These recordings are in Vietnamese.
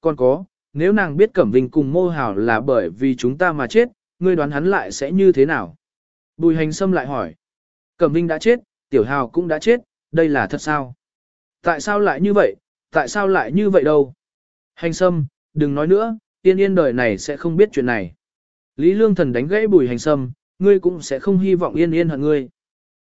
Còn có, nếu nàng biết Cẩm Vinh cùng mô hảo là bởi vì chúng ta mà chết, ngươi đoán hắn lại sẽ như thế nào? Bùi hành sâm lại hỏi. Cẩm Vinh đã chết, Tiểu Hào cũng đã chết, đây là thật sao? Tại sao lại như vậy, tại sao lại như vậy đâu? Hành sâm, đừng nói nữa, tiên yên đời này sẽ không biết chuyện này. Lý Lương Thần đánh gãy bùi hành sâm, ngươi cũng sẽ không hy vọng yên yên hận ngươi.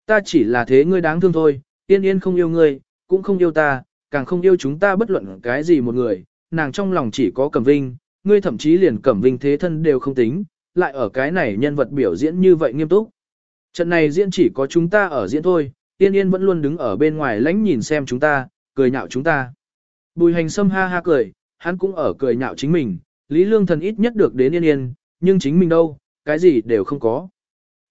Ta chỉ là thế ngươi đáng thương thôi, yên yên không yêu ngươi, cũng không yêu ta, càng không yêu chúng ta bất luận cái gì một người, nàng trong lòng chỉ có Cẩm Vinh, ngươi thậm chí liền Cẩm Vinh thế thân đều không tính, lại ở cái này nhân vật biểu diễn như vậy nghiêm túc. Trận này diễn chỉ có chúng ta ở diễn thôi, tiên Yên vẫn luôn đứng ở bên ngoài lánh nhìn xem chúng ta, cười nhạo chúng ta. Bùi hành sâm ha ha cười, hắn cũng ở cười nhạo chính mình, Lý Lương Thần ít nhất được đến Yên Yên, nhưng chính mình đâu, cái gì đều không có.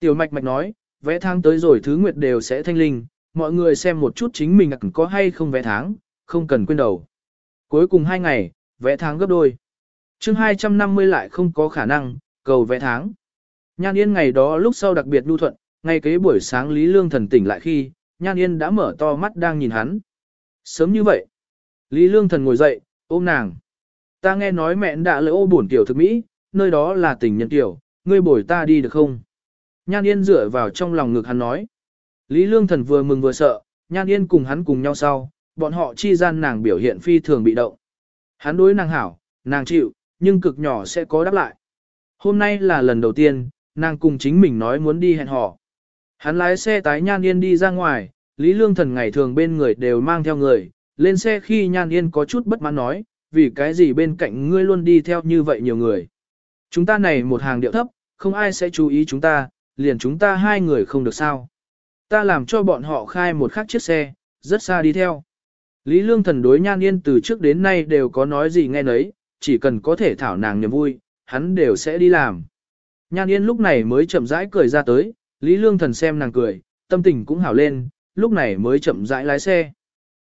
Tiểu Mạch Mạch nói, vẽ tháng tới rồi thứ nguyệt đều sẽ thanh linh, mọi người xem một chút chính mình có hay không vẽ tháng, không cần quên đầu. Cuối cùng hai ngày, vẽ tháng gấp đôi. chương 250 lại không có khả năng, cầu vẽ tháng. Nhan Yên ngày đó lúc sau đặc biệt nhu thuận, ngay kế buổi sáng Lý Lương Thần tỉnh lại khi, Nhan Yên đã mở to mắt đang nhìn hắn. Sớm như vậy, Lý Lương Thần ngồi dậy, ôm nàng. Ta nghe nói mẹ đã lỡ ô bổn tiểu thực Mỹ, nơi đó là tình nhân tiểu, ngươi bồi ta đi được không? Nhan Yên dựa vào trong lòng ngực hắn nói. Lý Lương Thần vừa mừng vừa sợ, Nhan Yên cùng hắn cùng nhau sau, bọn họ chi gian nàng biểu hiện phi thường bị động. Hắn đối nàng hảo, nàng chịu, nhưng cực nhỏ sẽ có đáp lại. Hôm nay là lần đầu tiên, nàng cùng chính mình nói muốn đi hẹn hò. Hắn lái xe tái Nhan Yên đi ra ngoài, Lý Lương Thần ngày thường bên người đều mang theo người, lên xe khi Nhan Yên có chút bất mãn nói, vì cái gì bên cạnh ngươi luôn đi theo như vậy nhiều người. Chúng ta này một hàng điệu thấp, không ai sẽ chú ý chúng ta, liền chúng ta hai người không được sao. Ta làm cho bọn họ khai một khác chiếc xe, rất xa đi theo. Lý Lương Thần đối Nhan Yên từ trước đến nay đều có nói gì nghe nấy, chỉ cần có thể thảo nàng niềm vui, hắn đều sẽ đi làm. Nhan Yên lúc này mới chậm rãi cười ra tới, Lý Lương Thần xem nàng cười, tâm tình cũng hảo lên, lúc này mới chậm rãi lái xe.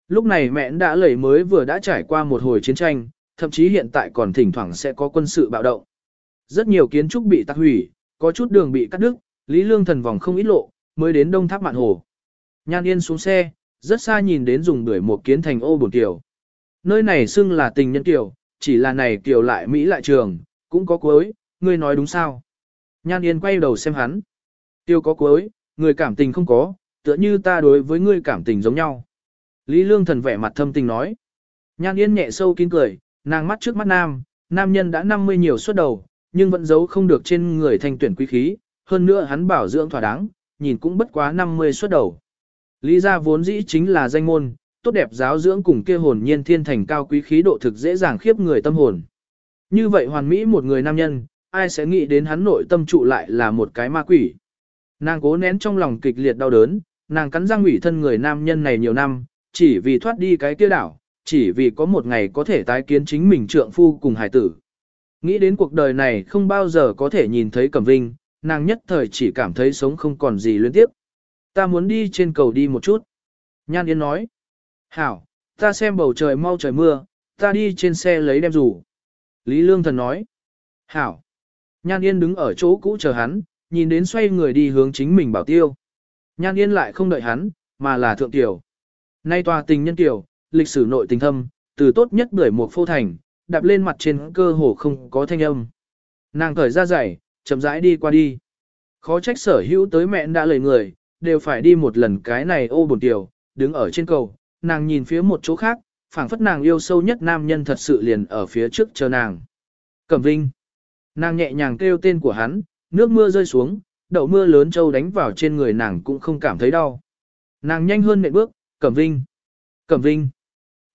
Lúc này mẹ đã lẩy mới vừa đã trải qua một hồi chiến tranh, thậm chí hiện tại còn thỉnh thoảng sẽ có quân sự bạo động. Rất nhiều kiến trúc bị tạc hủy, có chút đường bị cắt đứt, Lý Lương Thần vòng không ít lộ, mới đến đông tháp mạn hồ. Nhan Yên xuống xe, rất xa nhìn đến dùng đuổi một kiến thành ô bồn tiểu. Nơi này xưng là tình nhân tiểu, chỉ là này tiểu lại Mỹ lại trường, cũng có cuối, ngươi nói đúng sao. Nhan Yên quay đầu xem hắn. Tiêu có cuối, người cảm tình không có, tựa như ta đối với ngươi cảm tình giống nhau. Lý Lương Thần vẻ mặt thâm tình nói. Nhan Yên nhẹ sâu kín cười, nàng mắt trước mắt nam, nam nhân đã 50 nhiều suốt đầu, nhưng vẫn giấu không được trên người thanh tuyển quý khí, hơn nữa hắn bảo dưỡng thỏa đáng, nhìn cũng bất quá 50 suốt đầu. Lý gia vốn dĩ chính là danh môn, tốt đẹp giáo dưỡng cùng kia hồn nhiên thiên thành cao quý khí độ thực dễ dàng khiếp người tâm hồn. Như vậy hoàn mỹ một người nam nhân, ai sẽ nghĩ đến hắn nội tâm trụ lại là một cái ma quỷ. Nàng cố nén trong lòng kịch liệt đau đớn, nàng cắn răng ủy thân người nam nhân này nhiều năm, chỉ vì thoát đi cái kia đảo, chỉ vì có một ngày có thể tái kiến chính mình trượng phu cùng hải tử. Nghĩ đến cuộc đời này không bao giờ có thể nhìn thấy Cẩm Vinh, nàng nhất thời chỉ cảm thấy sống không còn gì luyến tiếp. Ta muốn đi trên cầu đi một chút. Nhan Yến nói. Hảo, ta xem bầu trời mau trời mưa, ta đi trên xe lấy đem rủ. Lý Lương Thần nói. Hảo. Nhan Yên đứng ở chỗ cũ chờ hắn, nhìn đến xoay người đi hướng chính mình bảo tiêu. Nhan Yên lại không đợi hắn, mà là thượng tiểu. Nay tòa tình nhân tiểu, lịch sử nội tình thâm, từ tốt nhất bởi một phô thành, đạp lên mặt trên cơ hồ không có thanh âm. Nàng cởi ra giày, chậm rãi đi qua đi. Khó trách sở hữu tới mẹ đã lời người, đều phải đi một lần cái này ô bồn tiểu, đứng ở trên cầu, nàng nhìn phía một chỗ khác, phảng phất nàng yêu sâu nhất nam nhân thật sự liền ở phía trước chờ nàng. Cẩm Vinh. Nàng nhẹ nhàng kêu tên của hắn, nước mưa rơi xuống, đậu mưa lớn trâu đánh vào trên người nàng cũng không cảm thấy đau. Nàng nhanh hơn nệm bước, Cẩm Vinh. Cẩm Vinh.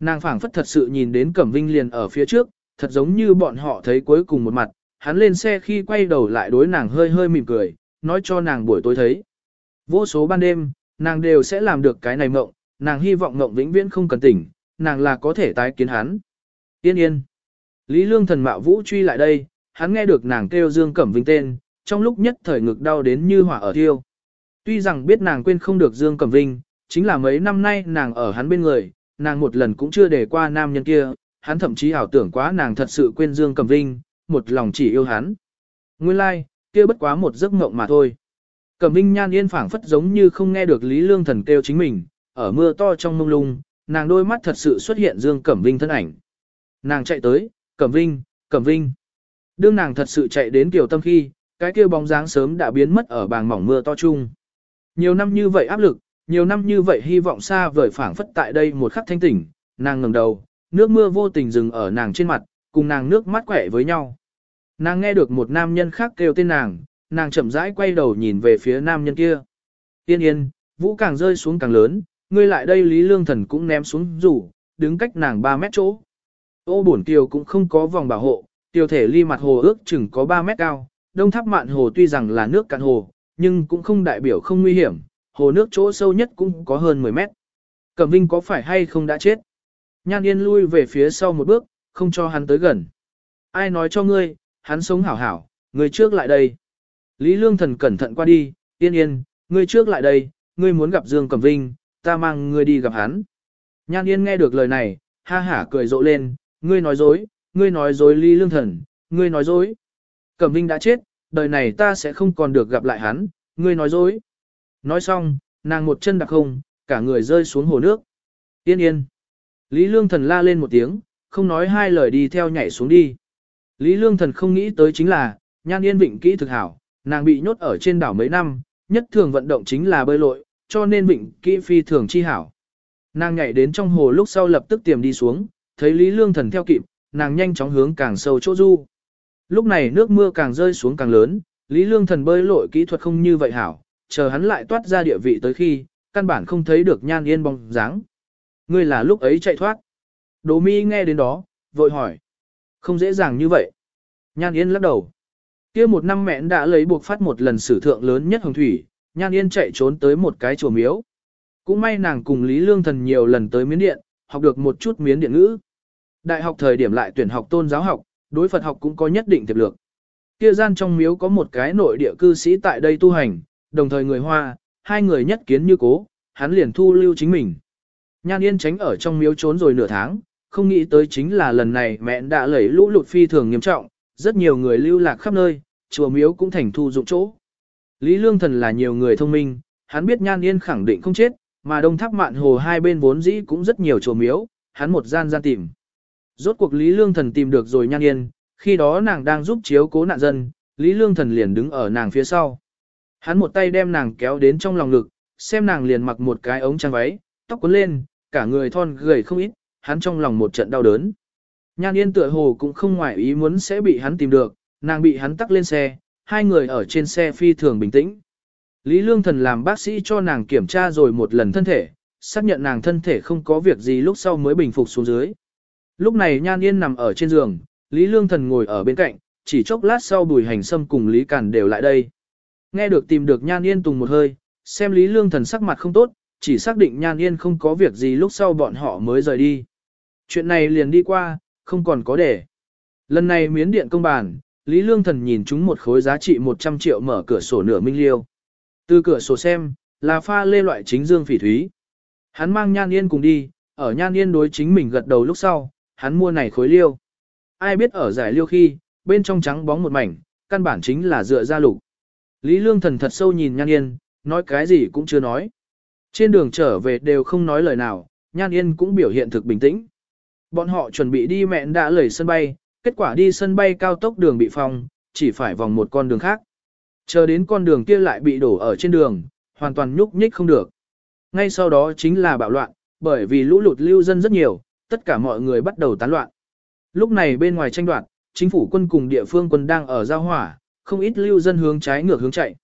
Nàng phảng phất thật sự nhìn đến Cẩm Vinh liền ở phía trước, thật giống như bọn họ thấy cuối cùng một mặt, hắn lên xe khi quay đầu lại đối nàng hơi hơi mỉm cười, nói cho nàng buổi tối thấy. Vô số ban đêm, nàng đều sẽ làm được cái này mộng, nàng hy vọng mộng vĩnh viễn không cần tỉnh, nàng là có thể tái kiến hắn. Yên yên. Lý Lương thần mạo vũ truy lại đây, hắn nghe được nàng kêu Dương Cẩm Vinh tên, trong lúc nhất thời ngực đau đến như hỏa ở thiêu. Tuy rằng biết nàng quên không được Dương Cẩm Vinh, chính là mấy năm nay nàng ở hắn bên người, nàng một lần cũng chưa để qua nam nhân kia, hắn thậm chí ảo tưởng quá nàng thật sự quên Dương Cẩm Vinh, một lòng chỉ yêu hắn. Nguyên lai, like, kia bất quá một giấc mộng mà thôi. Cẩm Vinh nhan yên phảng phất giống như không nghe được Lý Lương Thần kêu chính mình, ở mưa to trong mông lung, nàng đôi mắt thật sự xuất hiện Dương Cẩm Vinh thân ảnh. Nàng chạy tới, Cẩm Vinh, Cẩm Vinh. Đương nàng thật sự chạy đến Kiều Tâm khi, cái kia bóng dáng sớm đã biến mất ở bàng mỏng mưa to chung. Nhiều năm như vậy áp lực, nhiều năm như vậy hy vọng xa vời phảng phất tại đây một khắc thanh tỉnh, nàng ngẩng đầu, nước mưa vô tình dừng ở nàng trên mặt, cùng nàng nước mắt quẻ với nhau. Nàng nghe được một nam nhân khác kêu tên nàng, nàng chậm rãi quay đầu nhìn về phía nam nhân kia. Tiên yên, vũ càng rơi xuống càng lớn, ngươi lại đây Lý Lương Thần cũng ném xuống rủ, đứng cách nàng 3 mét chỗ. Ô bổn tiều cũng không có vòng bảo hộ, tiêu thể ly mặt hồ ước chừng có 3 mét cao, đông tháp mạn hồ tuy rằng là nước cạn hồ, nhưng cũng không đại biểu không nguy hiểm, hồ nước chỗ sâu nhất cũng có hơn 10 mét. Cẩm Vinh có phải hay không đã chết? Nhan Yên lui về phía sau một bước, không cho hắn tới gần. Ai nói cho ngươi, hắn sống hảo hảo, ngươi trước lại đây. Lý Lương Thần cẩn thận qua đi, yên yên, ngươi trước lại đây, ngươi muốn gặp Dương Cẩm Vinh, ta mang ngươi đi gặp hắn. Nhan Yên nghe được lời này, ha hả cười rộ lên, ngươi nói dối, ngươi nói dối Lý Lương Thần, ngươi nói dối. Cẩm Vinh đã chết, đời này ta sẽ không còn được gặp lại hắn, ngươi nói dối. Nói xong, nàng một chân đặc không, cả người rơi xuống hồ nước. Yên yên. Lý Lương Thần la lên một tiếng, không nói hai lời đi theo nhảy xuống đi. Lý Lương Thần không nghĩ tới chính là, nhan yên vịnh kỹ thực hảo, nàng bị nhốt ở trên đảo mấy năm, nhất thường vận động chính là bơi lội, cho nên vịnh kỹ phi thường chi hảo. Nàng nhảy đến trong hồ lúc sau lập tức tiềm đi xuống, thấy Lý Lương Thần theo kịp, nàng nhanh chóng hướng càng sâu chỗ du. Lúc này nước mưa càng rơi xuống càng lớn, Lý Lương Thần bơi lội kỹ thuật không như vậy hảo, chờ hắn lại toát ra địa vị tới khi, căn bản không thấy được nhan yên bóng dáng. Ngươi là lúc ấy chạy thoát. Đỗ mi nghe đến đó, vội hỏi. Không dễ dàng như vậy. Nhan yên lắc đầu kia một năm mẹ đã lấy buộc phát một lần sử thượng lớn nhất hồng thủy, nhan yên chạy trốn tới một cái chùa miếu. Cũng may nàng cùng Lý Lương Thần nhiều lần tới miến điện, học được một chút miến điện ngữ. Đại học thời điểm lại tuyển học tôn giáo học, đối Phật học cũng có nhất định tiềm lược. Kia gian trong miếu có một cái nội địa cư sĩ tại đây tu hành, đồng thời người Hoa, hai người nhất kiến như cố, hắn liền thu lưu chính mình. Nhan Yên tránh ở trong miếu trốn rồi nửa tháng, không nghĩ tới chính là lần này mẹ đã lấy lũ lụt phi thường nghiêm trọng, rất nhiều người lưu lạc khắp nơi, chùa miếu cũng thành thu dụng chỗ. Lý Lương Thần là nhiều người thông minh, hắn biết Nhan Yên khẳng định không chết, mà đông tháp mạn hồ hai bên vốn dĩ cũng rất nhiều chùa miếu, hắn một gian gian tìm. Rốt cuộc Lý Lương Thần tìm được rồi Nhan Yên, khi đó nàng đang giúp chiếu cố nạn dân, Lý Lương Thần liền đứng ở nàng phía sau. Hắn một tay đem nàng kéo đến trong lòng ngực, xem nàng liền mặc một cái ống trang váy, tóc cuốn lên, cả người thon gầy không ít, hắn trong lòng một trận đau đớn. Nhan Yên tựa hồ cũng không ngoại ý muốn sẽ bị hắn tìm được, nàng bị hắn tắc lên xe, hai người ở trên xe phi thường bình tĩnh. Lý Lương Thần làm bác sĩ cho nàng kiểm tra rồi một lần thân thể, xác nhận nàng thân thể không có việc gì lúc sau mới bình phục xuống dưới. Lúc này Nhan Yên nằm ở trên giường, Lý Lương Thần ngồi ở bên cạnh, chỉ chốc lát sau bùi hành sâm cùng Lý Càn đều lại đây. Nghe được tìm được Nhan Yên tùng một hơi, xem Lý Lương Thần sắc mặt không tốt, chỉ xác định Nhan Yên không có việc gì lúc sau bọn họ mới rời đi. Chuyện này liền đi qua, không còn có để. Lần này miến điện công bàn, Lý Lương Thần nhìn chúng một khối giá trị 100 triệu mở cửa sổ nửa minh liêu. Từ cửa sổ xem, là pha lê loại chính dương phỉ thúy. Hắn mang Nhan Yên cùng đi, ở Nhan Yên đối chính mình gật đầu lúc sau, hắn mua này khối liêu. Ai biết ở giải liêu khi, bên trong trắng bóng một mảnh, căn bản chính là dựa ra lục. Lý Lương Thần thật sâu nhìn Nhan Yên, nói cái gì cũng chưa nói. Trên đường trở về đều không nói lời nào, Nhan Yên cũng biểu hiện thực bình tĩnh. Bọn họ chuẩn bị đi mẹn đã lẩy sân bay, kết quả đi sân bay cao tốc đường bị phong, chỉ phải vòng một con đường khác. Chờ đến con đường kia lại bị đổ ở trên đường, hoàn toàn nhúc nhích không được. Ngay sau đó chính là bạo loạn, bởi vì lũ lụt lưu dân rất nhiều, tất cả mọi người bắt đầu tán loạn. Lúc này bên ngoài tranh đoạt, chính phủ quân cùng địa phương quân đang ở giao hỏa, không ít lưu dân hướng trái ngược hướng chạy.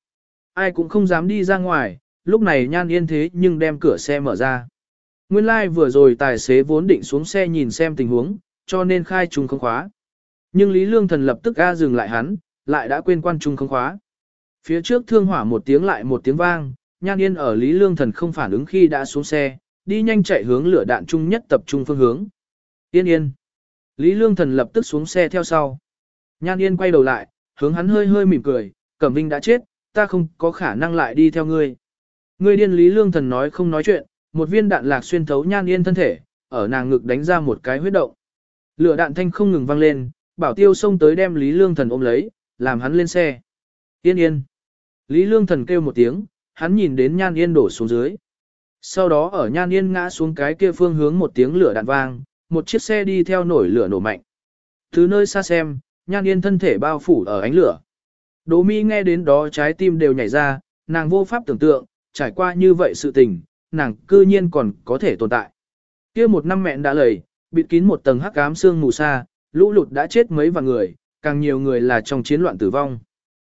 Ai cũng không dám đi ra ngoài, lúc này nhan yên thế nhưng đem cửa xe mở ra. Nguyên lai like vừa rồi tài xế vốn định xuống xe nhìn xem tình huống, cho nên khai trung không khóa. Nhưng Lý Lương Thần lập tức ga dừng lại hắn, lại đã quên quan trung không khóa. Phía trước thương hỏa một tiếng lại một tiếng vang, nhan yên ở Lý Lương Thần không phản ứng khi đã xuống xe, đi nhanh chạy hướng lửa đạn trung nhất tập trung phương hướng. Yên yên. Lý Lương Thần lập tức xuống xe theo sau. Nhan yên quay đầu lại, hướng hắn hơi hơi mỉm cười, Cẩm Vinh đã chết, ta không có khả năng lại đi theo ngươi. Ngươi điên Lý Lương Thần nói không nói chuyện, một viên đạn lạc xuyên thấu nhan yên thân thể, ở nàng ngực đánh ra một cái huyết động. Lửa đạn thanh không ngừng vang lên, bảo tiêu xông tới đem Lý Lương Thần ôm lấy, làm hắn lên xe. Yên yên. Lý Lương Thần kêu một tiếng, hắn nhìn đến nhan yên đổ xuống dưới. Sau đó ở nhan yên ngã xuống cái kia phương hướng một tiếng lửa đạn vang, một chiếc xe đi theo nổi lửa nổ mạnh. Từ nơi xa xem, nhan yên thân thể bao phủ ở ánh lửa. Đỗ mi nghe đến đó trái tim đều nhảy ra, nàng vô pháp tưởng tượng, trải qua như vậy sự tình, nàng cư nhiên còn có thể tồn tại. kia một năm mẹn đã lầy, bịt kín một tầng hắc ám xương mù sa, lũ lụt đã chết mấy vạn người, càng nhiều người là trong chiến loạn tử vong.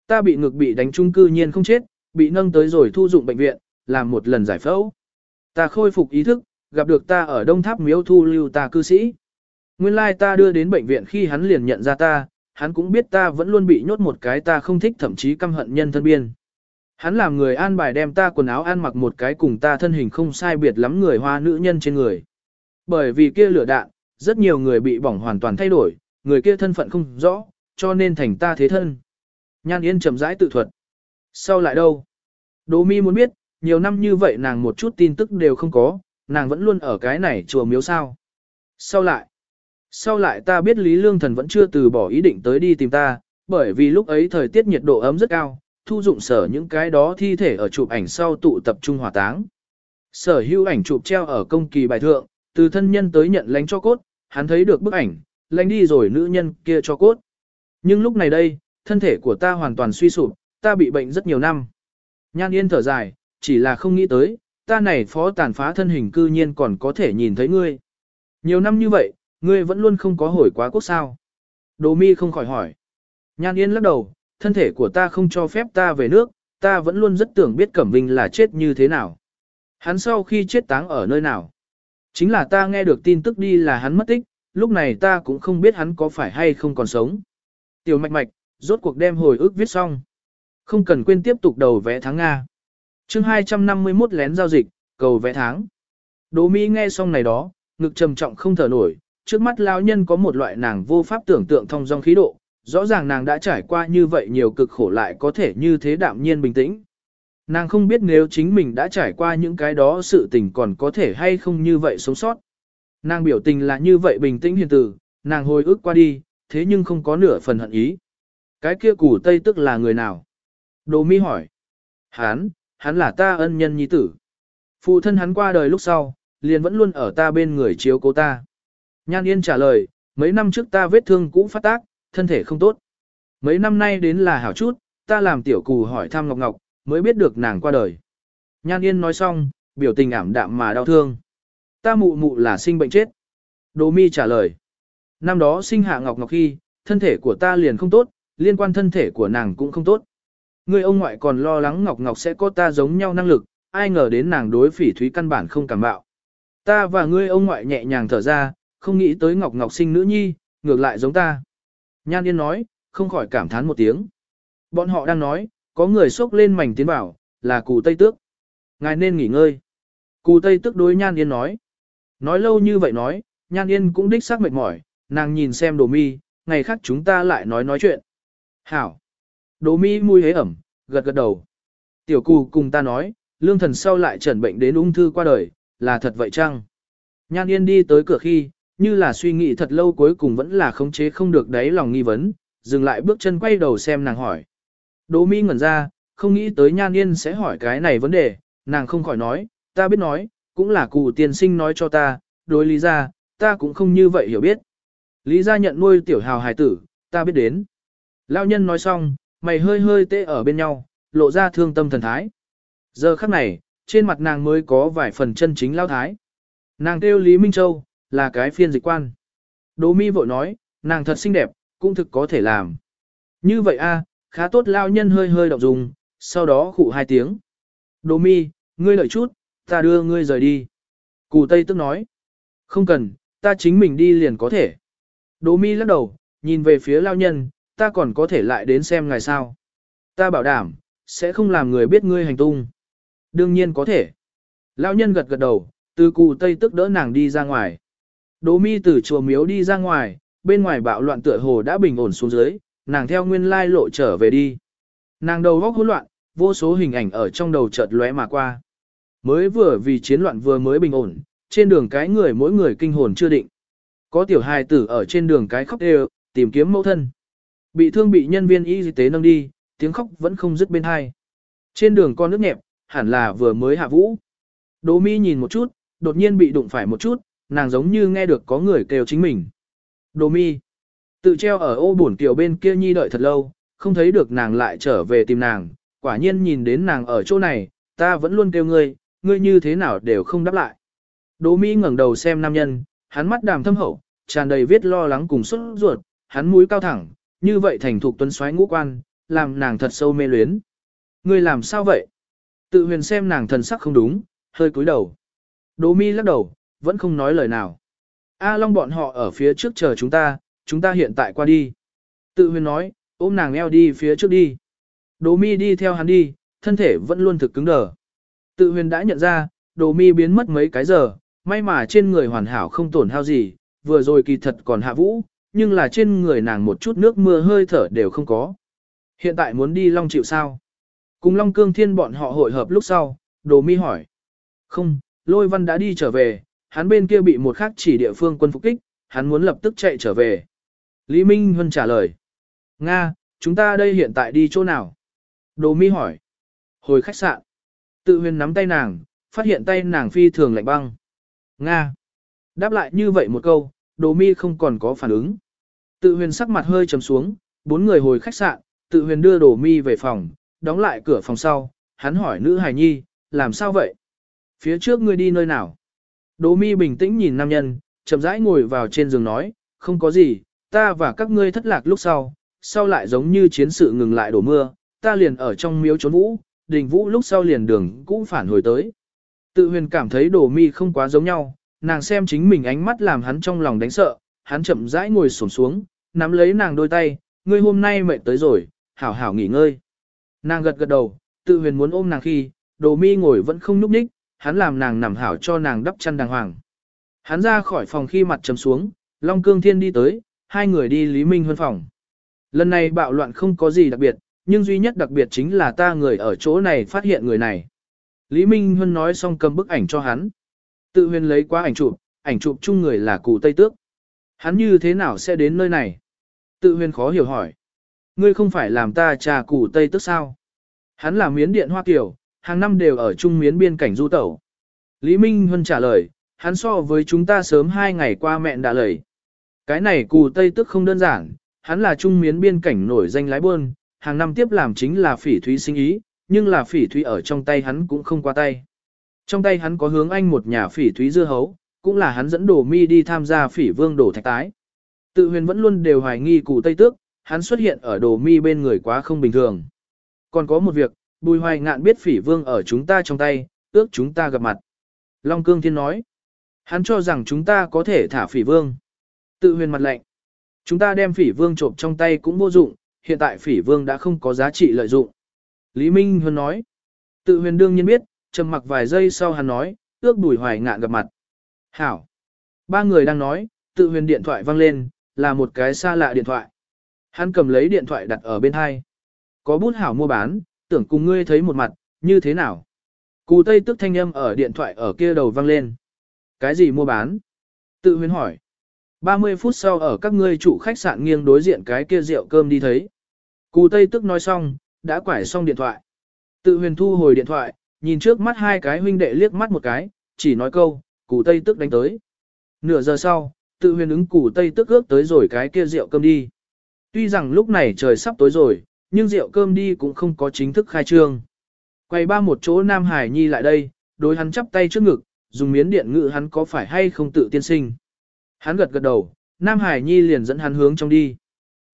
Ta bị ngực bị đánh trung cư nhiên không chết, bị nâng tới rồi thu dụng bệnh viện, làm một lần giải phẫu. Ta khôi phục ý thức, gặp được ta ở Đông Tháp miếu thu lưu ta cư sĩ. Nguyên lai ta đưa đến bệnh viện khi hắn liền nhận ra ta, hắn cũng biết ta vẫn luôn bị nhốt một cái ta không thích thậm chí căm hận nhân thân biên. Hắn làm người an bài đem ta quần áo ăn mặc một cái cùng ta thân hình không sai biệt lắm người hoa nữ nhân trên người. Bởi vì kia lửa đạn, rất nhiều người bị bỏng hoàn toàn thay đổi, người kia thân phận không rõ, cho nên thành ta thế thân. Nhan Yên chậm rãi tự thuật. Sau lại đâu? Đỗ mi muốn biết, nhiều năm như vậy nàng một chút tin tức đều không có, nàng vẫn luôn ở cái này chùa miếu sao. Sau lại? Sau lại ta biết Lý Lương Thần vẫn chưa từ bỏ ý định tới đi tìm ta, bởi vì lúc ấy thời tiết nhiệt độ ấm rất cao, thu dụng sở những cái đó thi thể ở chụp ảnh sau tụ tập trung hỏa táng. Sở hữu ảnh chụp treo ở công kỳ bài thượng, từ thân nhân tới nhận lánh cho cốt, hắn thấy được bức ảnh, lánh đi rồi nữ nhân kia cho cốt. Nhưng lúc này đây, thân thể của ta hoàn toàn suy sụp, ta bị bệnh rất nhiều năm. Nhan yên thở dài, chỉ là không nghĩ tới, ta này phó tàn phá thân hình cư nhiên còn có thể nhìn thấy ngươi. Nhiều năm như vậy, ngươi vẫn luôn không có hồi quá quốc sao. Đồ mi không khỏi hỏi. Nhan yên lắc đầu, thân thể của ta không cho phép ta về nước, ta vẫn luôn rất tưởng biết Cẩm Vinh là chết như thế nào. Hắn sau khi chết táng ở nơi nào. Chính là ta nghe được tin tức đi là hắn mất tích, lúc này ta cũng không biết hắn có phải hay không còn sống. Tiểu mạch mạch, rốt cuộc đem hồi ức viết xong. Không cần quên tiếp tục đầu vẽ tháng Nga. chương 251 lén giao dịch, cầu vẽ tháng. Đỗ Mỹ nghe xong này đó, ngực trầm trọng không thở nổi, trước mắt lão nhân có một loại nàng vô pháp tưởng tượng thông dong khí độ, rõ ràng nàng đã trải qua như vậy nhiều cực khổ lại có thể như thế đạm nhiên bình tĩnh. Nàng không biết nếu chính mình đã trải qua những cái đó sự tình còn có thể hay không như vậy sống sót. Nàng biểu tình là như vậy bình tĩnh hiền từ, nàng hồi ức qua đi, thế nhưng không có nửa phần hận ý. Cái kia củ tây tức là người nào? Đồ mi hỏi. Hắn, hắn là ta ân nhân nhi tử. Phụ thân hắn qua đời lúc sau, liền vẫn luôn ở ta bên người chiếu cố ta. Nhan Yên trả lời, mấy năm trước ta vết thương cũ phát tác, thân thể không tốt. Mấy năm nay đến là hảo chút, ta làm tiểu cù hỏi thăm Ngọc Ngọc, mới biết được nàng qua đời. Nhan Yên nói xong, biểu tình ảm đạm mà đau thương. Ta mụ mụ là sinh bệnh chết. Đồ mi trả lời. Năm đó sinh hạ Ngọc Ngọc khi, thân thể của ta liền không tốt, liên quan thân thể của nàng cũng không tốt. Người ông ngoại còn lo lắng Ngọc Ngọc sẽ có ta giống nhau năng lực, ai ngờ đến nàng đối phỉ thúy căn bản không cảm bạo. Ta và ngươi ông ngoại nhẹ nhàng thở ra, không nghĩ tới Ngọc Ngọc sinh nữ nhi, ngược lại giống ta. Nhan Yên nói, không khỏi cảm thán một tiếng. Bọn họ đang nói, có người xốc lên mảnh tiến bảo, là cù Tây Tước. Ngài nên nghỉ ngơi. Cù Tây Tước đối Nhan Yên nói. Nói lâu như vậy nói, Nhan Yên cũng đích xác mệt mỏi, nàng nhìn xem đồ mi, ngày khác chúng ta lại nói nói chuyện. Hảo. Đồ mi mùi hế ẩm, gật gật đầu. Tiểu cù cùng ta nói, lương thần sau lại trần bệnh đến ung thư qua đời, là thật vậy chăng? Nhan Yên đi tới cửa khi, như là suy nghĩ thật lâu cuối cùng vẫn là khống chế không được đáy lòng nghi vấn, dừng lại bước chân quay đầu xem nàng hỏi. Đỗ Mi ngẩn ra, không nghĩ tới Nhan Yên sẽ hỏi cái này vấn đề, nàng không khỏi nói, ta biết nói, cũng là cụ tiên sinh nói cho ta, đối lý ra, ta cũng không như vậy hiểu biết. Lý ra nhận nuôi tiểu hào hài tử, ta biết đến. Lão nhân nói xong, mày hơi hơi tê ở bên nhau, lộ ra thương tâm thần thái. Giờ khắc này, trên mặt nàng mới có vài phần chân chính lao thái. Nàng kêu Lý Minh Châu, là cái phiên dịch quan. Đỗ mi vội nói, nàng thật xinh đẹp, cũng thực có thể làm. Như vậy a, khá tốt lao nhân hơi hơi động dùng, sau đó khụ hai tiếng. Đỗ mi, ngươi lợi chút, ta đưa ngươi rời đi. Cù Tây tức nói, không cần, ta chính mình đi liền có thể. Đỗ mi lắc đầu, nhìn về phía lao nhân, ta còn có thể lại đến xem ngài sao. Ta bảo đảm, sẽ không làm người biết ngươi hành tung. Đương nhiên có thể. Lão nhân gật gật đầu, từ cụ Tây tức đỡ nàng đi ra ngoài. Đỗ mi từ chùa miếu đi ra ngoài, bên ngoài bạo loạn tựa hồ đã bình ổn xuống dưới, nàng theo nguyên lai lộ trở về đi. Nàng đầu góc hỗn loạn, vô số hình ảnh ở trong đầu chợt lóe mà qua. Mới vừa vì chiến loạn vừa mới bình ổn, trên đường cái người mỗi người kinh hồn chưa định. Có tiểu hài tử ở trên đường cái khóc đều, tìm kiếm mẫu thân. Bị thương bị nhân viên y tế nâng đi, tiếng khóc vẫn không dứt bên hai. Trên đường con nước nhẹp, hẳn là vừa mới hạ vũ. Đỗ mi nhìn một chút, đột nhiên bị đụng phải một chút, nàng giống như nghe được có người kêu chính mình. Đồ mi. Tự treo ở ô bổn tiểu bên kia nhi đợi thật lâu, không thấy được nàng lại trở về tìm nàng, quả nhiên nhìn đến nàng ở chỗ này, ta vẫn luôn kêu ngươi, ngươi như thế nào đều không đáp lại. Đỗ Mỹ ngẩng đầu xem nam nhân, hắn mắt đàm thâm hậu, tràn đầy viết lo lắng cùng xuất ruột, hắn mũi cao thẳng, như vậy thành thục tuấn xoáy ngũ quan, làm nàng thật sâu mê luyến. Ngươi làm sao vậy? Tự huyền xem nàng thần sắc không đúng, hơi cúi đầu. Đỗ Mi lắc đầu, vẫn không nói lời nào. A Long bọn họ ở phía trước chờ chúng ta, chúng ta hiện tại qua đi. Tự huyền nói, ôm nàng eo đi phía trước đi. Đồ Mi đi theo hắn đi, thân thể vẫn luôn thực cứng đờ. Tự huyền đã nhận ra, Đồ Mi biến mất mấy cái giờ, may mà trên người hoàn hảo không tổn hao gì, vừa rồi kỳ thật còn hạ vũ, nhưng là trên người nàng một chút nước mưa hơi thở đều không có. Hiện tại muốn đi Long chịu sao? Cùng Long Cương Thiên bọn họ hội hợp lúc sau, Đồ Mi hỏi. Không, Lôi Văn đã đi trở về, hắn bên kia bị một khác chỉ địa phương quân phục kích, hắn muốn lập tức chạy trở về. Lý Minh Huân trả lời. Nga, chúng ta đây hiện tại đi chỗ nào? Đồ Mi hỏi. Hồi khách sạn. Tự huyền nắm tay nàng, phát hiện tay nàng phi thường lạnh băng. Nga. Đáp lại như vậy một câu, Đồ Mi không còn có phản ứng. Tự huyền sắc mặt hơi trầm xuống, bốn người hồi khách sạn, tự huyền đưa Đồ Mi về phòng, đóng lại cửa phòng sau, hắn hỏi nữ hài nhi, làm sao vậy? Phía trước ngươi đi nơi nào? Đỗ mi bình tĩnh nhìn nam nhân, chậm rãi ngồi vào trên giường nói, không có gì, ta và các ngươi thất lạc lúc sau, sau lại giống như chiến sự ngừng lại đổ mưa, ta liền ở trong miếu trốn vũ, đình vũ lúc sau liền đường cũng phản hồi tới. Tự huyền cảm thấy đổ mi không quá giống nhau, nàng xem chính mình ánh mắt làm hắn trong lòng đánh sợ, hắn chậm rãi ngồi xổm xuống, nắm lấy nàng đôi tay, ngươi hôm nay mệt tới rồi, hảo hảo nghỉ ngơi. Nàng gật gật đầu, tự huyền muốn ôm nàng khi, đồ mi ngồi vẫn không nhúc nhích, hắn làm nàng nằm hảo cho nàng đắp chăn đàng hoàng. Hắn ra khỏi phòng khi mặt trầm xuống, Long Cương Thiên đi tới, hai người đi Lý Minh Huân phòng. Lần này bạo loạn không có gì đặc biệt, nhưng duy nhất đặc biệt chính là ta người ở chỗ này phát hiện người này. Lý Minh Huân nói xong cầm bức ảnh cho hắn. Tự huyền lấy qua ảnh chụp, ảnh chụp chung người là cụ Tây Tước. Hắn như thế nào sẽ đến nơi này? Tự huyền khó hiểu hỏi. Ngươi không phải làm ta trà cụ Tây Tước sao? Hắn là miến điện Hoa kiểu, hàng năm đều ở trung miến biên cảnh du tẩu. Lý Minh Huân trả lời, hắn so với chúng ta sớm hai ngày qua mẹn đã lời. Cái này cù Tây tức không đơn giản, hắn là trung miến biên cảnh nổi danh lái buôn, hàng năm tiếp làm chính là phỉ thúy sinh ý, nhưng là phỉ thúy ở trong tay hắn cũng không qua tay. Trong tay hắn có hướng anh một nhà phỉ thúy dưa hấu, cũng là hắn dẫn đồ mi đi tham gia phỉ vương đổ thạch tái. Tự huyền vẫn luôn đều hoài nghi cụ Tây Tước, hắn xuất hiện ở đồ mi bên người quá không bình thường. Còn có một việc, bùi hoài ngạn biết phỉ vương ở chúng ta trong tay, ước chúng ta gặp mặt. Long Cương Thiên nói, hắn cho rằng chúng ta có thể thả phỉ vương. Tự huyền mặt lệnh, chúng ta đem phỉ vương trộm trong tay cũng vô dụng, hiện tại phỉ vương đã không có giá trị lợi dụng. Lý Minh Huân nói, tự huyền đương nhiên biết, trầm mặc vài giây sau hắn nói, ước bùi hoài ngạn gặp mặt. Hảo. Ba người đang nói, tự huyền điện thoại vang lên, là một cái xa lạ điện thoại. Hắn cầm lấy điện thoại đặt ở bên hai. Có bút hảo mua bán, tưởng cùng ngươi thấy một mặt, như thế nào? Cù Tây tức thanh âm ở điện thoại ở kia đầu vang lên. Cái gì mua bán? Tự huyền hỏi. 30 phút sau ở các ngươi chủ khách sạn nghiêng đối diện cái kia rượu cơm đi thấy. Cù Tây tức nói xong, đã quải xong điện thoại. Tự huyền thu hồi điện thoại, nhìn trước mắt hai cái huynh đệ liếc mắt một cái, chỉ nói câu, cù Tây tức đánh tới. Nửa giờ sau, tự huyền ứng cù Tây tức ước tới rồi cái kia rượu cơm đi. Tuy rằng lúc này trời sắp tối rồi, nhưng rượu cơm đi cũng không có chính thức khai trương. Quay ba một chỗ Nam Hải Nhi lại đây, đối hắn chắp tay trước ngực, dùng miến điện ngự hắn có phải hay không tự tiên sinh. Hắn gật gật đầu, Nam Hải Nhi liền dẫn hắn hướng trong đi.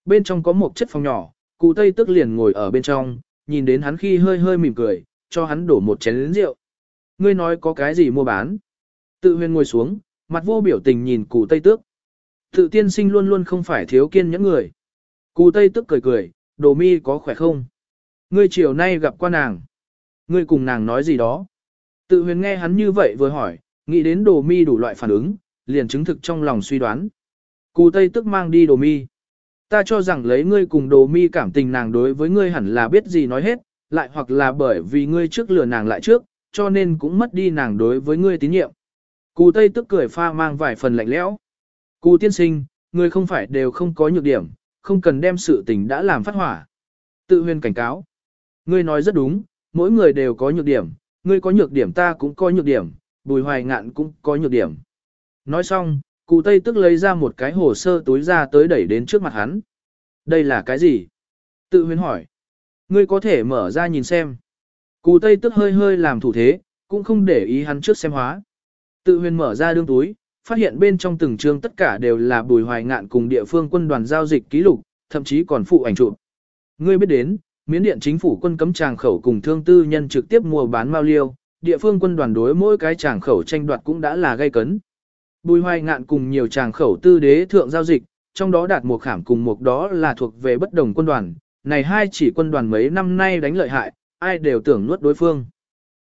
Bên trong có một chất phòng nhỏ, cụ Tây tức liền ngồi ở bên trong, nhìn đến hắn khi hơi hơi mỉm cười, cho hắn đổ một chén rượu. Ngươi nói có cái gì mua bán? Tự huyền ngồi xuống, mặt vô biểu tình nhìn cụ Tây tước. Tự tiên sinh luôn luôn không phải thiếu kiên những người. Cụ Tây tức cười cười, đồ mi có khỏe không? Ngươi chiều nay gặp qua nàng. Ngươi cùng nàng nói gì đó? Tự huyền nghe hắn như vậy vừa hỏi, nghĩ đến đồ mi đủ loại phản ứng, liền chứng thực trong lòng suy đoán. Cù Tây tức mang đi đồ mi. Ta cho rằng lấy ngươi cùng đồ mi cảm tình nàng đối với ngươi hẳn là biết gì nói hết, lại hoặc là bởi vì ngươi trước lừa nàng lại trước, cho nên cũng mất đi nàng đối với ngươi tín nhiệm. Cù Tây tức cười pha mang vài phần lạnh lẽo. Cù tiên sinh, ngươi không phải đều không có nhược điểm, không cần đem sự tình đã làm phát hỏa. Tự huyền cảnh cáo. Ngươi nói rất đúng, mỗi người đều có nhược điểm, ngươi có nhược điểm ta cũng có nhược điểm, bùi hoài ngạn cũng có nhược điểm. Nói xong, Cụ Tây tức lấy ra một cái hồ sơ túi ra tới đẩy đến trước mặt hắn. Đây là cái gì? Tự huyền hỏi. Ngươi có thể mở ra nhìn xem. Cụ Tây tức hơi hơi làm thủ thế, cũng không để ý hắn trước xem hóa. Tự huyền mở ra đương túi, phát hiện bên trong từng chương tất cả đều là bùi hoài ngạn cùng địa phương quân đoàn giao dịch ký lục, thậm chí còn phụ ảnh chụp. Ngươi biết đến, miến điện chính phủ quân cấm tràng khẩu cùng thương tư nhân trực tiếp mua bán mao liêu, địa phương quân đoàn đối mỗi cái tràng khẩu tranh đoạt cũng đã là gây cấn. Bùi hoài ngạn cùng nhiều tràng khẩu tư đế thượng giao dịch, trong đó đạt một khảm cùng một đó là thuộc về bất đồng quân đoàn, này hai chỉ quân đoàn mấy năm nay đánh lợi hại, ai đều tưởng nuốt đối phương.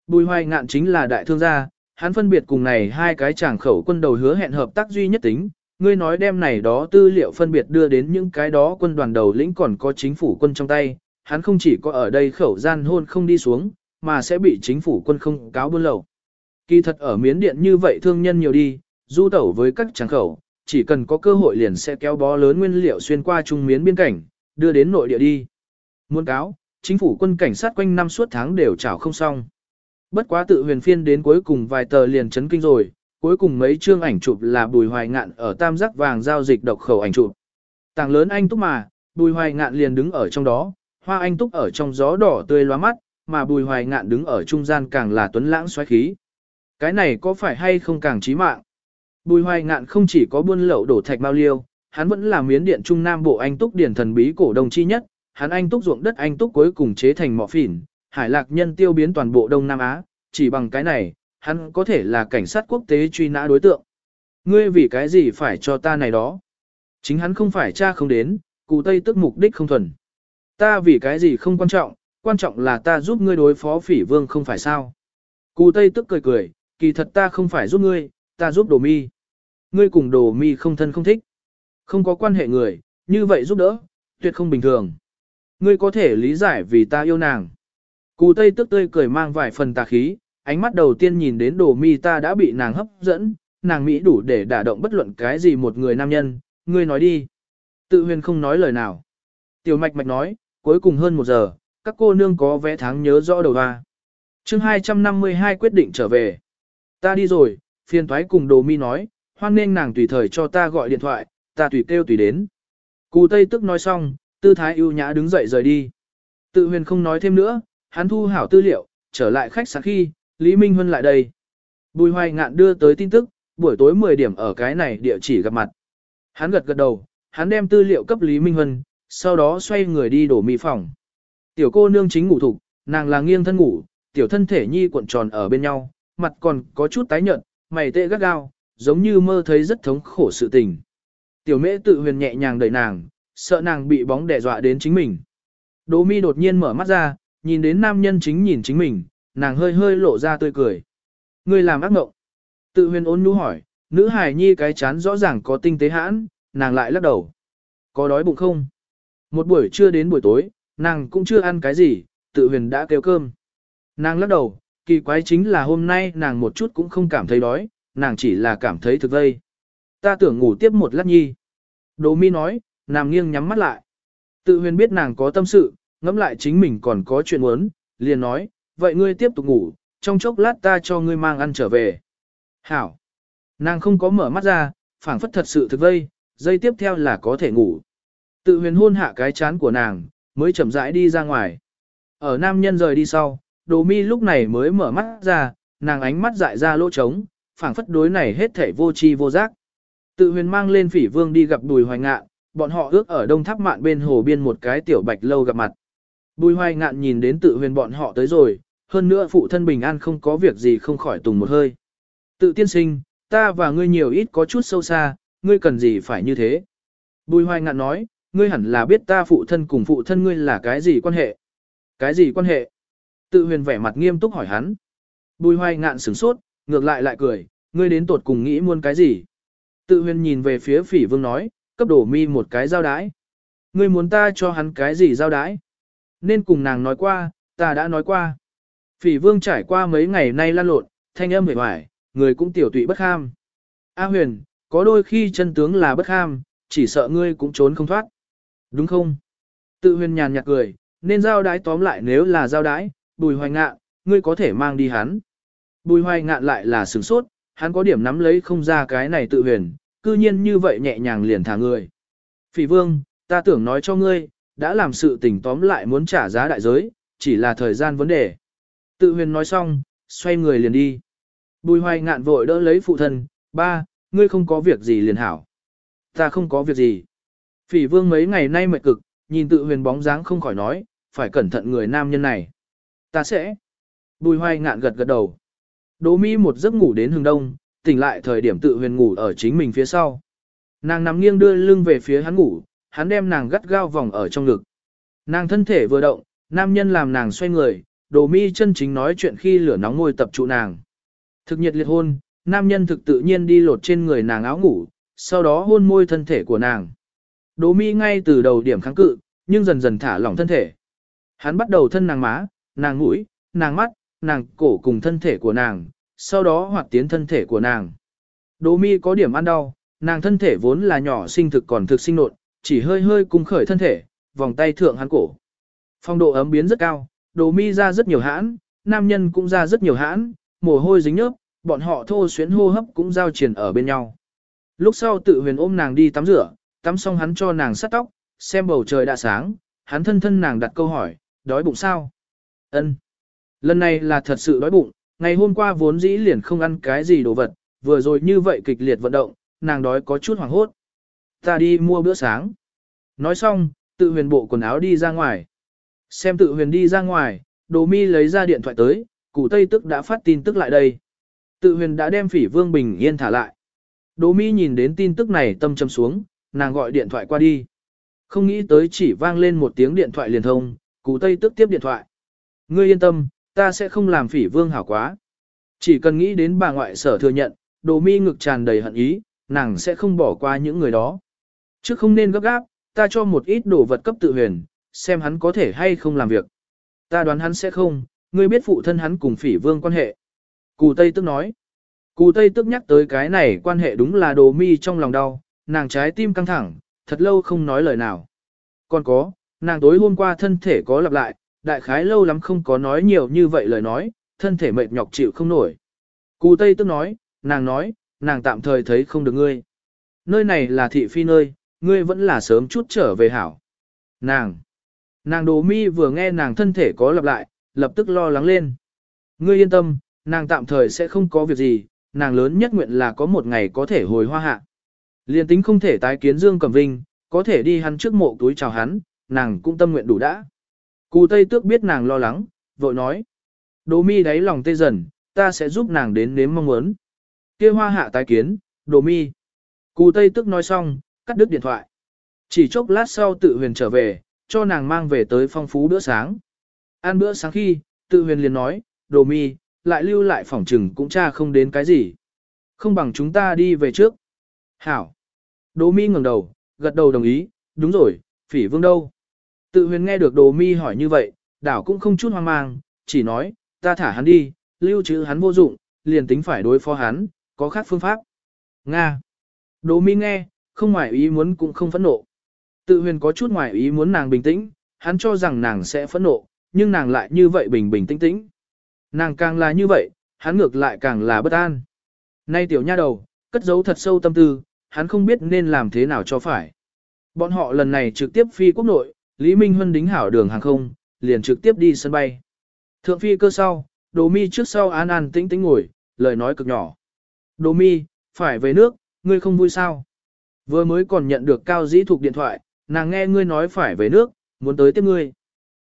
Bùi hoài ngạn chính là đại thương gia, hắn phân biệt cùng này hai cái chàng khẩu quân đầu hứa hẹn hợp tác duy nhất tính, ngươi nói đem này đó tư liệu phân biệt đưa đến những cái đó quân đoàn đầu lĩnh còn có chính phủ quân trong tay, hắn không chỉ có ở đây khẩu gian hôn không đi xuống, mà sẽ bị chính phủ quân không cáo buôn lậu. Kỳ thật ở miến điện như vậy thương nhân nhiều đi, du tẩu với các tràng khẩu, chỉ cần có cơ hội liền sẽ kéo bó lớn nguyên liệu xuyên qua trung miến biên cảnh, đưa đến nội địa đi. Muốn cáo, chính phủ quân cảnh sát quanh năm suốt tháng đều chảo không xong. Bất quá tự huyền phiên đến cuối cùng vài tờ liền chấn kinh rồi, cuối cùng mấy chương ảnh chụp là bùi hoài ngạn ở tam giác vàng giao dịch độc khẩu ảnh chụp. Tàng lớn anh túc mà, bùi hoài ngạn liền đứng ở trong đó, hoa anh túc ở trong gió đỏ tươi loa mắt, mà bùi hoài ngạn đứng ở trung gian càng là tuấn lãng xoáy khí. Cái này có phải hay không càng chí mạng? Bùi hoài ngạn không chỉ có buôn lậu đổ thạch bao liêu, hắn vẫn là miến điện trung nam bộ anh túc điển thần bí cổ đồng chi nhất, hắn anh túc ruộng đất anh túc cuối cùng chế thành mỏ phỉn, hải lạc nhân tiêu biến toàn bộ Đông Nam Á, chỉ bằng cái này, hắn có thể là cảnh sát quốc tế truy nã đối tượng. Ngươi vì cái gì phải cho ta này đó? Chính hắn không phải cha không đến, cụ Tây tức mục đích không thuần. Ta vì cái gì không quan trọng, quan trọng là ta giúp ngươi đối phó phỉ vương không phải sao. Cụ Tây tức cười cười, kỳ thật ta không phải giúp ngươi, ta giúp đồ mi. Ngươi cùng đồ mi không thân không thích. Không có quan hệ người, như vậy giúp đỡ, tuyệt không bình thường. Ngươi có thể lý giải vì ta yêu nàng. Cụ Tây tức tươi cười mang vài phần tà khí, ánh mắt đầu tiên nhìn đến đồ mi ta đã bị nàng hấp dẫn, nàng Mỹ đủ để đả động bất luận cái gì một người nam nhân, ngươi nói đi. Tự huyền không nói lời nào. Tiểu mạch mạch nói, cuối cùng hơn một giờ, các cô nương có vé tháng nhớ rõ đầu hoa. chương 252 quyết định trở về. Ta đi rồi, phiền thoái cùng đồ mi nói, hoan nên nàng tùy thời cho ta gọi điện thoại, ta tùy kêu tùy đến. Cụ Tây tức nói xong, tư thái ưu nhã đứng dậy rời đi. Tự huyền không nói thêm nữa, hắn thu hảo tư liệu, trở lại khách sạn khi, Lý Minh Huân lại đây. Bùi hoài ngạn đưa tới tin tức, buổi tối 10 điểm ở cái này địa chỉ gặp mặt. Hắn gật gật đầu, hắn đem tư liệu cấp Lý Minh Huân, sau đó xoay người đi đổ mì phòng. Tiểu cô nương chính ngủ thục, nàng là nghiêng thân ngủ, tiểu thân thể nhi cuộn tròn ở bên nhau, mặt còn có chút tái nhợt, mày tệ gắt gao, giống như mơ thấy rất thống khổ sự tình. Tiểu mễ tự huyền nhẹ nhàng đẩy nàng, sợ nàng bị bóng đe dọa đến chính mình. Đỗ mi đột nhiên mở mắt ra, nhìn đến nam nhân chính nhìn chính mình, nàng hơi hơi lộ ra tươi cười. Người làm ác mộng. Tự huyền ôn nhu hỏi, nữ hài nhi cái chán rõ ràng có tinh tế hãn, nàng lại lắc đầu. Có đói bụng không? Một buổi trưa đến buổi tối, nàng cũng chưa ăn cái gì, tự huyền đã kêu cơm. Nàng lắc đầu, kỳ quái chính là hôm nay nàng một chút cũng không cảm thấy đói, nàng chỉ là cảm thấy thực vây. Ta tưởng ngủ tiếp một lát nhi. Đỗ mi nói, nàng nghiêng nhắm mắt lại. Tự huyền biết nàng có tâm sự, ngẫm lại chính mình còn có chuyện muốn, liền nói, vậy ngươi tiếp tục ngủ, trong chốc lát ta cho ngươi mang ăn trở về. Hảo. Nàng không có mở mắt ra, phảng phất thật sự thực vây, dây tiếp theo là có thể ngủ. Tự huyền hôn hạ cái chán của nàng, mới chậm rãi đi ra ngoài. Ở nam nhân rời đi sau, đồ mi lúc này mới mở mắt ra, nàng ánh mắt dại ra lỗ trống, phảng phất đối này hết thể vô chi vô giác. Tự huyền mang lên phỉ vương đi gặp đùi hoài ngạn, bọn họ ước ở đông tháp mạn bên hồ biên một cái tiểu bạch lâu gặp mặt. Bùi hoài ngạn nhìn đến tự huyền bọn họ tới rồi, hơn nữa phụ thân bình an không có việc gì không khỏi tùng một hơi. Tự tiên sinh, ta và ngươi nhiều ít có chút sâu xa, ngươi cần gì phải như thế. Bùi hoài ngạn nói, ngươi hẳn là biết ta phụ thân cùng phụ thân ngươi là cái gì quan hệ. Cái gì quan hệ? Tự huyền vẻ mặt nghiêm túc hỏi hắn. Bùi hoài ngạn sửng sốt, ngược lại lại cười, ngươi đến tột cùng nghĩ muôn cái gì? Tự huyền nhìn về phía phỉ vương nói, cấp đổ mi một cái giao đái. Ngươi muốn ta cho hắn cái gì giao đái? Nên cùng nàng nói qua, ta đã nói qua. Phỉ vương trải qua mấy ngày nay lan lộn, thanh âm hề hoài, người cũng tiểu tụy bất ham. A huyền, có đôi khi chân tướng là bất ham, chỉ sợ ngươi cũng trốn không thoát. Đúng không? Tự huyền nhàn nhạt cười, nên giao đái tóm lại nếu là giao đái, bùi hoài ngạn, ngươi có thể mang đi hắn. Bùi hoài ngạn lại là sửng sốt, hắn có điểm nắm lấy không ra cái này tự huyền, cư nhiên như vậy nhẹ nhàng liền thả người. Phỉ vương, ta tưởng nói cho ngươi, đã làm sự tình tóm lại muốn trả giá đại giới, chỉ là thời gian vấn đề. Tự huyền nói xong, xoay người liền đi. Bùi hoài ngạn vội đỡ lấy phụ thân, ba, ngươi không có việc gì liền hảo. Ta không có việc gì. Phỉ vương mấy ngày nay mệt cực, nhìn tự huyền bóng dáng không khỏi nói, phải cẩn thận người nam nhân này. Ta sẽ. Bùi hoài ngạn gật gật đầu. Đỗ mi một giấc ngủ đến hừng đông, tỉnh lại thời điểm tự huyền ngủ ở chính mình phía sau. Nàng nằm nghiêng đưa lưng về phía hắn ngủ, hắn đem nàng gắt gao vòng ở trong ngực. Nàng thân thể vừa động, nam nhân làm nàng xoay người, đồ mi chân chính nói chuyện khi lửa nóng ngôi tập trụ nàng. Thực nhiệt liệt hôn, nam nhân thực tự nhiên đi lột trên người nàng áo ngủ, sau đó hôn môi thân thể của nàng. Đồ mi ngay từ đầu điểm kháng cự, nhưng dần dần thả lỏng thân thể. Hắn bắt đầu thân nàng má, nàng mũi, nàng mắt, nàng cổ cùng thân thể của nàng, sau đó hoạt tiến thân thể của nàng. Đồ mi có điểm ăn đau, nàng thân thể vốn là nhỏ sinh thực còn thực sinh nộn, chỉ hơi hơi cung khởi thân thể, vòng tay thượng hắn cổ. Phong độ ấm biến rất cao, đồ mi ra rất nhiều hãn, nam nhân cũng ra rất nhiều hãn, mồ hôi dính nhớp, bọn họ thô xuyến hô hấp cũng giao triển ở bên nhau. Lúc sau tự huyền ôm nàng đi tắm rửa, tắm xong hắn cho nàng sắt tóc, xem bầu trời đã sáng, hắn thân thân nàng đặt câu hỏi, đói bụng sao? Ân. Lần này là thật sự đói bụng, ngày hôm qua vốn dĩ liền không ăn cái gì đồ vật, vừa rồi như vậy kịch liệt vận động, nàng đói có chút hoảng hốt. Ta đi mua bữa sáng. Nói xong, tự huyền bộ quần áo đi ra ngoài. Xem tự huyền đi ra ngoài, đồ mi lấy ra điện thoại tới, cụ Tây tức đã phát tin tức lại đây. Tự huyền đã đem phỉ vương bình yên thả lại. Đồ mi nhìn đến tin tức này tâm châm xuống, nàng gọi điện thoại qua đi. Không nghĩ tới chỉ vang lên một tiếng điện thoại liền thông, cụ Tây tức tiếp điện thoại. Ngươi yên tâm, ta sẽ không làm phỉ vương hảo quá. Chỉ cần nghĩ đến bà ngoại sở thừa nhận, đồ mi ngực tràn đầy hận ý, nàng sẽ không bỏ qua những người đó. Chứ không nên gấp gáp, ta cho một ít đồ vật cấp tự huyền, xem hắn có thể hay không làm việc. Ta đoán hắn sẽ không, ngươi biết phụ thân hắn cùng phỉ vương quan hệ. Cù Tây tức nói. Cù Tây tức nhắc tới cái này quan hệ đúng là đồ mi trong lòng đau, nàng trái tim căng thẳng, thật lâu không nói lời nào. Còn có, nàng tối hôm qua thân thể có lặp lại, đại khái lâu lắm không có nói nhiều như vậy lời nói, thân thể mệt nhọc chịu không nổi. Cù Tây tức nói, nàng nói, nàng tạm thời thấy không được ngươi. Nơi này là thị phi nơi, ngươi vẫn là sớm chút trở về hảo. Nàng, nàng đồ mi vừa nghe nàng thân thể có lặp lại, lập tức lo lắng lên. Ngươi yên tâm, nàng tạm thời sẽ không có việc gì, nàng lớn nhất nguyện là có một ngày có thể hồi hoa hạ. Liên tính không thể tái kiến Dương Cẩm Vinh, có thể đi hắn trước mộ túi chào hắn, nàng cũng tâm nguyện đủ đã. Cù Tây Tước biết nàng lo lắng, vội nói. Đồ mi đáy lòng tê dần, ta sẽ giúp nàng đến nếm mong muốn. kia hoa hạ tái kiến, đồ mi. Cù Tây Tước nói xong, cắt đứt điện thoại. Chỉ chốc lát sau tự huyền trở về, cho nàng mang về tới phong phú bữa sáng. Ăn bữa sáng khi, tự huyền liền nói, đồ mi, lại lưu lại phòng trừng cũng cha không đến cái gì. Không bằng chúng ta đi về trước. Hảo. Đồ mi ngẩng đầu, gật đầu đồng ý, đúng rồi, phỉ vương đâu. Tự huyền nghe được đồ mi hỏi như vậy, đảo cũng không chút hoang mang, chỉ nói, ta thả hắn đi, lưu trữ hắn vô dụng, liền tính phải đối phó hắn, có khác phương pháp. Nga. Đồ mi nghe, không ngoài ý muốn cũng không phẫn nộ. Tự huyền có chút ngoài ý muốn nàng bình tĩnh, hắn cho rằng nàng sẽ phẫn nộ, nhưng nàng lại như vậy bình bình tĩnh tĩnh. Nàng càng là như vậy, hắn ngược lại càng là bất an. Nay tiểu nha đầu, cất giấu thật sâu tâm tư, hắn không biết nên làm thế nào cho phải. Bọn họ lần này trực tiếp phi quốc nội, Lý Minh Huân đính hảo đường hàng không, liền trực tiếp đi sân bay. Thượng phi cơ sau, đồ mi trước sau an an tĩnh tĩnh ngồi, lời nói cực nhỏ. Đồ mi, phải về nước, ngươi không vui sao? Vừa mới còn nhận được cao dĩ thuộc điện thoại, nàng nghe ngươi nói phải về nước, muốn tới tiếp ngươi.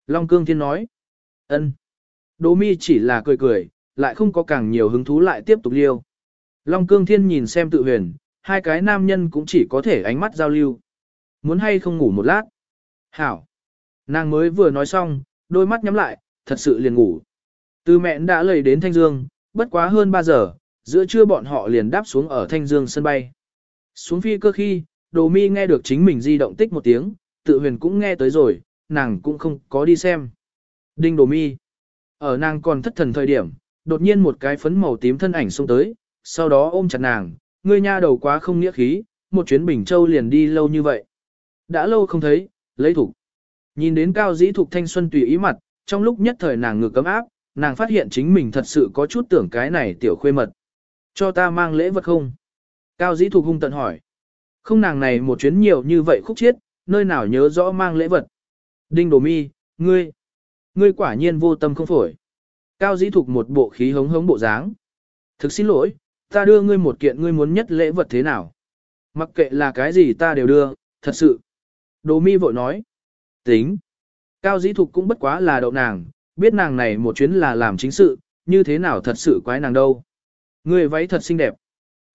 Long Cương Thiên nói. ân. Đỗ mi chỉ là cười cười, lại không có càng nhiều hứng thú lại tiếp tục liêu. Long Cương Thiên nhìn xem tự huyền, hai cái nam nhân cũng chỉ có thể ánh mắt giao lưu. Muốn hay không ngủ một lát? Hảo. Nàng mới vừa nói xong, đôi mắt nhắm lại, thật sự liền ngủ. Từ mẹ đã lầy đến Thanh Dương, bất quá hơn 3 giờ, giữa trưa bọn họ liền đáp xuống ở Thanh Dương sân bay. Xuống phi cơ khi, đồ mi nghe được chính mình di động tích một tiếng, tự huyền cũng nghe tới rồi, nàng cũng không có đi xem. Đinh đồ mi. Ở nàng còn thất thần thời điểm, đột nhiên một cái phấn màu tím thân ảnh xông tới, sau đó ôm chặt nàng, ngươi nha đầu quá không nghĩa khí, một chuyến Bình Châu liền đi lâu như vậy. Đã lâu không thấy, lấy thủ. Nhìn đến cao dĩ thục thanh xuân tùy ý mặt, trong lúc nhất thời nàng ngược cấm áp, nàng phát hiện chính mình thật sự có chút tưởng cái này tiểu khuê mật. Cho ta mang lễ vật không? Cao dĩ thục hung tận hỏi. Không nàng này một chuyến nhiều như vậy khúc chiết, nơi nào nhớ rõ mang lễ vật. Đinh Đồ Mi, ngươi, ngươi quả nhiên vô tâm không phổi. Cao dĩ thục một bộ khí hống hống bộ dáng. Thực xin lỗi, ta đưa ngươi một kiện ngươi muốn nhất lễ vật thế nào. Mặc kệ là cái gì ta đều đưa, thật sự. Đồ Mi vội nói. Tính. Cao dĩ thục cũng bất quá là đậu nàng, biết nàng này một chuyến là làm chính sự, như thế nào thật sự quái nàng đâu. Ngươi váy thật xinh đẹp.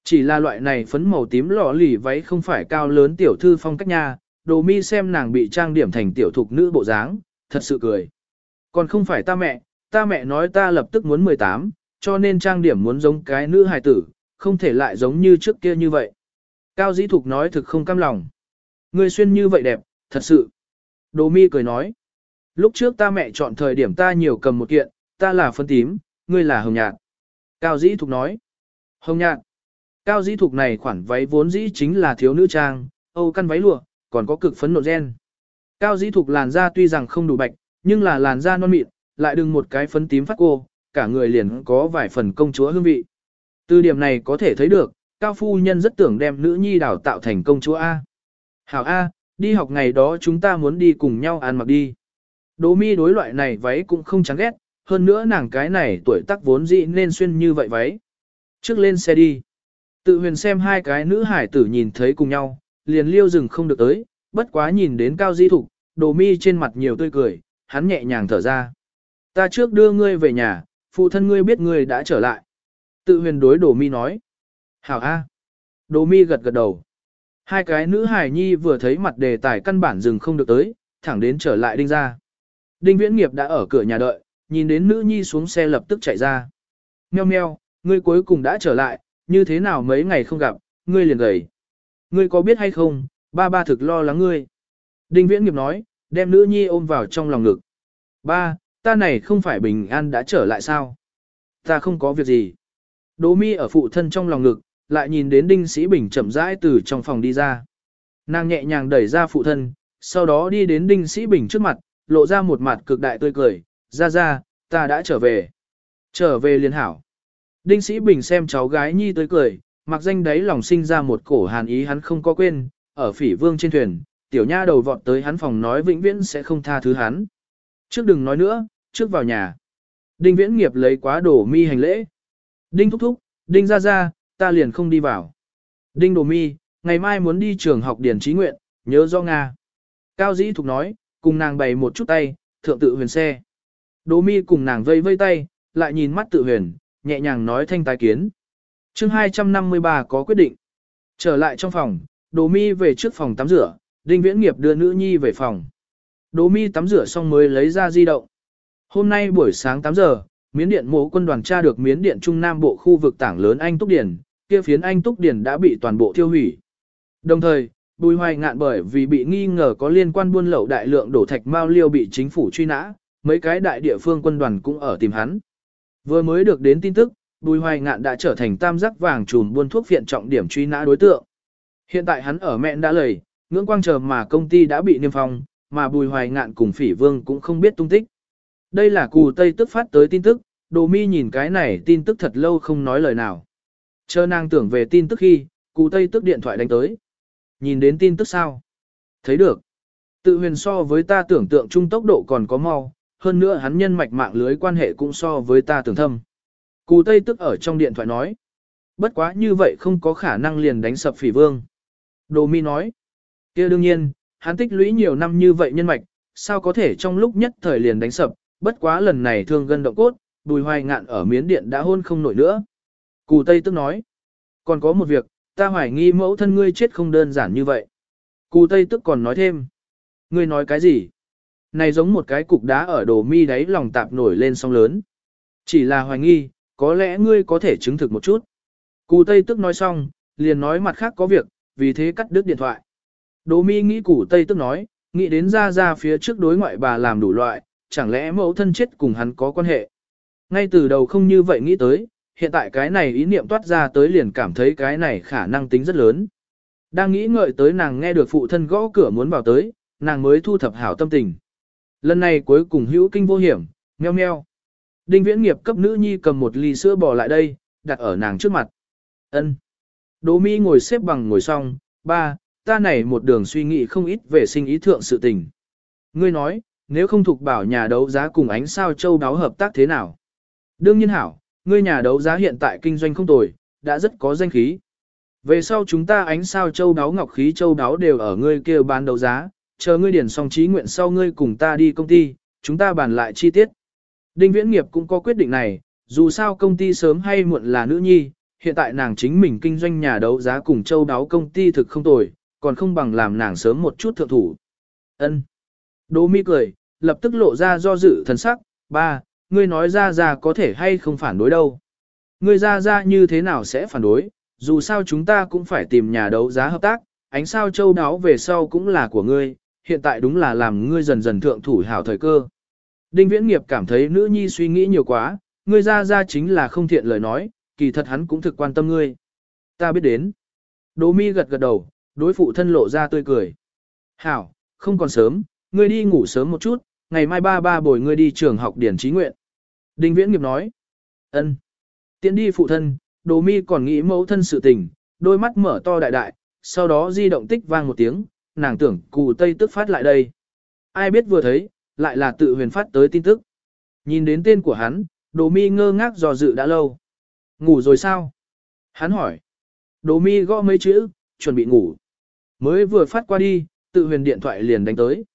Chỉ là loại này phấn màu tím lọ lì váy không phải cao lớn tiểu thư phong cách nha, đồ mi xem nàng bị trang điểm thành tiểu thục nữ bộ dáng, thật sự cười. Còn không phải ta mẹ, ta mẹ nói ta lập tức muốn 18, cho nên trang điểm muốn giống cái nữ hài tử, không thể lại giống như trước kia như vậy. Cao dĩ thục nói thực không cam lòng. Ngươi xuyên như vậy đẹp, thật sự. Đồ mi cười nói. Lúc trước ta mẹ chọn thời điểm ta nhiều cầm một kiện, ta là phân tím, ngươi là hồng nhạt. Cao dĩ thục nói. Hồng nhạt. Cao dĩ thục này khoản váy vốn dĩ chính là thiếu nữ trang, âu căn váy lụa, còn có cực phấn nộ gen. Cao dĩ thục làn da tuy rằng không đủ bạch, nhưng là làn da non mịn, lại đừng một cái phấn tím phát cô, cả người liền có vài phần công chúa hương vị. Từ điểm này có thể thấy được, Cao phu nhân rất tưởng đem nữ nhi đào tạo thành công chúa A. Hảo A, đi học ngày đó chúng ta muốn đi cùng nhau ăn mặc đi. Đỗ mi đối loại này váy cũng không chán ghét, hơn nữa nàng cái này tuổi tác vốn dĩ nên xuyên như vậy váy. Trước lên xe đi. Tự huyền xem hai cái nữ hải tử nhìn thấy cùng nhau, liền liêu rừng không được tới, bất quá nhìn đến cao di thục, đồ mi trên mặt nhiều tươi cười, hắn nhẹ nhàng thở ra. Ta trước đưa ngươi về nhà, phụ thân ngươi biết ngươi đã trở lại. Tự huyền đối đồ mi nói. Hảo A. Đồ mi gật gật đầu. Hai cái nữ hải nhi vừa thấy mặt đề tài căn bản rừng không được tới, thẳng đến trở lại đinh ra. Đinh viễn nghiệp đã ở cửa nhà đợi, nhìn đến nữ nhi xuống xe lập tức chạy ra. Meo meo, ngươi cuối cùng đã trở lại, như thế nào mấy ngày không gặp, ngươi liền gầy. Ngươi có biết hay không, ba ba thực lo lắng ngươi. Đinh viễn nghiệp nói, đem nữ nhi ôm vào trong lòng ngực. Ba, ta này không phải bình an đã trở lại sao? Ta không có việc gì. Đỗ mi ở phụ thân trong lòng ngực, lại nhìn đến đinh sĩ bình chậm rãi từ trong phòng đi ra. Nàng nhẹ nhàng đẩy ra phụ thân, sau đó đi đến đinh sĩ bình trước mặt, lộ ra một mặt cực đại tươi cười, ra ra, ta đã trở về. Trở về liền hảo. Đinh sĩ bình xem cháu gái nhi tới cười, mặc danh đấy lòng sinh ra một cổ hàn ý hắn không có quên, ở phỉ vương trên thuyền, tiểu nha đầu vọt tới hắn phòng nói vĩnh viễn sẽ không tha thứ hắn. Trước đừng nói nữa, trước vào nhà. Đinh viễn nghiệp lấy quá đổ mi hành lễ. Đinh thúc thúc, đinh ra ra, ta liền không đi vào. Đinh đồ mi, ngày mai muốn đi trường học điển trí nguyện, nhớ do Nga. Cao dĩ thục nói, cùng nàng bày một chút tay, thượng tự huyền xe. Đồ mi cùng nàng vây vây tay, lại nhìn mắt tự huyền, nhẹ nhàng nói thanh tái kiến. chương 253 có quyết định. Trở lại trong phòng, đồ mi về trước phòng tắm rửa, đinh viễn nghiệp đưa nữ nhi về phòng. Đồ mi tắm rửa xong mới lấy ra di động. Hôm nay buổi sáng 8 giờ, miến điện mộ quân đoàn tra được miến điện trung nam bộ khu vực tảng lớn Anh Túc Điển, kia phiến Anh Túc Điển đã bị toàn bộ tiêu hủy. Đồng thời, Bùi Hoài ngạn bởi vì bị nghi ngờ có liên quan buôn lậu đại lượng đổ thạch mao liêu bị chính phủ truy nã, mấy cái đại địa phương quân đoàn cũng ở tìm hắn. Vừa mới được đến tin tức, Bùi Hoài ngạn đã trở thành tam giác vàng trùm buôn thuốc viện trọng điểm truy nã đối tượng. Hiện tại hắn ở mẹn đã lầy, ngưỡng quang chờ mà công ty đã bị niêm phong, mà Bùi Hoài ngạn cùng Phỉ Vương cũng không biết tung tích. Đây là cù Tây tức phát tới tin tức, Đồ Mi nhìn cái này tin tức thật lâu không nói lời nào. Chờ nàng tưởng về tin tức khi, cù Tây tức điện thoại đánh tới. Nhìn đến tin tức sao? Thấy được. Tự huyền so với ta tưởng tượng trung tốc độ còn có mau, hơn nữa hắn nhân mạch mạng lưới quan hệ cũng so với ta tưởng thâm. Cù Tây tức ở trong điện thoại nói. Bất quá như vậy không có khả năng liền đánh sập phỉ vương. Đồ mi nói. kia đương nhiên, hắn tích lũy nhiều năm như vậy nhân mạch, sao có thể trong lúc nhất thời liền đánh sập, bất quá lần này thương gân động cốt, bùi hoài ngạn ở miến điện đã hôn không nổi nữa. Cù Tây tức nói. Còn có một việc, ta hoài nghi mẫu thân ngươi chết không đơn giản như vậy. Cù Tây tức còn nói thêm. Ngươi nói cái gì? Này giống một cái cục đá ở đồ mi đáy lòng tạp nổi lên sóng lớn. Chỉ là hoài nghi, có lẽ ngươi có thể chứng thực một chút. Cù Tây tức nói xong, liền nói mặt khác có việc, vì thế cắt đứt điện thoại. Đồ mi nghĩ Cù Tây tức nói, nghĩ đến ra ra phía trước đối ngoại bà làm đủ loại, chẳng lẽ mẫu thân chết cùng hắn có quan hệ. Ngay từ đầu không như vậy nghĩ tới, hiện tại cái này ý niệm toát ra tới liền cảm thấy cái này khả năng tính rất lớn. Đang nghĩ ngợi tới nàng nghe được phụ thân gõ cửa muốn vào tới, nàng mới thu thập hảo tâm tình. Lần này cuối cùng hữu kinh vô hiểm, meo meo. Đinh viễn nghiệp cấp nữ nhi cầm một ly sữa bò lại đây, đặt ở nàng trước mặt. ân Đỗ Mi ngồi xếp bằng ngồi xong, ba, ta này một đường suy nghĩ không ít về sinh ý thượng sự tình. Ngươi nói, nếu không thuộc bảo nhà đấu giá cùng ánh sao châu đáo hợp tác thế nào? Đương nhiên hảo, ngươi nhà đấu giá hiện tại kinh doanh không tồi, đã rất có danh khí. Về sau chúng ta ánh sao châu đáo ngọc khí châu đáo đều ở ngươi kia bán đấu giá, chờ ngươi điển xong trí nguyện sau ngươi cùng ta đi công ty, chúng ta bàn lại chi tiết. Đinh Viễn Nghiệp cũng có quyết định này, dù sao công ty sớm hay muộn là nữ nhi, hiện tại nàng chính mình kinh doanh nhà đấu giá cùng châu đáo công ty thực không tồi, còn không bằng làm nàng sớm một chút thượng thủ. Ân. Đỗ Mi cười, lập tức lộ ra do dự thần sắc, ba, ngươi nói ra ra có thể hay không phản đối đâu. Ngươi ra ra như thế nào sẽ phản đối, dù sao chúng ta cũng phải tìm nhà đấu giá hợp tác, ánh sao châu đáo về sau cũng là của ngươi, hiện tại đúng là làm ngươi dần dần thượng thủ hảo thời cơ. Đinh Viễn Nghiệp cảm thấy nữ nhi suy nghĩ nhiều quá, ngươi ra ra chính là không thiện lời nói, kỳ thật hắn cũng thực quan tâm ngươi. Ta biết đến. Đỗ mi gật gật đầu, đối phụ thân lộ ra tươi cười. Hảo, không còn sớm, ngươi đi ngủ sớm một chút, ngày mai ba ba bồi ngươi đi trường học điển trí nguyện. Đinh Viễn Nghiệp nói. ân. Tiến đi phụ thân, Đỗ mi còn nghĩ mẫu thân sự tình, đôi mắt mở to đại đại, sau đó di động tích vang một tiếng, nàng tưởng cụ tây tức phát lại đây. Ai biết vừa thấy, lại là tự huyền phát tới tin tức. Nhìn đến tên của hắn, đồ mi ngơ ngác dò dự đã lâu. Ngủ rồi sao? Hắn hỏi. Đồ mi gõ mấy chữ, chuẩn bị ngủ. Mới vừa phát qua đi, tự huyền điện thoại liền đánh tới.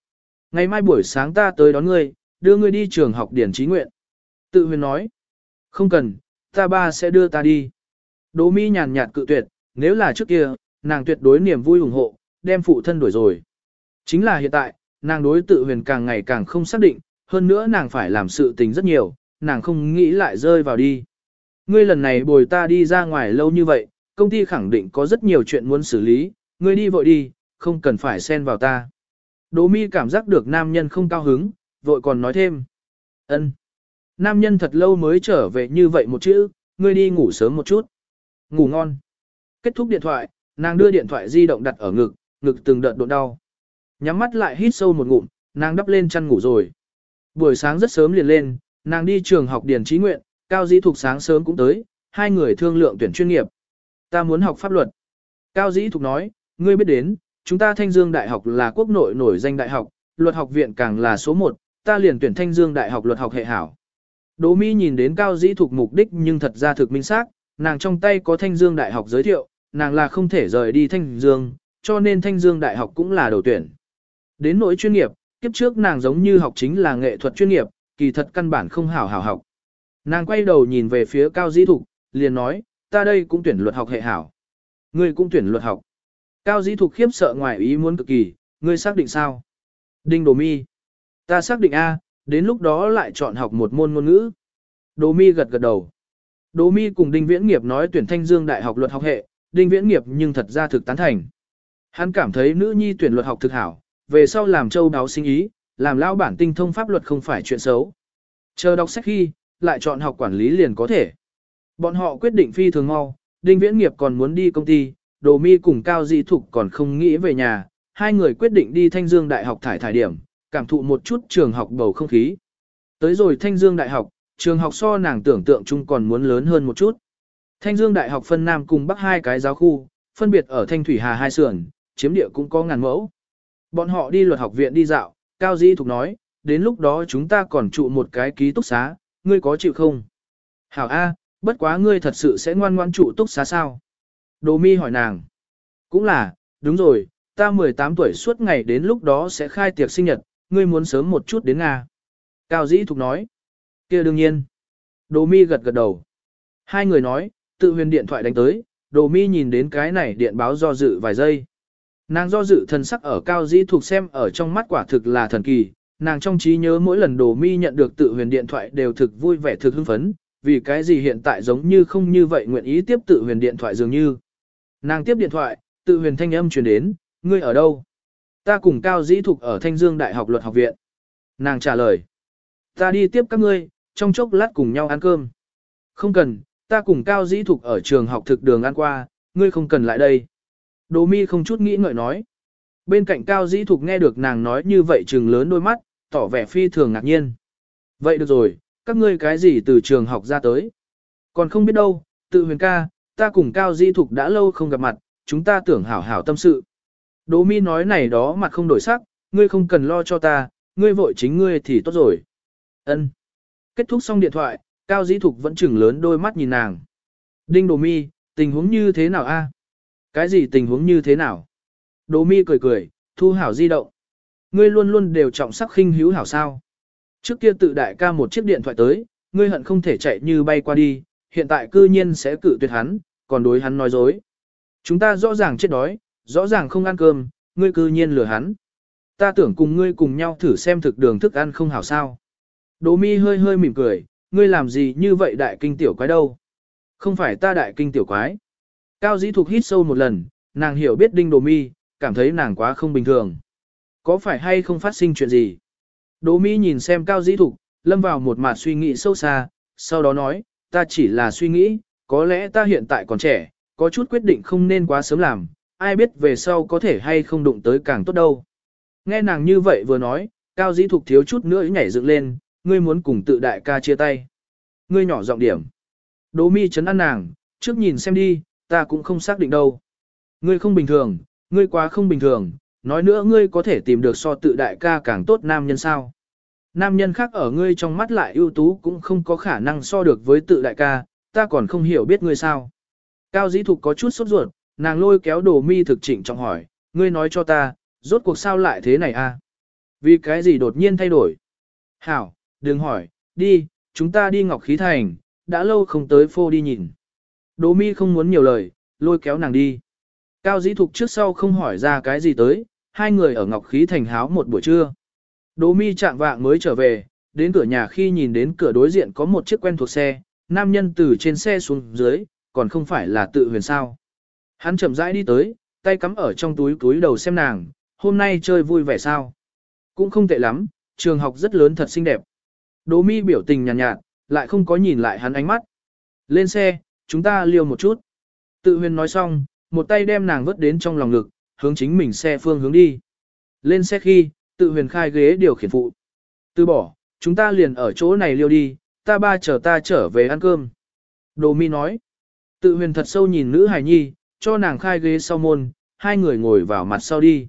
Ngày mai buổi sáng ta tới đón ngươi, đưa ngươi đi trường học điển trí nguyện. Tự huyền nói. Không cần, ta ba sẽ đưa ta đi. Đỗ mi nhàn nhạt cự tuyệt, nếu là trước kia, nàng tuyệt đối niềm vui ủng hộ, đem phụ thân đuổi rồi. Chính là hiện tại, nàng đối tự huyền càng ngày càng không xác định, hơn nữa nàng phải làm sự tình rất nhiều, nàng không nghĩ lại rơi vào đi. Ngươi lần này bồi ta đi ra ngoài lâu như vậy, công ty khẳng định có rất nhiều chuyện muốn xử lý, ngươi đi vội đi, không cần phải xen vào ta. Đỗ mi cảm giác được nam nhân không cao hứng, vội còn nói thêm. ân. Nam nhân thật lâu mới trở về như vậy một chữ, ngươi đi ngủ sớm một chút. Ngủ ngon. Kết thúc điện thoại, nàng đưa điện thoại di động đặt ở ngực, ngực từng đợt độ đau. Nhắm mắt lại hít sâu một ngụm, nàng đắp lên chăn ngủ rồi. Buổi sáng rất sớm liền lên, nàng đi trường học điển trí nguyện, Cao Dĩ Thục sáng sớm cũng tới, hai người thương lượng tuyển chuyên nghiệp. Ta muốn học pháp luật. Cao Dĩ Thục nói, ngươi biết đến, chúng ta Thanh Dương Đại học là quốc nội nổi danh đại học, luật học viện càng là số 1, ta liền tuyển Thanh Dương Đại học luật học hệ hảo. Đỗ Mi nhìn đến Cao Dĩ Thục mục đích nhưng thật ra thực minh xác, nàng trong tay có Thanh Dương Đại học giới thiệu, nàng là không thể rời đi Thanh Dương, cho nên Thanh Dương Đại học cũng là đầu tuyển. Đến nỗi chuyên nghiệp, kiếp trước nàng giống như học chính là nghệ thuật chuyên nghiệp, kỳ thật căn bản không hảo hảo học. Nàng quay đầu nhìn về phía Cao Dĩ Thục, liền nói, ta đây cũng tuyển luật học hệ hảo. Ngươi cũng tuyển luật học. Cao Dĩ Thục khiếp sợ ngoài ý muốn cực kỳ, ngươi xác định sao? Đinh Đồ Mi. Ta xác định A, đến lúc đó lại chọn học một môn ngôn ngữ. Đồ Mi gật gật đầu. Đồ Mi cùng Đinh Viễn Nghiệp nói tuyển Thanh Dương Đại học luật học hệ, Đinh Viễn Nghiệp nhưng thật ra thực tán thành. Hắn cảm thấy nữ nhi tuyển luật học thực hảo, về sau làm châu đáo sinh ý, làm lao bản tinh thông pháp luật không phải chuyện xấu. Chờ đọc sách khi, lại chọn học quản lý liền có thể. Bọn họ quyết định phi thường mau, Đinh Viễn Nghiệp còn muốn đi công ty, Đồ Mi cùng Cao Dĩ Thục còn không nghĩ về nhà, hai người quyết định đi Thanh Dương Đại học thải thải điểm, cảm thụ một chút trường học bầu không khí. Tới rồi Thanh Dương Đại học, trường học so nàng tưởng tượng chung còn muốn lớn hơn một chút. Thanh Dương Đại học phân Nam cùng Bắc hai cái giáo khu, phân biệt ở Thanh Thủy Hà hai sườn, chiếm địa cũng có ngàn mẫu. Bọn họ đi luật học viện đi dạo, Cao Di Thục nói, đến lúc đó chúng ta còn trụ một cái ký túc xá, ngươi có chịu không? Hảo A, bất quá ngươi thật sự sẽ ngoan ngoan trụ túc xá sao? Đồ mi hỏi nàng. Cũng là, đúng rồi, ta 18 tuổi suốt ngày đến lúc đó sẽ khai tiệc sinh nhật, ngươi muốn sớm một chút đến Nga. Cao Dĩ Thục nói kia đương nhiên. Đồ mi gật gật đầu. Hai người nói, tự huyền điện thoại đánh tới, đồ mi nhìn đến cái này điện báo do dự vài giây. Nàng do dự thần sắc ở cao dĩ thuộc xem ở trong mắt quả thực là thần kỳ, nàng trong trí nhớ mỗi lần đồ mi nhận được tự huyền điện thoại đều thực vui vẻ thực hưng phấn, vì cái gì hiện tại giống như không như vậy nguyện ý tiếp tự huyền điện thoại dường như. Nàng tiếp điện thoại, tự huyền thanh âm truyền đến, ngươi ở đâu? Ta cùng cao dĩ Thuộc ở Thanh Dương Đại học Luật học viện. Nàng trả lời, ta đi tiếp các ngươi, trong chốc lát cùng nhau ăn cơm. Không cần, ta cùng Cao Dĩ Thuộc ở trường học thực đường ăn qua, ngươi không cần lại đây. Đỗ mi không chút nghĩ ngợi nói. Bên cạnh Cao Dĩ Thục nghe được nàng nói như vậy trừng lớn đôi mắt, tỏ vẻ phi thường ngạc nhiên. Vậy được rồi, các ngươi cái gì từ trường học ra tới? Còn không biết đâu, tự huyền ca, ta cùng Cao Dĩ Thục đã lâu không gặp mặt, chúng ta tưởng hảo hảo tâm sự. Đỗ mi nói này đó mặt không đổi sắc, ngươi không cần lo cho ta, ngươi vội chính ngươi thì tốt rồi. Ân. Kết thúc xong điện thoại, Cao Dĩ Thục vẫn chừng lớn đôi mắt nhìn nàng. Đinh Đỗ mi, tình huống như thế nào a? Cái gì tình huống như thế nào? Đỗ mi cười cười, thu hảo di động. Ngươi luôn luôn đều trọng sắc khinh hữu hảo sao. Trước kia tự đại ca một chiếc điện thoại tới, ngươi hận không thể chạy như bay qua đi, hiện tại cư nhiên sẽ cự tuyệt hắn, còn đối hắn nói dối. Chúng ta rõ ràng chết đói, rõ ràng không ăn cơm, ngươi cư nhiên lừa hắn. Ta tưởng cùng ngươi cùng nhau thử xem thực đường thức ăn không hảo sao. Đỗ mi hơi hơi mỉm cười, ngươi làm gì như vậy đại kinh tiểu quái đâu. Không phải ta đại kinh tiểu quái. Cao dĩ thục hít sâu một lần, nàng hiểu biết đinh đồ mi, cảm thấy nàng quá không bình thường. Có phải hay không phát sinh chuyện gì? Đỗ mi nhìn xem cao dĩ thục, lâm vào một mạt suy nghĩ sâu xa, sau đó nói, ta chỉ là suy nghĩ, có lẽ ta hiện tại còn trẻ, có chút quyết định không nên quá sớm làm, ai biết về sau có thể hay không đụng tới càng tốt đâu. Nghe nàng như vậy vừa nói, cao dĩ thục thiếu chút nữa nhảy dựng lên, ngươi muốn cùng tự đại ca chia tay. Ngươi nhỏ giọng điểm. Đỗ mi chấn an nàng, trước nhìn xem đi, ta cũng không xác định đâu. Ngươi không bình thường, ngươi quá không bình thường, nói nữa ngươi có thể tìm được so tự đại ca càng tốt nam nhân sao. Nam nhân khác ở ngươi trong mắt lại ưu tú cũng không có khả năng so được với tự đại ca, ta còn không hiểu biết ngươi sao. Cao dĩ thục có chút sốt ruột, nàng lôi kéo đồ mi thực chỉnh trọng hỏi, ngươi nói cho ta, rốt cuộc sao lại thế này a? À? Vì cái gì đột nhiên thay đổi? Hảo, đừng hỏi, đi, chúng ta đi Ngọc Khí Thành, đã lâu không tới phô đi nhìn. Đỗ mi không muốn nhiều lời, lôi kéo nàng đi. Cao dĩ thục trước sau không hỏi ra cái gì tới, hai người ở Ngọc Khí Thành háo một buổi trưa. Đỗ mi chạm vạng mới trở về, đến cửa nhà khi nhìn đến cửa đối diện có một chiếc quen thuộc xe, nam nhân từ trên xe xuống dưới, còn không phải là tự huyền sao. Hắn chậm rãi đi tới, tay cắm ở trong túi túi đầu xem nàng, hôm nay chơi vui vẻ sao. Cũng không tệ lắm, trường học rất lớn thật xinh đẹp. Đỗ mi biểu tình nhàn nhạt, nhạt, lại không có nhìn lại hắn ánh mắt. Lên xe, chúng ta liêu một chút. Tự huyền nói xong, một tay đem nàng vứt đến trong lòng ngực, hướng chính mình xe phương hướng đi. Lên xe khi, tự huyền khai ghế điều khiển phụ. Từ bỏ, chúng ta liền ở chỗ này liêu đi, ta ba chờ ta trở về ăn cơm. Đồ mi nói. Tự huyền thật sâu nhìn nữ hài nhi, cho nàng khai ghế sau môn, hai người ngồi vào mặt sau đi.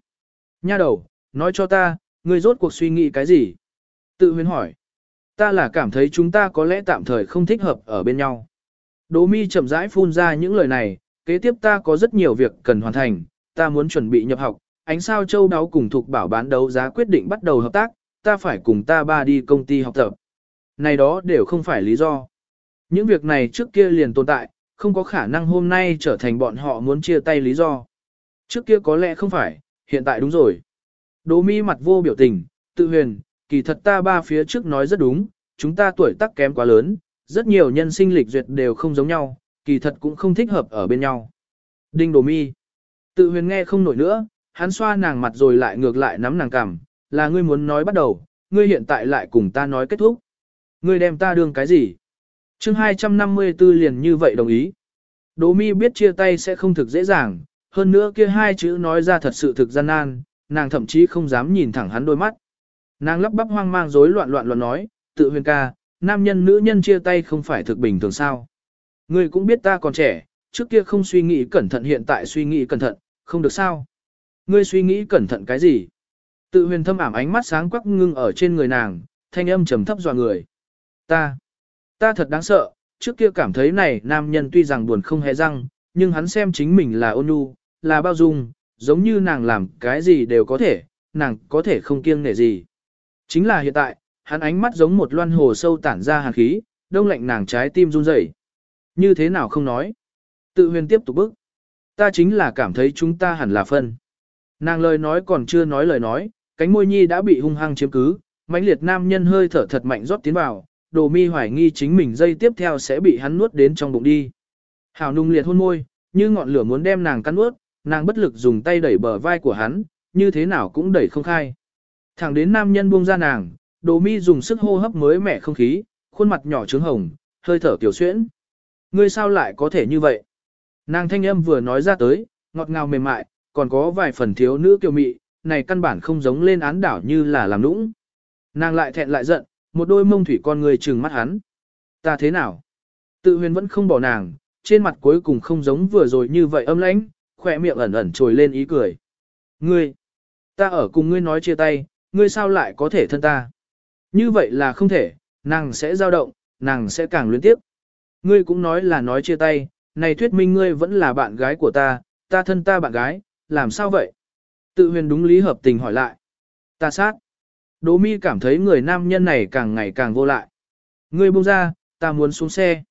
Nha đầu, nói cho ta, ngươi rốt cuộc suy nghĩ cái gì? Tự huyền hỏi. Ta là cảm thấy chúng ta có lẽ tạm thời không thích hợp ở bên nhau. Đỗ mi chậm rãi phun ra những lời này, kế tiếp ta có rất nhiều việc cần hoàn thành, ta muốn chuẩn bị nhập học, ánh sao châu đáo cùng thuộc bảo bán đấu giá quyết định bắt đầu hợp tác, ta phải cùng ta ba đi công ty học tập. Này đó đều không phải lý do. Những việc này trước kia liền tồn tại, không có khả năng hôm nay trở thành bọn họ muốn chia tay lý do. Trước kia có lẽ không phải, hiện tại đúng rồi. Đỗ mi mặt vô biểu tình, tự huyền, kỳ thật ta ba phía trước nói rất đúng, chúng ta tuổi tác kém quá lớn, rất nhiều nhân sinh lịch duyệt đều không giống nhau, kỳ thật cũng không thích hợp ở bên nhau. Đinh Đỗ mi. Tự huyền nghe không nổi nữa, hắn xoa nàng mặt rồi lại ngược lại nắm nàng cằm, là ngươi muốn nói bắt đầu, ngươi hiện tại lại cùng ta nói kết thúc. Ngươi đem ta đương cái gì? chương 254 liền như vậy đồng ý. Đỗ mi biết chia tay sẽ không thực dễ dàng, hơn nữa kia hai chữ nói ra thật sự thực gian nan, nàng thậm chí không dám nhìn thẳng hắn đôi mắt. Nàng lắp bắp hoang mang rối loạn loạn loạn nói, tự huyền ca, nam nhân nữ nhân chia tay không phải thực bình thường sao. Ngươi cũng biết ta còn trẻ, trước kia không suy nghĩ cẩn thận hiện tại suy nghĩ cẩn thận, không được sao. Ngươi suy nghĩ cẩn thận cái gì? Tự huyền thâm ảm ánh mắt sáng quắc ngưng ở trên người nàng, thanh âm trầm thấp dọa người. Ta, ta thật đáng sợ, trước kia cảm thấy này nam nhân tuy rằng buồn không hề răng, nhưng hắn xem chính mình là ôn nhu, là bao dung, giống như nàng làm cái gì đều có thể, nàng có thể không kiêng nể gì. Chính là hiện tại, hắn ánh mắt giống một loan hồ sâu tản ra hàn khí, đông lạnh nàng trái tim run rẩy. Như thế nào không nói? Tự huyền tiếp tục bước. Ta chính là cảm thấy chúng ta hẳn là phân. Nàng lời nói còn chưa nói lời nói, cánh môi nhi đã bị hung hăng chiếm cứ, mãnh liệt nam nhân hơi thở thật mạnh rót tiến vào, đồ mi hoài nghi chính mình dây tiếp theo sẽ bị hắn nuốt đến trong bụng đi. Hảo nung liệt hôn môi, như ngọn lửa muốn đem nàng cắn nuốt, nàng bất lực dùng tay đẩy bờ vai của hắn, như thế nào cũng đẩy không khai. Thẳng đến nam nhân buông ra nàng, đồ mi dùng sức hô hấp mới mẻ không khí, khuôn mặt nhỏ trướng hồng, hơi thở tiểu xuyễn. Ngươi sao lại có thể như vậy? Nàng thanh âm vừa nói ra tới, ngọt ngào mềm mại, còn có vài phần thiếu nữ kiều mị, này căn bản không giống lên án đảo như là làm nũng. Nàng lại thẹn lại giận, một đôi mông thủy con người trừng mắt hắn. Ta thế nào? Tự huyền vẫn không bỏ nàng, trên mặt cuối cùng không giống vừa rồi như vậy âm lãnh, khỏe miệng ẩn ẩn trồi lên ý cười. Ngươi, ta ở cùng ngươi nói chia tay, ngươi sao lại có thể thân ta? Như vậy là không thể, nàng sẽ dao động, nàng sẽ càng luyến tiếp. Ngươi cũng nói là nói chia tay, này thuyết minh ngươi vẫn là bạn gái của ta, ta thân ta bạn gái, làm sao vậy? Tự huyền đúng lý hợp tình hỏi lại. Ta sát. Đỗ mi cảm thấy người nam nhân này càng ngày càng vô lại. Ngươi buông ra, ta muốn xuống xe.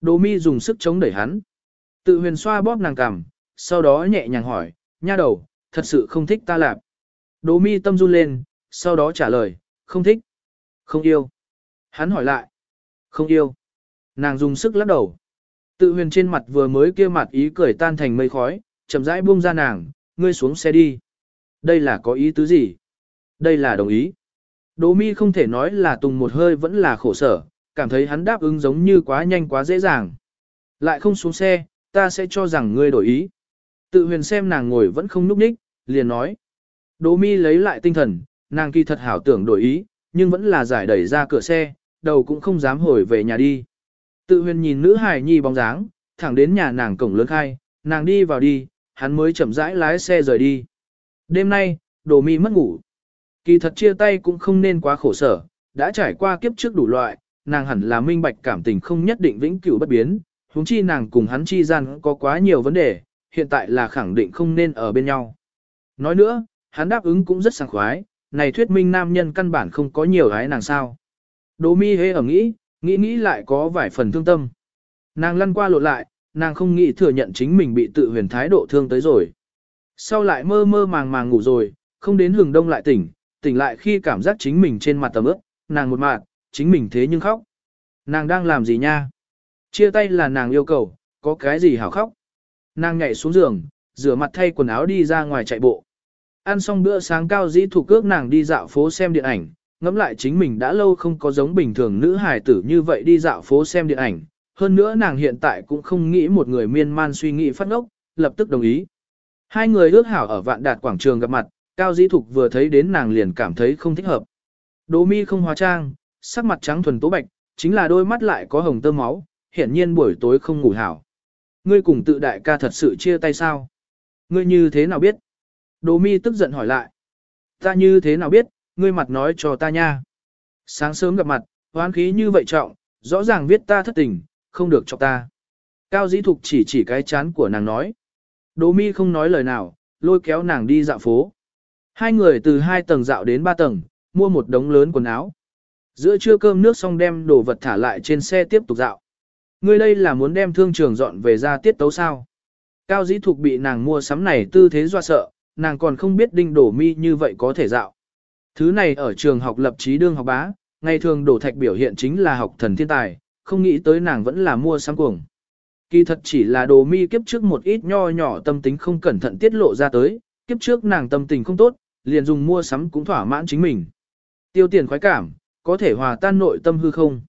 Đỗ mi dùng sức chống đẩy hắn. Tự huyền xoa bóp nàng cằm, sau đó nhẹ nhàng hỏi, nha đầu, thật sự không thích ta lạp. Đỗ mi tâm run lên, sau đó trả lời, không thích. Không yêu. Hắn hỏi lại. Không yêu. Nàng dùng sức lắc đầu. Tự huyền trên mặt vừa mới kia mặt ý cười tan thành mây khói, chậm rãi buông ra nàng, ngươi xuống xe đi. Đây là có ý tứ gì? Đây là đồng ý. Đỗ mi không thể nói là tùng một hơi vẫn là khổ sở, cảm thấy hắn đáp ứng giống như quá nhanh quá dễ dàng. Lại không xuống xe, ta sẽ cho rằng ngươi đổi ý. Tự huyền xem nàng ngồi vẫn không núp ních, liền nói. Đỗ mi lấy lại tinh thần, nàng kỳ thật hảo tưởng đổi ý, nhưng vẫn là giải đẩy ra cửa xe, đầu cũng không dám hồi về nhà đi. Tự huyền nhìn nữ hài nhi bóng dáng, thẳng đến nhà nàng cổng lớn khai, nàng đi vào đi, hắn mới chậm rãi lái xe rời đi. Đêm nay, đồ mi mất ngủ. Kỳ thật chia tay cũng không nên quá khổ sở, đã trải qua kiếp trước đủ loại, nàng hẳn là minh bạch cảm tình không nhất định vĩnh cửu bất biến, huống chi nàng cùng hắn chi gian có quá nhiều vấn đề, hiện tại là khẳng định không nên ở bên nhau. Nói nữa, hắn đáp ứng cũng rất sảng khoái, này thuyết minh nam nhân căn bản không có nhiều gái nàng sao. Đỗ mi hế ở nghĩ, nghĩ nghĩ lại có vài phần thương tâm. Nàng lăn qua lộn lại, nàng không nghĩ thừa nhận chính mình bị tự huyền thái độ thương tới rồi. Sau lại mơ mơ màng màng ngủ rồi, không đến hừng đông lại tỉnh, tỉnh lại khi cảm giác chính mình trên mặt tầm ướp, nàng một mạng, chính mình thế nhưng khóc. Nàng đang làm gì nha? Chia tay là nàng yêu cầu, có cái gì hảo khóc? Nàng nhảy xuống giường, rửa mặt thay quần áo đi ra ngoài chạy bộ. Ăn xong bữa sáng cao dĩ thủ cước nàng đi dạo phố xem điện ảnh, ngẫm lại chính mình đã lâu không có giống bình thường nữ hài tử như vậy đi dạo phố xem điện ảnh. Hơn nữa nàng hiện tại cũng không nghĩ một người miên man suy nghĩ phát ngốc, lập tức đồng ý. Hai người ước hảo ở vạn đạt quảng trường gặp mặt, Cao Dĩ Thục vừa thấy đến nàng liền cảm thấy không thích hợp. Đỗ mi không hóa trang, sắc mặt trắng thuần tố bạch, chính là đôi mắt lại có hồng tơ máu, hiển nhiên buổi tối không ngủ hảo. Ngươi cùng tự đại ca thật sự chia tay sao? Ngươi như thế nào biết? Đỗ mi tức giận hỏi lại. Ta như thế nào biết, ngươi mặt nói cho ta nha. Sáng sớm gặp mặt, hoán khí như vậy trọng, rõ ràng viết ta thất tình, không được cho ta. Cao dĩ thục chỉ chỉ cái chán của nàng nói. Đỗ mi không nói lời nào, lôi kéo nàng đi dạo phố. Hai người từ hai tầng dạo đến ba tầng, mua một đống lớn quần áo. Giữa trưa cơm nước xong đem đồ vật thả lại trên xe tiếp tục dạo. Ngươi đây là muốn đem thương trường dọn về ra tiết tấu sao. Cao dĩ thục bị nàng mua sắm này tư thế doa sợ, nàng còn không biết đinh đổ mi như vậy có thể dạo. Thứ này ở trường học lập trí đương học bá, ngày thường đổ thạch biểu hiện chính là học thần thiên tài, không nghĩ tới nàng vẫn là mua sáng cuồng. Kỳ thật chỉ là đồ mi kiếp trước một ít nho nhỏ tâm tính không cẩn thận tiết lộ ra tới, kiếp trước nàng tâm tình không tốt, liền dùng mua sắm cũng thỏa mãn chính mình. Tiêu tiền khoái cảm, có thể hòa tan nội tâm hư không.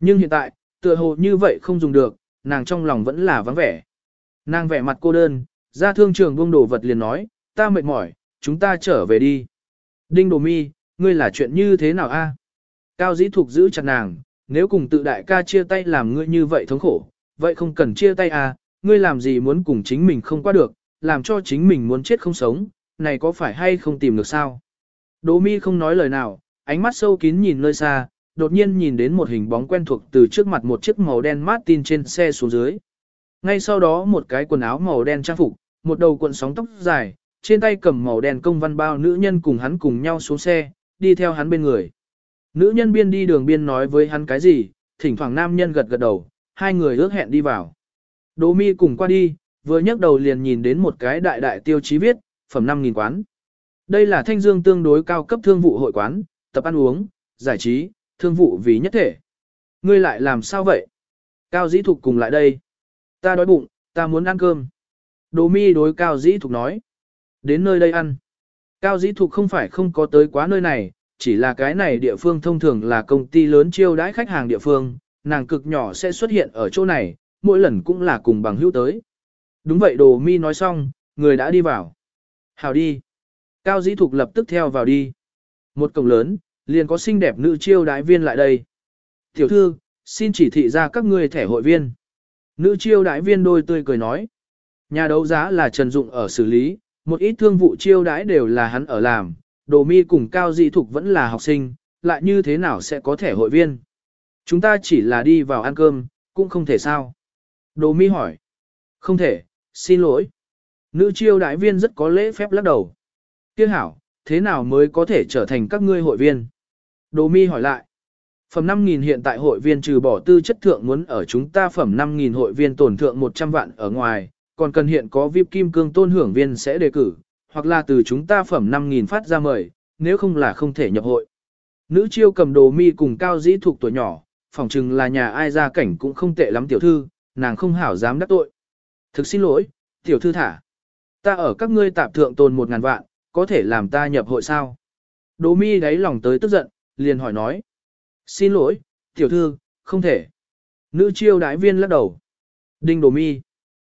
Nhưng hiện tại, tựa hồ như vậy không dùng được, nàng trong lòng vẫn là vắng vẻ. Nàng vẻ mặt cô đơn, ra thương trường buông đồ vật liền nói, ta mệt mỏi, chúng ta trở về đi. Đinh đồ mi, ngươi là chuyện như thế nào a? À? Cao dĩ thục giữ chặt nàng, nếu cùng tự đại ca chia tay làm ngươi như vậy thống khổ, vậy không cần chia tay à, ngươi làm gì muốn cùng chính mình không qua được, làm cho chính mình muốn chết không sống, này có phải hay không tìm được sao? Đỗ mi không nói lời nào, ánh mắt sâu kín nhìn nơi xa, đột nhiên nhìn đến một hình bóng quen thuộc từ trước mặt một chiếc màu đen Martin trên xe xuống dưới. Ngay sau đó một cái quần áo màu đen trang phục, một đầu cuộn sóng tóc dài, trên tay cầm màu đen công văn bao nữ nhân cùng hắn cùng nhau xuống xe, đi theo hắn bên người. Nữ nhân biên đi đường biên nói với hắn cái gì, thỉnh thoảng nam nhân gật gật đầu, hai người ước hẹn đi vào. Đỗ mi cùng qua đi, vừa nhấc đầu liền nhìn đến một cái đại đại tiêu chí viết, phẩm 5.000 quán. Đây là thanh dương tương đối cao cấp thương vụ hội quán, tập ăn uống, giải trí, thương vụ vì nhất thể. Ngươi lại làm sao vậy? Cao dĩ thục cùng lại đây. Ta đói bụng, ta muốn ăn cơm. Đỗ mi đối cao dĩ thục nói. Đến nơi đây ăn. Cao dĩ thục không phải không có tới quá nơi này, chỉ là cái này địa phương thông thường là công ty lớn chiêu đãi khách hàng địa phương, nàng cực nhỏ sẽ xuất hiện ở chỗ này, mỗi lần cũng là cùng bằng hữu tới. Đúng vậy đồ mi nói xong, người đã đi vào. Hào đi. Cao dĩ thục lập tức theo vào đi. Một cổng lớn, liền có xinh đẹp nữ chiêu đãi viên lại đây. Tiểu thư, xin chỉ thị ra các ngươi thẻ hội viên. Nữ chiêu đãi viên đôi tươi cười nói. Nhà đấu giá là Trần Dụng ở xử lý, một ít thương vụ chiêu đãi đều là hắn ở làm, đồ mi cùng cao dị thục vẫn là học sinh, lại như thế nào sẽ có thể hội viên. Chúng ta chỉ là đi vào ăn cơm, cũng không thể sao. Đồ mi hỏi. Không thể, xin lỗi. Nữ chiêu đại viên rất có lễ phép lắc đầu. Tiếc hảo, thế nào mới có thể trở thành các ngươi hội viên? Đồ mi hỏi lại. Phẩm 5.000 hiện tại hội viên trừ bỏ tư chất thượng muốn ở chúng ta phẩm 5.000 hội viên tổn thượng 100 vạn ở ngoài, còn cần hiện có VIP kim cương tôn hưởng viên sẽ đề cử, hoặc là từ chúng ta phẩm 5.000 phát ra mời, nếu không là không thể nhập hội. Nữ chiêu cầm đồ mi cùng cao dĩ thuộc tuổi nhỏ, phỏng chừng là nhà ai ra cảnh cũng không tệ lắm tiểu thư, nàng không hảo dám đắc tội. Thực xin lỗi, tiểu thư thả. Ta ở các ngươi tạp thượng tồn một ngàn vạn, có thể làm ta nhập hội sao? Đồ mi đáy lòng tới tức giận, liền hỏi nói. Xin lỗi, tiểu thư, không thể. Nữ chiêu đại viên lắc đầu. Đinh đồ mi.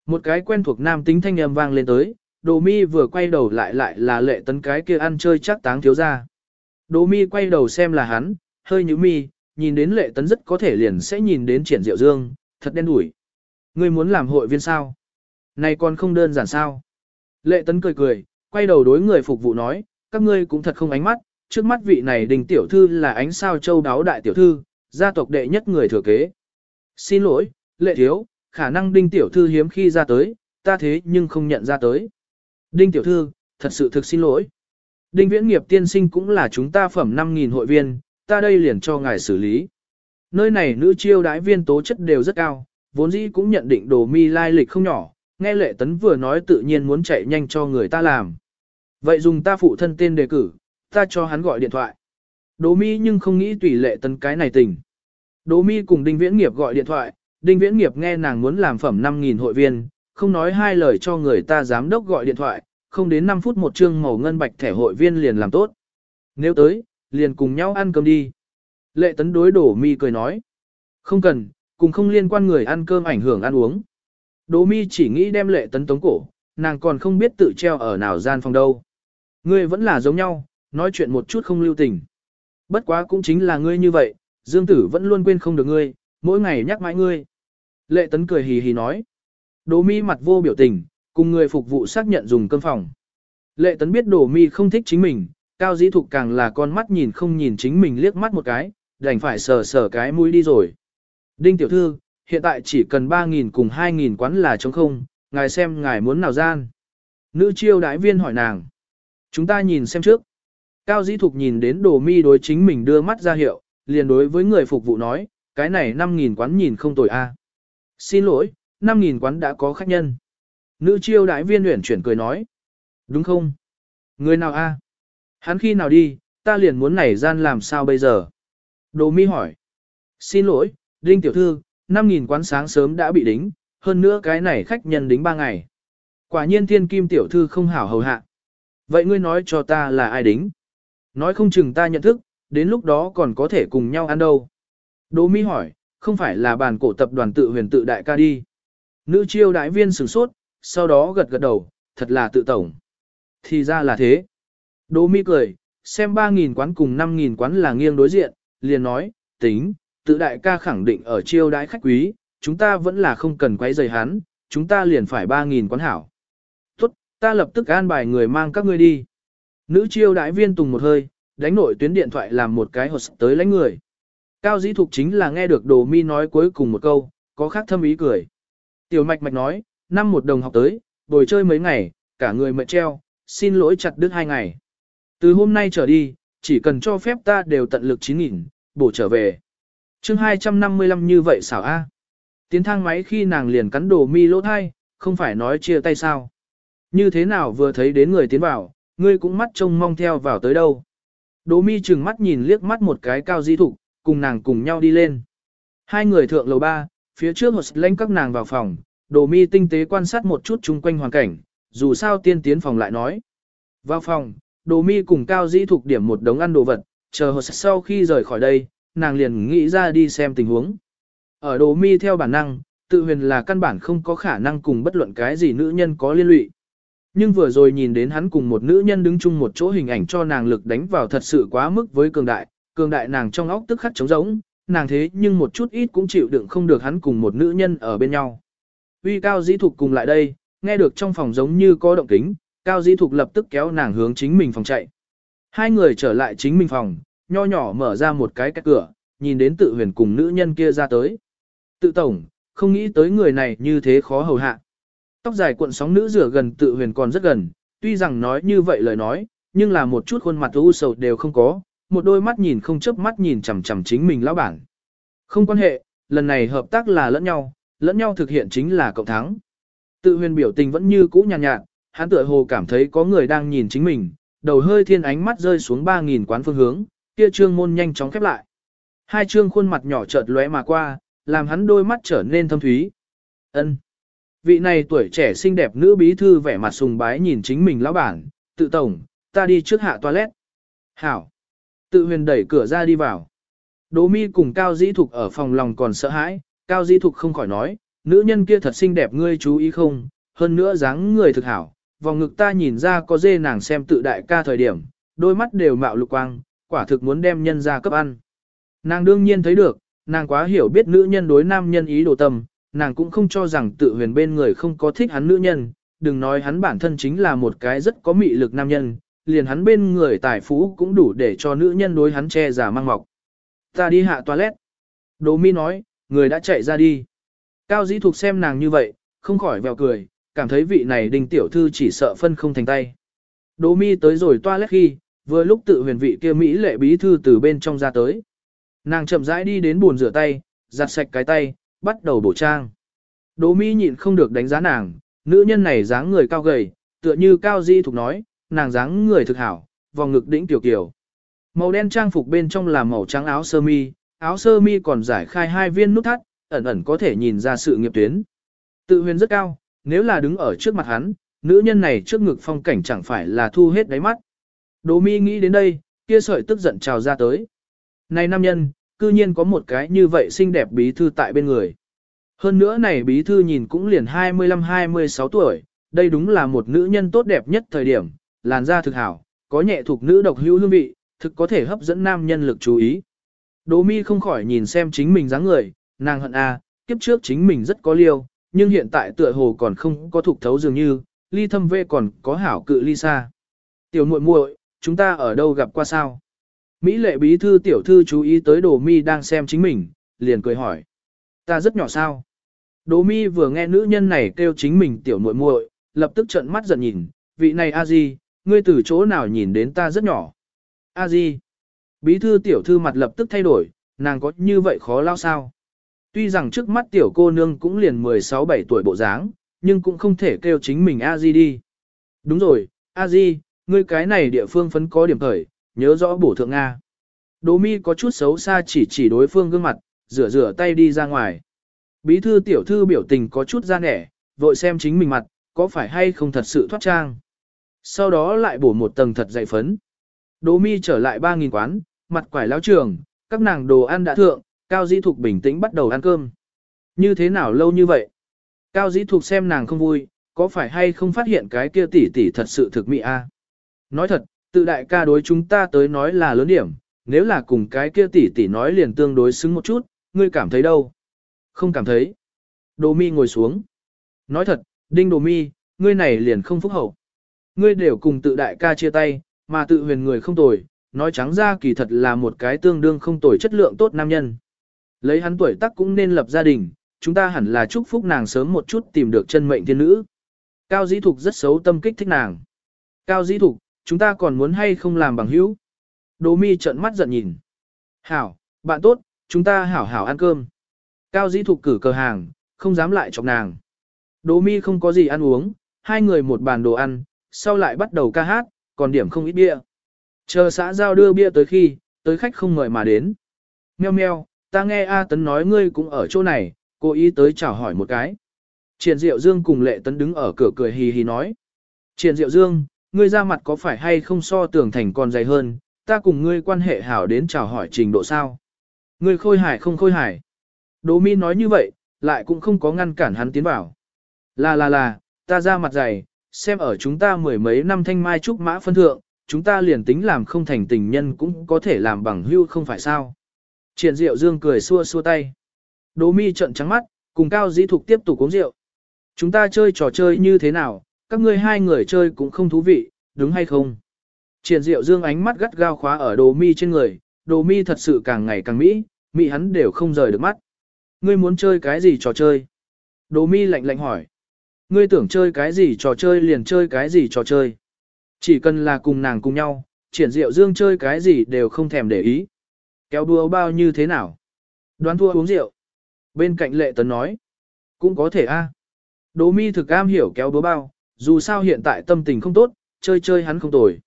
Một cái quen thuộc nam tính thanh âm vang lên tới, đồ mi vừa quay đầu lại lại là lệ tấn cái kia ăn chơi chắc táng thiếu ra. Đồ mi quay đầu xem là hắn, hơi như mi, nhìn đến lệ tấn rất có thể liền sẽ nhìn đến triển diệu dương, thật đen đủi. Ngươi muốn làm hội viên sao? Này còn không đơn giản sao? Lệ tấn cười cười, quay đầu đối người phục vụ nói, các ngươi cũng thật không ánh mắt, trước mắt vị này đình tiểu thư là ánh sao châu đáo đại tiểu thư, gia tộc đệ nhất người thừa kế. Xin lỗi, lệ thiếu, khả năng đinh tiểu thư hiếm khi ra tới, ta thế nhưng không nhận ra tới. Đinh tiểu thư, thật sự thực xin lỗi. Đinh viễn nghiệp tiên sinh cũng là chúng ta phẩm 5.000 hội viên, ta đây liền cho ngài xử lý. Nơi này nữ chiêu đái viên tố chất đều rất cao, vốn dĩ cũng nhận định đồ mi lai lịch không nhỏ, nghe lệ tấn vừa nói tự nhiên muốn chạy nhanh cho người ta làm. Vậy dùng ta phụ thân tên đề cử, ta cho hắn gọi điện thoại. Đồ mi nhưng không nghĩ tùy lệ tấn cái này tình. Đồ mi cùng đinh viễn nghiệp gọi điện thoại, đinh viễn nghiệp nghe nàng muốn làm phẩm 5.000 hội viên, không nói hai lời cho người ta giám đốc gọi điện thoại, không đến 5 phút một chương màu ngân bạch thẻ hội viên liền làm tốt. Nếu tới, liền cùng nhau ăn cơm đi. Lệ tấn đối đổ mi cười nói. Không cần, cùng không liên quan người ăn cơm ảnh hưởng ăn uống. Đỗ mi chỉ nghĩ đem lệ tấn tống cổ, nàng còn không biết tự treo ở nào gian phòng đâu. Ngươi vẫn là giống nhau, nói chuyện một chút không lưu tình. Bất quá cũng chính là ngươi như vậy, Dương Tử vẫn luôn quên không được ngươi, mỗi ngày nhắc mãi ngươi. Lệ tấn cười hì hì nói. Đồ mi mặt vô biểu tình, cùng người phục vụ xác nhận dùng cơm phòng. Lệ tấn biết đồ mi không thích chính mình, cao dĩ thục càng là con mắt nhìn không nhìn chính mình liếc mắt một cái, đành phải sờ sờ cái mũi đi rồi. Đinh tiểu thư, hiện tại chỉ cần 3.000 cùng 2.000 quán là trống không, ngài xem ngài muốn nào gian. Nữ chiêu đại viên hỏi nàng. Chúng ta nhìn xem trước. Cao dĩ thục nhìn đến đồ mi đối chính mình đưa mắt ra hiệu, liền đối với người phục vụ nói, cái này 5.000 quán nhìn không tồi a. Xin lỗi, 5.000 quán đã có khách nhân. Nữ chiêu đại viên luyện chuyển cười nói. Đúng không? Người nào a? Hắn khi nào đi, ta liền muốn nảy gian làm sao bây giờ? Đồ mi hỏi. Xin lỗi, Đinh tiểu thư, 5.000 quán sáng sớm đã bị đính, hơn nữa cái này khách nhân đính 3 ngày. Quả nhiên thiên kim tiểu thư không hảo hầu hạ. Vậy ngươi nói cho ta là ai đính? Nói không chừng ta nhận thức, đến lúc đó còn có thể cùng nhau ăn đâu. Đỗ mi hỏi, không phải là bàn cổ tập đoàn tự huyền tự đại ca đi. Nữ chiêu đại viên sửng sốt, sau đó gật gật đầu, thật là tự tổng. Thì ra là thế. Đỗ mi cười, xem 3.000 quán cùng 5.000 quán là nghiêng đối diện, liền nói, tính, tự đại ca khẳng định ở chiêu đãi khách quý, chúng ta vẫn là không cần quấy rầy hắn, chúng ta liền phải 3.000 quán hảo. Tốt, ta lập tức an bài người mang các ngươi đi. Nữ chiêu đãi viên tùng một hơi, đánh nội tuyến điện thoại làm một cái hột tới lãnh người. Cao dĩ thục chính là nghe được đồ mi nói cuối cùng một câu, có khác thâm ý cười. Tiểu mạch mạch nói, năm một đồng học tới, bồi chơi mấy ngày, cả người mệt treo, xin lỗi chặt đứt hai ngày. Từ hôm nay trở đi, chỉ cần cho phép ta đều tận lực 9.000, bổ trở về. chương 255 như vậy xảo A. Tiến thang máy khi nàng liền cắn đồ mi lỗ thai, không phải nói chia tay sao. Như thế nào vừa thấy đến người tiến vào, ngươi cũng mắt trông mong theo vào tới đâu. Đồ mi chừng mắt nhìn liếc mắt một cái cao di thục, cùng nàng cùng nhau đi lên. Hai người thượng lầu ba, phía trước một lãnh các nàng vào phòng, đồ mi tinh tế quan sát một chút chung quanh hoàn cảnh, dù sao tiên tiến phòng lại nói. Vào phòng, đồ mi cùng cao dĩ thuộc điểm một đống ăn đồ vật, chờ hồi sau khi rời khỏi đây, nàng liền nghĩ ra đi xem tình huống. Ở đồ mi theo bản năng, tự huyền là căn bản không có khả năng cùng bất luận cái gì nữ nhân có liên lụy. Nhưng vừa rồi nhìn đến hắn cùng một nữ nhân đứng chung một chỗ hình ảnh cho nàng lực đánh vào thật sự quá mức với cường đại, cường đại nàng trong óc tức khắc trống rỗng, nàng thế nhưng một chút ít cũng chịu đựng không được hắn cùng một nữ nhân ở bên nhau. uy cao dĩ thục cùng lại đây, nghe được trong phòng giống như có động kính, cao dĩ thục lập tức kéo nàng hướng chính mình phòng chạy. Hai người trở lại chính mình phòng, nho nhỏ mở ra một cái cái cửa, nhìn đến tự huyền cùng nữ nhân kia ra tới. Tự tổng, không nghĩ tới người này như thế khó hầu hạ. Tóc dài cuộn sóng nữ rửa gần tự huyền còn rất gần, tuy rằng nói như vậy lời nói, nhưng là một chút khuôn mặt u sầu đều không có, một đôi mắt nhìn không chớp mắt nhìn chằm chằm chính mình lão bản. Không quan hệ, lần này hợp tác là lẫn nhau, lẫn nhau thực hiện chính là cộng thắng. Tự huyền biểu tình vẫn như cũ nhàn nhạt, nhạt, hắn tựa hồ cảm thấy có người đang nhìn chính mình, đầu hơi thiên ánh mắt rơi xuống 3.000 quán phương hướng, kia trương môn nhanh chóng khép lại. Hai trương khuôn mặt nhỏ chợt lóe mà qua, làm hắn đôi mắt trở nên thâm thúy. Ân. Vị này tuổi trẻ xinh đẹp nữ bí thư vẻ mặt sùng bái nhìn chính mình lão bản, tự tổng, ta đi trước hạ toilet. Hảo. Tự huyền đẩy cửa ra đi vào. Đỗ mi cùng Cao Dĩ Thục ở phòng lòng còn sợ hãi, Cao Dĩ Thục không khỏi nói, nữ nhân kia thật xinh đẹp ngươi chú ý không, hơn nữa dáng người thực hảo, vòng ngực ta nhìn ra có dê nàng xem tự đại ca thời điểm, đôi mắt đều mạo lục quang, quả thực muốn đem nhân ra cấp ăn. Nàng đương nhiên thấy được, nàng quá hiểu biết nữ nhân đối nam nhân ý đồ tâm, nàng cũng không cho rằng tự huyền bên người không có thích hắn nữ nhân, đừng nói hắn bản thân chính là một cái rất có mị lực nam nhân, liền hắn bên người tài phú cũng đủ để cho nữ nhân đối hắn che giả mang mọc. Ta đi hạ toilet. Đỗ mi nói, người đã chạy ra đi. Cao dĩ thục xem nàng như vậy, không khỏi vèo cười, cảm thấy vị này đình tiểu thư chỉ sợ phân không thành tay. Đỗ mi tới rồi toilet khi, vừa lúc tự huyền vị kia Mỹ lệ bí thư từ bên trong ra tới. Nàng chậm rãi đi đến bồn rửa tay, giặt sạch cái tay, bắt đầu bổ trang. Đỗ mi nhịn không được đánh giá nàng, nữ nhân này dáng người cao gầy, tựa như cao di thục nói, nàng dáng người thực hảo, vòng ngực đỉnh tiểu kiểu. Màu đen trang phục bên trong là màu trắng áo sơ mi, áo sơ mi còn giải khai hai viên nút thắt, ẩn ẩn có thể nhìn ra sự nghiệp tuyến. Tự huyền rất cao, nếu là đứng ở trước mặt hắn, nữ nhân này trước ngực phong cảnh chẳng phải là thu hết đáy mắt. Đỗ mi nghĩ đến đây, kia sợi tức giận trào ra tới. Này nam nhân, cư nhiên có một cái như vậy xinh đẹp bí thư tại bên người. Hơn nữa này bí thư nhìn cũng liền 25-26 tuổi, đây đúng là một nữ nhân tốt đẹp nhất thời điểm, làn da thực hảo, có nhẹ thuộc nữ độc hữu hương vị, thực có thể hấp dẫn nam nhân lực chú ý. Đỗ mi không khỏi nhìn xem chính mình dáng người, nàng hận a, kiếp trước chính mình rất có liêu, nhưng hiện tại tựa hồ còn không có thuộc thấu dường như, ly thâm vê còn có hảo cự ly xa. Tiểu muội muội, chúng ta ở đâu gặp qua sao? Mỹ lệ bí thư tiểu thư chú ý tới đồ mi đang xem chính mình, liền cười hỏi. Ta rất nhỏ sao? Đồ mi vừa nghe nữ nhân này kêu chính mình tiểu muội muội, lập tức trợn mắt giận nhìn, vị này a di, ngươi từ chỗ nào nhìn đến ta rất nhỏ? A di. Bí thư tiểu thư mặt lập tức thay đổi, nàng có như vậy khó lao sao? Tuy rằng trước mắt tiểu cô nương cũng liền 16-17 tuổi bộ dáng, nhưng cũng không thể kêu chính mình a di đi. Đúng rồi, a di, ngươi cái này địa phương phấn có điểm khởi, nhớ rõ bổ thượng Nga. Đỗ mi có chút xấu xa chỉ chỉ đối phương gương mặt, rửa rửa tay đi ra ngoài. Bí thư tiểu thư biểu tình có chút ra nẻ, vội xem chính mình mặt, có phải hay không thật sự thoát trang. Sau đó lại bổ một tầng thật dày phấn. Đỗ mi trở lại 3.000 quán, mặt quải láo trường, các nàng đồ ăn đã thượng, Cao Dĩ Thục bình tĩnh bắt đầu ăn cơm. Như thế nào lâu như vậy? Cao Dĩ Thục xem nàng không vui, có phải hay không phát hiện cái kia tỷ tỷ thật sự thực mỹ a? Nói thật, tự đại ca đối chúng ta tới nói là lớn điểm, nếu là cùng cái kia tỷ tỷ nói liền tương đối xứng một chút, ngươi cảm thấy đâu? Không cảm thấy. Đồ mi ngồi xuống. Nói thật, đinh đồ mi, ngươi này liền không phúc hậu. Ngươi đều cùng tự đại ca chia tay, mà tự huyền người không tồi, nói trắng ra kỳ thật là một cái tương đương không tồi chất lượng tốt nam nhân. Lấy hắn tuổi tác cũng nên lập gia đình, chúng ta hẳn là chúc phúc nàng sớm một chút tìm được chân mệnh thiên nữ. Cao Dĩ Thục rất xấu tâm kích thích nàng. Cao Dĩ Thục, chúng ta còn muốn hay không làm bằng hữu? Đỗ mi trợn mắt giận nhìn. Hảo, bạn tốt, chúng ta hảo hảo ăn cơm. Cao dĩ thục cử cờ hàng, không dám lại chọc nàng. Đỗ mi không có gì ăn uống, hai người một bàn đồ ăn, sau lại bắt đầu ca hát, còn điểm không ít bia. Chờ xã giao đưa bia tới khi, tới khách không mời mà đến. Meo meo, ta nghe A Tấn nói ngươi cũng ở chỗ này, cố ý tới chào hỏi một cái. Triển Diệu Dương cùng Lệ Tấn đứng ở cửa cười hì hì nói. Triển Diệu Dương, ngươi ra mặt có phải hay không so tưởng thành còn dày hơn, ta cùng ngươi quan hệ hảo đến chào hỏi trình độ sao. Ngươi khôi hải không khôi hải. Đỗ Mi nói như vậy, lại cũng không có ngăn cản hắn tiến vào. Là là là, ta ra mặt dày, xem ở chúng ta mười mấy năm thanh mai trúc mã phân thượng, chúng ta liền tính làm không thành tình nhân cũng có thể làm bằng hưu không phải sao. Triển Diệu Dương cười xua xua tay. Đỗ Mi trợn trắng mắt, cùng Cao Dĩ Thục tiếp tục uống rượu. Chúng ta chơi trò chơi như thế nào, các ngươi hai người chơi cũng không thú vị, đúng hay không? Triển diệu dương ánh mắt gắt gao khóa ở đồ mi trên người, đồ mi thật sự càng ngày càng mỹ, mỹ hắn đều không rời được mắt. Ngươi muốn chơi cái gì trò chơi? Đồ mi lạnh lạnh hỏi. Ngươi tưởng chơi cái gì trò chơi liền chơi cái gì trò chơi. Chỉ cần là cùng nàng cùng nhau, triển diệu dương chơi cái gì đều không thèm để ý. Kéo đua bao như thế nào? Đoán thua uống rượu. Bên cạnh lệ tấn nói. Cũng có thể a. À. Đỗ mi thực am hiểu kéo búa bao, dù sao hiện tại tâm tình không tốt, chơi chơi hắn không tồi.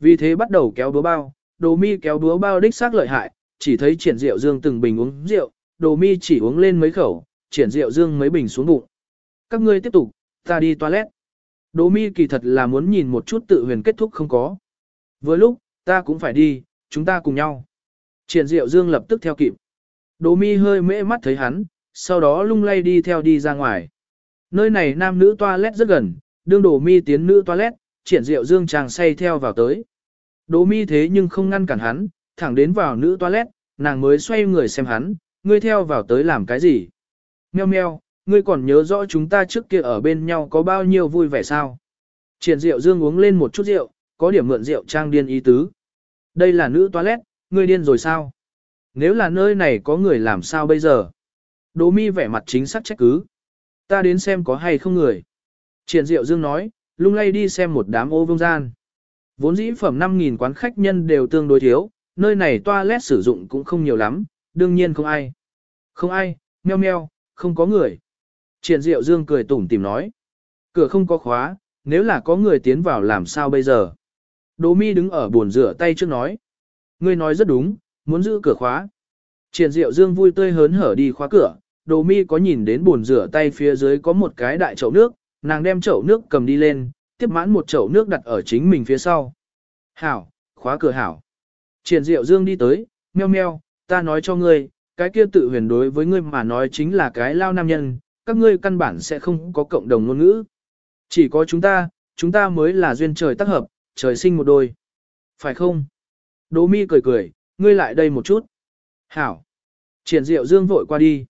Vì thế bắt đầu kéo búa bao, đồ mi kéo búa bao đích xác lợi hại, chỉ thấy triển rượu dương từng bình uống rượu, đồ mi chỉ uống lên mấy khẩu, triển rượu dương mấy bình xuống bụng. Các ngươi tiếp tục, ta đi toilet. Đỗ mi kỳ thật là muốn nhìn một chút tự huyền kết thúc không có. Vừa lúc, ta cũng phải đi, chúng ta cùng nhau. Triển diệu dương lập tức theo kịp. Đỗ mi hơi mễ mắt thấy hắn, sau đó lung lay đi theo đi ra ngoài. Nơi này nam nữ toilet rất gần, đương Đỗ mi tiến nữ toilet, triển diệu dương chàng say theo vào tới. Đỗ mi thế nhưng không ngăn cản hắn, thẳng đến vào nữ toilet, nàng mới xoay người xem hắn, ngươi theo vào tới làm cái gì. Meo meo, ngươi còn nhớ rõ chúng ta trước kia ở bên nhau có bao nhiêu vui vẻ sao. Triển diệu dương uống lên một chút rượu, có điểm mượn rượu trang điên ý tứ. Đây là nữ toilet, ngươi điên rồi sao? Nếu là nơi này có người làm sao bây giờ? Đỗ mi vẻ mặt chính xác trách cứ. Ta đến xem có hay không người. Triển Diệu Dương nói, lung lay đi xem một đám ô vương gian. Vốn dĩ phẩm 5.000 quán khách nhân đều tương đối thiếu, nơi này toilet sử dụng cũng không nhiều lắm, đương nhiên không ai. Không ai, meo meo, không có người. Triển Diệu Dương cười tủm tìm nói. Cửa không có khóa, nếu là có người tiến vào làm sao bây giờ? Đỗ mi đứng ở buồn rửa tay trước nói. Ngươi nói rất đúng, muốn giữ cửa khóa. Triển Diệu Dương vui tươi hớn hở đi khóa cửa, Đỗ Mi có nhìn đến bồn rửa tay phía dưới có một cái đại chậu nước, nàng đem chậu nước cầm đi lên, tiếp mãn một chậu nước đặt ở chính mình phía sau. Hảo, khóa cửa hảo. Triển Diệu Dương đi tới, meo meo, ta nói cho ngươi, cái kia tự huyền đối với ngươi mà nói chính là cái lao nam nhân, các ngươi căn bản sẽ không có cộng đồng ngôn ngữ. Chỉ có chúng ta, chúng ta mới là duyên trời tác hợp, trời sinh một đôi. Phải không? Đỗ mi cười cười, ngươi lại đây một chút. Hảo. Triển diệu dương vội qua đi.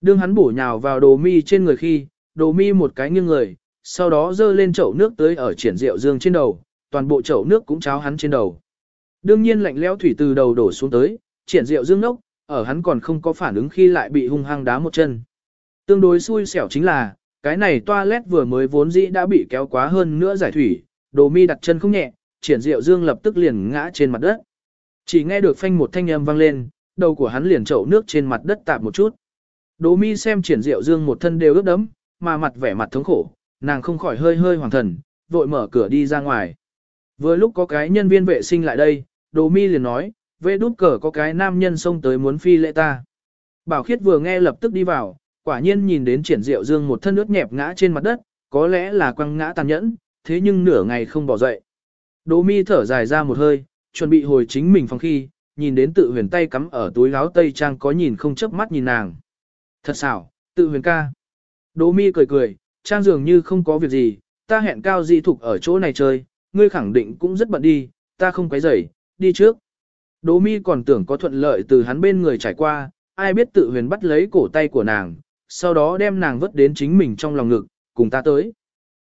Đương hắn bổ nhào vào đồ mi trên người khi, đồ mi một cái nghiêng người, sau đó dơ lên chậu nước tới ở triển diệu dương trên đầu, toàn bộ chậu nước cũng cháo hắn trên đầu. Đương nhiên lạnh lẽo thủy từ đầu đổ xuống tới, triển diệu dương nốc, ở hắn còn không có phản ứng khi lại bị hung hăng đá một chân. Tương đối xui xẻo chính là, cái này toilet vừa mới vốn dĩ đã bị kéo quá hơn nữa giải thủy, đồ mi đặt chân không nhẹ, triển diệu dương lập tức liền ngã trên mặt đất. Chỉ nghe được phanh một thanh âm vang lên, đầu của hắn liền chậu nước trên mặt đất tạp một chút. Đỗ mi xem triển diệu dương một thân đều ướt đẫm, mà mặt vẻ mặt thống khổ, nàng không khỏi hơi hơi hoàng thần, vội mở cửa đi ra ngoài. Vừa lúc có cái nhân viên vệ sinh lại đây, Đỗ mi liền nói, vệ đút cờ có cái nam nhân xông tới muốn phi lệ ta. Bảo khiết vừa nghe lập tức đi vào, quả nhiên nhìn đến triển diệu dương một thân ướt nhẹp ngã trên mặt đất, có lẽ là quăng ngã tàn nhẫn, thế nhưng nửa ngày không bỏ dậy. Đỗ mi thở dài ra một hơi, chuẩn bị hồi chính mình phòng khi, nhìn đến tự huyền tay cắm ở túi áo tây trang có nhìn không chớp mắt nhìn nàng. Thật xảo, tự huyền ca. Đỗ mi cười cười, trang dường như không có việc gì, ta hẹn cao di thục ở chỗ này chơi, ngươi khẳng định cũng rất bận đi, ta không quấy rầy, đi trước. Đỗ mi còn tưởng có thuận lợi từ hắn bên người trải qua, ai biết tự huyền bắt lấy cổ tay của nàng, sau đó đem nàng vứt đến chính mình trong lòng ngực, cùng ta tới.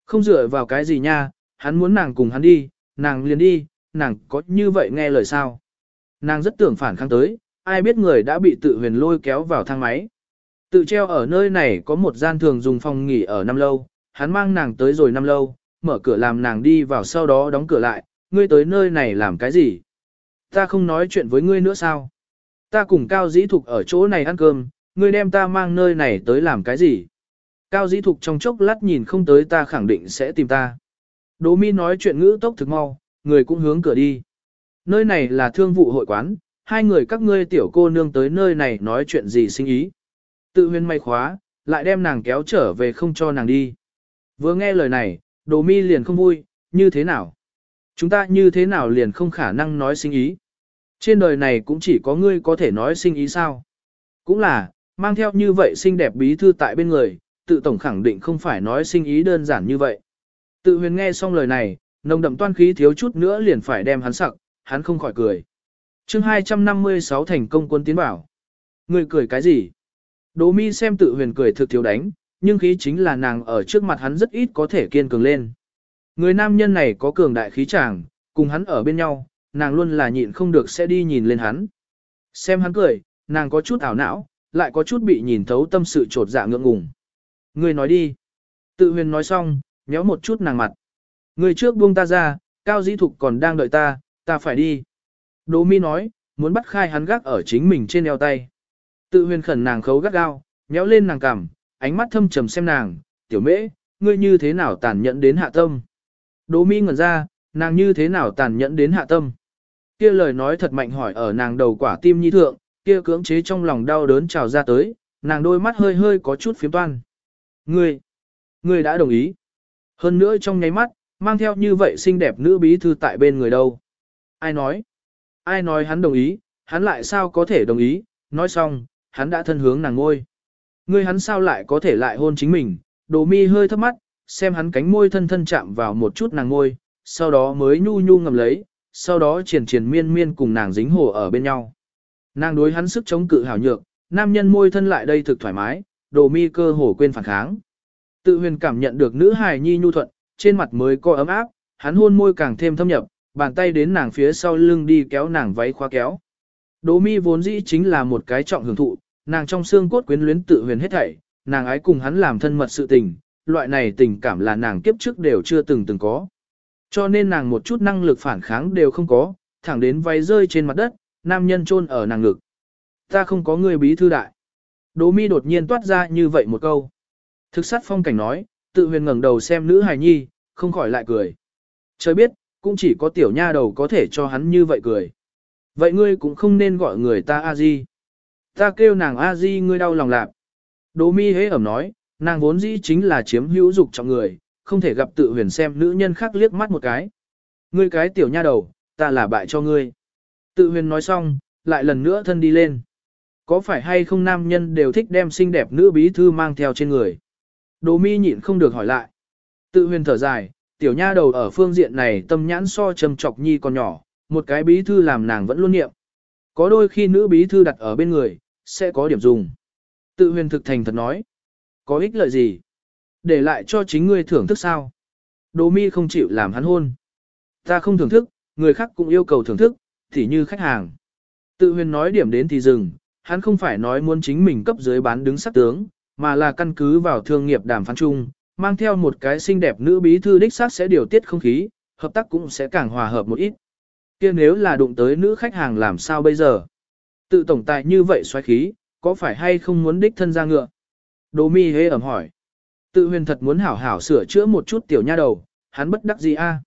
Không dựa vào cái gì nha, hắn muốn nàng cùng hắn đi, nàng liền đi, nàng có như vậy nghe lời sao? Nàng rất tưởng phản kháng tới, ai biết người đã bị tự huyền lôi kéo vào thang máy. Tự treo ở nơi này có một gian thường dùng phòng nghỉ ở năm lâu, hắn mang nàng tới rồi năm lâu, mở cửa làm nàng đi vào sau đó đóng cửa lại, ngươi tới nơi này làm cái gì? Ta không nói chuyện với ngươi nữa sao? Ta cùng Cao Dĩ Thục ở chỗ này ăn cơm, ngươi đem ta mang nơi này tới làm cái gì? Cao Dĩ Thục trong chốc lát nhìn không tới ta khẳng định sẽ tìm ta. Đỗ Mi nói chuyện ngữ tốc thực mau, người cũng hướng cửa đi. Nơi này là thương vụ hội quán, hai người các ngươi tiểu cô nương tới nơi này nói chuyện gì sinh ý. Tự Huyên may khóa, lại đem nàng kéo trở về không cho nàng đi. Vừa nghe lời này, đồ mi liền không vui, như thế nào? Chúng ta như thế nào liền không khả năng nói sinh ý? Trên đời này cũng chỉ có ngươi có thể nói sinh ý sao? Cũng là, mang theo như vậy xinh đẹp bí thư tại bên người, tự tổng khẳng định không phải nói sinh ý đơn giản như vậy. Tự huyền nghe xong lời này, nồng đậm toan khí thiếu chút nữa liền phải đem hắn sặc, hắn không khỏi cười. chương 256 thành công quân tiến bảo. Người cười cái gì? Đỗ mi xem tự huyền cười thực thiếu đánh, nhưng khí chính là nàng ở trước mặt hắn rất ít có thể kiên cường lên. Người nam nhân này có cường đại khí chàng, cùng hắn ở bên nhau, nàng luôn là nhịn không được sẽ đi nhìn lên hắn. Xem hắn cười, nàng có chút ảo não, lại có chút bị nhìn thấu tâm sự trột dạ ngượng ngùng. Người nói đi. Tự huyền nói xong, nhéo một chút nàng mặt. Người trước buông ta ra, cao dĩ thục còn đang đợi ta, ta phải đi. Đỗ mi nói, muốn bắt khai hắn gác ở chính mình trên eo tay. Tự huyền khẩn nàng khấu gắt gao, nhéo lên nàng cằm, ánh mắt thâm trầm xem nàng, tiểu mễ, ngươi như thế nào tàn nhẫn đến hạ tâm. Đỗ mi ngẩn ra, nàng như thế nào tàn nhẫn đến hạ tâm. Kia lời nói thật mạnh hỏi ở nàng đầu quả tim nhi thượng, kia cưỡng chế trong lòng đau đớn trào ra tới, nàng đôi mắt hơi hơi có chút phiếm toan. Ngươi, ngươi đã đồng ý. Hơn nữa trong nháy mắt, mang theo như vậy xinh đẹp nữ bí thư tại bên người đâu. Ai nói? Ai nói hắn đồng ý, hắn lại sao có thể đồng ý, nói xong, hắn đã thân hướng nàng ngôi. Ngươi hắn sao lại có thể lại hôn chính mình, đồ mi hơi thấp mắt, xem hắn cánh môi thân thân chạm vào một chút nàng ngôi, sau đó mới nhu nhu ngầm lấy, sau đó triển triển miên miên cùng nàng dính hồ ở bên nhau. Nàng đối hắn sức chống cự hảo nhược, nam nhân môi thân lại đây thực thoải mái, đồ mi cơ hồ quên phản kháng. Tự huyền cảm nhận được nữ hài nhi nhu thuận, trên mặt mới co ấm áp, hắn hôn môi càng thêm thâm nhập, bàn tay đến nàng phía sau lưng đi kéo nàng váy khóa kéo. Đỗ mi vốn dĩ chính là một cái trọng hưởng thụ, nàng trong xương cốt quyến luyến tự huyền hết thảy, nàng ái cùng hắn làm thân mật sự tình, loại này tình cảm là nàng kiếp trước đều chưa từng từng có. Cho nên nàng một chút năng lực phản kháng đều không có, thẳng đến váy rơi trên mặt đất, nam nhân chôn ở nàng ngực. Ta không có người bí thư đại. Đỗ mi đột nhiên toát ra như vậy một câu. Thực sát phong cảnh nói, tự huyền ngẩng đầu xem nữ hài nhi, không khỏi lại cười. Trời biết, cũng chỉ có tiểu nha đầu có thể cho hắn như vậy cười. Vậy ngươi cũng không nên gọi người ta a di. Ta kêu nàng a di ngươi đau lòng lạc. Đỗ mi hế ẩm nói, nàng vốn dĩ chính là chiếm hữu dục trọng người, không thể gặp tự huyền xem nữ nhân khác liếc mắt một cái. Ngươi cái tiểu nha đầu, ta là bại cho ngươi. Tự huyền nói xong, lại lần nữa thân đi lên. Có phải hay không nam nhân đều thích đem xinh đẹp nữ bí thư mang theo trên người? Đồ mi nhịn không được hỏi lại. Tự huyền thở dài, tiểu nha đầu ở phương diện này tâm nhãn so trầm trọc nhi còn nhỏ, một cái bí thư làm nàng vẫn luôn niệm. Có đôi khi nữ bí thư đặt ở bên người, sẽ có điểm dùng. Tự huyền thực thành thật nói. Có ích lợi gì? Để lại cho chính ngươi thưởng thức sao? Đồ mi không chịu làm hắn hôn. Ta không thưởng thức, người khác cũng yêu cầu thưởng thức, thì như khách hàng. Tự huyền nói điểm đến thì dừng, hắn không phải nói muốn chính mình cấp dưới bán đứng sắc tướng, mà là căn cứ vào thương nghiệp đàm phán chung, mang theo một cái xinh đẹp nữ bí thư đích xác sẽ điều tiết không khí, hợp tác cũng sẽ càng hòa hợp một ít. kia nếu là đụng tới nữ khách hàng làm sao bây giờ? Tự tổng tài như vậy xoáy khí, có phải hay không muốn đích thân ra ngựa? Đỗ mi hê ẩm hỏi. Tự huyền thật muốn hảo hảo sửa chữa một chút tiểu nha đầu, hắn bất đắc gì a?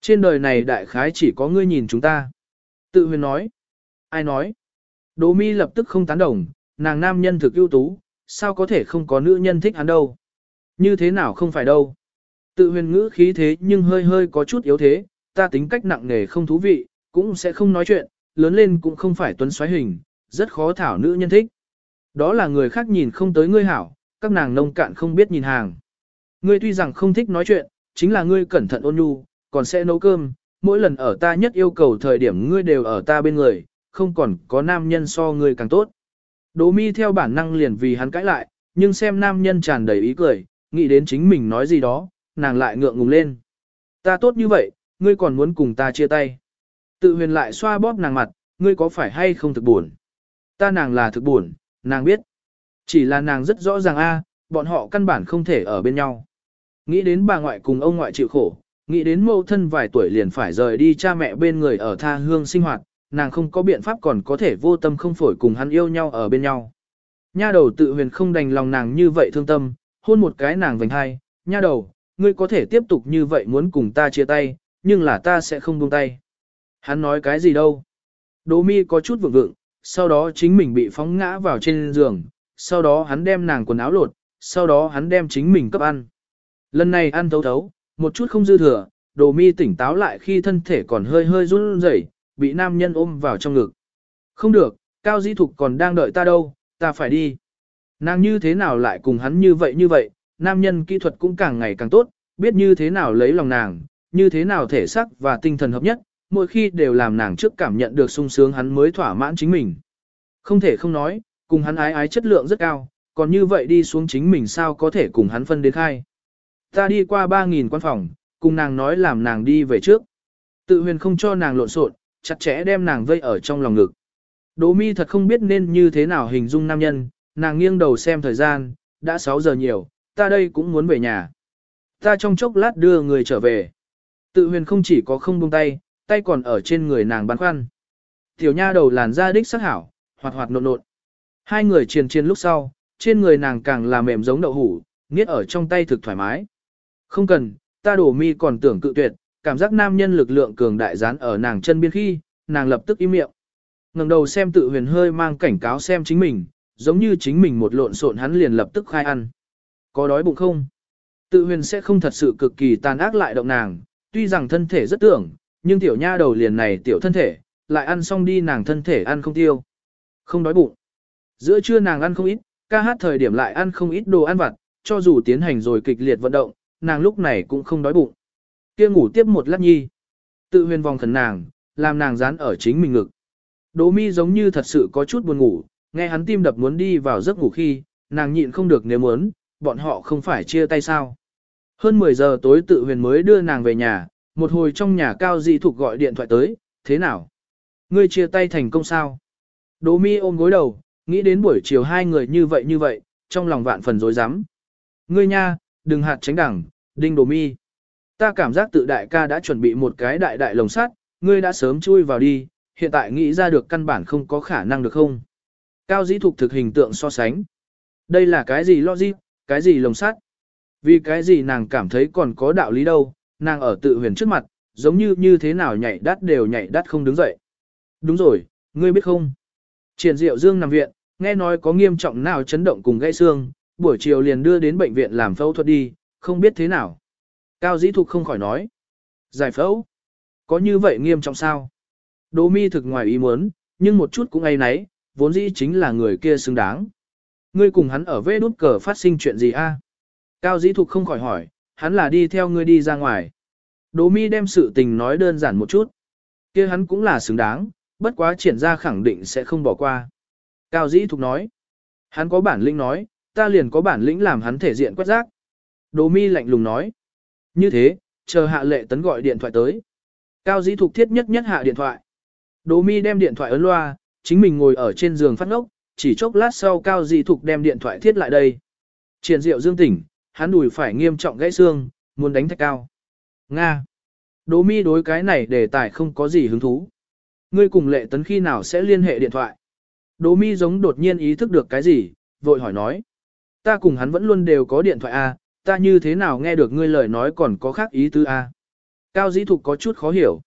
Trên đời này đại khái chỉ có ngươi nhìn chúng ta. Tự huyền nói. Ai nói? Đỗ mi lập tức không tán đồng, nàng nam nhân thực ưu tú, sao có thể không có nữ nhân thích hắn đâu? Như thế nào không phải đâu? Tự huyền ngữ khí thế nhưng hơi hơi có chút yếu thế, ta tính cách nặng nề không thú vị, cũng sẽ không nói chuyện, lớn lên cũng không phải tuấn xoáy hình, rất khó thảo nữ nhân thích. Đó là người khác nhìn không tới ngươi hảo, các nàng nông cạn không biết nhìn hàng. Ngươi tuy rằng không thích nói chuyện, chính là ngươi cẩn thận ôn nhu, còn sẽ nấu cơm, mỗi lần ở ta nhất yêu cầu thời điểm ngươi đều ở ta bên người, không còn có nam nhân so ngươi càng tốt. Đỗ mi theo bản năng liền vì hắn cãi lại, nhưng xem nam nhân tràn đầy ý cười, nghĩ đến chính mình nói gì đó, nàng lại ngượng ngùng lên. Ta tốt như vậy, ngươi còn muốn cùng ta chia tay. Tự huyền lại xoa bóp nàng mặt, ngươi có phải hay không thực buồn? Ta nàng là thực buồn, nàng biết. Chỉ là nàng rất rõ ràng a, bọn họ căn bản không thể ở bên nhau. Nghĩ đến bà ngoại cùng ông ngoại chịu khổ, nghĩ đến mẫu thân vài tuổi liền phải rời đi cha mẹ bên người ở tha hương sinh hoạt, nàng không có biện pháp còn có thể vô tâm không phổi cùng hắn yêu nhau ở bên nhau. Nha đầu tự huyền không đành lòng nàng như vậy thương tâm, hôn một cái nàng vành hai, nha đầu, ngươi có thể tiếp tục như vậy muốn cùng ta chia tay, nhưng là ta sẽ không buông tay. Hắn nói cái gì đâu. Đỗ mi có chút vượng vượng, sau đó chính mình bị phóng ngã vào trên giường, sau đó hắn đem nàng quần áo lột, sau đó hắn đem chính mình cấp ăn. Lần này ăn thấu thấu, một chút không dư thừa, đồ mi tỉnh táo lại khi thân thể còn hơi hơi run rẩy, bị nam nhân ôm vào trong ngực. Không được, Cao Di Thục còn đang đợi ta đâu, ta phải đi. Nàng như thế nào lại cùng hắn như vậy như vậy, nam nhân kỹ thuật cũng càng ngày càng tốt, biết như thế nào lấy lòng nàng, như thế nào thể sắc và tinh thần hợp nhất, mỗi khi đều làm nàng trước cảm nhận được sung sướng hắn mới thỏa mãn chính mình. Không thể không nói, cùng hắn ái ái chất lượng rất cao, còn như vậy đi xuống chính mình sao có thể cùng hắn phân đến khai. Ta đi qua 3.000 quan phòng, cùng nàng nói làm nàng đi về trước. Tự huyền không cho nàng lộn xộn, chặt chẽ đem nàng vây ở trong lòng ngực. Đỗ mi thật không biết nên như thế nào hình dung nam nhân, nàng nghiêng đầu xem thời gian, đã 6 giờ nhiều, ta đây cũng muốn về nhà. Ta trong chốc lát đưa người trở về. Tự huyền không chỉ có không buông tay, tay còn ở trên người nàng băn khoăn. Tiểu nha đầu làn da đích sắc hảo, hoạt hoạt nộn nộn. Hai người triền triền lúc sau, trên người nàng càng là mềm giống đậu hủ, nghiết ở trong tay thực thoải mái. Không cần, ta đổ mi còn tưởng cự tuyệt, cảm giác nam nhân lực lượng cường đại dán ở nàng chân biên khi, nàng lập tức im miệng. ngẩng đầu xem tự huyền hơi mang cảnh cáo xem chính mình, giống như chính mình một lộn xộn hắn liền lập tức khai ăn. Có đói bụng không? Tự huyền sẽ không thật sự cực kỳ tàn ác lại động nàng, tuy rằng thân thể rất tưởng, nhưng tiểu nha đầu liền này tiểu thân thể, lại ăn xong đi nàng thân thể ăn không tiêu. Không đói bụng. Giữa trưa nàng ăn không ít, ca hát thời điểm lại ăn không ít đồ ăn vặt, cho dù tiến hành rồi kịch liệt vận động, nàng lúc này cũng không đói bụng. Kia ngủ tiếp một lát nhi. Tự huyền vòng khẩn nàng, làm nàng dán ở chính mình ngực. Đỗ mi giống như thật sự có chút buồn ngủ, nghe hắn tim đập muốn đi vào giấc ngủ khi, nàng nhịn không được nếu muốn, bọn họ không phải chia tay sao. Hơn 10 giờ tối tự huyền mới đưa nàng về nhà, một hồi trong nhà cao dị thuộc gọi điện thoại tới, thế nào? Ngươi chia tay thành công sao? Đỗ mi ôm gối đầu, nghĩ đến buổi chiều hai người như vậy như vậy, trong lòng vạn phần rối rắm. Ngươi nha, đừng hạt tránh đẳng, đinh Đồ mi. Ta cảm giác tự đại ca đã chuẩn bị một cái đại đại lồng sắt, ngươi đã sớm chui vào đi, hiện tại nghĩ ra được căn bản không có khả năng được không? Cao dĩ thục thực hình tượng so sánh. Đây là cái gì logic, cái gì lồng sắt? Vì cái gì nàng cảm thấy còn có đạo lý đâu, nàng ở tự huyền trước mặt, giống như như thế nào nhảy đắt đều nhảy đắt không đứng dậy. Đúng rồi, ngươi biết không? Triển Diệu Dương nằm viện, nghe nói có nghiêm trọng nào chấn động cùng gãy xương, buổi chiều liền đưa đến bệnh viện làm phẫu thuật đi, không biết thế nào. Cao Dĩ Thục không khỏi nói. Giải phẫu? Có như vậy nghiêm trọng sao? Đỗ mi thực ngoài ý muốn, nhưng một chút cũng ai nấy, vốn dĩ chính là người kia xứng đáng. Ngươi cùng hắn ở vê đút cờ phát sinh chuyện gì a? Cao Dĩ Thục không khỏi hỏi, hắn là đi theo ngươi đi ra ngoài. Đỗ mi đem sự tình nói đơn giản một chút. kia hắn cũng là xứng đáng, bất quá triển ra khẳng định sẽ không bỏ qua. Cao Dĩ Thục nói, hắn có bản lĩnh nói, ta liền có bản lĩnh làm hắn thể diện quét rác. Đỗ mi lạnh lùng nói, như thế, chờ hạ lệ tấn gọi điện thoại tới. Cao Dĩ Thục thiết nhất nhất hạ điện thoại. Đỗ mi đem điện thoại ấn loa, chính mình ngồi ở trên giường phát ngốc, chỉ chốc lát sau Cao Dĩ Thục đem điện thoại thiết lại đây. Triển Diệu Dương tỉnh, hắn đùi phải nghiêm trọng gãy xương, muốn đánh thạch cao. Nga. Đỗ mi đối cái này đề tài không có gì hứng thú. Ngươi cùng lệ tấn khi nào sẽ liên hệ điện thoại? Đỗ mi giống đột nhiên ý thức được cái gì, vội hỏi nói. Ta cùng hắn vẫn luôn đều có điện thoại A, ta như thế nào nghe được ngươi lời nói còn có khác ý tứ A. Cao dĩ thục có chút khó hiểu.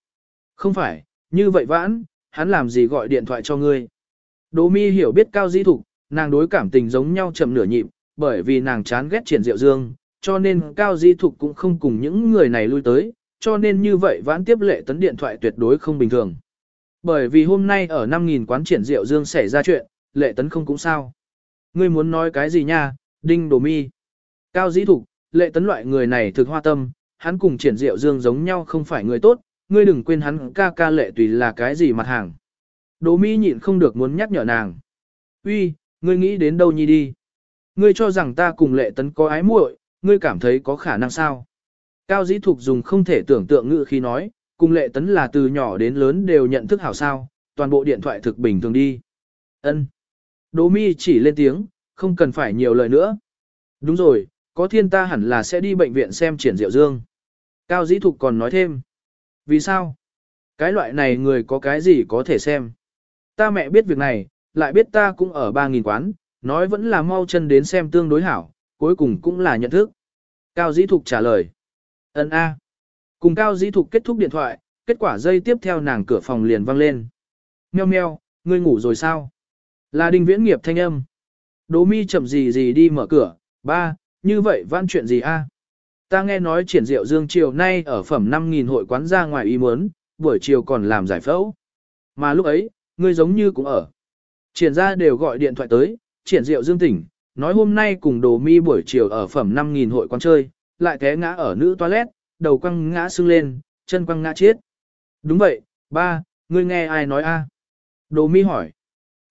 Không phải, như vậy vãn, hắn làm gì gọi điện thoại cho ngươi. Đỗ mi hiểu biết cao dĩ thục, nàng đối cảm tình giống nhau chậm nửa nhịp, bởi vì nàng chán ghét triển diệu dương, cho nên cao dĩ thục cũng không cùng những người này lui tới, cho nên như vậy vãn tiếp lệ tấn điện thoại tuyệt đối không bình thường. Bởi vì hôm nay ở 5.000 quán triển rượu dương xảy ra chuyện, lệ tấn không cũng sao. Ngươi muốn nói cái gì nha, đinh đồ mi. Cao dĩ thục, lệ tấn loại người này thực hoa tâm, hắn cùng triển diệu dương giống nhau không phải người tốt, ngươi đừng quên hắn ca ca lệ tùy là cái gì mặt hàng. Đồ mi nhịn không được muốn nhắc nhở nàng. Uy, ngươi nghĩ đến đâu nhi đi. Ngươi cho rằng ta cùng lệ tấn có ái muội, ngươi cảm thấy có khả năng sao. Cao dĩ thục dùng không thể tưởng tượng ngữ khi nói, cùng lệ tấn là từ nhỏ đến lớn đều nhận thức hảo sao, toàn bộ điện thoại thực bình thường đi. Ân. Đỗ mi chỉ lên tiếng, không cần phải nhiều lời nữa. Đúng rồi, có thiên ta hẳn là sẽ đi bệnh viện xem triển diệu dương. Cao dĩ thục còn nói thêm. Vì sao? Cái loại này người có cái gì có thể xem. Ta mẹ biết việc này, lại biết ta cũng ở 3.000 quán, nói vẫn là mau chân đến xem tương đối hảo, cuối cùng cũng là nhận thức. Cao dĩ thục trả lời. ấn A. Cùng Cao Dĩ Thục kết thúc điện thoại, kết quả dây tiếp theo nàng cửa phòng liền vang lên. Meo meo, ngươi ngủ rồi sao? Là Đinh Viễn Nghiệp thanh âm. Đỗ mi chậm gì gì đi mở cửa, ba, như vậy văn chuyện gì a? Ta nghe nói triển diệu dương chiều nay ở phẩm 5.000 hội quán ra ngoài ý muốn, buổi chiều còn làm giải phẫu. Mà lúc ấy, ngươi giống như cũng ở. Triển ra đều gọi điện thoại tới, triển diệu dương tỉnh, nói hôm nay cùng đồ mi buổi chiều ở phẩm 5.000 hội quán chơi, lại té ngã ở nữ toilet, đầu quăng ngã sưng lên, chân quăng ngã chết. Đúng vậy, ba, ngươi nghe ai nói a? Đồ mi hỏi.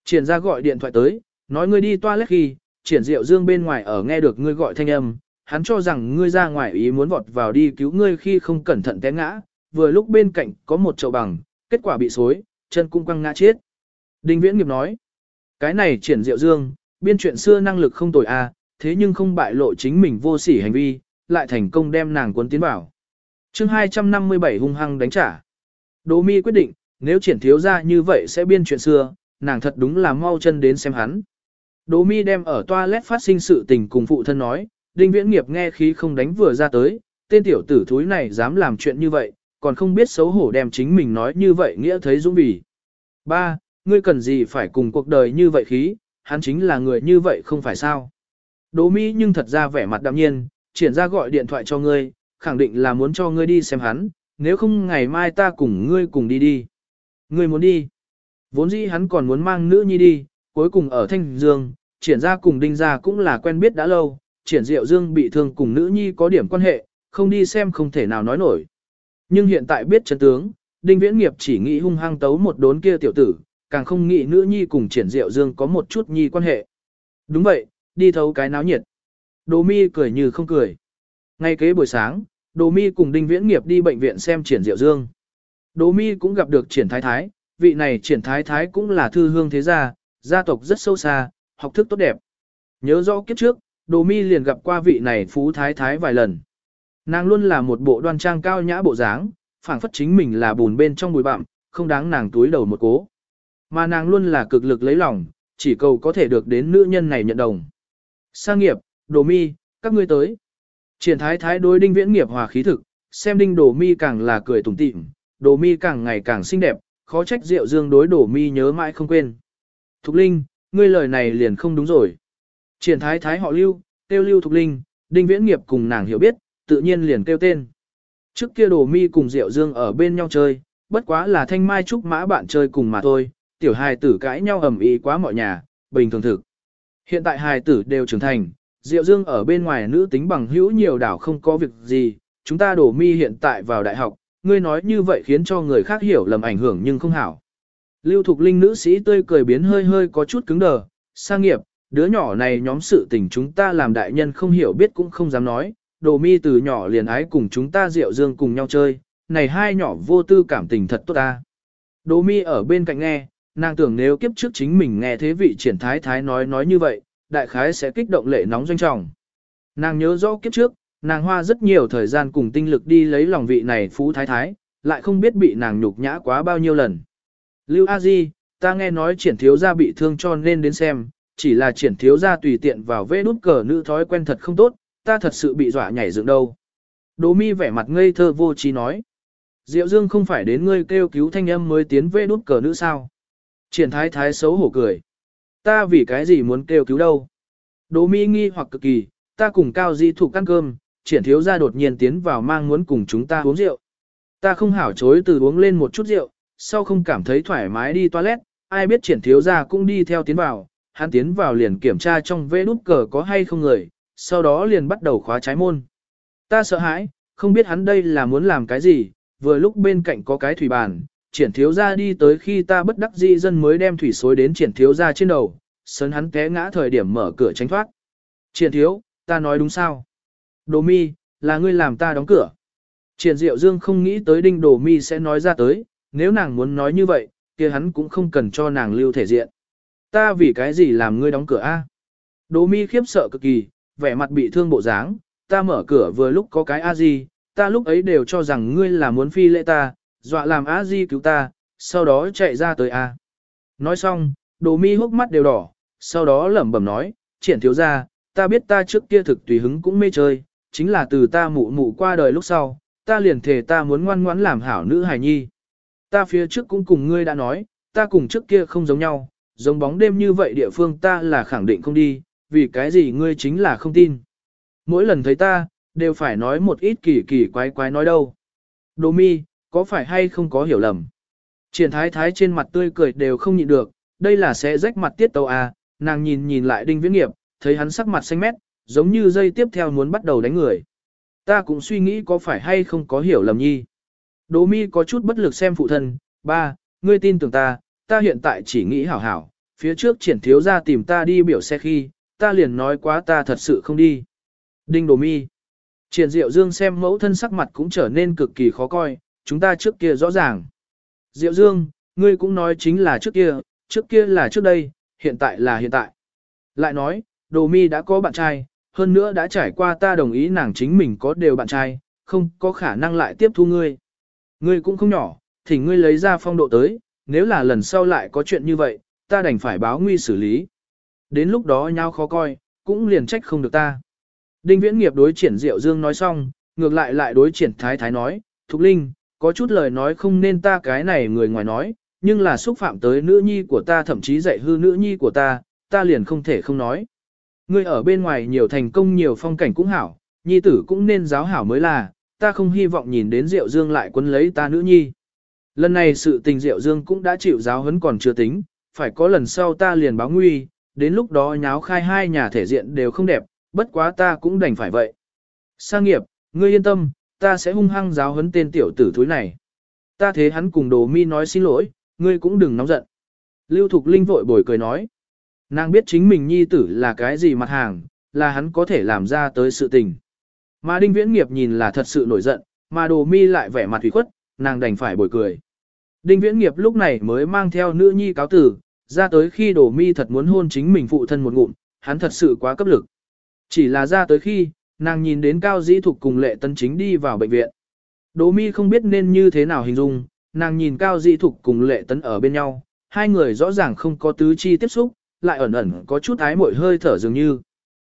Triển ra gọi điện thoại tới, nói ngươi đi toilet khi, triển diệu dương bên ngoài ở nghe được ngươi gọi thanh âm, hắn cho rằng ngươi ra ngoài ý muốn vọt vào đi cứu ngươi khi không cẩn thận té ngã, vừa lúc bên cạnh có một chậu bằng, kết quả bị xối, chân cung quăng ngã chết. Đinh Viễn Nghiệp nói, cái này triển diệu dương, biên chuyện xưa năng lực không tồi a, à, thế nhưng không bại lộ chính mình vô sỉ hành vi, lại thành công đem nàng cuốn tiến vào. chương 257 hung hăng đánh trả. Đỗ mi quyết định, nếu triển thiếu ra như vậy sẽ biên chuyện xưa, nàng thật đúng là mau chân đến xem hắn. Đỗ mi đem ở toilet phát sinh sự tình cùng phụ thân nói, đinh viễn nghiệp nghe khí không đánh vừa ra tới, tên tiểu tử thúi này dám làm chuyện như vậy, còn không biết xấu hổ đem chính mình nói như vậy nghĩa thấy dũng bỉ. Ba, ngươi cần gì phải cùng cuộc đời như vậy khí, hắn chính là người như vậy không phải sao. Đỗ mi nhưng thật ra vẻ mặt đạm nhiên, triển ra gọi điện thoại cho ngươi, khẳng định là muốn cho ngươi đi xem hắn, nếu không ngày mai ta cùng ngươi cùng đi đi. Ngươi muốn đi. Vốn dĩ hắn còn muốn mang nữ nhi đi, cuối cùng ở Thanh Dương, triển ra cùng đinh ra cũng là quen biết đã lâu, triển diệu dương bị thương cùng nữ nhi có điểm quan hệ, không đi xem không thể nào nói nổi. Nhưng hiện tại biết chân tướng, đinh viễn nghiệp chỉ nghĩ hung hăng tấu một đốn kia tiểu tử, càng không nghĩ nữ nhi cùng triển diệu dương có một chút nhi quan hệ. Đúng vậy, đi thấu cái náo nhiệt. Đồ mi cười như không cười. Ngay kế buổi sáng, Đồ mi cùng đinh viễn nghiệp đi bệnh viện xem triển diệu dương. Đồ mi cũng gặp được triển thái thái, vị này triển thái thái cũng là thư hương thế gia, gia tộc rất sâu xa, học thức tốt đẹp. Nhớ rõ kiếp trước, đồ mi liền gặp qua vị này phú thái thái vài lần. Nàng luôn là một bộ đoan trang cao nhã bộ dáng, phảng phất chính mình là bùn bên trong bụi bặm, không đáng nàng túi đầu một cố. Mà nàng luôn là cực lực lấy lòng, chỉ cầu có thể được đến nữ nhân này nhận đồng. Sang nghiệp, đồ mi, các ngươi tới. Triển thái thái đối đinh viễn nghiệp hòa khí thực, xem đinh đồ mi càng là cười tủm tỉm, đồ mi càng ngày càng xinh đẹp, khó trách rượu dương đối đồ mi nhớ mãi không quên. Thục Linh, ngươi lời này liền không đúng rồi. Triển thái thái họ lưu, tiêu lưu Thục Linh, đinh viễn nghiệp cùng nàng hiểu biết, tự nhiên liền kêu tên. Trước kia đồ mi cùng Diệu dương ở bên nhau chơi, bất quá là thanh mai trúc mã bạn chơi cùng mà thôi, tiểu hài tử cãi nhau ầm ĩ quá mọi nhà, bình thường thực. Hiện tại hài tử đều trưởng thành, Diệu Dương ở bên ngoài nữ tính bằng hữu nhiều đảo không có việc gì, chúng ta đổ mi hiện tại vào đại học, ngươi nói như vậy khiến cho người khác hiểu lầm ảnh hưởng nhưng không hảo. Lưu Thục Linh nữ sĩ tươi cười biến hơi hơi có chút cứng đờ, sang nghiệp, đứa nhỏ này nhóm sự tình chúng ta làm đại nhân không hiểu biết cũng không dám nói, đồ mi từ nhỏ liền ái cùng chúng ta Diệu Dương cùng nhau chơi, này hai nhỏ vô tư cảm tình thật tốt ta. Đồ mi ở bên cạnh nghe, nàng tưởng nếu kiếp trước chính mình nghe thế vị triển thái thái nói nói như vậy, đại khái sẽ kích động lệ nóng doanh trọng. Nàng nhớ rõ kiếp trước, nàng hoa rất nhiều thời gian cùng tinh lực đi lấy lòng vị này phú thái thái, lại không biết bị nàng nhục nhã quá bao nhiêu lần. Lưu A Di, ta nghe nói triển thiếu gia bị thương cho nên đến xem, chỉ là triển thiếu gia tùy tiện vào vê nút cờ nữ thói quen thật không tốt, ta thật sự bị dọa nhảy dựng đâu. Đỗ mi vẻ mặt ngây thơ vô trí nói. Diệu Dương không phải đến ngươi kêu cứu thanh âm mới tiến vê nút cờ nữ sao. Triển thái thái xấu hổ cười. Ta vì cái gì muốn kêu cứu đâu? Đỗ mi nghi hoặc cực kỳ, ta cùng cao di thủ ăn cơm, triển thiếu gia đột nhiên tiến vào mang muốn cùng chúng ta uống rượu. Ta không hảo chối từ uống lên một chút rượu, sau không cảm thấy thoải mái đi toilet, ai biết triển thiếu gia cũng đi theo tiến vào, hắn tiến vào liền kiểm tra trong vê nút cờ có hay không người, sau đó liền bắt đầu khóa trái môn. Ta sợ hãi, không biết hắn đây là muốn làm cái gì, vừa lúc bên cạnh có cái thủy bàn, triển thiếu gia đi tới khi ta bất đắc dĩ dân mới đem thủy xối đến triển thiếu gia trên đầu, sớn hắn té ngã thời điểm mở cửa tránh thoát. Triển thiếu, ta nói đúng sao? Đồ mi, là ngươi làm ta đóng cửa. Triển diệu dương không nghĩ tới đinh đồ mi sẽ nói ra tới, nếu nàng muốn nói như vậy, kia hắn cũng không cần cho nàng lưu thể diện. Ta vì cái gì làm ngươi đóng cửa a? Đỗ mi khiếp sợ cực kỳ, vẻ mặt bị thương bộ dáng, ta mở cửa vừa lúc có cái a gì, ta lúc ấy đều cho rằng ngươi là muốn phi lễ ta, dọa làm a di cứu ta, sau đó chạy ra tới a. Nói xong, đồ mi hốc mắt đều đỏ, sau đó lẩm bẩm nói, triển thiếu ra, ta biết ta trước kia thực tùy hứng cũng mê chơi, chính là từ ta mụ mụ qua đời lúc sau, ta liền thề ta muốn ngoan ngoãn làm hảo nữ hài nhi. Ta phía trước cũng cùng ngươi đã nói, ta cùng trước kia không giống nhau, giống bóng đêm như vậy địa phương ta là khẳng định không đi, vì cái gì ngươi chính là không tin. Mỗi lần thấy ta, đều phải nói một ít kỳ kỳ quái quái nói đâu. Đồ mi, có phải hay không có hiểu lầm? Triển thái thái trên mặt tươi cười đều không nhịn được, đây là sẽ rách mặt tiết tàu à, nàng nhìn nhìn lại đinh viễn nghiệp, thấy hắn sắc mặt xanh mét, giống như dây tiếp theo muốn bắt đầu đánh người. Ta cũng suy nghĩ có phải hay không có hiểu lầm nhi. Đỗ mi có chút bất lực xem phụ thân, ba, ngươi tin tưởng ta, ta hiện tại chỉ nghĩ hảo hảo, phía trước triển thiếu ra tìm ta đi biểu xe khi, ta liền nói quá ta thật sự không đi. Đinh Đỗ Mi. Triển Diệu Dương xem mẫu thân sắc mặt cũng trở nên cực kỳ khó coi, chúng ta trước kia rõ ràng. Diệu Dương, ngươi cũng nói chính là trước kia, trước kia là trước đây, hiện tại là hiện tại. Lại nói, Đồ Mi đã có bạn trai, hơn nữa đã trải qua ta đồng ý nàng chính mình có đều bạn trai, không có khả năng lại tiếp thu ngươi. Ngươi cũng không nhỏ, thì ngươi lấy ra phong độ tới, nếu là lần sau lại có chuyện như vậy, ta đành phải báo nguy xử lý. Đến lúc đó nhau khó coi, cũng liền trách không được ta. Đinh Viễn Nghiệp đối triển Diệu Dương nói xong, ngược lại lại đối triển Thái Thái nói, Thục Linh, có chút lời nói không nên ta cái này người ngoài nói, nhưng là xúc phạm tới nữ nhi của ta thậm chí dạy hư nữ nhi của ta, ta liền không thể không nói. Ngươi ở bên ngoài nhiều thành công nhiều phong cảnh cũng hảo, nhi tử cũng nên giáo hảo mới là, ta không hy vọng nhìn đến Diệu Dương lại quấn lấy ta nữ nhi. Lần này sự tình Diệu Dương cũng đã chịu giáo huấn còn chưa tính, phải có lần sau ta liền báo nguy, đến lúc đó nháo khai hai nhà thể diện đều không đẹp, bất quá ta cũng đành phải vậy. Sang nghiệp, ngươi yên tâm, ta sẽ hung hăng giáo huấn tên tiểu tử thúi này. Ta thế hắn cùng đồ mi nói xin lỗi, ngươi cũng đừng nóng giận. Lưu Thục Linh vội bồi cười nói. Nàng biết chính mình nhi tử là cái gì mặt hàng, là hắn có thể làm ra tới sự tình. Mà Đinh Viễn Nghiệp nhìn là thật sự nổi giận, mà đồ mi lại vẻ mặt thủy khuất, nàng đành phải bồi cười. Đinh Viễn Nghiệp lúc này mới mang theo nữ nhi cáo tử, ra tới khi đồ mi thật muốn hôn chính mình phụ thân một ngụm, hắn thật sự quá cấp lực. Chỉ là ra tới khi, nàng nhìn đến Cao Dĩ Thục cùng Lệ Tân Chính đi vào bệnh viện. Đồ mi không biết nên như thế nào hình dung, nàng nhìn Cao Dĩ Thục cùng Lệ Tấn ở bên nhau, hai người rõ ràng không có tứ chi tiếp xúc, lại ẩn ẩn có chút ái mội hơi thở dường như.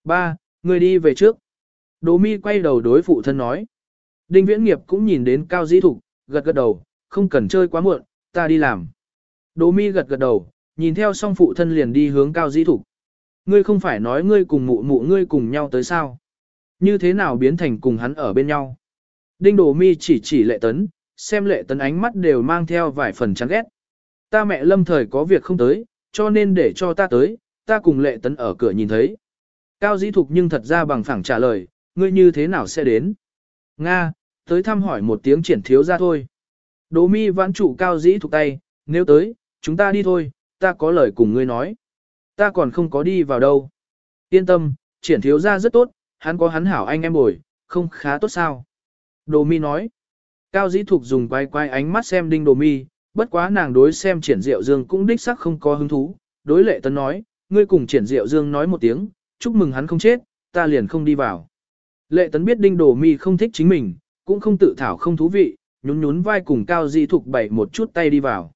Ba, người đi về trước. Đỗ mi quay đầu đối phụ thân nói. Đinh Viễn Nghiệp cũng nhìn đến Cao Dĩ Thục, gật gật đầu, không cần chơi quá muộn, ta đi làm. Đỗ mi gật gật đầu, nhìn theo song phụ thân liền đi hướng Cao Dĩ Thục. Ngươi không phải nói ngươi cùng mụ mụ ngươi cùng nhau tới sao? Như thế nào biến thành cùng hắn ở bên nhau? Đinh Đồ Mi chỉ chỉ lệ tấn, xem lệ tấn ánh mắt đều mang theo vài phần chán ghét. Ta mẹ lâm thời có việc không tới, cho nên để cho ta tới, ta cùng lệ tấn ở cửa nhìn thấy. Cao dĩ thục nhưng thật ra bằng phẳng trả lời, ngươi như thế nào sẽ đến? Nga, tới thăm hỏi một tiếng triển thiếu ra thôi. Đỗ mi vãn trụ cao dĩ thuộc tay, nếu tới, chúng ta đi thôi, ta có lời cùng ngươi nói. Ta còn không có đi vào đâu. Yên tâm, triển thiếu ra rất tốt, hắn có hắn hảo anh em bồi, không khá tốt sao. Đồ mi nói. Cao dĩ thục dùng quay quay ánh mắt xem đinh đồ mi, bất quá nàng đối xem triển diệu dương cũng đích sắc không có hứng thú. Đối lệ tấn nói, ngươi cùng triển diệu dương nói một tiếng, chúc mừng hắn không chết, ta liền không đi vào. Lệ tấn biết đinh đồ mi không thích chính mình, cũng không tự thảo không thú vị, nhún nhún vai cùng cao dĩ thục bảy một chút tay đi vào.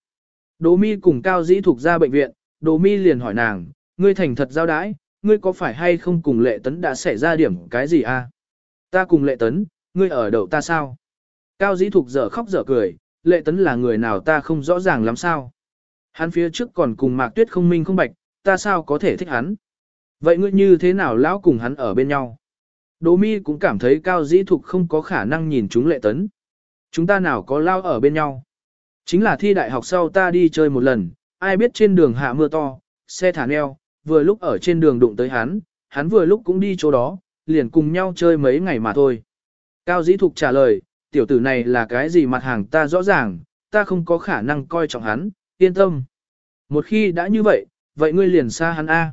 Đồ mi cùng cao dĩ thục ra bệnh viện, đồ mi liền hỏi nàng, ngươi thành thật giao đãi, ngươi có phải hay không cùng lệ tấn đã xảy ra điểm cái gì à? Ta cùng lệ tấn, ngươi ở đậu ta sao? Cao dĩ thục dở khóc dở cười, lệ tấn là người nào ta không rõ ràng lắm sao? Hắn phía trước còn cùng mạc tuyết không minh không bạch, ta sao có thể thích hắn? Vậy ngươi như thế nào lão cùng hắn ở bên nhau? Đỗ mi cũng cảm thấy cao dĩ thục không có khả năng nhìn chúng lệ tấn. Chúng ta nào có lao ở bên nhau? Chính là thi đại học sau ta đi chơi một lần, ai biết trên đường hạ mưa to, xe thả neo, vừa lúc ở trên đường đụng tới hắn, hắn vừa lúc cũng đi chỗ đó, liền cùng nhau chơi mấy ngày mà thôi. Cao Dĩ Thục trả lời, tiểu tử này là cái gì mặt hàng ta rõ ràng, ta không có khả năng coi trọng hắn, yên tâm. Một khi đã như vậy, vậy ngươi liền xa hắn A.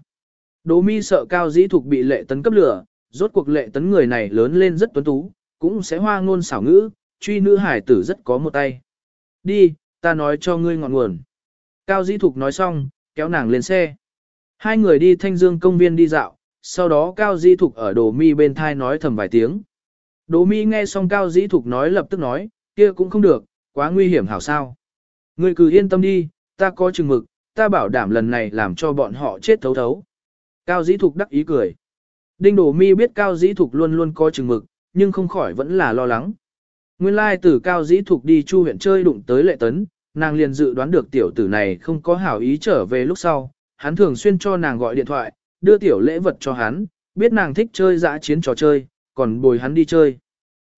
Đỗ mi sợ Cao Dĩ Thục bị lệ tấn cấp lửa, rốt cuộc lệ tấn người này lớn lên rất tuấn tú, cũng sẽ hoa ngôn xảo ngữ, truy nữ hải tử rất có một tay. Đi, ta nói cho ngươi ngọn nguồn. Cao Dĩ Thục nói xong, kéo nàng lên xe. Hai người đi thanh dương công viên đi dạo, sau đó Cao Dĩ Thục ở đồ mi bên thai nói thầm vài tiếng. Đồ mi nghe xong Cao Dĩ Thục nói lập tức nói, kia cũng không được, quá nguy hiểm hảo sao. Ngươi cứ yên tâm đi, ta có chừng mực, ta bảo đảm lần này làm cho bọn họ chết thấu thấu. Cao Dĩ Thục đắc ý cười. Đinh Đổ Mi biết Cao Dĩ Thục luôn luôn có chừng mực, nhưng không khỏi vẫn là lo lắng. Nguyên lai từ Cao Dĩ Thục đi Chu huyện chơi đụng tới Lệ Tấn, nàng liền dự đoán được tiểu tử này không có hảo ý trở về lúc sau, hắn thường xuyên cho nàng gọi điện thoại, đưa tiểu lễ vật cho hắn, biết nàng thích chơi dã chiến trò chơi, còn bồi hắn đi chơi.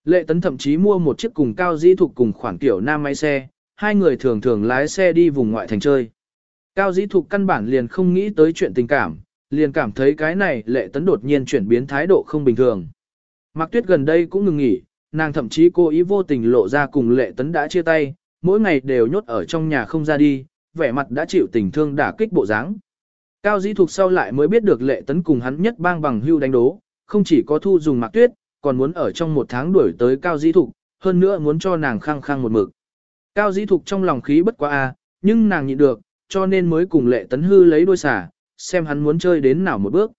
Lệ tấn thậm chí mua một chiếc cùng cao dĩ thục cùng khoản tiểu nam máy xe, hai người thường thường lái xe đi vùng ngoại thành chơi. Cao dĩ thục căn bản liền không nghĩ tới chuyện tình cảm, liền cảm thấy cái này lệ tấn đột nhiên chuyển biến thái độ không bình thường. Mạc tuyết gần đây cũng ngừng nghỉ, nàng thậm chí cố ý vô tình lộ ra cùng lệ tấn đã chia tay, mỗi ngày đều nhốt ở trong nhà không ra đi, vẻ mặt đã chịu tình thương đả kích bộ dáng. Cao dĩ thục sau lại mới biết được lệ tấn cùng hắn nhất bang bằng hưu đánh đố, không chỉ có thu dùng mạc tuyết, còn muốn ở trong một tháng đuổi tới cao dĩ thục, hơn nữa muốn cho nàng khăng khăng một mực. Cao dĩ thục trong lòng khí bất quá a, nhưng nàng nhịn được, cho nên mới cùng lệ tấn hư lấy đôi xả, xem hắn muốn chơi đến nào một bước.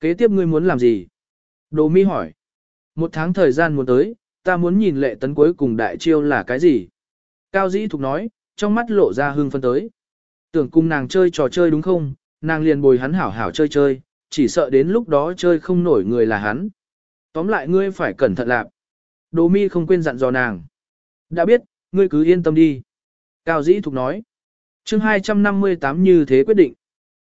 Kế tiếp ngươi muốn làm gì? Đồ mi hỏi. Một tháng thời gian muốn tới, ta muốn nhìn lệ tấn cuối cùng đại chiêu là cái gì? Cao dĩ thục nói, trong mắt lộ ra hương phân tới. Tưởng cùng nàng chơi trò chơi đúng không? Nàng liền bồi hắn hảo hảo chơi chơi, chỉ sợ đến lúc đó chơi không nổi người là hắn. Tóm lại ngươi phải cẩn thận lạc. Đồ mi không quên dặn dò nàng. Đã biết, ngươi cứ yên tâm đi. Cao dĩ thục nói. chương 258 như thế quyết định.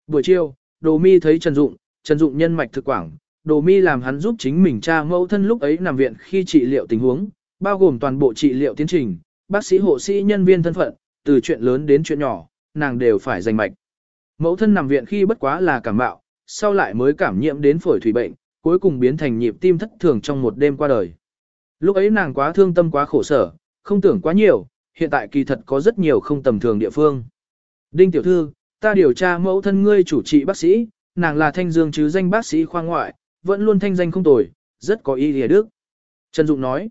Buổi chiều, đồ mi thấy Trần Dụng, Trần Dụng nhân mạch thực quảng. Đồ mi làm hắn giúp chính mình cha mẫu thân lúc ấy nằm viện khi trị liệu tình huống, bao gồm toàn bộ trị liệu tiến trình, bác sĩ hộ sĩ nhân viên thân phận, từ chuyện lớn đến chuyện nhỏ, nàng đều phải giành mạch. Mẫu thân nằm viện khi bất quá là cảm mạo, sau lại mới cảm nhiễm đến phổi thủy bệnh, cuối cùng biến thành nhịp tim thất thường trong một đêm qua đời. Lúc ấy nàng quá thương tâm quá khổ sở, không tưởng quá nhiều, hiện tại kỳ thật có rất nhiều không tầm thường địa phương. Đinh tiểu thư, ta điều tra mẫu thân ngươi chủ trị bác sĩ, nàng là thanh dương chứ danh bác sĩ khoa ngoại, vẫn luôn thanh danh không tồi, rất có ý nghĩa đức. Trần Dụng nói,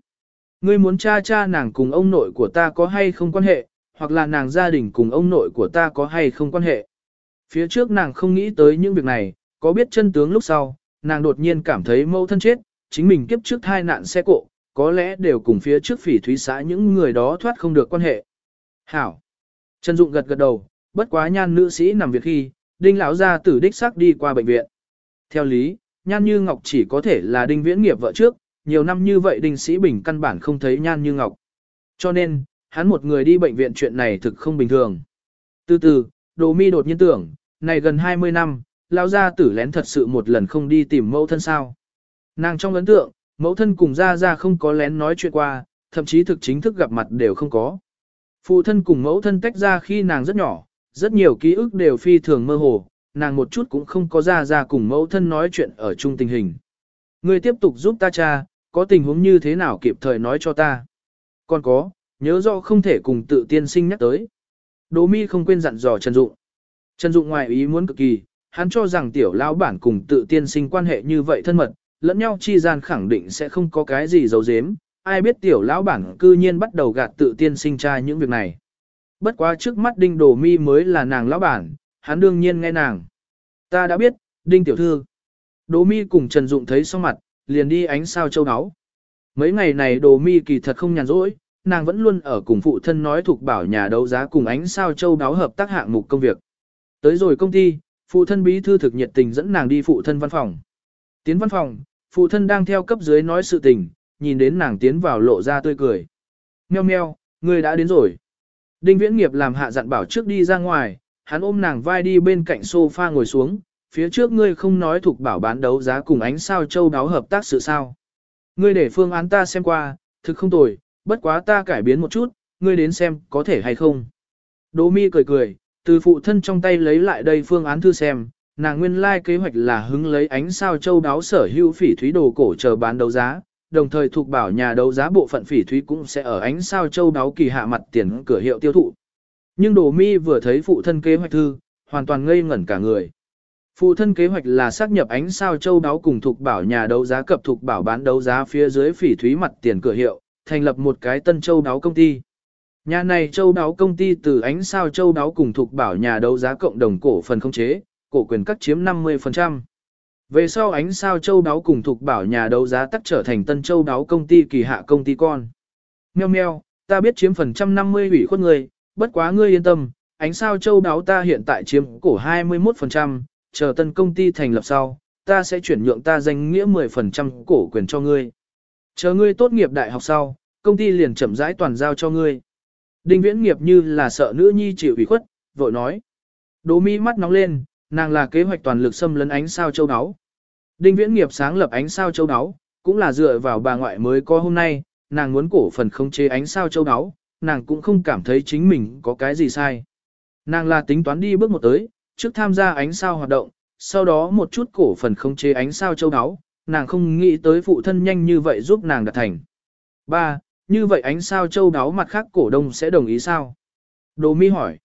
ngươi muốn tra cha nàng cùng ông nội của ta có hay không quan hệ, hoặc là nàng gia đình cùng ông nội của ta có hay không quan hệ. Phía trước nàng không nghĩ tới những việc này, có biết chân tướng lúc sau, nàng đột nhiên cảm thấy mẫu thân chết, chính mình kiếp trước hai nạn xe cộ, có lẽ đều cùng phía trước phỉ thúy xã những người đó thoát không được quan hệ. Hảo. Trần Dụng gật gật đầu, bất quá nhan nữ sĩ nằm việc khi, đinh lão gia tử đích xác đi qua bệnh viện. Theo lý, nhan như ngọc chỉ có thể là đinh viễn nghiệp vợ trước, nhiều năm như vậy đinh sĩ bình căn bản không thấy nhan như ngọc. Cho nên, hắn một người đi bệnh viện chuyện này thực không bình thường. Từ từ, đồ mi đột nhiên tưởng, này gần 20 năm, lão gia tử lén thật sự một lần không đi tìm mẫu thân sao. Nàng trong ấn tượng, mẫu thân cùng gia gia không có lén nói chuyện qua, thậm chí thực chính thức gặp mặt đều không có. Phụ thân cùng mẫu thân tách ra khi nàng rất nhỏ, rất nhiều ký ức đều phi thường mơ hồ, nàng một chút cũng không có ra ra cùng mẫu thân nói chuyện ở chung tình hình. Ngươi tiếp tục giúp ta cha, có tình huống như thế nào kịp thời nói cho ta. Còn có, nhớ rõ không thể cùng tự tiên sinh nhắc tới. Đỗ mi không quên dặn dò Trần Dụng. Trần Dụng ngoài ý muốn cực kỳ, hắn cho rằng tiểu lão bản cùng tự tiên sinh quan hệ như vậy thân mật, lẫn nhau chi gian khẳng định sẽ không có cái gì giấu giếm, ai biết tiểu lão bản cư nhiên bắt đầu gạt tự tiên sinh trai những việc này. Bất quá trước mắt đinh đồ mi mới là nàng lão bản, hắn đương nhiên nghe nàng. Ta đã biết, đinh tiểu thư. Đồ mi cùng Trần Dụng thấy xong mặt, liền đi ánh sao châu áo. Mấy ngày này đồ mi kỳ thật không nhàn rỗi, nàng vẫn luôn ở cùng phụ thân nói thuộc bảo nhà đấu giá cùng ánh sao châu đáo hợp tác hạng mục công việc. Tới rồi công ty, phụ thân bí thư thực nhiệt tình dẫn nàng đi phụ thân văn phòng. Tiến văn phòng, phụ thân đang theo cấp dưới nói sự tình, nhìn đến nàng tiến vào lộ ra tươi cười. Meo meo, người đã đến rồi. Đinh viễn nghiệp làm hạ dặn bảo trước đi ra ngoài, hắn ôm nàng vai đi bên cạnh sofa ngồi xuống, phía trước ngươi không nói thuộc bảo bán đấu giá cùng ánh sao châu đáo hợp tác sự sao. Ngươi để phương án ta xem qua, thực không tồi, bất quá ta cải biến một chút, ngươi đến xem có thể hay không. Đỗ mi cười cười, từ phụ thân trong tay lấy lại đây phương án thư xem, nàng nguyên lai like kế hoạch là hứng lấy ánh sao châu đáo sở hữu phỉ thúy đồ cổ chờ bán đấu giá, đồng thời thuộc bảo nhà đấu giá bộ phận phỉ thúy cũng sẽ ở ánh sao châu đáo kỳ hạ mặt tiền cửa hiệu tiêu thụ. Nhưng Đồ Mi vừa thấy phụ thân kế hoạch thư, hoàn toàn ngây ngẩn cả người. Phụ thân kế hoạch là xác nhập ánh sao châu đáo cùng thuộc bảo nhà đấu giá cập thuộc bảo bán đấu giá phía dưới phỉ thúy mặt tiền cửa hiệu, thành lập một cái tân châu đáo công ty. Nhà này châu đáo công ty từ ánh sao châu đáo cùng thuộc bảo nhà đấu giá cộng đồng cổ phần không chế, cổ quyền cắt chiếm 50%. Về sau ánh sao châu đáo cùng thuộc bảo nhà đấu giá tắc trở thành tân châu đáo công ty kỳ hạ công ty con. Meo meo, ta biết chiếm phần trăm 50 ủy khuất người, bất quá ngươi yên tâm, ánh sao châu đáo ta hiện tại chiếm cổ 21%, chờ tân công ty thành lập sau, ta sẽ chuyển nhượng ta danh nghĩa 10% cổ quyền cho ngươi. Chờ ngươi tốt nghiệp đại học sau, công ty liền chậm rãi toàn giao cho ngươi. Đinh viễn nghiệp như là sợ nữ nhi chịu ủy khuất, vội nói. Đỗ mi mắt nóng lên, nàng là kế hoạch toàn lực xâm lấn ánh sao châu đáo. Đinh viễn nghiệp sáng lập ánh sao châu đáo, cũng là dựa vào bà ngoại mới có hôm nay, nàng muốn cổ phần không chế ánh sao châu đáo, nàng cũng không cảm thấy chính mình có cái gì sai. Nàng là tính toán đi bước một tới, trước tham gia ánh sao hoạt động, sau đó một chút cổ phần không chế ánh sao châu đáo, nàng không nghĩ tới phụ thân nhanh như vậy giúp nàng đạt thành. 3. Như vậy ánh sao châu đáo mặt khác cổ đông sẽ đồng ý sao? Đồ mi hỏi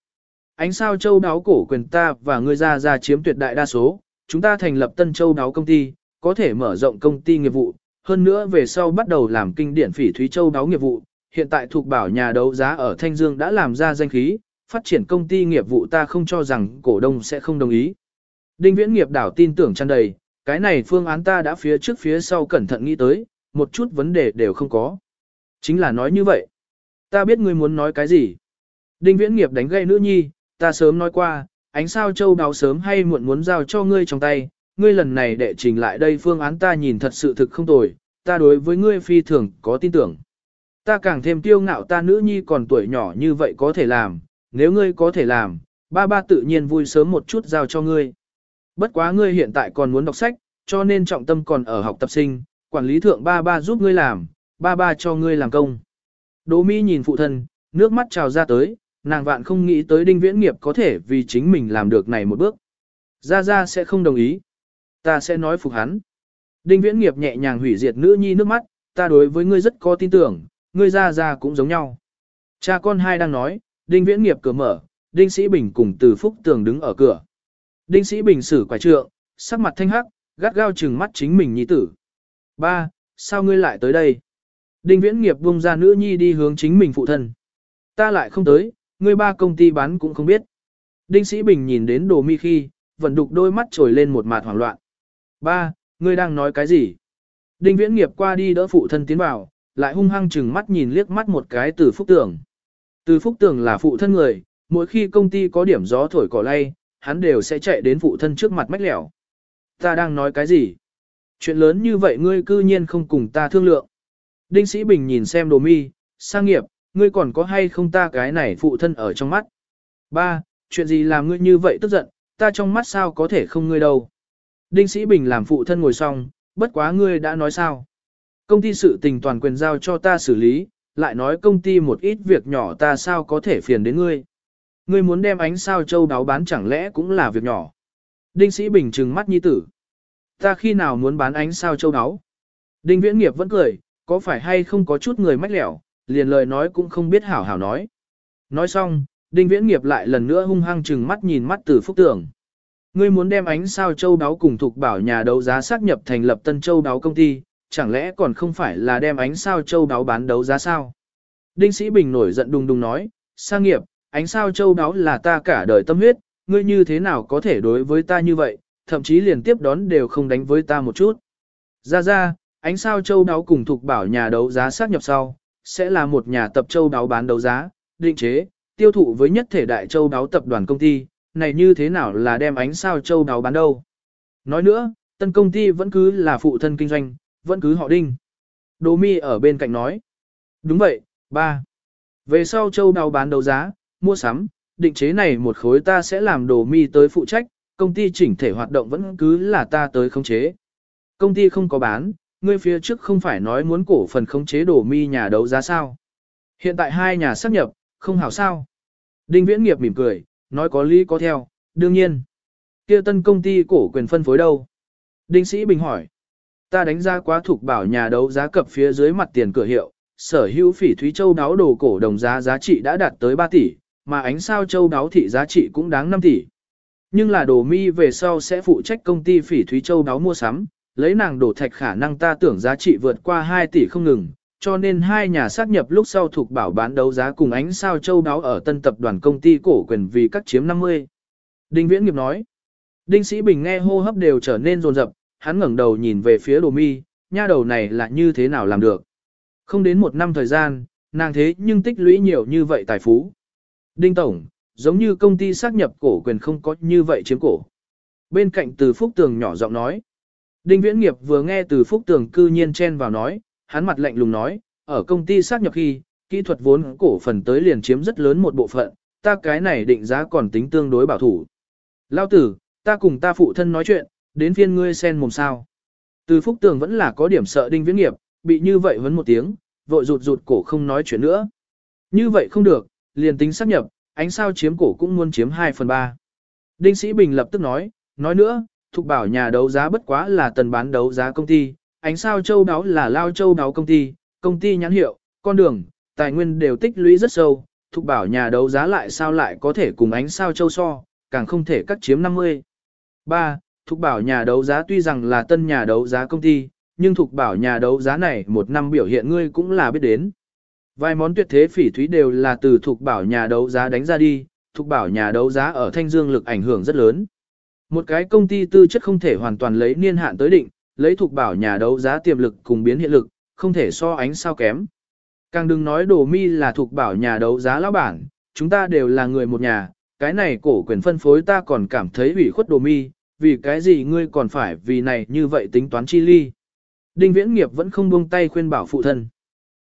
ánh sao châu đáo cổ quyền ta và ngươi ra ra chiếm tuyệt đại đa số, chúng ta thành lập tân châu đáo công ty, có thể mở rộng công ty nghiệp vụ, hơn nữa về sau bắt đầu làm kinh điển phỉ thúy châu đáo nghiệp vụ, hiện tại thuộc bảo nhà đấu giá ở Thanh Dương đã làm ra danh khí, phát triển công ty nghiệp vụ ta không cho rằng cổ đông sẽ không đồng ý. Đinh Viễn nghiệp đảo tin tưởng tràn đầy, cái này phương án ta đã phía trước phía sau cẩn thận nghĩ tới, một chút vấn đề đều không có. Chính là nói như vậy. Ta biết ngươi muốn nói cái gì. Đinh Viễn nghiệp đánh gây nữ nhi, ta sớm nói qua, ánh sao châu đáo sớm hay muộn muốn giao cho ngươi trong tay, ngươi lần này đệ trình lại đây phương án ta nhìn thật sự thực không tồi, ta đối với ngươi phi thường có tin tưởng. Ta càng thêm tiêu ngạo ta nữ nhi còn tuổi nhỏ như vậy có thể làm, nếu ngươi có thể làm, ba ba tự nhiên vui sớm một chút giao cho ngươi. Bất quá ngươi hiện tại còn muốn đọc sách, cho nên trọng tâm còn ở học tập sinh, quản lý thượng ba ba giúp ngươi làm, ba ba cho ngươi làm công. Đỗ Mỹ nhìn phụ thân, nước mắt trào ra tới, nàng vạn không nghĩ tới đinh viễn nghiệp có thể vì chính mình làm được này một bước. Gia Gia sẽ không đồng ý. Ta sẽ nói phục hắn. Đinh viễn nghiệp nhẹ nhàng hủy diệt nữ nhi nước mắt, ta đối với ngươi rất có tin tưởng, ngươi Gia Gia cũng giống nhau. Cha con hai đang nói, đinh viễn nghiệp cửa mở, đinh sĩ bình cùng từ phúc tường đứng ở cửa. Đinh sĩ bình xử quả trượng, sắc mặt thanh hắc, gắt gao trừng mắt chính mình nhi tử. Ba, sao ngươi lại tới đây? Đinh viễn nghiệp buông ra nữ nhi đi hướng chính mình phụ thân. Ta lại không tới, ngươi ba công ty bán cũng không biết. Đinh sĩ bình nhìn đến đồ mi khi, vẫn đục đôi mắt trồi lên một mạt hoảng loạn. Ba, ngươi đang nói cái gì? Đinh viễn nghiệp qua đi đỡ phụ thân tiến vào, lại hung hăng chừng mắt nhìn liếc mắt một cái từ phúc tưởng. Từ phúc tưởng là phụ thân người, mỗi khi công ty có điểm gió thổi cỏ lay, hắn đều sẽ chạy đến phụ thân trước mặt mách lẻo. Ta đang nói cái gì? Chuyện lớn như vậy ngươi cư nhiên không cùng ta thương lượng. Đinh Sĩ Bình nhìn xem đồ mi, sang nghiệp, ngươi còn có hay không ta cái này phụ thân ở trong mắt. Ba, chuyện gì làm ngươi như vậy tức giận, ta trong mắt sao có thể không ngươi đâu. Đinh Sĩ Bình làm phụ thân ngồi xong, bất quá ngươi đã nói sao. Công ty sự tình toàn quyền giao cho ta xử lý, lại nói công ty một ít việc nhỏ ta sao có thể phiền đến ngươi. Ngươi muốn đem ánh sao châu đáo bán chẳng lẽ cũng là việc nhỏ. Đinh Sĩ Bình trừng mắt nhi tử. Ta khi nào muốn bán ánh sao châu đáo? Đinh Viễn Nghiệp vẫn cười, có phải hay không có chút người mách lẻo, liền lời nói cũng không biết hảo hảo nói. Nói xong, Đinh Viễn Nghiệp lại lần nữa hung hăng trừng mắt nhìn mắt từ phúc tưởng. Ngươi muốn đem ánh sao châu đáo cùng thuộc bảo nhà đấu giá xác nhập thành lập tân châu đáo công ty, chẳng lẽ còn không phải là đem ánh sao châu đáo bán đấu giá sao? Đinh Sĩ Bình nổi giận đùng đùng nói, sang nghiệp, ánh sao châu đáo là ta cả đời tâm huyết, ngươi như thế nào có thể đối với ta như vậy, thậm chí liền tiếp đón đều không đánh với ta một chút. Ra ra, ánh sao châu đáo cùng thuộc bảo nhà đấu giá xác nhập sau, sẽ là một nhà tập châu đáo bán đấu giá, định chế, tiêu thụ với nhất thể đại châu đáo tập đoàn công ty, này như thế nào là đem ánh sao châu đáo bán đâu. Nói nữa, tân công ty vẫn cứ là phụ thân kinh doanh, vẫn cứ họ đinh. Đỗ mi ở bên cạnh nói. Đúng vậy, ba. Về sau châu đáo bán đấu giá, mua sắm, định chế này một khối ta sẽ làm đồ mi tới phụ trách, công ty chỉnh thể hoạt động vẫn cứ là ta tới khống chế. Công ty không có bán, ngươi phía trước không phải nói muốn cổ phần khống chế đổ mi nhà đấu giá sao. Hiện tại hai nhà sắp nhập, không hảo sao. Đinh Viễn Nghiệp mỉm cười, nói có lý có theo, đương nhiên. kia tân công ty cổ quyền phân phối đâu? Đinh Sĩ Bình hỏi. Ta đánh giá quá thuộc bảo nhà đấu giá cập phía dưới mặt tiền cửa hiệu, sở hữu phỉ Thúy Châu đáo đồ cổ đồng giá giá trị đã đạt tới 3 tỷ, mà ánh sao châu đáo thị giá trị cũng đáng 5 tỷ. Nhưng là đồ mi về sau sẽ phụ trách công ty phỉ Thúy Châu đáo mua sắm, lấy nàng đổ thạch khả năng ta tưởng giá trị vượt qua 2 tỷ không ngừng, cho nên hai nhà xác nhập lúc sau thuộc bảo bán đấu giá cùng ánh sao châu đáo ở tân tập đoàn công ty cổ quyền vì các chiếm 50. Đinh Viễn Nghiệp nói, Đinh Sĩ Bình nghe hô hấp đều trở nên rồn rập, hắn ngẩng đầu nhìn về phía đồ mi, nha đầu này là như thế nào làm được. Không đến một năm thời gian, nàng thế nhưng tích lũy nhiều như vậy tài phú. Đinh Tổng, giống như công ty xác nhập cổ quyền không có như vậy chiếm cổ. Bên cạnh từ Phúc Tường nhỏ giọng nói. Đinh Viễn Nghiệp vừa nghe từ Phúc Tường cư nhiên chen vào nói, hắn mặt lạnh lùng nói, ở công ty xác nhập khi, kỹ thuật vốn cổ phần tới liền chiếm rất lớn một bộ phận, ta cái này định giá còn tính tương đối bảo thủ. Lao tử, ta cùng ta phụ thân nói chuyện, đến phiên ngươi sen mồm sao. Từ Phúc Tường vẫn là có điểm sợ Đinh Viễn Nghiệp, bị như vậy vấn một tiếng, vội rụt rụt cổ không nói chuyện nữa. Như vậy không được, liền tính xác nhập, ánh sao chiếm cổ cũng muốn chiếm 2 phần 3. Đinh Sĩ Bình lập tức nói, nói nữa, thuộc bảo nhà đấu giá bất quá là tần bán đấu giá công ty, ánh sao châu đáo là lao châu đáo công ty, công ty nhãn hiệu, con đường, tài nguyên đều tích lũy rất sâu, thục bảo nhà đấu giá lại sao lại có thể cùng ánh sao châu so, càng không thể cắt chiếm 50. 3. Thục bảo nhà đấu giá tuy rằng là tân nhà đấu giá công ty, nhưng thục bảo nhà đấu giá này một năm biểu hiện ngươi cũng là biết đến. Vài món tuyệt thế phỉ thúy đều là từ thục bảo nhà đấu giá đánh ra đi, thục bảo nhà đấu giá ở Thanh Dương lực ảnh hưởng rất lớn. Một cái công ty tư chất không thể hoàn toàn lấy niên hạn tới định, lấy thuộc bảo nhà đấu giá tiềm lực cùng biến hiện lực, không thể so ánh sao kém. Càng đừng nói đồ mi là thuộc bảo nhà đấu giá lão bản, chúng ta đều là người một nhà, cái này cổ quyền phân phối ta còn cảm thấy ủy khuất đồ mi, vì cái gì ngươi còn phải vì này như vậy tính toán chi ly. Đinh viễn nghiệp vẫn không buông tay khuyên bảo phụ thân.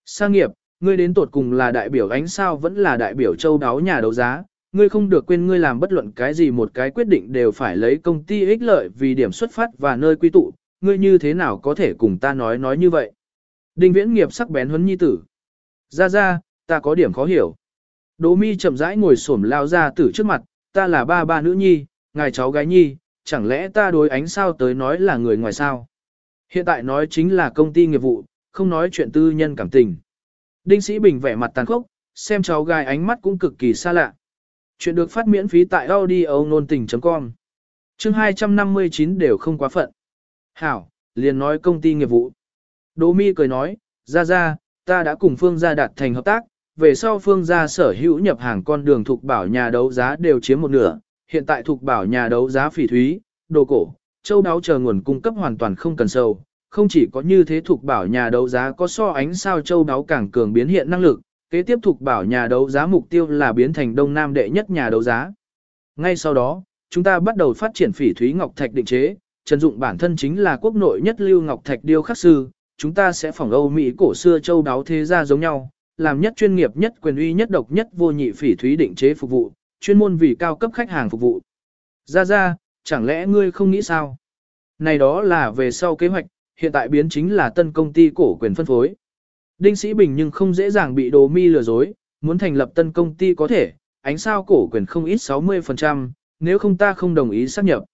Sang nghiệp, ngươi đến tột cùng là đại biểu ánh sao vẫn là đại biểu châu đáo nhà đấu giá, ngươi không được quên ngươi làm bất luận cái gì một cái quyết định đều phải lấy công ty ích lợi vì điểm xuất phát và nơi quy tụ, ngươi như thế nào có thể cùng ta nói nói như vậy. Đinh viễn nghiệp sắc bén huấn nhi tử. Ra ra, ta có điểm khó hiểu. Đỗ mi chậm rãi ngồi xổm lao ra tử trước mặt, ta là ba ba nữ nhi, ngài cháu gái nhi, chẳng lẽ ta đối ánh sao tới nói là người ngoài sao? Hiện tại nói chính là công ty nghiệp vụ, không nói chuyện tư nhân cảm tình. Đinh Sĩ Bình vẻ mặt tàn khốc, xem cháu gái ánh mắt cũng cực kỳ xa lạ. Chuyện được phát miễn phí tại audio nôn tình.com Chương 259 đều không quá phận. Hảo, liền nói công ty nghiệp vụ. Đỗ mi cười nói, ra ra, ta đã cùng Phương gia đạt thành hợp tác, về sau Phương gia sở hữu nhập hàng con đường thuộc bảo nhà đấu giá đều chiếm một nửa, hiện tại thuộc bảo nhà đấu giá phỉ thúy, đồ cổ, châu đáo chờ nguồn cung cấp hoàn toàn không cần sâu, không chỉ có như thế thuộc bảo nhà đấu giá có so ánh sao châu đáo càng cường biến hiện năng lực, kế tiếp thuộc bảo nhà đấu giá mục tiêu là biến thành đông nam đệ nhất nhà đấu giá. Ngay sau đó, chúng ta bắt đầu phát triển phỉ thúy ngọc thạch định chế, Trần Dụng bản thân chính là quốc nội nhất lưu ngọc thạch điêu khắc sư, chúng ta sẽ phỏng Âu Mỹ cổ xưa châu đáo thế gia giống nhau, làm nhất chuyên nghiệp nhất quyền uy nhất độc nhất vô nhị phỉ thúy định chế phục vụ, chuyên môn vì cao cấp khách hàng phục vụ. Ra ra, chẳng lẽ ngươi không nghĩ sao? Này đó là về sau kế hoạch, hiện tại biến chính là tân công ty cổ quyền phân phối. Đinh Sĩ Bình nhưng không dễ dàng bị đồ mi lừa dối, muốn thành lập tân công ty có thể, ánh sao cổ quyền không ít 60%, nếu không ta không đồng ý xác nhập.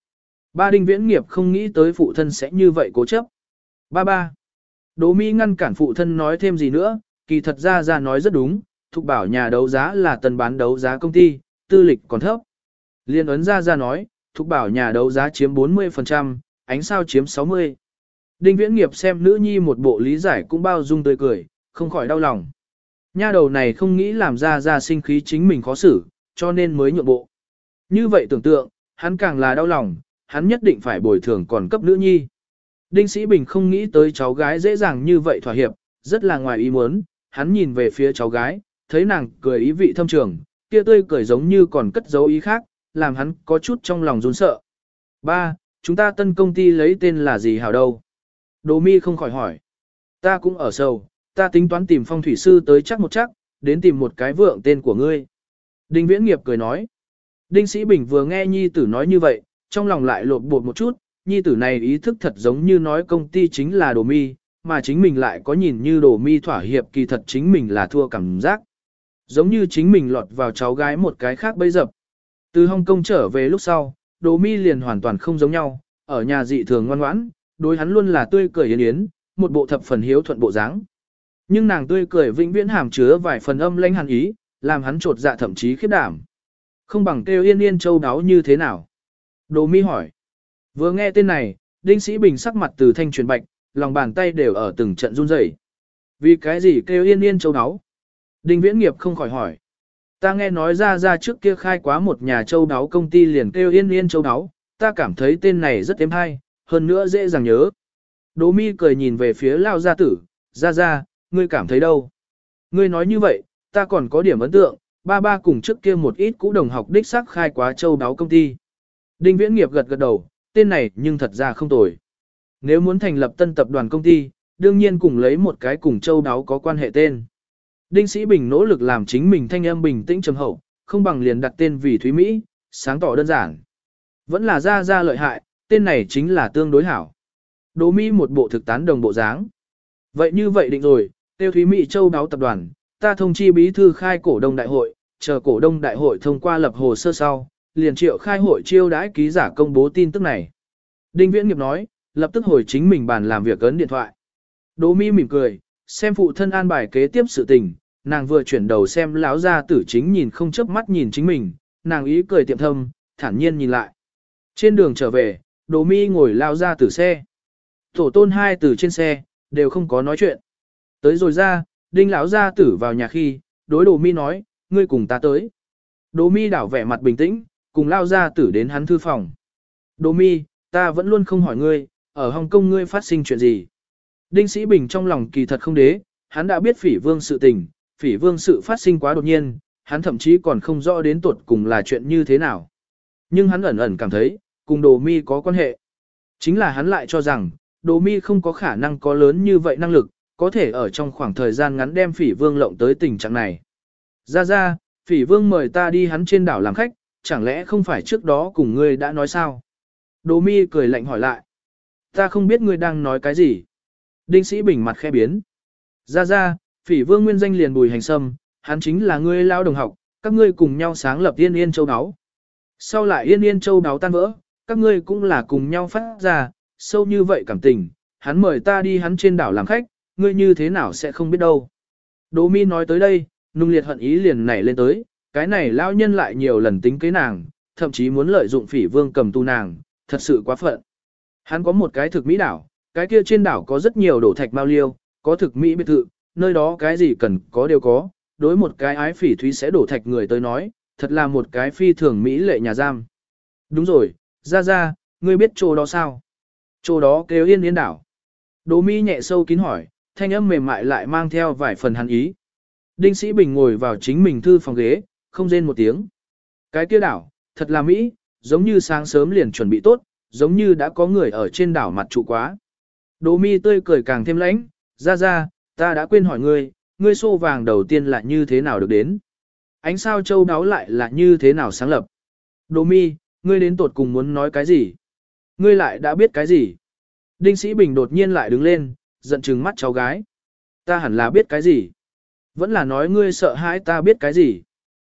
Ba Đinh Viễn Nghiệp không nghĩ tới phụ thân sẽ như vậy cố chấp. Ba ba. Đỗ Mi ngăn cản phụ thân nói thêm gì nữa, kỳ thật ra ra nói rất đúng, thục bảo nhà đấu giá là tần bán đấu giá công ty, tư lịch còn thấp. Liên ấn ra ra nói, thục bảo nhà đấu giá chiếm 40%, ánh sao chiếm 60%. Đinh viễn nghiệp xem nữ nhi một bộ lý giải cũng bao dung tươi cười, không khỏi đau lòng. Nha đầu này không nghĩ làm ra ra sinh khí chính mình khó xử, cho nên mới nhượng bộ. Như vậy tưởng tượng, hắn càng là đau lòng, hắn nhất định phải bồi thường còn cấp nữ nhi. Đinh Sĩ Bình không nghĩ tới cháu gái dễ dàng như vậy thỏa hiệp, rất là ngoài ý muốn, hắn nhìn về phía cháu gái, thấy nàng cười ý vị thâm trường, kia tươi cười giống như còn cất dấu ý khác, làm hắn có chút trong lòng run sợ. Ba, chúng ta tân công ty lấy tên là gì hảo đâu? Đồ mi không khỏi hỏi. Ta cũng ở sầu, ta tính toán tìm phong thủy sư tới chắc một chắc, đến tìm một cái vượng tên của ngươi. Đinh Viễn Nghiệp cười nói. Đinh Sĩ Bình vừa nghe nhi tử nói như vậy, trong lòng lại lột bột một chút, nhi tử này ý thức thật giống như nói công ty chính là đồ mi, mà chính mình lại có nhìn như đồ mi thỏa hiệp kỳ thật chính mình là thua cảm giác. Giống như chính mình lọt vào cháu gái một cái khác bấy dập. Từ Hồng Kông trở về lúc sau, đồ mi liền hoàn toàn không giống nhau, ở nhà dị thường ngoan ngoãn, đối hắn luôn là tươi cười yến yến, một bộ thập phần hiếu thuận bộ dáng. Nhưng nàng tươi cười vĩnh viễn hàm chứa vài phần âm lãnh hàn ý, làm hắn trột dạ thậm chí khiếp đảm. Không bằng kêu yên yên châu đáo như thế nào. Đồ mi hỏi. Vừa nghe tên này, Đinh Sĩ Bình sắc mặt từ thanh truyền bạch, lòng bàn tay đều ở từng trận run rẩy. Vì cái gì kêu yên yên châu đáo Đinh Viễn Nghiệp không khỏi hỏi. Ta nghe nói ra ra trước kia khai quá một nhà châu đáo công ty liền kêu yên yên châu đáo, ta cảm thấy tên này rất êm hay, hơn nữa dễ dàng nhớ. Đỗ mi cười nhìn về phía lao gia tử, ra ra, ngươi cảm thấy đâu? Ngươi nói như vậy, ta còn có điểm ấn tượng, ba ba cùng trước kia một ít cũ đồng học đích xác khai quá châu đáo công ty. Đinh Viễn Nghiệp gật gật đầu, tên này nhưng thật ra không tồi. Nếu muốn thành lập tân tập đoàn công ty, đương nhiên cùng lấy một cái cùng châu đáo có quan hệ tên. Đinh Sĩ Bình nỗ lực làm chính mình thanh âm bình tĩnh trầm hậu, không bằng liền đặt tên vì Thúy Mỹ, sáng tỏ đơn giản. Vẫn là ra ra lợi hại, tên này chính là tương đối hảo. Đỗ Mỹ một bộ thực tán đồng bộ dáng. Vậy như vậy định rồi, tiêu Thúy Mỹ châu đáo tập đoàn, ta thông chi bí thư khai cổ đông đại hội, chờ cổ đông đại hội thông qua lập hồ sơ sau, liền triệu khai hội chiêu đãi ký giả công bố tin tức này. Đinh Viễn Nghiệp nói, lập tức hồi chính mình bàn làm việc ấn điện thoại. Đỗ Mi mỉm cười, xem phụ thân an bài kế tiếp sự tình, nàng vừa chuyển đầu xem lão gia tử chính nhìn không chớp mắt nhìn chính mình, nàng ý cười tiệm thâm, thản nhiên nhìn lại. Trên đường trở về, Đỗ mi ngồi lao ra tử xe. Tổ tôn hai từ trên xe, đều không có nói chuyện. Tới rồi ra, đinh lão gia tử vào nhà khi, đối đồ mi nói, ngươi cùng ta tới. Đồ mi đảo vẻ mặt bình tĩnh, cùng lao gia tử đến hắn thư phòng. Đồ mi, ta vẫn luôn không hỏi ngươi, ở Hồng Kông ngươi phát sinh chuyện gì. Đinh Sĩ Bình trong lòng kỳ thật không đế, hắn đã biết phỉ vương sự tình, phỉ vương sự phát sinh quá đột nhiên, hắn thậm chí còn không rõ đến tuột cùng là chuyện như thế nào. Nhưng hắn ẩn ẩn cảm thấy, cùng đồ mi có quan hệ. Chính là hắn lại cho rằng, đồ mi không có khả năng có lớn như vậy năng lực, có thể ở trong khoảng thời gian ngắn đem phỉ vương lộng tới tình trạng này. Ra ra, phỉ vương mời ta đi hắn trên đảo làm khách, chẳng lẽ không phải trước đó cùng ngươi đã nói sao? Đồ mi cười lạnh hỏi lại. Ta không biết ngươi đang nói cái gì. Đinh sĩ bình mặt khe biến. Ra ra, phỉ vương nguyên danh liền bùi hành sâm, hắn chính là ngươi lao đồng học, các ngươi cùng nhau sáng lập yên yên châu đáo. Sau lại yên yên châu đáo tan vỡ, các ngươi cũng là cùng nhau phát ra, sâu như vậy cảm tình, hắn mời ta đi hắn trên đảo làm khách, ngươi như thế nào sẽ không biết đâu. Đỗ mi nói tới đây, nung liệt hận ý liền nảy lên tới, cái này lao nhân lại nhiều lần tính kế nàng, thậm chí muốn lợi dụng phỉ vương cầm tu nàng, thật sự quá phận. Hắn có một cái thực mỹ đảo, cái kia trên đảo có rất nhiều đổ thạch bao liêu, có thực mỹ biệt thự, nơi đó cái gì cần có đều có, đối một cái ái phỉ thúy sẽ đổ thạch người tới nói, thật là một cái phi thường mỹ lệ nhà giam. Đúng rồi, ra ra, ngươi biết chỗ đó sao? Chỗ đó kêu yên yên đảo. Đỗ mi nhẹ sâu kín hỏi, thanh âm mềm mại lại mang theo vài phần hắn ý. Đinh Sĩ Bình ngồi vào chính mình thư phòng ghế, không rên một tiếng. Cái kia đảo, thật là mỹ, giống như sáng sớm liền chuẩn bị tốt, giống như đã có người ở trên đảo mặt trụ quá. Đỗ mi tươi cười càng thêm lãnh, ra ra, ta đã quên hỏi ngươi, ngươi xô vàng đầu tiên là như thế nào được đến? Ánh sao châu đáo lại là như thế nào sáng lập? Đỗ mi, ngươi đến tột cùng muốn nói cái gì? Ngươi lại đã biết cái gì? Đinh Sĩ Bình đột nhiên lại đứng lên, giận chừng mắt cháu gái. Ta hẳn là biết cái gì? Vẫn là nói ngươi sợ hãi ta biết cái gì?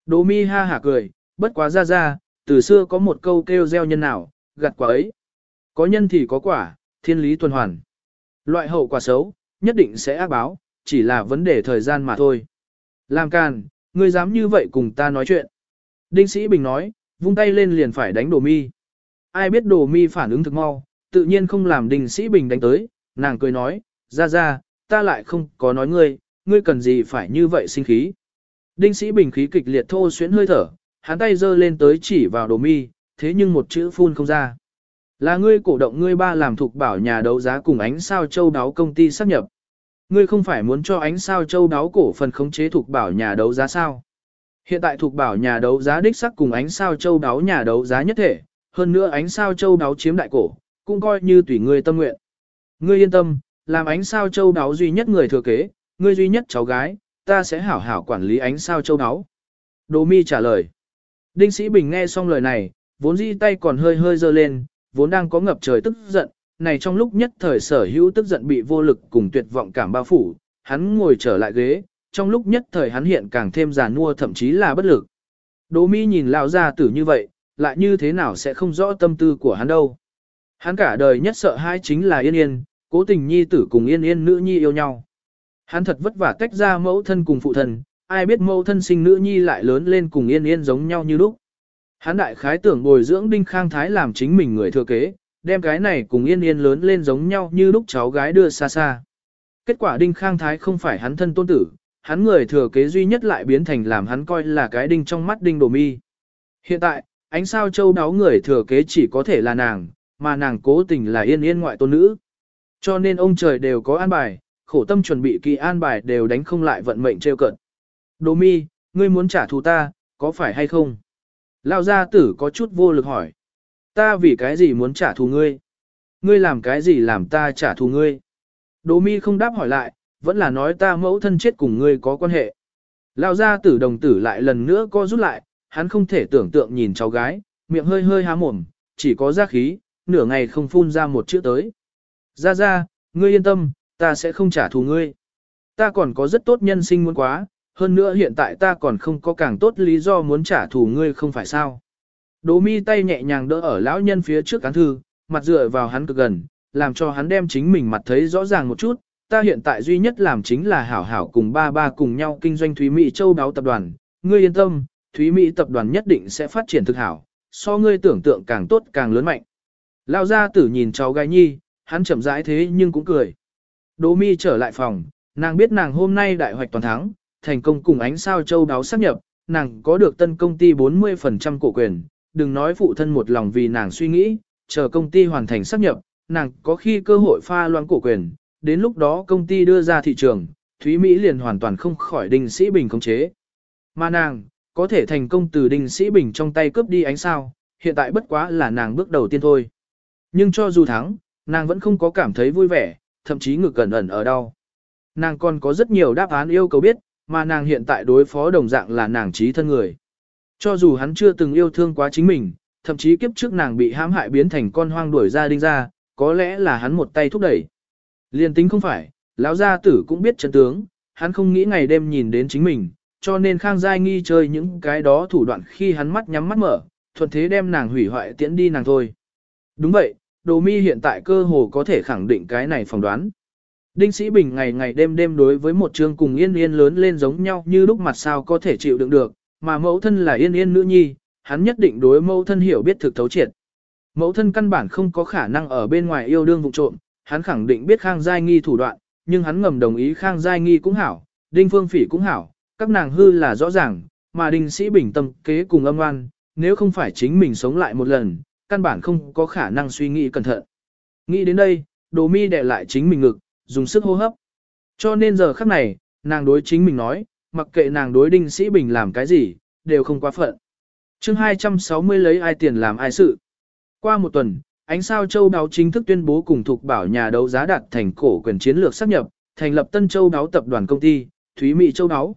Đỗ mi ha hả cười, bất quá ra ra, từ xưa có một câu kêu gieo nhân nào, gặt quả ấy. Có nhân thì có quả, thiên lý tuần hoàn. Loại hậu quả xấu, nhất định sẽ ác báo, chỉ là vấn đề thời gian mà thôi. Làm càn, ngươi dám như vậy cùng ta nói chuyện. Đinh Sĩ Bình nói, vung tay lên liền phải đánh đồ mi. Ai biết đồ mi phản ứng thực mau, tự nhiên không làm Đinh Sĩ Bình đánh tới, nàng cười nói, ra ra, ta lại không có nói ngươi, ngươi cần gì phải như vậy sinh khí. Đinh Sĩ Bình khí kịch liệt thô xuyến hơi thở, hắn tay giơ lên tới chỉ vào đồ mi, thế nhưng một chữ phun không ra. Là ngươi cổ động ngươi ba làm thuộc bảo nhà đấu giá cùng ánh sao châu đáo công ty sắp nhập. Ngươi không phải muốn cho ánh sao châu đáo cổ phần khống chế thuộc bảo nhà đấu giá sao? Hiện tại thuộc bảo nhà đấu giá đích sắc cùng ánh sao châu đáo nhà đấu giá nhất thể, hơn nữa ánh sao châu đáo chiếm đại cổ, cũng coi như tùy ngươi tâm nguyện. Ngươi yên tâm, làm ánh sao châu đáo duy nhất người thừa kế, ngươi duy nhất cháu gái, ta sẽ hảo hảo quản lý ánh sao châu đáo. Đồ mi trả lời. Đinh Sĩ Bình nghe xong lời này, vốn di tay còn hơi hơi dơ lên, vốn đang có ngập trời tức giận, này trong lúc nhất thời sở hữu tức giận bị vô lực cùng tuyệt vọng cảm bao phủ, hắn ngồi trở lại ghế, trong lúc nhất thời hắn hiện càng thêm giàn nua thậm chí là bất lực. Đỗ Mi nhìn lão gia tử như vậy, lại như thế nào sẽ không rõ tâm tư của hắn đâu. Hắn cả đời nhất sợ hai chính là Yên Yên, cố tình nhi tử cùng Yên Yên nữ nhi yêu nhau. Hắn thật vất vả tách ra mẫu thân cùng phụ thân, ai biết mẫu thân sinh nữ nhi lại lớn lên cùng Yên Yên giống nhau như lúc. Hắn đại khái tưởng bồi dưỡng Đinh Khang Thái làm chính mình người thừa kế, đem cái này cùng Yên Yên lớn lên giống nhau như lúc cháu gái đưa xa xa. Kết quả Đinh Khang Thái không phải hắn thân tôn tử, hắn người thừa kế duy nhất lại biến thành làm hắn coi là cái đinh trong mắt đinh đồ mi. Hiện tại, ánh sao châu đáo người thừa kế chỉ có thể là nàng, mà nàng cố tình là yên yên ngoại tôn nữ. Cho nên ông trời đều có an bài, khổ tâm chuẩn bị kỳ an bài đều đánh không lại vận mệnh trêu cợt. Đồ mi, ngươi muốn trả thù ta, có phải hay không? Lao gia tử có chút vô lực hỏi. Ta vì cái gì muốn trả thù ngươi? Ngươi làm cái gì làm ta trả thù ngươi? Đồ mi không đáp hỏi lại, vẫn là nói ta mẫu thân chết cùng ngươi có quan hệ. Lao gia tử đồng tử lại lần nữa co rút lại, hắn không thể tưởng tượng nhìn cháu gái, miệng hơi hơi há mồm, chỉ có ra khí, nửa ngày không phun ra một chữ tới. Ra ra, ngươi yên tâm, ta sẽ không trả thù ngươi. Ta còn có rất tốt nhân sinh muốn quá, hơn nữa hiện tại ta còn không có càng tốt lý do muốn trả thù ngươi không phải sao. Đỗ mi tay nhẹ nhàng đỡ ở lão nhân phía trước cán thư, mặt dựa vào hắn cực gần, làm cho hắn đem chính mình mặt thấy rõ ràng một chút, ta hiện tại duy nhất làm chính là hảo hảo cùng ba ba cùng nhau kinh doanh Thúy Mỹ Châu Đáo Tập đoàn. Ngươi yên tâm, Thúy Mỹ Tập đoàn nhất định sẽ phát triển thực hảo, so ngươi tưởng tượng càng tốt càng lớn mạnh. Lao gia tử nhìn cháu gái nhi, hắn chậm rãi thế nhưng cũng cười. Đỗ mi trở lại phòng, nàng biết nàng hôm nay đại hoạch toàn thắng, thành công cùng ánh sao châu đáo xác nhập, nàng có được tân công ty 40% cổ quyền, đừng nói phụ thân một lòng vì nàng suy nghĩ, chờ công ty hoàn thành xác nhập, nàng có khi cơ hội pha loãng cổ quyền, đến lúc đó công ty đưa ra thị trường, Thúy Mỹ liền hoàn toàn không khỏi Đinh Sĩ Bình khống chế. Mà nàng, có thể thành công từ Đinh Sĩ Bình trong tay cướp đi ánh sao, hiện tại bất quá là nàng bước đầu tiên thôi. Nhưng cho dù thắng, nàng vẫn không có cảm thấy vui vẻ, thậm chí ngực cẩn ẩn ở đau. Nàng còn có rất nhiều đáp án yêu cầu biết, mà nàng hiện tại đối phó đồng dạng là nàng trí thân người. Cho dù hắn chưa từng yêu thương quá chính mình, thậm chí kiếp trước nàng bị hãm hại biến thành con hoang đuổi ra đinh ra, có lẽ là hắn một tay thúc đẩy. Liên tính không phải, lão gia tử cũng biết chân tướng, hắn không nghĩ ngày đêm nhìn đến chính mình, cho nên Khang Giai nghi chơi những cái đó thủ đoạn khi hắn mắt nhắm mắt mở, thuận thế đem nàng hủy hoại tiễn đi nàng thôi. Đúng vậy, Đồ Mi hiện tại cơ hồ có thể khẳng định cái này phỏng đoán. Đinh Sĩ Bình ngày ngày đêm đêm đối với một chương cùng yên yên lớn lên giống nhau như lúc mặt sao có thể chịu đựng được, mà mẫu thân là yên yên nữ nhi, hắn nhất định đối mẫu thân hiểu biết thực thấu triệt. Mẫu thân căn bản không có khả năng ở bên ngoài yêu đương vụ trộm, hắn khẳng định biết Khang Giai Nghi thủ đoạn, nhưng hắn ngầm đồng ý Khang Giai Nghi cũng hảo, Đinh Phương Phỉ cũng hảo, các nàng hư là rõ ràng, mà Đinh Sĩ Bình tâm kế cùng âm oan, nếu không phải chính mình sống lại một lần, căn bản không có khả năng suy nghĩ cẩn thận. Nghĩ đến đây, đồ mi đè lại chính mình ngực, dùng sức hô hấp. Cho nên giờ khắc này, nàng đối chính mình nói, mặc kệ nàng đối Đinh Sĩ Bình làm cái gì, đều không quá phận. chương 260 lấy ai tiền làm ai sự. Qua một tuần, ánh sao châu đáo chính thức tuyên bố cùng thuộc bảo nhà đấu giá đạt thành cổ quyền chiến lược sắp nhập, thành lập Tân Châu đáo tập đoàn công ty, Thúy Mỹ Châu đáo.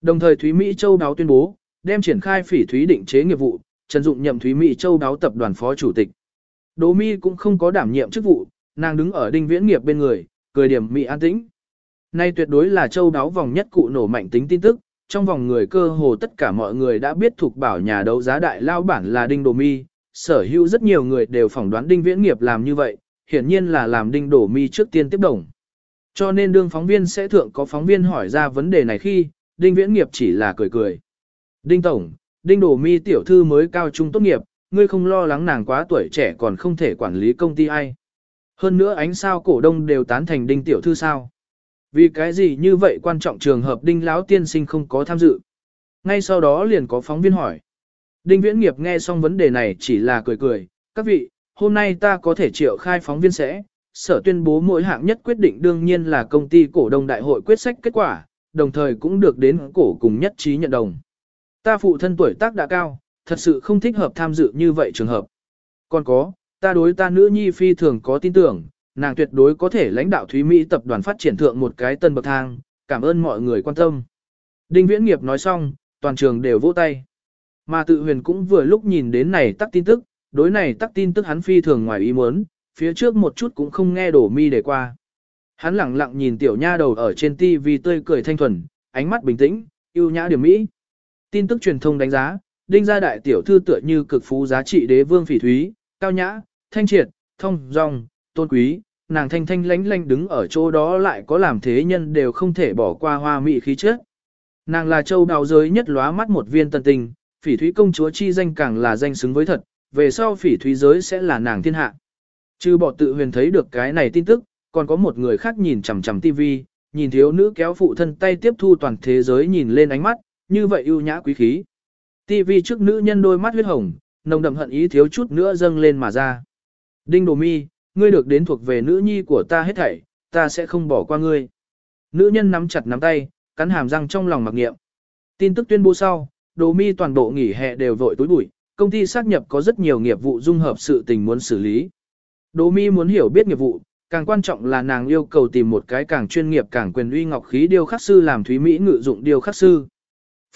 Đồng thời Thúy Mỹ Châu đáo tuyên bố, đem triển khai phỉ thúy định chế nghiệp vụ, Trần Dụng nhậm Thúy Mỹ Châu đáo tập đoàn phó chủ tịch. Đỗ Mi cũng không có đảm nhiệm chức vụ, nàng đứng ở đinh viễn nghiệp bên người, cười điểm mỹ an tĩnh. Nay tuyệt đối là châu đáo vòng nhất cụ nổ mạnh tính tin tức, trong vòng người cơ hồ tất cả mọi người đã biết thuộc bảo nhà đấu giá đại lao bản là Đinh Đỗ Mi, sở hữu rất nhiều người đều phỏng đoán Đinh Viễn Nghiệp làm như vậy, hiển nhiên là làm Đinh Đỗ Mi trước tiên tiếp đồng. Cho nên đương phóng viên sẽ thượng có phóng viên hỏi ra vấn đề này khi, Đinh Viễn Nghiệp chỉ là cười cười. Đinh Tổng, Đinh Đổ Mi tiểu thư mới cao trung tốt nghiệp, ngươi không lo lắng nàng quá tuổi trẻ còn không thể quản lý công ty ai. Hơn nữa ánh sao cổ đông đều tán thành Đinh tiểu thư sao. Vì cái gì như vậy quan trọng trường hợp Đinh Lão tiên sinh không có tham dự. Ngay sau đó liền có phóng viên hỏi. Đinh Viễn Nghiệp nghe xong vấn đề này chỉ là cười cười, các vị, hôm nay ta có thể triệu khai phóng viên sẽ, sở tuyên bố mỗi hạng nhất quyết định đương nhiên là công ty cổ đông đại hội quyết sách kết quả, đồng thời cũng được đến cổ cùng nhất trí nhận đồng. Ta phụ thân tuổi tác đã cao, thật sự không thích hợp tham dự như vậy trường hợp. Còn có, ta đối ta nữ nhi phi thường có tin tưởng, nàng tuyệt đối có thể lãnh đạo Thúy Mỹ tập đoàn phát triển thượng một cái tân bậc thang, cảm ơn mọi người quan tâm. Đinh Viễn Nghiệp nói xong, toàn trường đều vỗ tay. Mà tự huyền cũng vừa lúc nhìn đến này tắc tin tức, đối này tắc tin tức hắn phi thường ngoài ý muốn, phía trước một chút cũng không nghe đổ mi để qua. Hắn lặng lặng nhìn tiểu nha đầu ở trên TV tươi cười thanh thuần, ánh mắt bình tĩnh, yêu nhã điểm mỹ. Tin tức truyền thông đánh giá, đinh gia đại tiểu thư tựa như cực phú giá trị đế vương phỉ thúy, cao nhã, thanh triệt, thông, dong, tôn quý, nàng thanh thanh lánh lánh đứng ở chỗ đó lại có làm thế nhân đều không thể bỏ qua hoa mỹ khí chất. Nàng là châu đào giới nhất lóa mắt một viên tân tình, phỉ thúy công chúa chi danh càng là danh xứng với thật, về sau phỉ thúy giới sẽ là nàng thiên hạ. Chứ bỏ tự huyền thấy được cái này tin tức, còn có một người khác nhìn chằm chằm tivi, nhìn thiếu nữ kéo phụ thân tay tiếp thu toàn thế giới nhìn lên ánh mắt, như vậy ưu nhã quý khí. TV trước nữ nhân đôi mắt huyết hồng, nồng đậm hận ý thiếu chút nữa dâng lên mà ra. Đinh Đồ Mi, ngươi được đến thuộc về nữ nhi của ta hết thảy, ta sẽ không bỏ qua ngươi. Nữ nhân nắm chặt nắm tay, cắn hàm răng trong lòng mặc niệm. Tin tức tuyên bố sau, Đồ Mi toàn bộ nghỉ hè đều vội túi bụi, công ty xác nhập có rất nhiều nghiệp vụ dung hợp sự tình muốn xử lý. Đồ Mi muốn hiểu biết nghiệp vụ, càng quan trọng là nàng yêu cầu tìm một cái càng chuyên nghiệp càng quyền uy ngọc khí điêu khắc sư làm thúy mỹ ngự dụng điêu khắc sư.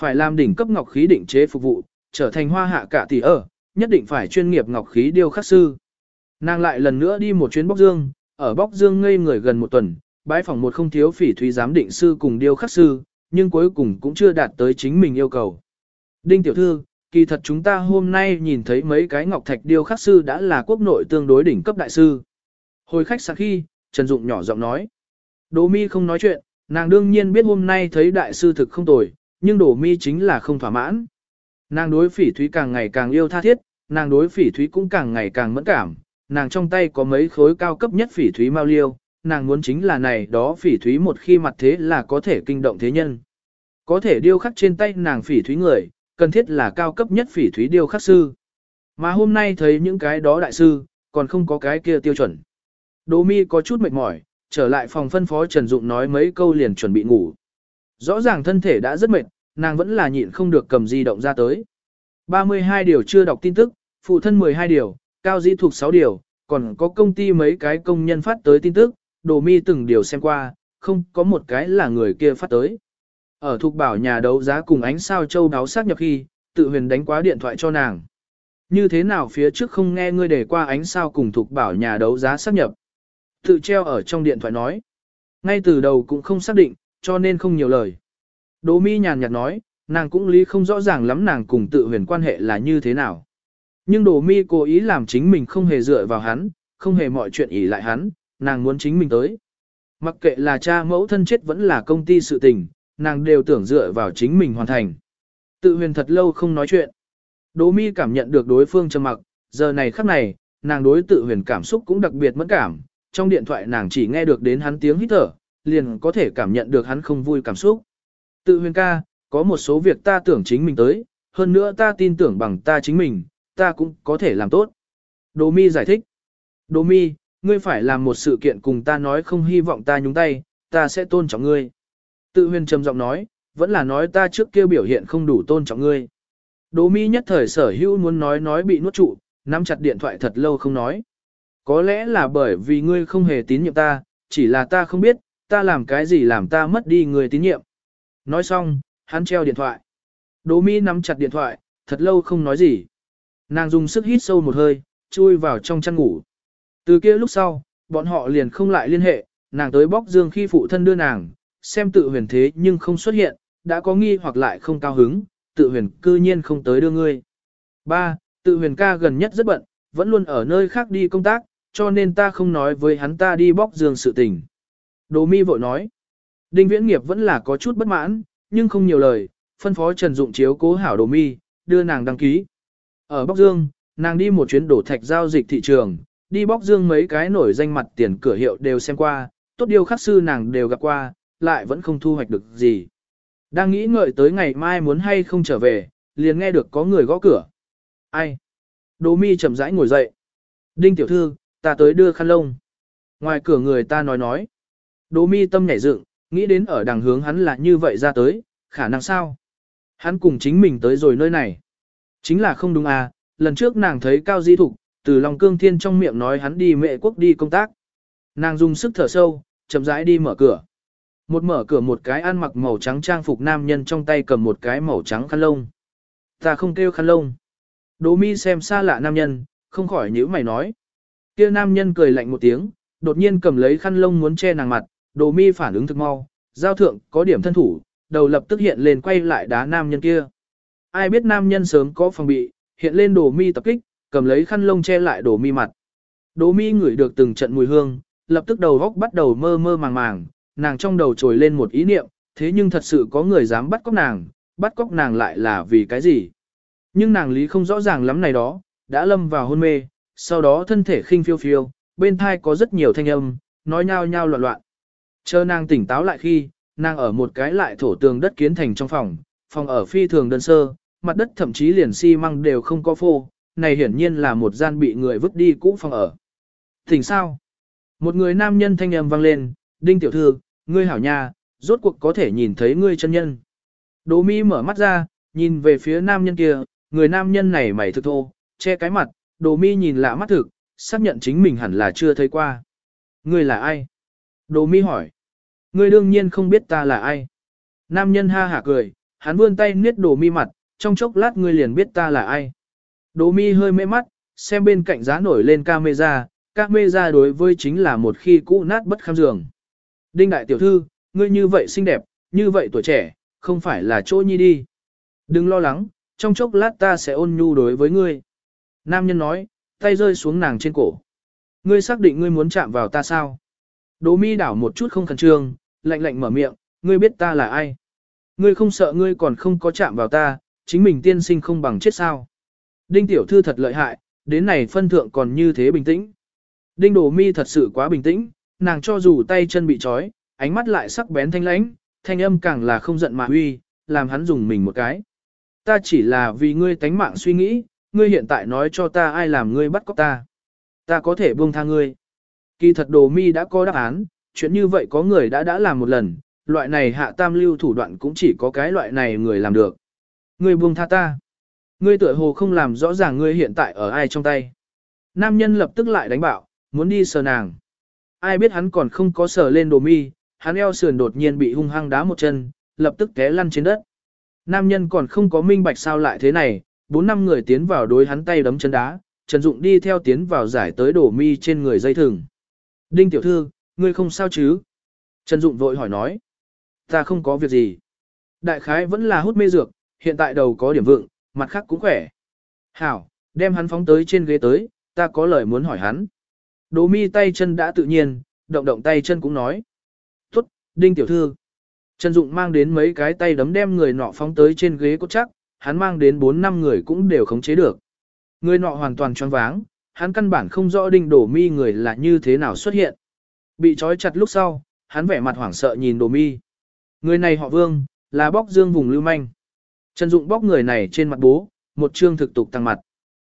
Phải làm đỉnh cấp ngọc khí định chế phục vụ, trở thành hoa hạ cả tỷ ở, nhất định phải chuyên nghiệp ngọc khí điêu khắc sư. Nàng lại lần nữa đi một chuyến bóc dương, ở bóc dương ngây người gần một tuần, bãi phòng một không thiếu phỉ thúy giám định sư cùng điêu khắc sư, nhưng cuối cùng cũng chưa đạt tới chính mình yêu cầu. Đinh tiểu thư, kỳ thật chúng ta hôm nay nhìn thấy mấy cái ngọc thạch điêu khắc sư đã là quốc nội tương đối đỉnh cấp đại sư. Hồi khách sáng khi, Trần Dụng nhỏ giọng nói. Đỗ mi không nói chuyện, nàng đương nhiên biết hôm nay thấy đại sư thực không tồi, nhưng đổ mi chính là không thỏa mãn. Nàng đối phỉ thúy càng ngày càng yêu tha thiết, nàng đối phỉ thúy cũng càng ngày càng mẫn cảm, nàng trong tay có mấy khối cao cấp nhất phỉ thúy mao liêu, nàng muốn chính là này đó phỉ thúy một khi mặt thế là có thể kinh động thế nhân. Có thể điêu khắc trên tay nàng phỉ thúy người, cần thiết là cao cấp nhất phỉ thúy điêu khắc sư. Mà hôm nay thấy những cái đó đại sư, còn không có cái kia tiêu chuẩn. Đỗ mi có chút mệt mỏi, trở lại phòng phân phó Trần Dụng nói mấy câu liền chuẩn bị ngủ. Rõ ràng thân thể đã rất mệt, nàng vẫn là nhịn không được cầm di động ra tới. 32 điều chưa đọc tin tức, phụ thân 12 điều, cao di thuộc 6 điều, còn có công ty mấy cái công nhân phát tới tin tức, đồ mi từng điều xem qua, không có một cái là người kia phát tới. Ở thuộc bảo nhà đấu giá cùng ánh sao châu đáo xác nhập khi, tự huyền đánh quá điện thoại cho nàng. Như thế nào phía trước không nghe ngươi để qua ánh sao cùng thuộc bảo nhà đấu giá xác nhập. Tự treo ở trong điện thoại nói. Ngay từ đầu cũng không xác định, cho nên không nhiều lời. Đỗ mi nhàn nhạt nói, nàng cũng lý không rõ ràng lắm nàng cùng tự huyền quan hệ là như thế nào. Nhưng Đỗ mi cố ý làm chính mình không hề dựa vào hắn, không hề mọi chuyện ỷ lại hắn, nàng muốn chính mình tới. Mặc kệ là cha mẫu thân chết vẫn là công ty sự tình, nàng đều tưởng dựa vào chính mình hoàn thành. Tự huyền thật lâu không nói chuyện. Đỗ mi cảm nhận được đối phương trầm mặc, giờ này khắc này, nàng đối tự huyền cảm xúc cũng đặc biệt mẫn cảm. Trong điện thoại nàng chỉ nghe được đến hắn tiếng hít thở, liền có thể cảm nhận được hắn không vui cảm xúc. Tự huyền ca, có một số việc ta tưởng chính mình tới, hơn nữa ta tin tưởng bằng ta chính mình, ta cũng có thể làm tốt. Đỗ mi giải thích. Đỗ mi, ngươi phải làm một sự kiện cùng ta nói không hy vọng ta nhúng tay, ta sẽ tôn trọng ngươi. Tự huyền trầm giọng nói, vẫn là nói ta trước kia biểu hiện không đủ tôn trọng ngươi. Đỗ mi nhất thời sở hữu muốn nói nói bị nuốt trụ, nắm chặt điện thoại thật lâu không nói. Có lẽ là bởi vì ngươi không hề tín nhiệm ta, chỉ là ta không biết, ta làm cái gì làm ta mất đi người tín nhiệm. Nói xong, hắn treo điện thoại. Đỗ mi nắm chặt điện thoại, thật lâu không nói gì. Nàng dùng sức hít sâu một hơi, chui vào trong chăn ngủ. Từ kia lúc sau, bọn họ liền không lại liên hệ, nàng tới bóc dương khi phụ thân đưa nàng, xem tự huyền thế nhưng không xuất hiện, đã có nghi hoặc lại không cao hứng, tự huyền cư nhiên không tới đưa ngươi. Ba, Tự huyền ca gần nhất rất bận, vẫn luôn ở nơi khác đi công tác, cho nên ta không nói với hắn ta đi bóc dương sự tình. Đồ mi vội nói. Đinh viễn nghiệp vẫn là có chút bất mãn, nhưng không nhiều lời, phân phó Trần Dụng chiếu cố hảo đồ mi, đưa nàng đăng ký. Ở Bắc Dương, nàng đi một chuyến đổ thạch giao dịch thị trường, đi Bắc Dương mấy cái nổi danh mặt tiền cửa hiệu đều xem qua, tốt điều khắc sư nàng đều gặp qua, lại vẫn không thu hoạch được gì. Đang nghĩ ngợi tới ngày mai muốn hay không trở về, liền nghe được có người gõ cửa. Ai? Đỗ mi chậm rãi ngồi dậy. Đinh tiểu thư, ta tới đưa khăn lông. Ngoài cửa người ta nói nói. Đỗ mi tâm nhảy dựng, nghĩ đến ở đằng hướng hắn là như vậy ra tới, khả năng sao? Hắn cùng chính mình tới rồi nơi này. Chính là không đúng à, lần trước nàng thấy Cao Di Thục, từ lòng cương thiên trong miệng nói hắn đi mẹ quốc đi công tác. Nàng dùng sức thở sâu, chậm rãi đi mở cửa. Một mở cửa một cái ăn mặc màu trắng trang phục nam nhân trong tay cầm một cái màu trắng khăn lông. Ta không kêu khăn lông. Đỗ mi xem xa lạ nam nhân, không khỏi nhíu mày nói. Kia nam nhân cười lạnh một tiếng, đột nhiên cầm lấy khăn lông muốn che nàng mặt, Đồ mi phản ứng thực mau, giao thượng có điểm thân thủ, đầu lập tức hiện lên quay lại đá nam nhân kia. Ai biết nam nhân sớm có phòng bị, hiện lên đồ mi tập kích, cầm lấy khăn lông che lại đồ mi mặt. Đồ mi ngửi được từng trận mùi hương, lập tức đầu góc bắt đầu mơ mơ màng màng, nàng trong đầu trồi lên một ý niệm, thế nhưng thật sự có người dám bắt cóc nàng, bắt cóc nàng lại là vì cái gì? Nhưng nàng lý không rõ ràng lắm này đó, đã lâm vào hôn mê, sau đó thân thể khinh phiêu phiêu, bên thai có rất nhiều thanh âm, nói nhao nhao loạn loạn. Chờ nàng tỉnh táo lại khi, nàng ở một cái lại thổ tường đất kiến thành trong phòng, phòng ở phi thường đơn sơ, mặt đất thậm chí liền xi măng đều không có phô, này hiển nhiên là một gian bị người vứt đi cũ phòng ở. Thỉnh sao? Một người nam nhân thanh âm vang lên, đinh tiểu thư, ngươi hảo nha, rốt cuộc có thể nhìn thấy ngươi chân nhân. Đỗ mi mở mắt ra, nhìn về phía nam nhân kia, người nam nhân này mày thực thô, che cái mặt, đồ mi nhìn lạ mắt thực, xác nhận chính mình hẳn là chưa thấy qua. Ngươi là ai? Đồ mi hỏi. Ngươi đương nhiên không biết ta là ai. Nam nhân ha hả cười, hắn vươn tay niết đồ mi mặt, trong chốc lát ngươi liền biết ta là ai. Đồ mi hơi mê mắt, xem bên cạnh giá nổi lên camera, camera đối với chính là một khi cũ nát bất kham giường. Đinh đại tiểu thư, ngươi như vậy xinh đẹp, như vậy tuổi trẻ, không phải là chỗ nhi đi. Đừng lo lắng, trong chốc lát ta sẽ ôn nhu đối với ngươi. Nam nhân nói, tay rơi xuống nàng trên cổ. Ngươi xác định ngươi muốn chạm vào ta sao? Đỗ mi đảo một chút không khẩn trương, lạnh lạnh mở miệng, ngươi biết ta là ai? Ngươi không sợ ngươi còn không có chạm vào ta, chính mình tiên sinh không bằng chết sao? Đinh tiểu thư thật lợi hại, đến này phân thượng còn như thế bình tĩnh. Đinh Đỗ mi thật sự quá bình tĩnh, nàng cho dù tay chân bị trói, ánh mắt lại sắc bén thanh lãnh, thanh âm càng là không giận mà uy, làm hắn dùng mình một cái. Ta chỉ là vì ngươi tánh mạng suy nghĩ, ngươi hiện tại nói cho ta ai làm ngươi bắt cóc ta. Ta có thể buông tha ngươi. Kỳ thật đồ mi đã có đáp án, chuyện như vậy có người đã đã làm một lần, loại này hạ tam lưu thủ đoạn cũng chỉ có cái loại này người làm được. Ngươi buông tha ta. Ngươi tựa hồ không làm rõ ràng ngươi hiện tại ở ai trong tay. Nam nhân lập tức lại đánh bạo, muốn đi sờ nàng. Ai biết hắn còn không có sờ lên đồ mi, hắn eo sườn đột nhiên bị hung hăng đá một chân, lập tức té lăn trên đất. Nam nhân còn không có minh bạch sao lại thế này, bốn năm người tiến vào đối hắn tay đấm chân đá, Trần Dụng đi theo tiến vào giải tới đổ mi trên người dây thừng. Đinh tiểu thư, ngươi không sao chứ? Trần Dụng vội hỏi nói. Ta không có việc gì. Đại khái vẫn là hút mê dược, hiện tại đầu có điểm vượng, mặt khác cũng khỏe. Hảo, đem hắn phóng tới trên ghế tới, ta có lời muốn hỏi hắn. Đỗ mi tay chân đã tự nhiên, động động tay chân cũng nói. Tốt, Đinh tiểu thư. Trần Dụng mang đến mấy cái tay đấm đem người nọ phóng tới trên ghế cốt chắc, hắn mang đến 4 năm người cũng đều khống chế được. Người nọ hoàn toàn choáng váng, hắn căn bản không rõ đinh đổ mi người là như thế nào xuất hiện. Bị trói chặt lúc sau, hắn vẻ mặt hoảng sợ nhìn đổ mi. Người này họ vương, là bóc dương vùng lưu manh. Trần Dụng bóc người này trên mặt bố, một chương thực tục tăng mặt.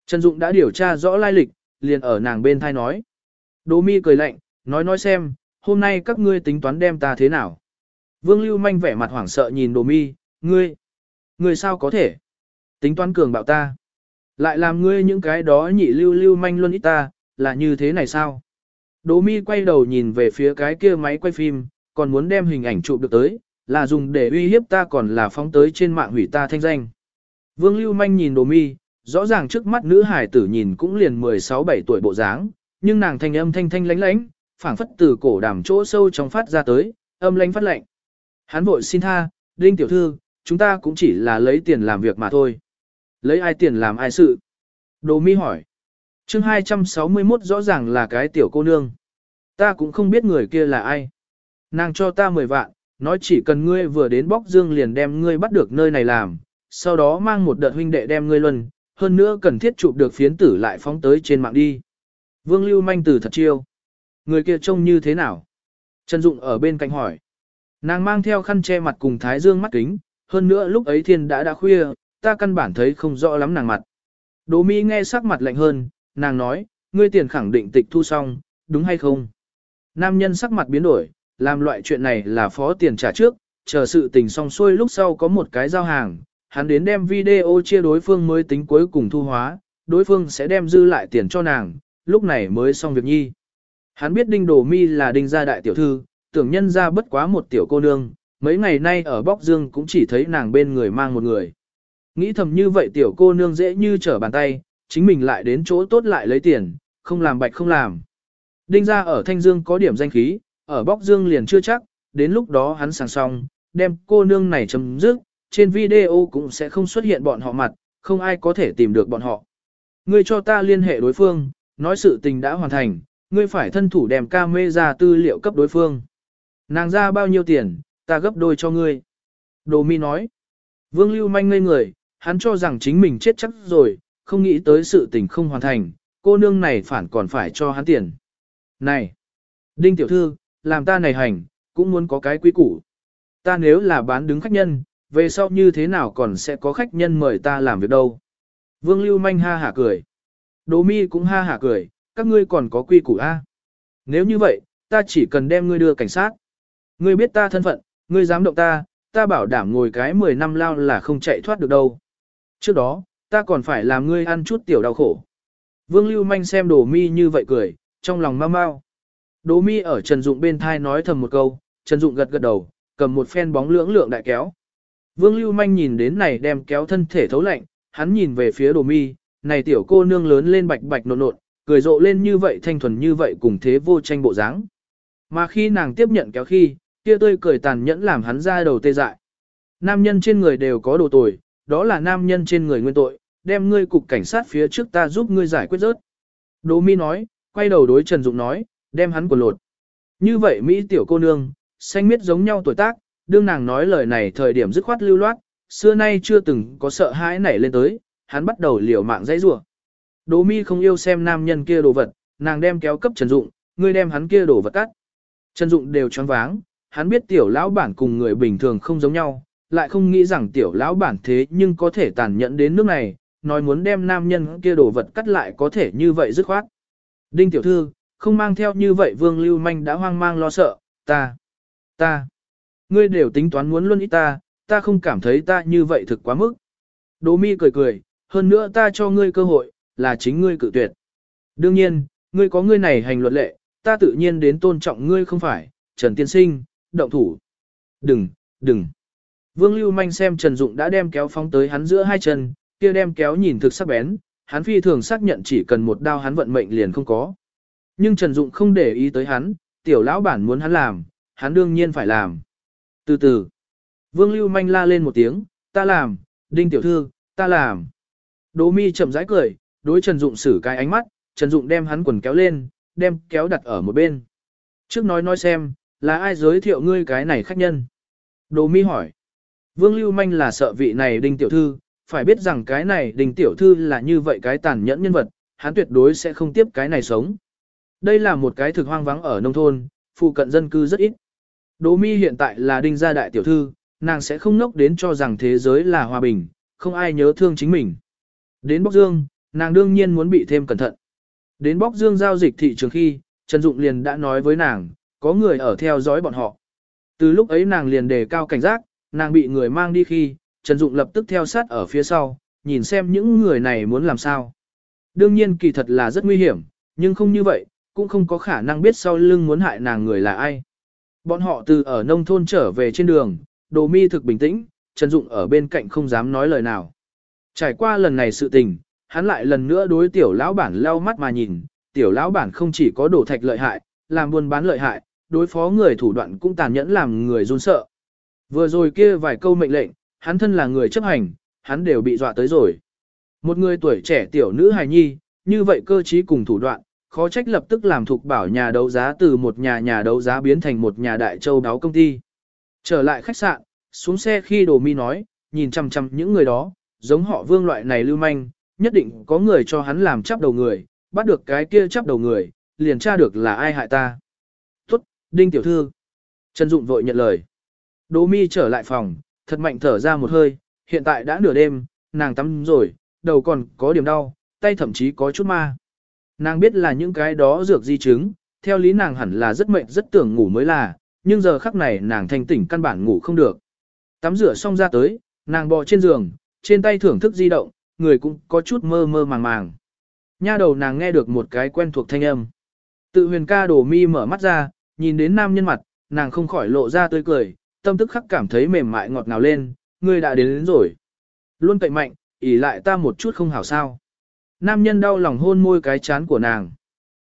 Trần Dụng đã điều tra rõ lai lịch, liền ở nàng bên thai nói. Đỗ mi cười lạnh, nói nói xem, hôm nay các ngươi tính toán đem ta thế nào. Vương Lưu Manh vẻ mặt hoảng sợ nhìn Đồ Mi, ngươi, ngươi sao có thể? Tính toán cường bạo ta. Lại làm ngươi những cái đó nhị lưu lưu manh luôn ít ta, là như thế này sao? Đỗ Mi quay đầu nhìn về phía cái kia máy quay phim, còn muốn đem hình ảnh chụp được tới, là dùng để uy hiếp ta còn là phóng tới trên mạng hủy ta thanh danh. Vương Lưu Manh nhìn Đỗ Mi, rõ ràng trước mắt nữ hải tử nhìn cũng liền 16-17 tuổi bộ dáng, nhưng nàng thanh âm thanh thanh lánh lánh, phảng phất từ cổ đàm chỗ sâu trong phát ra tới, âm lánh phát lạnh. Hắn vội xin tha, Đinh tiểu thư, chúng ta cũng chỉ là lấy tiền làm việc mà thôi. Lấy ai tiền làm ai sự? Đồ mi hỏi. chương 261 rõ ràng là cái tiểu cô nương. Ta cũng không biết người kia là ai. Nàng cho ta 10 vạn, nói chỉ cần ngươi vừa đến bóc dương liền đem ngươi bắt được nơi này làm, sau đó mang một đợt huynh đệ đem ngươi luân, hơn nữa cần thiết chụp được phiến tử lại phóng tới trên mạng đi. Vương Lưu manh tử thật chiêu. Người kia trông như thế nào? Trần Dụng ở bên cạnh hỏi. Nàng mang theo khăn che mặt cùng thái dương mắt kính, hơn nữa lúc ấy thiên đã đã khuya, ta căn bản thấy không rõ lắm nàng mặt. Đỗ Mi nghe sắc mặt lạnh hơn, nàng nói, ngươi tiền khẳng định tịch thu xong, đúng hay không? Nam nhân sắc mặt biến đổi, làm loại chuyện này là phó tiền trả trước, chờ sự tình xong xuôi lúc sau có một cái giao hàng, hắn đến đem video chia đối phương mới tính cuối cùng thu hóa, đối phương sẽ đem dư lại tiền cho nàng, lúc này mới xong việc nhi. Hắn biết đinh đồ mi là đinh gia đại tiểu thư, tưởng nhân ra bất quá một tiểu cô nương, mấy ngày nay ở Bóc Dương cũng chỉ thấy nàng bên người mang một người. Nghĩ thầm như vậy tiểu cô nương dễ như trở bàn tay, chính mình lại đến chỗ tốt lại lấy tiền, không làm bạch không làm. Đinh ra ở Thanh Dương có điểm danh khí, ở Bóc Dương liền chưa chắc, đến lúc đó hắn sàng xong, đem cô nương này chấm dứt, trên video cũng sẽ không xuất hiện bọn họ mặt, không ai có thể tìm được bọn họ. Ngươi cho ta liên hệ đối phương, nói sự tình đã hoàn thành, ngươi phải thân thủ đem camera tư liệu cấp đối phương. Nàng ra bao nhiêu tiền, ta gấp đôi cho ngươi. Đồ mi nói. Vương Lưu manh ngây người, hắn cho rằng chính mình chết chắc rồi, không nghĩ tới sự tình không hoàn thành, cô nương này phản còn phải cho hắn tiền. Này! Đinh tiểu thư, làm ta này hành, cũng muốn có cái quý củ. Ta nếu là bán đứng khách nhân, về sau như thế nào còn sẽ có khách nhân mời ta làm việc đâu. Vương Lưu manh ha hả cười. Đỗ mi cũng ha hả cười, các ngươi còn có quy củ A. Nếu như vậy, ta chỉ cần đem ngươi đưa cảnh sát. Ngươi biết ta thân phận, ngươi dám động ta, ta bảo đảm ngồi cái 10 năm lao là không chạy thoát được đâu. Trước đó, ta còn phải làm ngươi ăn chút tiểu đau khổ. Vương Lưu Manh xem đồ mi như vậy cười, trong lòng mau mau. Đồ mi ở Trần Dụng bên thai nói thầm một câu, Trần Dụng gật gật đầu, cầm một phen bóng lưỡng lượng đại kéo. Vương Lưu Manh nhìn đến này đem kéo thân thể thấu lạnh, hắn nhìn về phía đồ mi, này tiểu cô nương lớn lên bạch bạch nộn nộn, cười rộ lên như vậy thanh thuần như vậy cùng thế vô tranh bộ dáng. Mà khi nàng tiếp nhận kéo khi, Kia tươi cười tàn nhẫn làm hắn ra đầu tê dại. Nam nhân trên người đều có đồ tồi, đó là nam nhân trên người nguyên tội, đem ngươi cục cảnh sát phía trước ta giúp ngươi giải quyết rớt. Đỗ mi nói, quay đầu đối Trần Dụng nói, đem hắn quần lột. Như vậy Mỹ tiểu cô nương, xanh miết giống nhau tuổi tác, đương nàng nói lời này thời điểm dứt khoát lưu loát, xưa nay chưa từng có sợ hãi nảy lên tới, hắn bắt đầu liều mạng dãy rủa. Đỗ mi không yêu xem nam nhân kia đồ vật, nàng đem kéo cấp Trần Dụng, ngươi đem hắn kia đồ vật cắt. Trần Dụng đều choáng váng, hắn biết tiểu lão bản cùng người bình thường không giống nhau, lại không nghĩ rằng tiểu lão bản thế nhưng có thể tàn nhẫn đến nước này, nói muốn đem nam nhân kia đồ vật cắt lại có thể như vậy dứt khoát. Đinh tiểu thư, không mang theo như vậy vương lưu manh đã hoang mang lo sợ, ta, ta, ngươi đều tính toán muốn luôn ít ta, ta không cảm thấy ta như vậy thực quá mức. Đỗ mi cười cười, hơn nữa ta cho ngươi cơ hội, là chính ngươi cự tuyệt. Đương nhiên, ngươi có ngươi này hành luật lệ, ta tự nhiên đến tôn trọng ngươi không phải, Trần Tiên Sinh, động thủ. Đừng, đừng. Vương Lưu Manh xem Trần Dụng đã đem kéo phóng tới hắn giữa hai chân, kia đem kéo nhìn thực sắc bén, hắn phi thường xác nhận chỉ cần một đao hắn vận mệnh liền không có. Nhưng Trần Dụng không để ý tới hắn, tiểu lão bản muốn hắn làm, hắn đương nhiên phải làm. Từ từ, Vương Lưu Manh la lên một tiếng, ta làm, Đinh Tiểu Thư, ta làm. Đỗ mi chậm rãi cười, đối Trần Dụng xử cái ánh mắt, Trần Dụng đem hắn quần kéo lên, đem kéo đặt ở một bên. Trước nói nói xem, là ai giới thiệu ngươi cái này khách nhân? Đỗ mi hỏi. Vương Lưu Manh là sợ vị này Đinh Tiểu Thư, phải biết rằng cái này Đinh Tiểu Thư là như vậy cái tàn nhẫn nhân vật, hắn tuyệt đối sẽ không tiếp cái này sống. Đây là một cái thực hoang vắng ở nông thôn, phụ cận dân cư rất ít. Đỗ mi hiện tại là Đinh gia đại tiểu thư, nàng sẽ không nốc đến cho rằng thế giới là hòa bình, không ai nhớ thương chính mình. Đến Bóc Dương, nàng đương nhiên muốn bị thêm cẩn thận. Đến Bóc Dương giao dịch thị trường khi, Trần Dụng liền đã nói với nàng, có người ở theo dõi bọn họ. Từ lúc ấy nàng liền đề cao cảnh giác, nàng bị người mang đi khi, Trần Dụng lập tức theo sát ở phía sau, nhìn xem những người này muốn làm sao. Đương nhiên kỳ thật là rất nguy hiểm, nhưng không như vậy, cũng không có khả năng biết sau lưng muốn hại nàng người là ai. Bọn họ từ ở nông thôn trở về trên đường, đồ mi thực bình tĩnh, Trần Dụng ở bên cạnh không dám nói lời nào. Trải qua lần này sự tình, hắn lại lần nữa đối tiểu lão bản leo mắt mà nhìn, tiểu lão bản không chỉ có đổ thạch lợi hại, làm buôn bán lợi hại, đối phó người thủ đoạn cũng tàn nhẫn làm người run sợ. Vừa rồi kia vài câu mệnh lệnh, hắn thân là người chấp hành, hắn đều bị dọa tới rồi. Một người tuổi trẻ tiểu nữ hài nhi, như vậy cơ trí cùng thủ đoạn, khó trách lập tức làm thuộc bảo nhà đấu giá từ một nhà nhà đấu giá biến thành một nhà đại châu đáo công ty. Trở lại khách sạn, xuống xe khi đồ mi nói, nhìn chăm chăm những người đó, giống họ vương loại này lưu manh, nhất định có người cho hắn làm chắp đầu người, bắt được cái kia chắp đầu người, liền tra được là ai hại ta. Tuất, đinh tiểu thư. Trần Dụng vội nhận lời. Đỗ mi trở lại phòng, thật mạnh thở ra một hơi, hiện tại đã nửa đêm, nàng tắm rồi, đầu còn có điểm đau, tay thậm chí có chút ma. Nàng biết là những cái đó dược di chứng, theo lý nàng hẳn là rất mệt rất tưởng ngủ mới là, nhưng giờ khắc này nàng thanh tỉnh căn bản ngủ không được. Tắm rửa xong ra tới, nàng bò trên giường, trên tay thưởng thức di động, người cũng có chút mơ mơ màng màng. Nha đầu nàng nghe được một cái quen thuộc thanh âm. Tự huyền ca đổ mi mở mắt ra, nhìn đến nam nhân mặt, nàng không khỏi lộ ra tươi cười, tâm tức khắc cảm thấy mềm mại ngọt ngào lên, người đã đến, đến rồi. Luôn cậy mạnh, ỉ lại ta một chút không hảo sao. Nam nhân đau lòng hôn môi cái chán của nàng.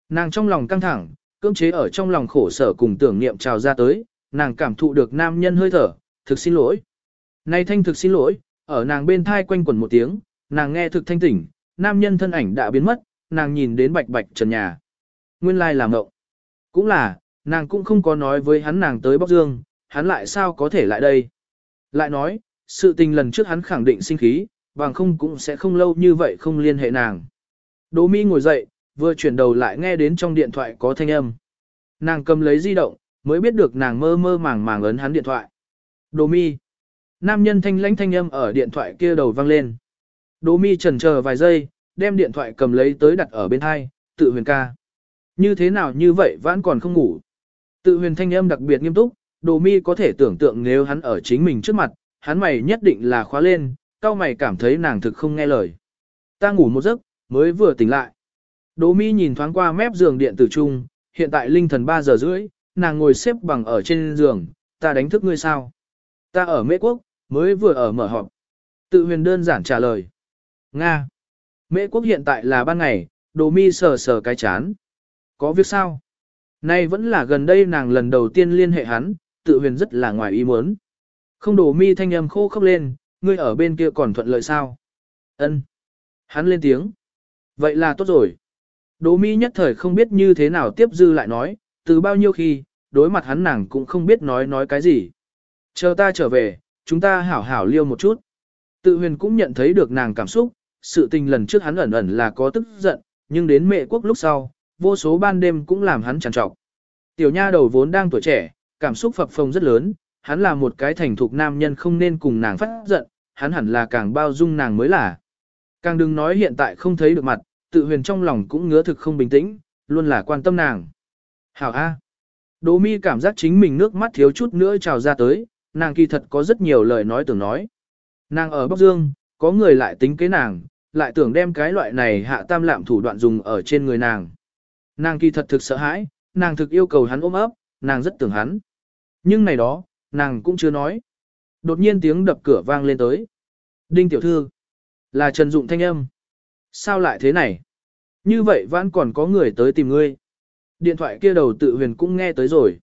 Nàng trong lòng căng thẳng, cưỡng chế ở trong lòng khổ sở cùng tưởng niệm trào ra tới, nàng cảm thụ được nam nhân hơi thở, thực xin lỗi. Này thanh thực xin lỗi, ở nàng bên thai quanh quẩn một tiếng, nàng nghe thực thanh tỉnh, nam nhân thân ảnh đã biến mất, nàng nhìn đến bạch bạch trần nhà. Nguyên lai là ngộng. Cũng là, nàng cũng không có nói với hắn nàng tới bắc Dương, hắn lại sao có thể lại đây. Lại nói, sự tình lần trước hắn khẳng định sinh khí, bằng không cũng sẽ không lâu như vậy không liên hệ nàng. Đỗ Mi ngồi dậy, vừa chuyển đầu lại nghe đến trong điện thoại có thanh âm. Nàng cầm lấy di động, mới biết được nàng mơ mơ màng màng ấn hắn điện thoại. Đỗ Mi. Nam nhân thanh lãnh thanh âm ở điện thoại kia đầu vang lên. Đỗ Mi chần chờ vài giây, đem điện thoại cầm lấy tới đặt ở bên hai, tự huyền ca. Như thế nào như vậy vẫn còn không ngủ. Tự huyền thanh âm đặc biệt nghiêm túc, Đỗ Mi có thể tưởng tượng nếu hắn ở chính mình trước mặt, hắn mày nhất định là khóa lên, cao mày cảm thấy nàng thực không nghe lời. Ta ngủ một giấc, mới vừa tỉnh lại. Đỗ Mi nhìn thoáng qua mép giường điện tử trung, hiện tại linh thần 3 giờ rưỡi, nàng ngồi xếp bằng ở trên giường, ta đánh thức ngươi sao? Ta ở Mễ Quốc, mới vừa ở mở họp. Tự huyền đơn giản trả lời. Nga. Mễ Quốc hiện tại là ban ngày, Đỗ Mi sờ sờ cái chán. Có việc sao? Nay vẫn là gần đây nàng lần đầu tiên liên hệ hắn, tự huyền rất là ngoài ý muốn. Không Đỗ Mi thanh âm khô khốc lên, ngươi ở bên kia còn thuận lợi sao? Ân. Hắn lên tiếng. Vậy là tốt rồi. Đỗ Mi nhất thời không biết như thế nào tiếp dư lại nói, từ bao nhiêu khi, đối mặt hắn nàng cũng không biết nói nói cái gì. Chờ ta trở về, chúng ta hảo hảo liêu một chút. Tự huyền cũng nhận thấy được nàng cảm xúc, sự tình lần trước hắn ẩn ẩn là có tức giận, nhưng đến mẹ quốc lúc sau, vô số ban đêm cũng làm hắn trằn trọc. Tiểu nha đầu vốn đang tuổi trẻ, cảm xúc phập phồng rất lớn, hắn là một cái thành thục nam nhân không nên cùng nàng phát giận, hắn hẳn là càng bao dung nàng mới là. Càng đừng nói hiện tại không thấy được mặt, tự huyền trong lòng cũng ngứa thực không bình tĩnh, luôn là quan tâm nàng. Hảo A. Đỗ mi cảm giác chính mình nước mắt thiếu chút nữa trào ra tới, nàng kỳ thật có rất nhiều lời nói tưởng nói. Nàng ở Bắc Dương, có người lại tính kế nàng, lại tưởng đem cái loại này hạ tam lạm thủ đoạn dùng ở trên người nàng. Nàng kỳ thật thực sợ hãi, nàng thực yêu cầu hắn ôm ấp, nàng rất tưởng hắn. Nhưng này đó, nàng cũng chưa nói. Đột nhiên tiếng đập cửa vang lên tới. Đinh tiểu thư. Là Trần Dụng thanh âm. Sao lại thế này? Như vậy vẫn còn có người tới tìm ngươi. Điện thoại kia đầu tự huyền cũng nghe tới rồi.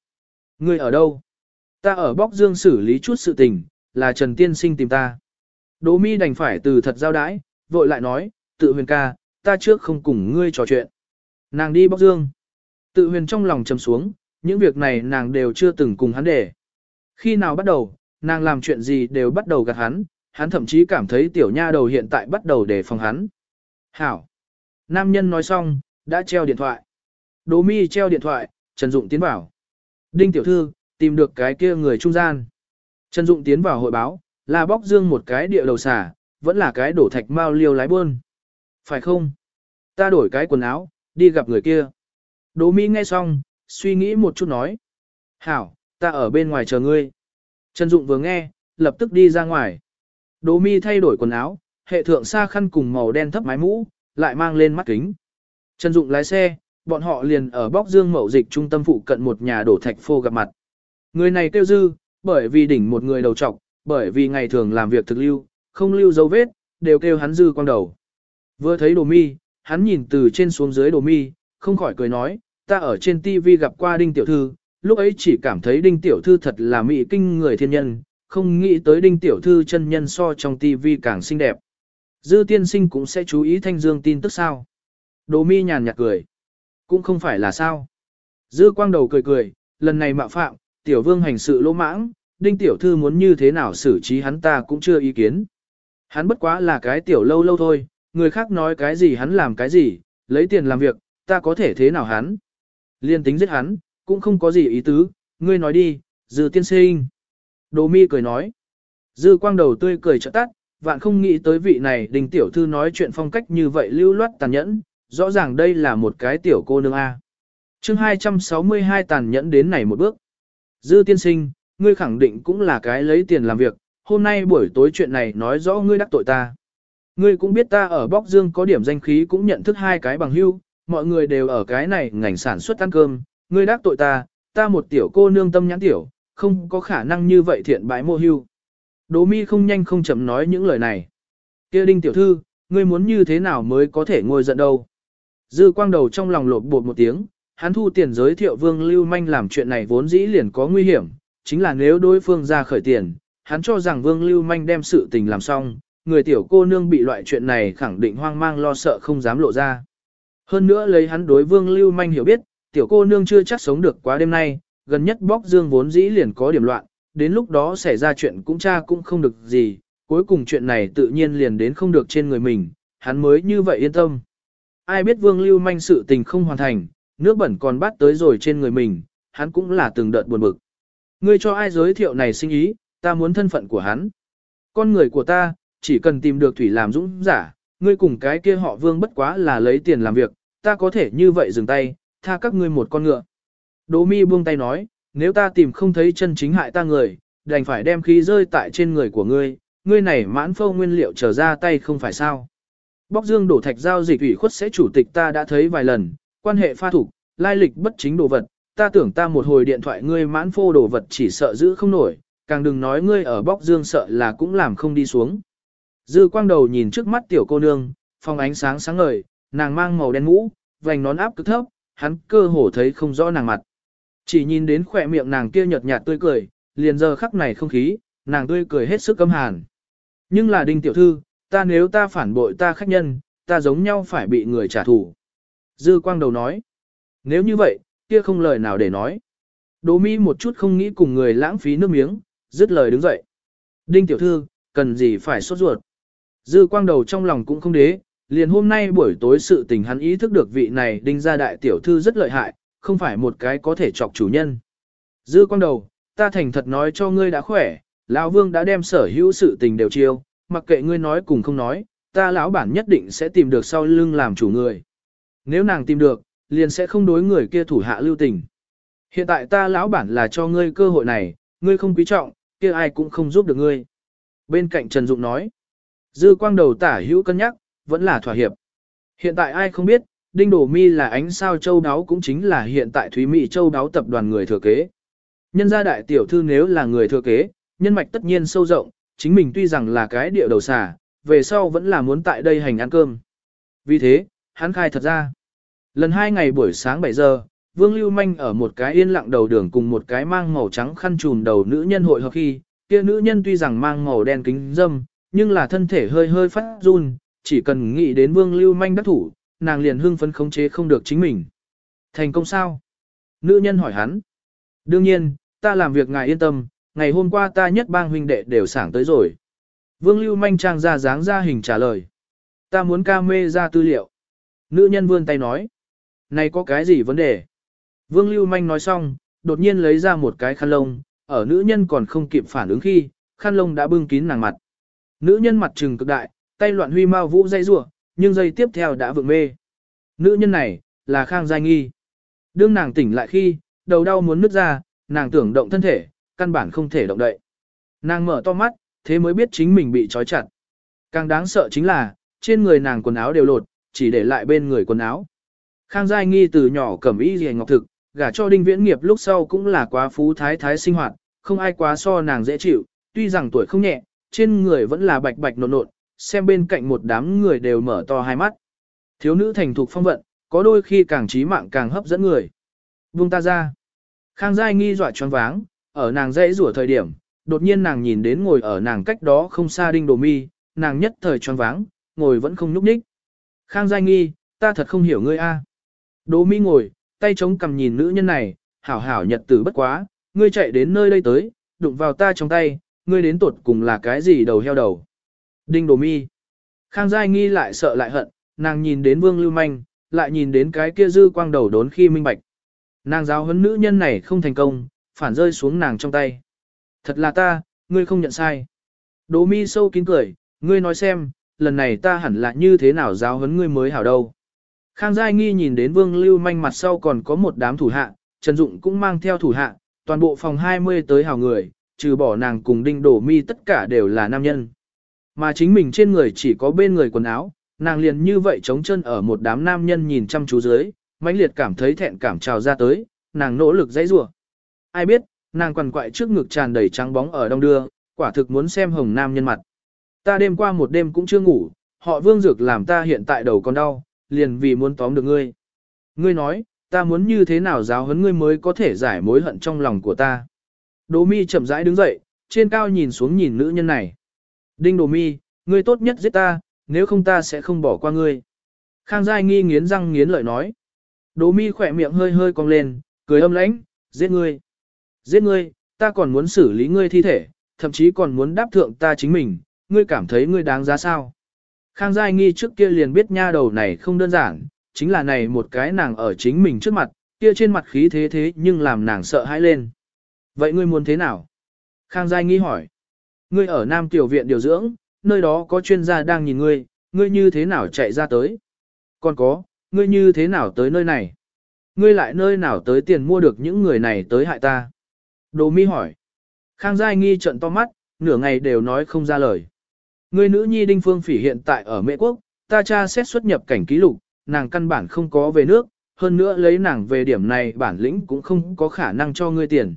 Ngươi ở đâu? Ta ở Bóc Dương xử lý chút sự tình, là Trần Tiên Sinh tìm ta. Đỗ mi đành phải từ thật giao đãi, vội lại nói, tự huyền ca, ta trước không cùng ngươi trò chuyện. Nàng đi Bóc Dương. Tự huyền trong lòng trầm xuống, những việc này nàng đều chưa từng cùng hắn để. Khi nào bắt đầu, nàng làm chuyện gì đều bắt đầu gạt hắn, hắn thậm chí cảm thấy tiểu nha đầu hiện tại bắt đầu để phòng hắn. Hảo. Nam nhân nói xong, đã treo điện thoại. Đỗ mi treo điện thoại, Trần Dụng tiến vào. Đinh tiểu thư, tìm được cái kia người trung gian. Trần Dụng tiến vào hội báo, là bóc dương một cái địa đầu xả, vẫn là cái đổ thạch mao liêu lái buôn. Phải không? Ta đổi cái quần áo, đi gặp người kia. Đỗ mi nghe xong, suy nghĩ một chút nói. Hảo, ta ở bên ngoài chờ ngươi. Trần Dụng vừa nghe, lập tức đi ra ngoài. Đỗ mi thay đổi quần áo, hệ thượng xa khăn cùng màu đen thấp mái mũ, lại mang lên mắt kính. Trần Dụng lái xe, bọn họ liền ở bóc dương mậu dịch trung tâm phụ cận một nhà đổ thạch phô gặp mặt. Người này kêu dư, bởi vì đỉnh một người đầu trọc, bởi vì ngày thường làm việc thực lưu, không lưu dấu vết, đều kêu hắn dư quang đầu. Vừa thấy đồ mi, hắn nhìn từ trên xuống dưới đồ mi, không khỏi cười nói, ta ở trên TV gặp qua đinh tiểu thư, lúc ấy chỉ cảm thấy đinh tiểu thư thật là mỹ kinh người thiên nhân, không nghĩ tới đinh tiểu thư chân nhân so trong TV càng xinh đẹp. Dư tiên sinh cũng sẽ chú ý thanh dương tin tức sao. Đồ mi nhàn nhạt cười. Cũng không phải là sao. Dư quang đầu cười cười, lần này mạo phạm, tiểu vương hành sự lỗ mãng, đinh tiểu thư muốn như thế nào xử trí hắn ta cũng chưa ý kiến. Hắn bất quá là cái tiểu lâu lâu thôi, người khác nói cái gì hắn làm cái gì, lấy tiền làm việc, ta có thể thế nào hắn. Liên tính giết hắn, cũng không có gì ý tứ, ngươi nói đi, dư tiên sinh. Đồ mi cười nói. Dư quang đầu tươi cười trợ tắt, vạn không nghĩ tới vị này đình tiểu thư nói chuyện phong cách như vậy lưu loát tàn nhẫn, rõ ràng đây là một cái tiểu cô nương A. chương 262 tàn nhẫn đến này một bước. Dư tiên sinh, ngươi khẳng định cũng là cái lấy tiền làm việc, hôm nay buổi tối chuyện này nói rõ ngươi đắc tội ta. Ngươi cũng biết ta ở Bóc Dương có điểm danh khí cũng nhận thức hai cái bằng hưu, mọi người đều ở cái này ngành sản xuất ăn cơm, ngươi đắc tội ta, ta một tiểu cô nương tâm nhãn tiểu, không có khả năng như vậy thiện bãi mô hưu. Đỗ mi không nhanh không chậm nói những lời này. kia đinh tiểu thư, ngươi muốn như thế nào mới có thể ngồi giận đâu. Dư quang đầu trong lòng lột bột một tiếng, hắn thu tiền giới thiệu vương lưu manh làm chuyện này vốn dĩ liền có nguy hiểm, chính là nếu đối phương ra khởi tiền, hắn cho rằng vương lưu manh đem sự tình làm xong, người tiểu cô nương bị loại chuyện này khẳng định hoang mang lo sợ không dám lộ ra. Hơn nữa lấy hắn đối vương lưu manh hiểu biết, tiểu cô nương chưa chắc sống được quá đêm nay, gần nhất bóc dương vốn dĩ liền có điểm loạn, đến lúc đó xảy ra chuyện cũng cha cũng không được gì, cuối cùng chuyện này tự nhiên liền đến không được trên người mình, hắn mới như vậy yên tâm. Ai biết vương lưu manh sự tình không hoàn thành, nước bẩn còn bắt tới rồi trên người mình, hắn cũng là từng đợt buồn bực. Ngươi cho ai giới thiệu này sinh ý, ta muốn thân phận của hắn. Con người của ta, chỉ cần tìm được thủy làm dũng giả, ngươi cùng cái kia họ vương bất quá là lấy tiền làm việc, ta có thể như vậy dừng tay, tha các ngươi một con ngựa. Đỗ mi buông tay nói, nếu ta tìm không thấy chân chính hại ta người, đành phải đem khí rơi tại trên người của ngươi, ngươi này mãn phâu nguyên liệu trở ra tay không phải sao. Bóc dương đổ thạch giao dịch ủy khuất sẽ chủ tịch ta đã thấy vài lần, quan hệ pha thủ, lai lịch bất chính đồ vật, ta tưởng ta một hồi điện thoại ngươi mãn phô đồ vật chỉ sợ giữ không nổi, càng đừng nói ngươi ở bóc dương sợ là cũng làm không đi xuống. Dư quang đầu nhìn trước mắt tiểu cô nương, phong ánh sáng sáng ngời, nàng mang màu đen mũ, vành nón áp cực thấp, hắn cơ hồ thấy không rõ nàng mặt. Chỉ nhìn đến khỏe miệng nàng kia nhợt nhạt tươi cười, liền giờ khắc này không khí, nàng tươi cười hết sức căm hàn. Nhưng là đinh tiểu thư, ta nếu ta phản bội ta khách nhân, ta giống nhau phải bị người trả thù. Dư quang đầu nói, nếu như vậy, kia không lời nào để nói. Đỗ Mi một chút không nghĩ cùng người lãng phí nước miếng, dứt lời đứng dậy. Đinh tiểu thư, cần gì phải sốt ruột. Dư quang đầu trong lòng cũng không đế, liền hôm nay buổi tối sự tình hắn ý thức được vị này đinh gia đại tiểu thư rất lợi hại, không phải một cái có thể chọc chủ nhân. Dư quang đầu, ta thành thật nói cho ngươi đã khỏe, lão vương đã đem sở hữu sự tình đều chiêu, mặc kệ ngươi nói cùng không nói, ta lão bản nhất định sẽ tìm được sau lưng làm chủ người. Nếu nàng tìm được, liền sẽ không đối người kia thủ hạ lưu tình. Hiện tại ta lão bản là cho ngươi cơ hội này, ngươi không quý trọng, kia ai cũng không giúp được ngươi. Bên cạnh Trần Dụng nói, dư quang đầu tả hữu cân nhắc, vẫn là thỏa hiệp. Hiện tại ai không biết, Đinh Đổ Mi là ánh sao châu đáo cũng chính là hiện tại Thúy Mỹ châu đáo tập đoàn người thừa kế. Nhân gia đại tiểu thư nếu là người thừa kế, nhân mạch tất nhiên sâu rộng, chính mình tuy rằng là cái địa đầu xà, về sau vẫn là muốn tại đây hành ăn cơm. Vì thế, hắn khai thật ra. Lần hai ngày buổi sáng 7 giờ, Vương Lưu Manh ở một cái yên lặng đầu đường cùng một cái mang màu trắng khăn trùm đầu nữ nhân hội hợp khi, kia nữ nhân tuy rằng mang màu đen kính dâm, nhưng là thân thể hơi hơi phát run, chỉ cần nghĩ đến Vương Lưu Manh đắc thủ, nàng liền hưng phấn khống chế không được chính mình. Thành công sao? Nữ nhân hỏi hắn. Đương nhiên, ta làm việc ngài yên tâm, ngày hôm qua ta nhất bang huynh đệ đều sảng tới rồi. Vương Lưu Manh trang ra dáng ra hình trả lời. Ta muốn ca mê ra tư liệu. Nữ nhân vươn tay nói. Này có cái gì vấn đề? Vương Lưu Manh nói xong, đột nhiên lấy ra một cái khăn lông, ở nữ nhân còn không kịp phản ứng khi, khăn lông đã bưng kín nàng mặt. Nữ nhân mặt trừng cực đại, tay loạn huy mau vũ dây rủa, nhưng dây tiếp theo đã vượng mê. Nữ nhân này, là Khang Giai Nghi. Đương nàng tỉnh lại khi, đầu đau muốn nứt ra, nàng tưởng động thân thể, căn bản không thể động đậy. Nàng mở to mắt, thế mới biết chính mình bị trói chặt. Càng đáng sợ chính là, trên người nàng quần áo đều lột, chỉ để lại bên người quần áo. Khang Giai Nghi từ nhỏ cẩm y rìa ngọc thực, gả cho đinh viễn nghiệp lúc sau cũng là quá phú thái thái sinh hoạt, không ai quá so nàng dễ chịu, tuy rằng tuổi không nhẹ, trên người vẫn là bạch bạch nộn nộn, xem bên cạnh một đám người đều mở to hai mắt. Thiếu nữ thành thục phong vận, có đôi khi càng trí mạng càng hấp dẫn người. Buông ta ra. Khang Giai nghi dọa choáng váng, ở nàng dãy rủa thời điểm, đột nhiên nàng nhìn đến ngồi ở nàng cách đó không xa đinh đồ mi, nàng nhất thời choáng váng, ngồi vẫn không nhúc nhích. Khang Giai nghi, ta thật không hiểu ngươi a. Đồ mi ngồi, tay chống cầm nhìn nữ nhân này, hảo hảo nhật tử bất quá, ngươi chạy đến nơi đây tới, đụng vào ta trong tay, ngươi đến tuột cùng là cái gì đầu heo đầu. Đinh đồ mi. Khang Giai nghi lại sợ lại hận, nàng nhìn đến vương lưu manh, lại nhìn đến cái kia dư quang đầu đốn khi minh bạch. Nàng giáo huấn nữ nhân này không thành công, phản rơi xuống nàng trong tay. Thật là ta, ngươi không nhận sai. Đồ mi sâu kín cười, ngươi nói xem, lần này ta hẳn là như thế nào giáo huấn ngươi mới hảo đâu. Khang Giai Nghi nhìn đến Vương Lưu Manh mặt sau còn có một đám thủ hạ, Trần Dụng cũng mang theo thủ hạ, toàn bộ phòng 20 tới hào người, trừ bỏ nàng cùng Đinh Đổ Mi tất cả đều là nam nhân. Mà chính mình trên người chỉ có bên người quần áo, nàng liền như vậy chống chân ở một đám nam nhân nhìn chăm chú dưới, mãnh liệt cảm thấy thẹn cảm trào ra tới, nàng nỗ lực dãy rủa. Ai biết, nàng quằn quại trước ngực tràn đầy trắng bóng ở đông đưa, quả thực muốn xem hồng nam nhân mặt. Ta đêm qua một đêm cũng chưa ngủ, họ vương dược làm ta hiện tại đầu còn đau, liền vì muốn tóm được ngươi. Ngươi nói, ta muốn như thế nào giáo huấn ngươi mới có thể giải mối hận trong lòng của ta. Đỗ mi chậm rãi đứng dậy, trên cao nhìn xuống nhìn nữ nhân này. Đinh Đỗ mi, ngươi tốt nhất giết ta, nếu không ta sẽ không bỏ qua ngươi. Khang Giai nghi nghiến răng nghiến lợi nói. Đỗ mi khỏe miệng hơi hơi cong lên, cười âm lãnh, giết ngươi. Giết ngươi, ta còn muốn xử lý ngươi thi thể, thậm chí còn muốn đáp thượng ta chính mình, ngươi cảm thấy ngươi đáng giá sao. Khang Giai Nghi trước kia liền biết nha đầu này không đơn giản, chính là này một cái nàng ở chính mình trước mặt, kia trên mặt khí thế thế nhưng làm nàng sợ hãi lên. Vậy ngươi muốn thế nào? Khang Giai Nghi hỏi. Ngươi ở Nam Tiểu Viện điều dưỡng, nơi đó có chuyên gia đang nhìn ngươi, ngươi như thế nào chạy ra tới? Còn có, ngươi như thế nào tới nơi này? Ngươi lại nơi nào tới tiền mua được những người này tới hại ta? Đồ mi hỏi. Khang Giai Nghi trận to mắt, nửa ngày đều nói không ra lời. Ngươi nữ nhi Đinh Phương Phỉ hiện tại ở Mễ Quốc, ta cha xét xuất nhập cảnh ký lục, nàng căn bản không có về nước, hơn nữa lấy nàng về điểm này bản lĩnh cũng không có khả năng cho ngươi tiền.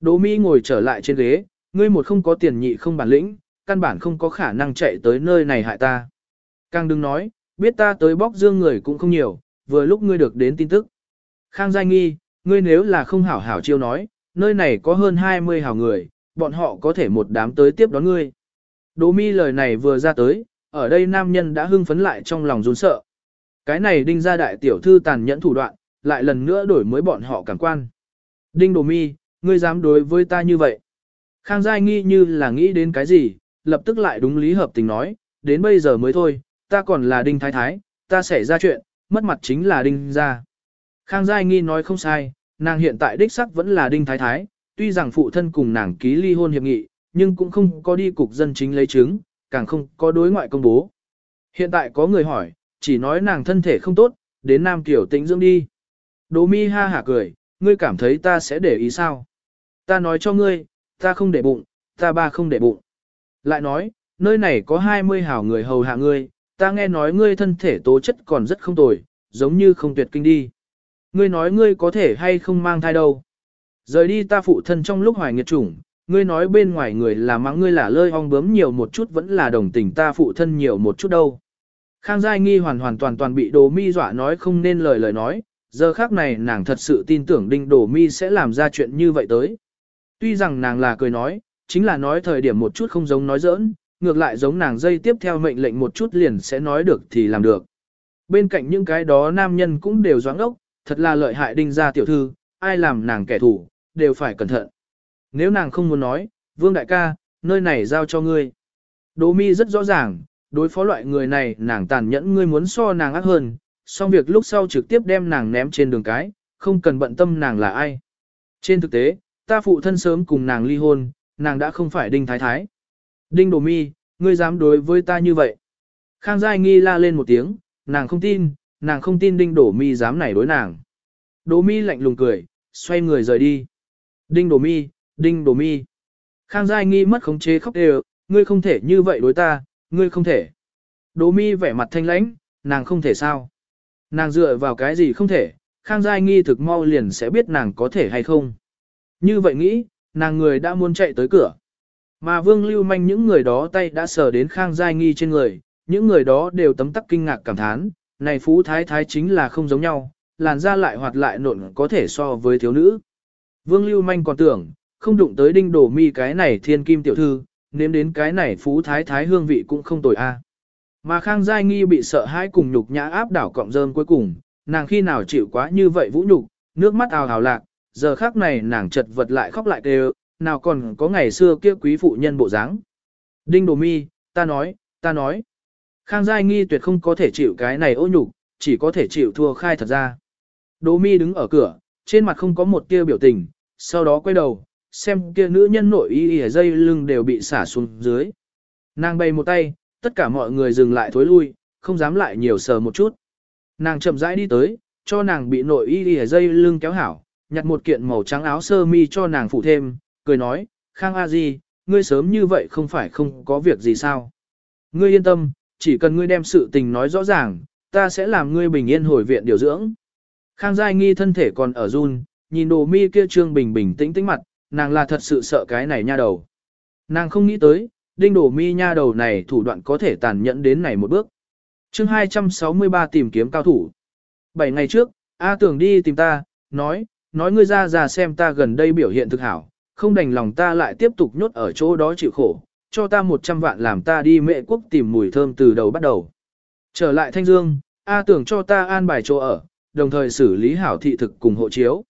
Đỗ Mi ngồi trở lại trên ghế, ngươi một không có tiền nhị không bản lĩnh, căn bản không có khả năng chạy tới nơi này hại ta. Càng đừng nói, biết ta tới bóc dương người cũng không nhiều, vừa lúc ngươi được đến tin tức. Khang Giai Nghi, ngươi nếu là không hảo hảo chiêu nói, nơi này có hơn 20 hảo người, bọn họ có thể một đám tới tiếp đón ngươi. Đỗ mi lời này vừa ra tới, ở đây nam nhân đã hưng phấn lại trong lòng run sợ. Cái này đinh ra đại tiểu thư tàn nhẫn thủ đoạn, lại lần nữa đổi mới bọn họ cảm quan. Đinh Đồ Mi, ngươi dám đối với ta như vậy. Khang Giai nghi như là nghĩ đến cái gì, lập tức lại đúng lý hợp tình nói, đến bây giờ mới thôi, ta còn là Đinh Thái Thái, ta sẽ ra chuyện, mất mặt chính là Đinh gia. Khang Giai nghi nói không sai, nàng hiện tại đích sắc vẫn là Đinh Thái Thái, tuy rằng phụ thân cùng nàng ký ly hôn hiệp nghị, nhưng cũng không có đi cục dân chính lấy chứng, càng không có đối ngoại công bố. Hiện tại có người hỏi, chỉ nói nàng thân thể không tốt, đến Nam Kiều tĩnh dưỡng đi. Đỗ mi ha hả cười, ngươi cảm thấy ta sẽ để ý sao? Ta nói cho ngươi, ta không để bụng, ta ba không để bụng. Lại nói, nơi này có 20 hảo người hầu hạ ngươi, ta nghe nói ngươi thân thể tố chất còn rất không tồi, giống như không tuyệt kinh đi. Ngươi nói ngươi có thể hay không mang thai đâu. Rời đi ta phụ thân trong lúc hoài nghiệt chủng, ngươi nói bên ngoài người là mắng ngươi là lơi ong bướm nhiều một chút vẫn là đồng tình ta phụ thân nhiều một chút đâu. Khang Giai Nghi hoàn hoàn toàn toàn bị đồ mi dọa nói không nên lời lời nói, giờ khác này nàng thật sự tin tưởng đinh đồ mi sẽ làm ra chuyện như vậy tới. Tuy rằng nàng là cười nói, chính là nói thời điểm một chút không giống nói giỡn, ngược lại giống nàng dây tiếp theo mệnh lệnh một chút liền sẽ nói được thì làm được. Bên cạnh những cái đó nam nhân cũng đều doáng ốc, thật là lợi hại đinh gia tiểu thư, ai làm nàng kẻ thù, đều phải cẩn thận. Nếu nàng không muốn nói, vương đại ca, nơi này giao cho ngươi. Đỗ mi rất rõ ràng, đối phó loại người này nàng tàn nhẫn ngươi muốn so nàng ác hơn, xong việc lúc sau trực tiếp đem nàng ném trên đường cái, không cần bận tâm nàng là ai. Trên thực tế, ta phụ thân sớm cùng nàng ly hôn, nàng đã không phải đinh thái thái. Đinh đồ mi, ngươi dám đối với ta như vậy. Khang Giai nghi la lên một tiếng, nàng không tin, nàng không tin đinh đổ mi dám này đối nàng. Đỗ mi lạnh lùng cười, xoay người rời đi. Đinh đổ mi, đinh đổ mi. Khang Giai nghi mất khống chế khóc đều, ngươi không thể như vậy đối ta, ngươi không thể. Đỗ mi vẻ mặt thanh lãnh, nàng không thể sao. Nàng dựa vào cái gì không thể, Khang Giai nghi thực mau liền sẽ biết nàng có thể hay không. Như vậy nghĩ, nàng người đã muốn chạy tới cửa. Mà Vương Lưu Manh những người đó tay đã sờ đến Khang Giai nghi trên người, những người đó đều tấm tắc kinh ngạc cảm thán, này phú thái thái chính là không giống nhau, làn da lại hoạt lại nộn có thể so với thiếu nữ. Vương Lưu Manh còn tưởng, không đụng tới đinh đổ mi cái này thiên kim tiểu thư, nếm đến cái này phú thái thái hương vị cũng không tồi a. À. Mà Khang Giai Nghi bị sợ hãi cùng nhục nhã áp đảo cọng rơm cuối cùng, nàng khi nào chịu quá như vậy vũ nhục, nước mắt ào ào lạc, giờ khác này nàng chật vật lại khóc lại đều, nào còn có ngày xưa kia quý phụ nhân bộ dáng. Đinh Đồ Mi, ta nói, ta nói. Khang Giai Nghi tuyệt không có thể chịu cái này ô nhục, chỉ có thể chịu thua khai thật ra. Đồ Mi đứng ở cửa, trên mặt không có một tia biểu tình, sau đó quay đầu, xem kia nữ nhân nội y y dây lưng đều bị xả xuống dưới. Nàng bay một tay, tất cả mọi người dừng lại thối lui, không dám lại nhiều sờ một chút. Nàng chậm rãi đi tới, cho nàng bị nội y y dây lưng kéo hảo, nhặt một kiện màu trắng áo sơ mi cho nàng phụ thêm, cười nói, Khang A Di, ngươi sớm như vậy không phải không có việc gì sao. Ngươi yên tâm, chỉ cần ngươi đem sự tình nói rõ ràng, ta sẽ làm ngươi bình yên hồi viện điều dưỡng. Khang Giai nghi thân thể còn ở run, nhìn đồ mi kia trương bình bình tĩnh tĩnh mặt, nàng là thật sự sợ cái này nha đầu. Nàng không nghĩ tới, đinh đồ mi nha đầu này thủ đoạn có thể tàn nhẫn đến này một bước. chương 263 tìm kiếm cao thủ. Bảy ngày trước, A tưởng đi tìm ta, nói, nói ngươi ra ra xem ta gần đây biểu hiện thực hảo, không đành lòng ta lại tiếp tục nhốt ở chỗ đó chịu khổ, cho ta 100 vạn làm ta đi mệ quốc tìm mùi thơm từ đầu bắt đầu. Trở lại Thanh Dương, A tưởng cho ta an bài chỗ ở, đồng thời xử lý hảo thị thực cùng hộ chiếu.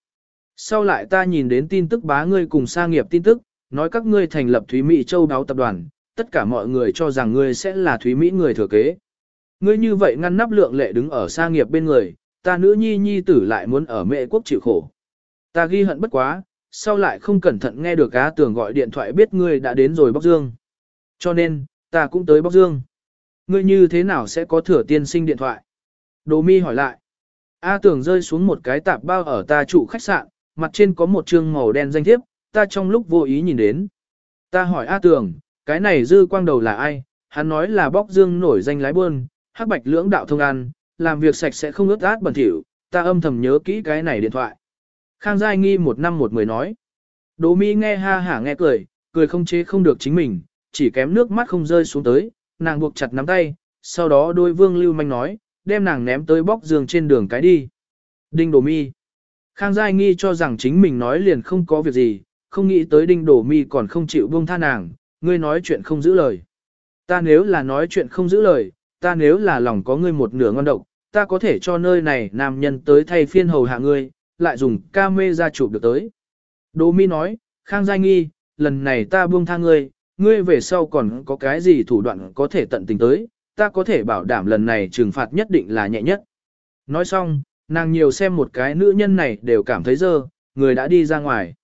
Sau lại ta nhìn đến tin tức bá ngươi cùng sa nghiệp tin tức, nói các ngươi thành lập Thúy Mỹ Châu Đáo Tập đoàn, tất cả mọi người cho rằng ngươi sẽ là Thúy Mỹ người thừa kế. Ngươi như vậy ngăn nắp lượng lệ đứng ở sa nghiệp bên người, ta nữ nhi nhi tử lại muốn ở mệ quốc chịu khổ. Ta ghi hận bất quá, sau lại không cẩn thận nghe được cá tưởng gọi điện thoại biết ngươi đã đến rồi bóc dương. Cho nên, ta cũng tới bóc dương. Ngươi như thế nào sẽ có thừa tiên sinh điện thoại? Đồ mi hỏi lại. A tưởng rơi xuống một cái tạp bao ở ta trụ khách sạn, mặt trên có một chương màu đen danh thiếp, ta trong lúc vô ý nhìn đến. Ta hỏi A tưởng, cái này dư quang đầu là ai? Hắn nói là bóc dương nổi danh lái buôn, hắc bạch lưỡng đạo thông ăn, làm việc sạch sẽ không ướt át bẩn thỉu, ta âm thầm nhớ kỹ cái này điện thoại. Khang Giai Nghi một năm một mười nói. Đỗ Mi nghe ha hả nghe cười, cười không chế không được chính mình, chỉ kém nước mắt không rơi xuống tới, nàng buộc chặt nắm tay, sau đó đôi vương lưu manh nói, đem nàng ném tới bóc giường trên đường cái đi. Đinh Đỗ Mi. Khang Giai Nghi cho rằng chính mình nói liền không có việc gì, không nghĩ tới Đinh Đỗ Mi còn không chịu buông tha nàng, ngươi nói chuyện không giữ lời. Ta nếu là nói chuyện không giữ lời, ta nếu là lòng có ngươi một nửa ngon độc, ta có thể cho nơi này nam nhân tới thay phiên hầu hạ ngươi, lại dùng ca mê ra chụp được tới. Đỗ Mi nói, Khang Giai Nghi, lần này ta buông tha ngươi, ngươi về sau còn có cái gì thủ đoạn có thể tận tình tới, ta có thể bảo đảm lần này trừng phạt nhất định là nhẹ nhất. Nói xong, nàng nhiều xem một cái nữ nhân này đều cảm thấy dơ, người đã đi ra ngoài.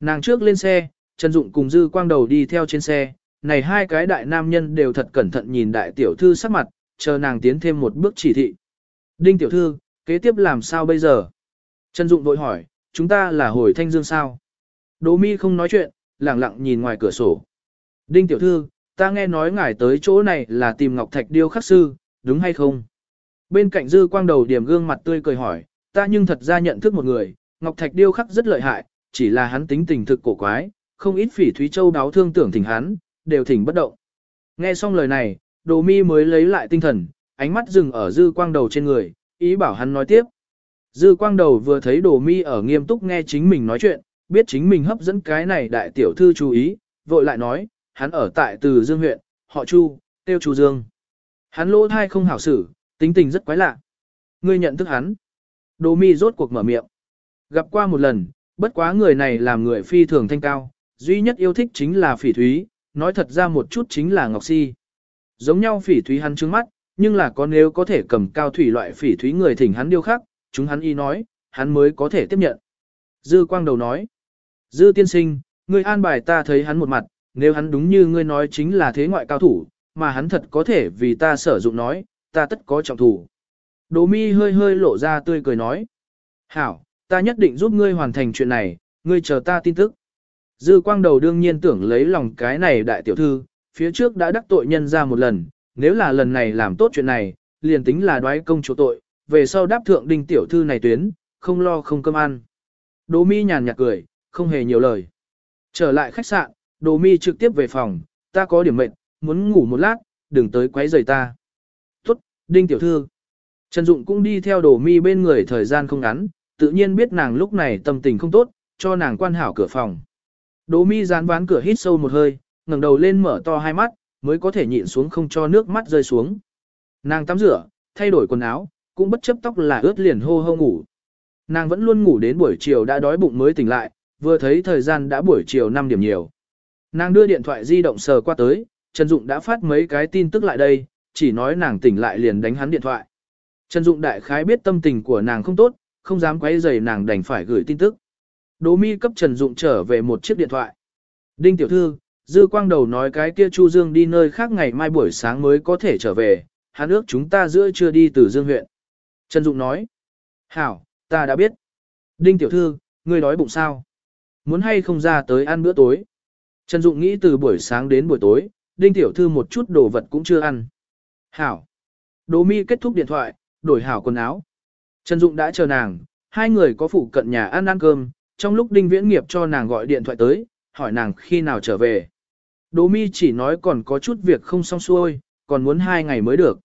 Nàng trước lên xe, Trần Dụng cùng Dư Quang Đầu đi theo trên xe, này hai cái đại nam nhân đều thật cẩn thận nhìn đại tiểu thư sắc mặt, chờ nàng tiến thêm một bước chỉ thị. Đinh tiểu thư, kế tiếp làm sao bây giờ? Trần Dụng vội hỏi, chúng ta là hồi thanh dương sao? Đỗ mi không nói chuyện, lặng lặng nhìn ngoài cửa sổ. Đinh tiểu thư, ta nghe nói ngài tới chỗ này là tìm Ngọc Thạch điêu khắc sư, đúng hay không? Bên cạnh dư quang đầu điểm gương mặt tươi cười hỏi, ta nhưng thật ra nhận thức một người, Ngọc Thạch điêu khắc rất lợi hại, chỉ là hắn tính tình thực cổ quái, không ít phỉ thúy châu đáo thương tưởng thỉnh hắn, đều thỉnh bất động. Nghe xong lời này, đồ mi mới lấy lại tinh thần, ánh mắt dừng ở dư quang đầu trên người, ý bảo hắn nói tiếp. Dư quang đầu vừa thấy đồ mi ở nghiêm túc nghe chính mình nói chuyện, biết chính mình hấp dẫn cái này đại tiểu thư chú ý, vội lại nói, hắn ở tại từ Dương huyện, họ Chu, tiêu Chu Dương. Hắn lỗ thai không hảo xử, tính tình rất quái lạ. Ngươi nhận thức hắn. Đồ mi rốt cuộc mở miệng. Gặp qua một lần, bất quá người này làm người phi thường thanh cao, duy nhất yêu thích chính là phỉ thúy, nói thật ra một chút chính là ngọc si. Giống nhau phỉ thúy hắn trướng mắt, nhưng là có nếu có thể cầm cao thủy loại phỉ thúy người thỉnh hắn điêu khắc, chúng hắn y nói, hắn mới có thể tiếp nhận. Dư quang đầu nói, Dư tiên sinh, ngươi an bài ta thấy hắn một mặt, nếu hắn đúng như ngươi nói chính là thế ngoại cao thủ, mà hắn thật có thể vì ta sử dụng nói, ta tất có trọng thủ. Đỗ mi hơi hơi lộ ra tươi cười nói. Hảo, ta nhất định giúp ngươi hoàn thành chuyện này, ngươi chờ ta tin tức. Dư quang đầu đương nhiên tưởng lấy lòng cái này đại tiểu thư, phía trước đã đắc tội nhân ra một lần, nếu là lần này làm tốt chuyện này, liền tính là đoái công chỗ tội, về sau đáp thượng đinh tiểu thư này tuyến, không lo không cơm ăn. Đỗ mi nhàn nhạt cười, không hề nhiều lời. Trở lại khách sạn, đỗ mi trực tiếp về phòng, ta có điểm mệnh, muốn ngủ một lát, đừng tới quấy rầy ta. Tốt, đinh tiểu thư. Trần Dụng cũng đi theo đỗ mi bên người thời gian không ngắn, tự nhiên biết nàng lúc này tâm tình không tốt, cho nàng quan hảo cửa phòng. đỗ mi dán ván cửa hít sâu một hơi, ngẩng đầu lên mở to hai mắt, mới có thể nhịn xuống không cho nước mắt rơi xuống. Nàng tắm rửa, thay đổi quần áo, cũng bất chấp tóc là ướt liền hô hô ngủ. Nàng vẫn luôn ngủ đến buổi chiều đã đói bụng mới tỉnh lại, vừa thấy thời gian đã buổi chiều 5 điểm nhiều. Nàng đưa điện thoại di động sờ qua tới, Trần Dụng đã phát mấy cái tin tức lại đây, chỉ nói nàng tỉnh lại liền đánh hắn điện thoại. Trần Dụng đại khái biết tâm tình của nàng không tốt, không dám quấy rầy nàng đành phải gửi tin tức. Đỗ Mi cấp Trần Dụng trở về một chiếc điện thoại. Đinh tiểu thư, Dư Quang Đầu nói cái kia Chu Dương đi nơi khác ngày mai buổi sáng mới có thể trở về, hắn ước chúng ta giữa trưa đi từ Dương huyện. Trần Dụng nói. Hảo, ta đã biết. Đinh tiểu thư, ngươi đói bụng sao? Muốn hay không ra tới ăn bữa tối. Trần Dụng nghĩ từ buổi sáng đến buổi tối, Đinh Tiểu Thư một chút đồ vật cũng chưa ăn. Hảo. Đỗ mi kết thúc điện thoại, đổi hảo quần áo. Trần Dụng đã chờ nàng, hai người có phụ cận nhà ăn ăn cơm, trong lúc Đinh Viễn Nghiệp cho nàng gọi điện thoại tới, hỏi nàng khi nào trở về. Đỗ mi chỉ nói còn có chút việc không xong xuôi, còn muốn hai ngày mới được.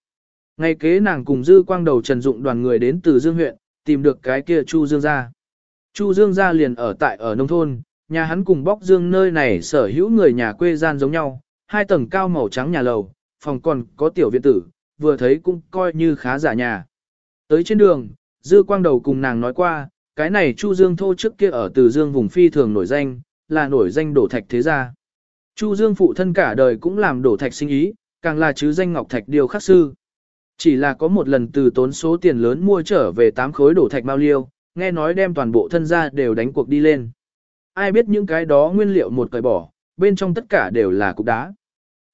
Ngày kế nàng cùng dư quang đầu Trần Dụng đoàn người đến từ Dương huyện, tìm được cái kia Chu Dương gia Chu Dương gia liền ở tại ở nông thôn, nhà hắn cùng bóc dương nơi này sở hữu người nhà quê gian giống nhau, hai tầng cao màu trắng nhà lầu, phòng còn có tiểu viện tử, vừa thấy cũng coi như khá giả nhà. Tới trên đường, Dư Quang Đầu cùng nàng nói qua, cái này Chu Dương thô trước kia ở từ Dương vùng phi thường nổi danh, là nổi danh đổ thạch thế gia. Chu Dương phụ thân cả đời cũng làm đổ thạch sinh ý, càng là chứ danh ngọc thạch điều khắc sư. Chỉ là có một lần từ tốn số tiền lớn mua trở về 8 khối đổ thạch bao liêu, nghe nói đem toàn bộ thân gia đều đánh cuộc đi lên. Ai biết những cái đó nguyên liệu một cởi bỏ, bên trong tất cả đều là cục đá.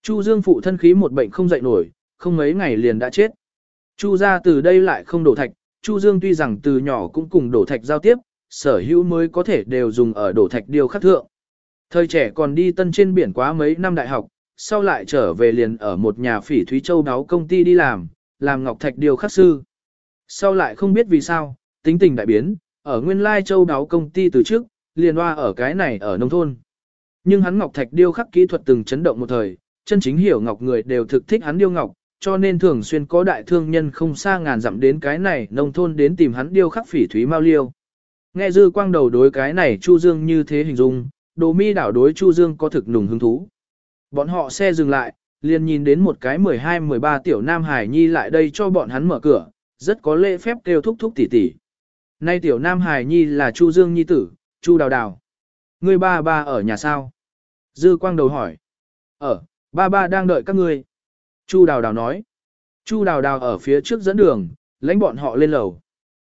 Chu Dương phụ thân khí một bệnh không dậy nổi, không mấy ngày liền đã chết. Chu ra từ đây lại không đổ thạch, Chu Dương tuy rằng từ nhỏ cũng cùng đổ thạch giao tiếp, sở hữu mới có thể đều dùng ở đổ thạch điều khắc thượng. Thời trẻ còn đi tân trên biển quá mấy năm đại học, sau lại trở về liền ở một nhà phỉ Thúy Châu đáo công ty đi làm, làm ngọc thạch điều khắc sư. Sau lại không biết vì sao, tính tình đại biến, ở nguyên lai châu đáo công ty từ trước, liền hoa ở cái này ở nông thôn. Nhưng hắn ngọc thạch điêu khắc kỹ thuật từng chấn động một thời, chân chính hiểu ngọc người đều thực thích hắn điêu ngọc, cho nên thường xuyên có đại thương nhân không xa ngàn dặm đến cái này nông thôn đến tìm hắn điêu khắc phỉ thúy mao liêu. Nghe dư quang đầu đối cái này Chu Dương như thế hình dung, đồ mi đảo đối Chu Dương có thực nùng hứng thú. Bọn họ xe dừng lại, liền nhìn đến một cái 12-13 tiểu nam hải nhi lại đây cho bọn hắn mở cửa, rất có lễ phép kêu thúc thúc tỷ tỷ Nay tiểu nam hải nhi là Chu Dương nhi tử, Chu Đào Đào. Ngươi ba ba ở nhà sao? Dư quang đầu hỏi. Ở, ba ba đang đợi các ngươi. Chu đào đào nói. Chu đào đào ở phía trước dẫn đường, lãnh bọn họ lên lầu.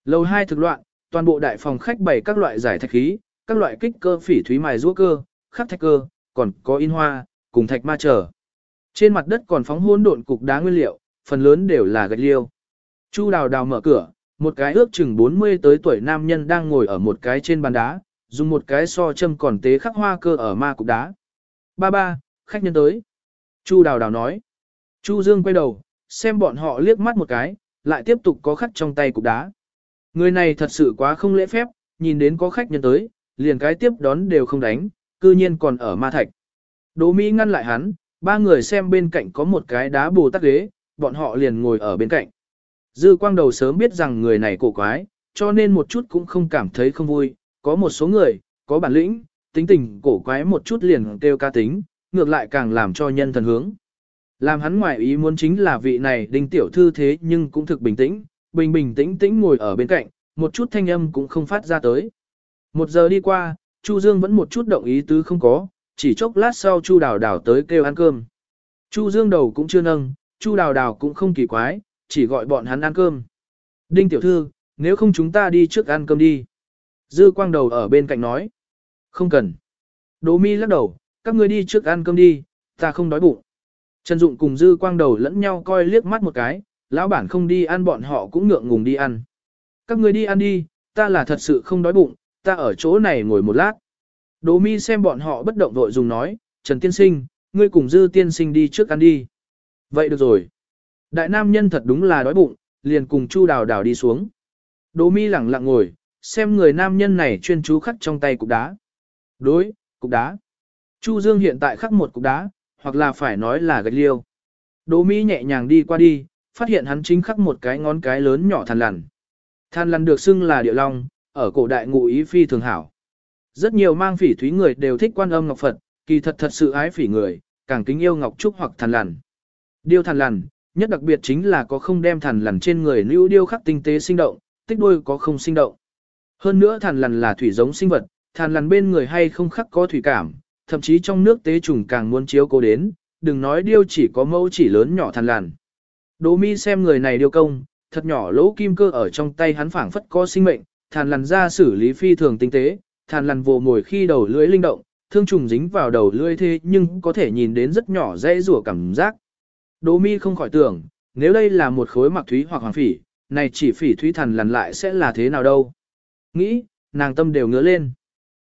Lầu 2 thực loạn, toàn bộ đại phòng khách bày các loại giải thạch khí, các loại kích cơ phỉ thúy mài rũa cơ, khắc thạch cơ, còn có in hoa, cùng thạch ma trở. Trên mặt đất còn phóng hỗn độn cục đá nguyên liệu, phần lớn đều là gạch liêu. Chu đào đào mở cửa, một cái ước chừng 40 tới tuổi nam nhân đang ngồi ở một cái trên bàn đá, dùng một cái so châm còn tế khắc hoa cơ ở ma cục đá. Ba ba, khách nhân tới. Chu đào đào nói. Chu Dương quay đầu, xem bọn họ liếc mắt một cái, lại tiếp tục có khắc trong tay cục đá. Người này thật sự quá không lễ phép, nhìn đến có khách nhân tới, liền cái tiếp đón đều không đánh, cư nhiên còn ở ma thạch. Đỗ Mỹ ngăn lại hắn, ba người xem bên cạnh có một cái đá bồ tát ghế, bọn họ liền ngồi ở bên cạnh. Dư quang đầu sớm biết rằng người này cổ quái, cho nên một chút cũng không cảm thấy không vui, có một số người, có bản lĩnh, tính tình cổ quái một chút liền kêu ca tính, ngược lại càng làm cho nhân thần hướng. Làm hắn ngoại ý muốn chính là vị này đinh tiểu thư thế nhưng cũng thực bình tĩnh, bình bình tĩnh tĩnh ngồi ở bên cạnh, một chút thanh âm cũng không phát ra tới. Một giờ đi qua, Chu Dương vẫn một chút động ý tứ không có, chỉ chốc lát sau Chu Đào Đào tới kêu ăn cơm. Chu Dương đầu cũng chưa nâng, Chu Đào Đào cũng không kỳ quái, chỉ gọi bọn hắn ăn cơm. Đinh tiểu thư, nếu không chúng ta đi trước ăn cơm đi. Dư quang đầu ở bên cạnh nói. Không cần. Đỗ mi lắc đầu, các ngươi đi trước ăn cơm đi, ta không đói bụng. Trần Dụng cùng Dư quang đầu lẫn nhau coi liếc mắt một cái, lão bản không đi ăn bọn họ cũng ngượng ngùng đi ăn. Các ngươi đi ăn đi, ta là thật sự không đói bụng, ta ở chỗ này ngồi một lát. Đỗ mi xem bọn họ bất động vội dùng nói, Trần Tiên Sinh, ngươi cùng Dư Tiên Sinh đi trước ăn đi. Vậy được rồi. Đại nam nhân thật đúng là đói bụng, liền cùng Chu Đào Đào đi xuống. Đỗ mi lẳng lặng ngồi, xem người nam nhân này chuyên chú khắc trong tay cục đá. Đối, cục đá. Chu Dương hiện tại khắc một cục đá, hoặc là phải nói là gạch liêu. Đỗ mi nhẹ nhàng đi qua đi, phát hiện hắn chính khắc một cái ngón cái lớn nhỏ than lằn. Than lằn được xưng là địa long, ở cổ đại ngụ ý phi thường hảo. Rất nhiều mang phỉ thúy người đều thích quan âm ngọc Phật, kỳ thật thật sự ái phỉ người, càng kính yêu ngọc trúc hoặc thần lằn. Điêu thần lằn, nhất đặc biệt chính là có không đem thằn lằn trên người lưu điêu khắc tinh tế sinh động, tích đuôi có không sinh động. Hơn nữa thằn lằn là thủy giống sinh vật, thằn lằn bên người hay không khắc có thủy cảm, thậm chí trong nước tế trùng càng muốn chiếu cố đến, đừng nói điêu chỉ có mẫu chỉ lớn nhỏ thằn lằn. Đỗ mi xem người này điêu công, thật nhỏ lỗ kim cơ ở trong tay hắn phảng phất có sinh mệnh, thần lằn ra xử lý phi thường tinh tế, thằn lằn vồ mồi khi đầu lưỡi linh động, thương trùng dính vào đầu lưỡi thế nhưng có thể nhìn đến rất nhỏ dễ rủa cảm giác. Đỗ mi không khỏi tưởng, nếu đây là một khối mặc thúy hoặc hoàng phỉ, này chỉ phỉ thúy thần lằn lại sẽ là thế nào đâu. Nghĩ, nàng tâm đều ngứa lên.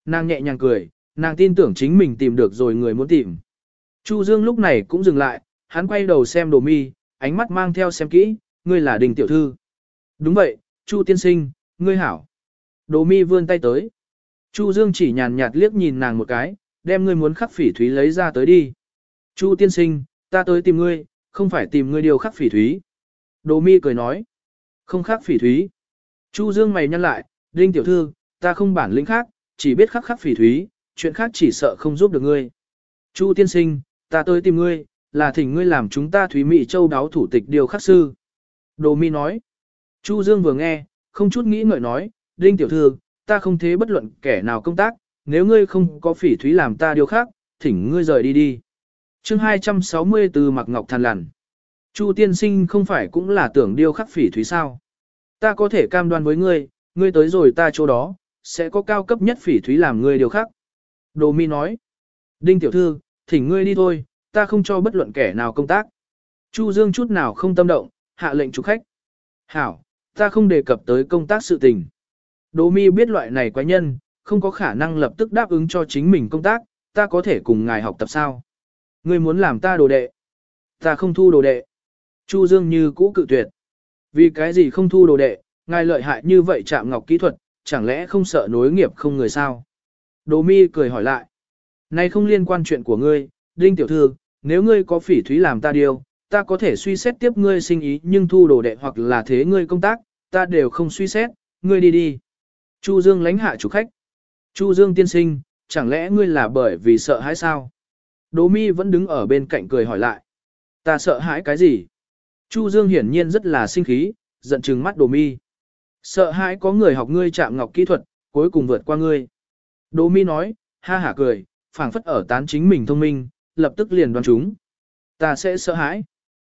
Nàng nhẹ nhàng cười, nàng tin tưởng chính mình tìm được rồi người muốn tìm. Chu Dương lúc này cũng dừng lại, hắn quay đầu xem đồ mi, ánh mắt mang theo xem kỹ, ngươi là đình tiểu thư. Đúng vậy, Chu tiên sinh, ngươi hảo. Đồ mi vươn tay tới. Chu Dương chỉ nhàn nhạt liếc nhìn nàng một cái, đem ngươi muốn khắc phỉ thúy lấy ra tới đi. Chu tiên sinh, ta tới tìm ngươi, không phải tìm ngươi điều khắc phỉ thúy. Đồ mi cười nói, không khắc phỉ thúy. Chu Dương mày nhăn lại, Đinh tiểu thư, ta không bản lĩnh khác, chỉ biết khắc khắc phỉ thúy, chuyện khác chỉ sợ không giúp được ngươi. Chu tiên sinh, ta tới tìm ngươi, là thỉnh ngươi làm chúng ta thúy mỹ châu đáo thủ tịch điều khắc sư. Đồ mi nói, Chu Dương vừa nghe, không chút nghĩ ngợi nói, Đinh tiểu thư, ta không thế bất luận kẻ nào công tác, nếu ngươi không có phỉ thúy làm ta điều khác, thỉnh ngươi rời đi đi chương 264 mặc ngọc than lằn. Chu tiên sinh không phải cũng là tưởng điêu khắc phỉ thúy sao. Ta có thể cam đoan với ngươi, ngươi tới rồi ta chỗ đó, sẽ có cao cấp nhất phỉ thúy làm ngươi điều khắc. Đồ mi nói. Đinh tiểu thư, thỉnh ngươi đi thôi, ta không cho bất luận kẻ nào công tác. Chu Dương chút nào không tâm động, hạ lệnh chủ khách. Hảo, ta không đề cập tới công tác sự tình. Đỗ mi biết loại này quái nhân, không có khả năng lập tức đáp ứng cho chính mình công tác, ta có thể cùng ngài học tập sao. Ngươi muốn làm ta đồ đệ. Ta không thu đồ đệ. Chu Dương như cũ cự tuyệt. Vì cái gì không thu đồ đệ, ngài lợi hại như vậy chạm ngọc kỹ thuật, chẳng lẽ không sợ nối nghiệp không người sao? Đỗ mi cười hỏi lại. Này không liên quan chuyện của ngươi, Đinh Tiểu Thư, nếu ngươi có phỉ thúy làm ta điều, ta có thể suy xét tiếp ngươi sinh ý nhưng thu đồ đệ hoặc là thế ngươi công tác, ta đều không suy xét, ngươi đi đi. Chu Dương lánh hạ chủ khách. Chu Dương tiên sinh, chẳng lẽ ngươi là bởi vì sợ hãi sao? Đỗ mi vẫn đứng ở bên cạnh cười hỏi lại. Ta sợ hãi cái gì? Chu Dương hiển nhiên rất là sinh khí, giận trừng mắt Đỗ mi. Sợ hãi có người học ngươi chạm ngọc kỹ thuật, cuối cùng vượt qua ngươi. Đỗ mi nói, ha hả cười, phảng phất ở tán chính mình thông minh, lập tức liền đoán chúng. Ta sẽ sợ hãi.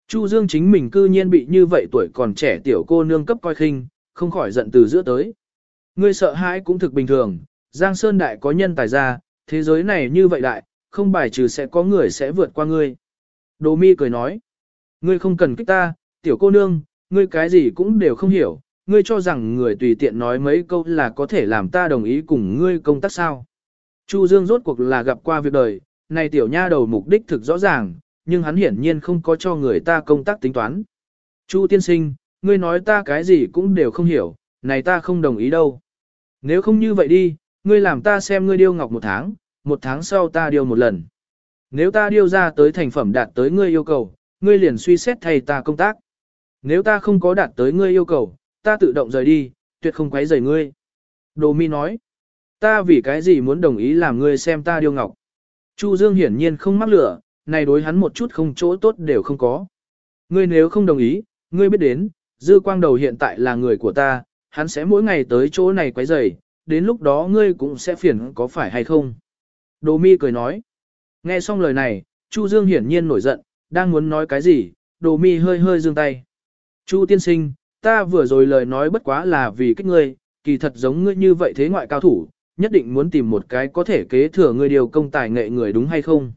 Chu Dương chính mình cư nhiên bị như vậy tuổi còn trẻ tiểu cô nương cấp coi khinh, không khỏi giận từ giữa tới. Ngươi sợ hãi cũng thực bình thường, Giang Sơn Đại có nhân tài ra, thế giới này như vậy đại, không bài trừ sẽ có người sẽ vượt qua ngươi. Đồ mi cười nói, ngươi không cần kích ta, tiểu cô nương, ngươi cái gì cũng đều không hiểu, ngươi cho rằng người tùy tiện nói mấy câu là có thể làm ta đồng ý cùng ngươi công tác sao. Chu Dương rốt cuộc là gặp qua việc đời, này tiểu nha đầu mục đích thực rõ ràng, nhưng hắn hiển nhiên không có cho người ta công tác tính toán. Chu tiên sinh, ngươi nói ta cái gì cũng đều không hiểu, này ta không đồng ý đâu. Nếu không như vậy đi, ngươi làm ta xem ngươi điêu ngọc một tháng, một tháng sau ta điêu một lần. Nếu ta điêu ra tới thành phẩm đạt tới ngươi yêu cầu, ngươi liền suy xét thay ta công tác. Nếu ta không có đạt tới ngươi yêu cầu, ta tự động rời đi, tuyệt không quấy rầy ngươi. Đồ mi nói, ta vì cái gì muốn đồng ý làm ngươi xem ta điêu ngọc. Chu Dương hiển nhiên không mắc lửa, này đối hắn một chút không chỗ tốt đều không có. Ngươi nếu không đồng ý, ngươi biết đến, dư quang đầu hiện tại là người của ta, hắn sẽ mỗi ngày tới chỗ này quấy rầy, đến lúc đó ngươi cũng sẽ phiền có phải hay không. Đồ mi cười nói. Nghe xong lời này, Chu Dương hiển nhiên nổi giận, đang muốn nói cái gì, đồ mi hơi hơi dương tay. Chu tiên sinh, ta vừa rồi lời nói bất quá là vì kích ngươi, kỳ thật giống ngươi như vậy thế ngoại cao thủ, nhất định muốn tìm một cái có thể kế thừa ngươi điều công tài nghệ người đúng hay không.